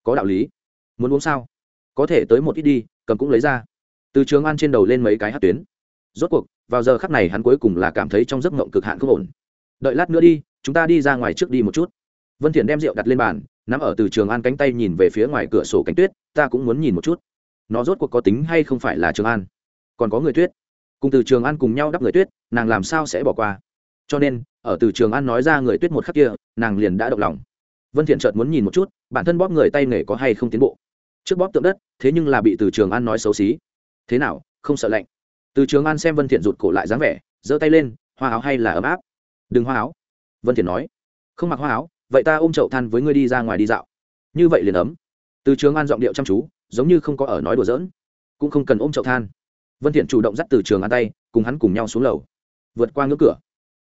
Có đạo lý. Muốn uống sao? Có thể tới một ít đi, cầm cũng lấy ra từ trường an trên đầu lên mấy cái hát tuyến. Rốt cuộc, vào giờ khắc này hắn cuối cùng là cảm thấy trong giấc mộng cực hạn không ổn. Đợi lát nữa đi, chúng ta đi ra ngoài trước đi một chút. Vân thiện đem rượu đặt lên bàn, nắm ở từ trường an cánh tay nhìn về phía ngoài cửa sổ cánh tuyết, ta cũng muốn nhìn một chút. Nó rốt cuộc có tính hay không phải là trường an? Còn có người tuyết. Cùng từ trường an cùng nhau đắp người tuyết, nàng làm sao sẽ bỏ qua? Cho nên, ở từ trường an nói ra người tuyết một khắc kia, nàng liền đã động lòng. Vân thiện chợt muốn nhìn một chút, bản thân bóp người tay nghề có hay không tiến bộ? Trước bóp tượng đất, thế nhưng là bị từ trường an nói xấu xí thế nào, không sợ lạnh. Từ trường an xem vân thiện rụt cổ lại dáng vẻ, giơ tay lên, hoa áo hay là ấm áp? Đừng hoa áo. Vân thiện nói. Không mặc hoa áo, vậy ta ôm chậu than với ngươi đi ra ngoài đi dạo. Như vậy liền ấm. Từ trường an giọng điệu chăm chú, giống như không có ở nói đùa giỡn. Cũng không cần ôm chậu than. Vân thiện chủ động dắt từ trường an tay, cùng hắn cùng nhau xuống lầu. Vượt qua ngưỡng cửa,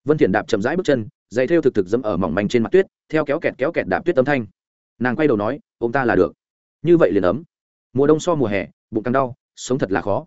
vân thiện đạp chậm rãi bước chân, giày theo thực thực dẫm ở mỏng manh trên mặt tuyết, theo kéo kẹt kéo kẹt đạp tuyết âm thanh. Nàng quay đầu nói, ôm ta là được. Như vậy liền ấm. Mùa đông so mùa hè, bụng càng đau sống thật là khó.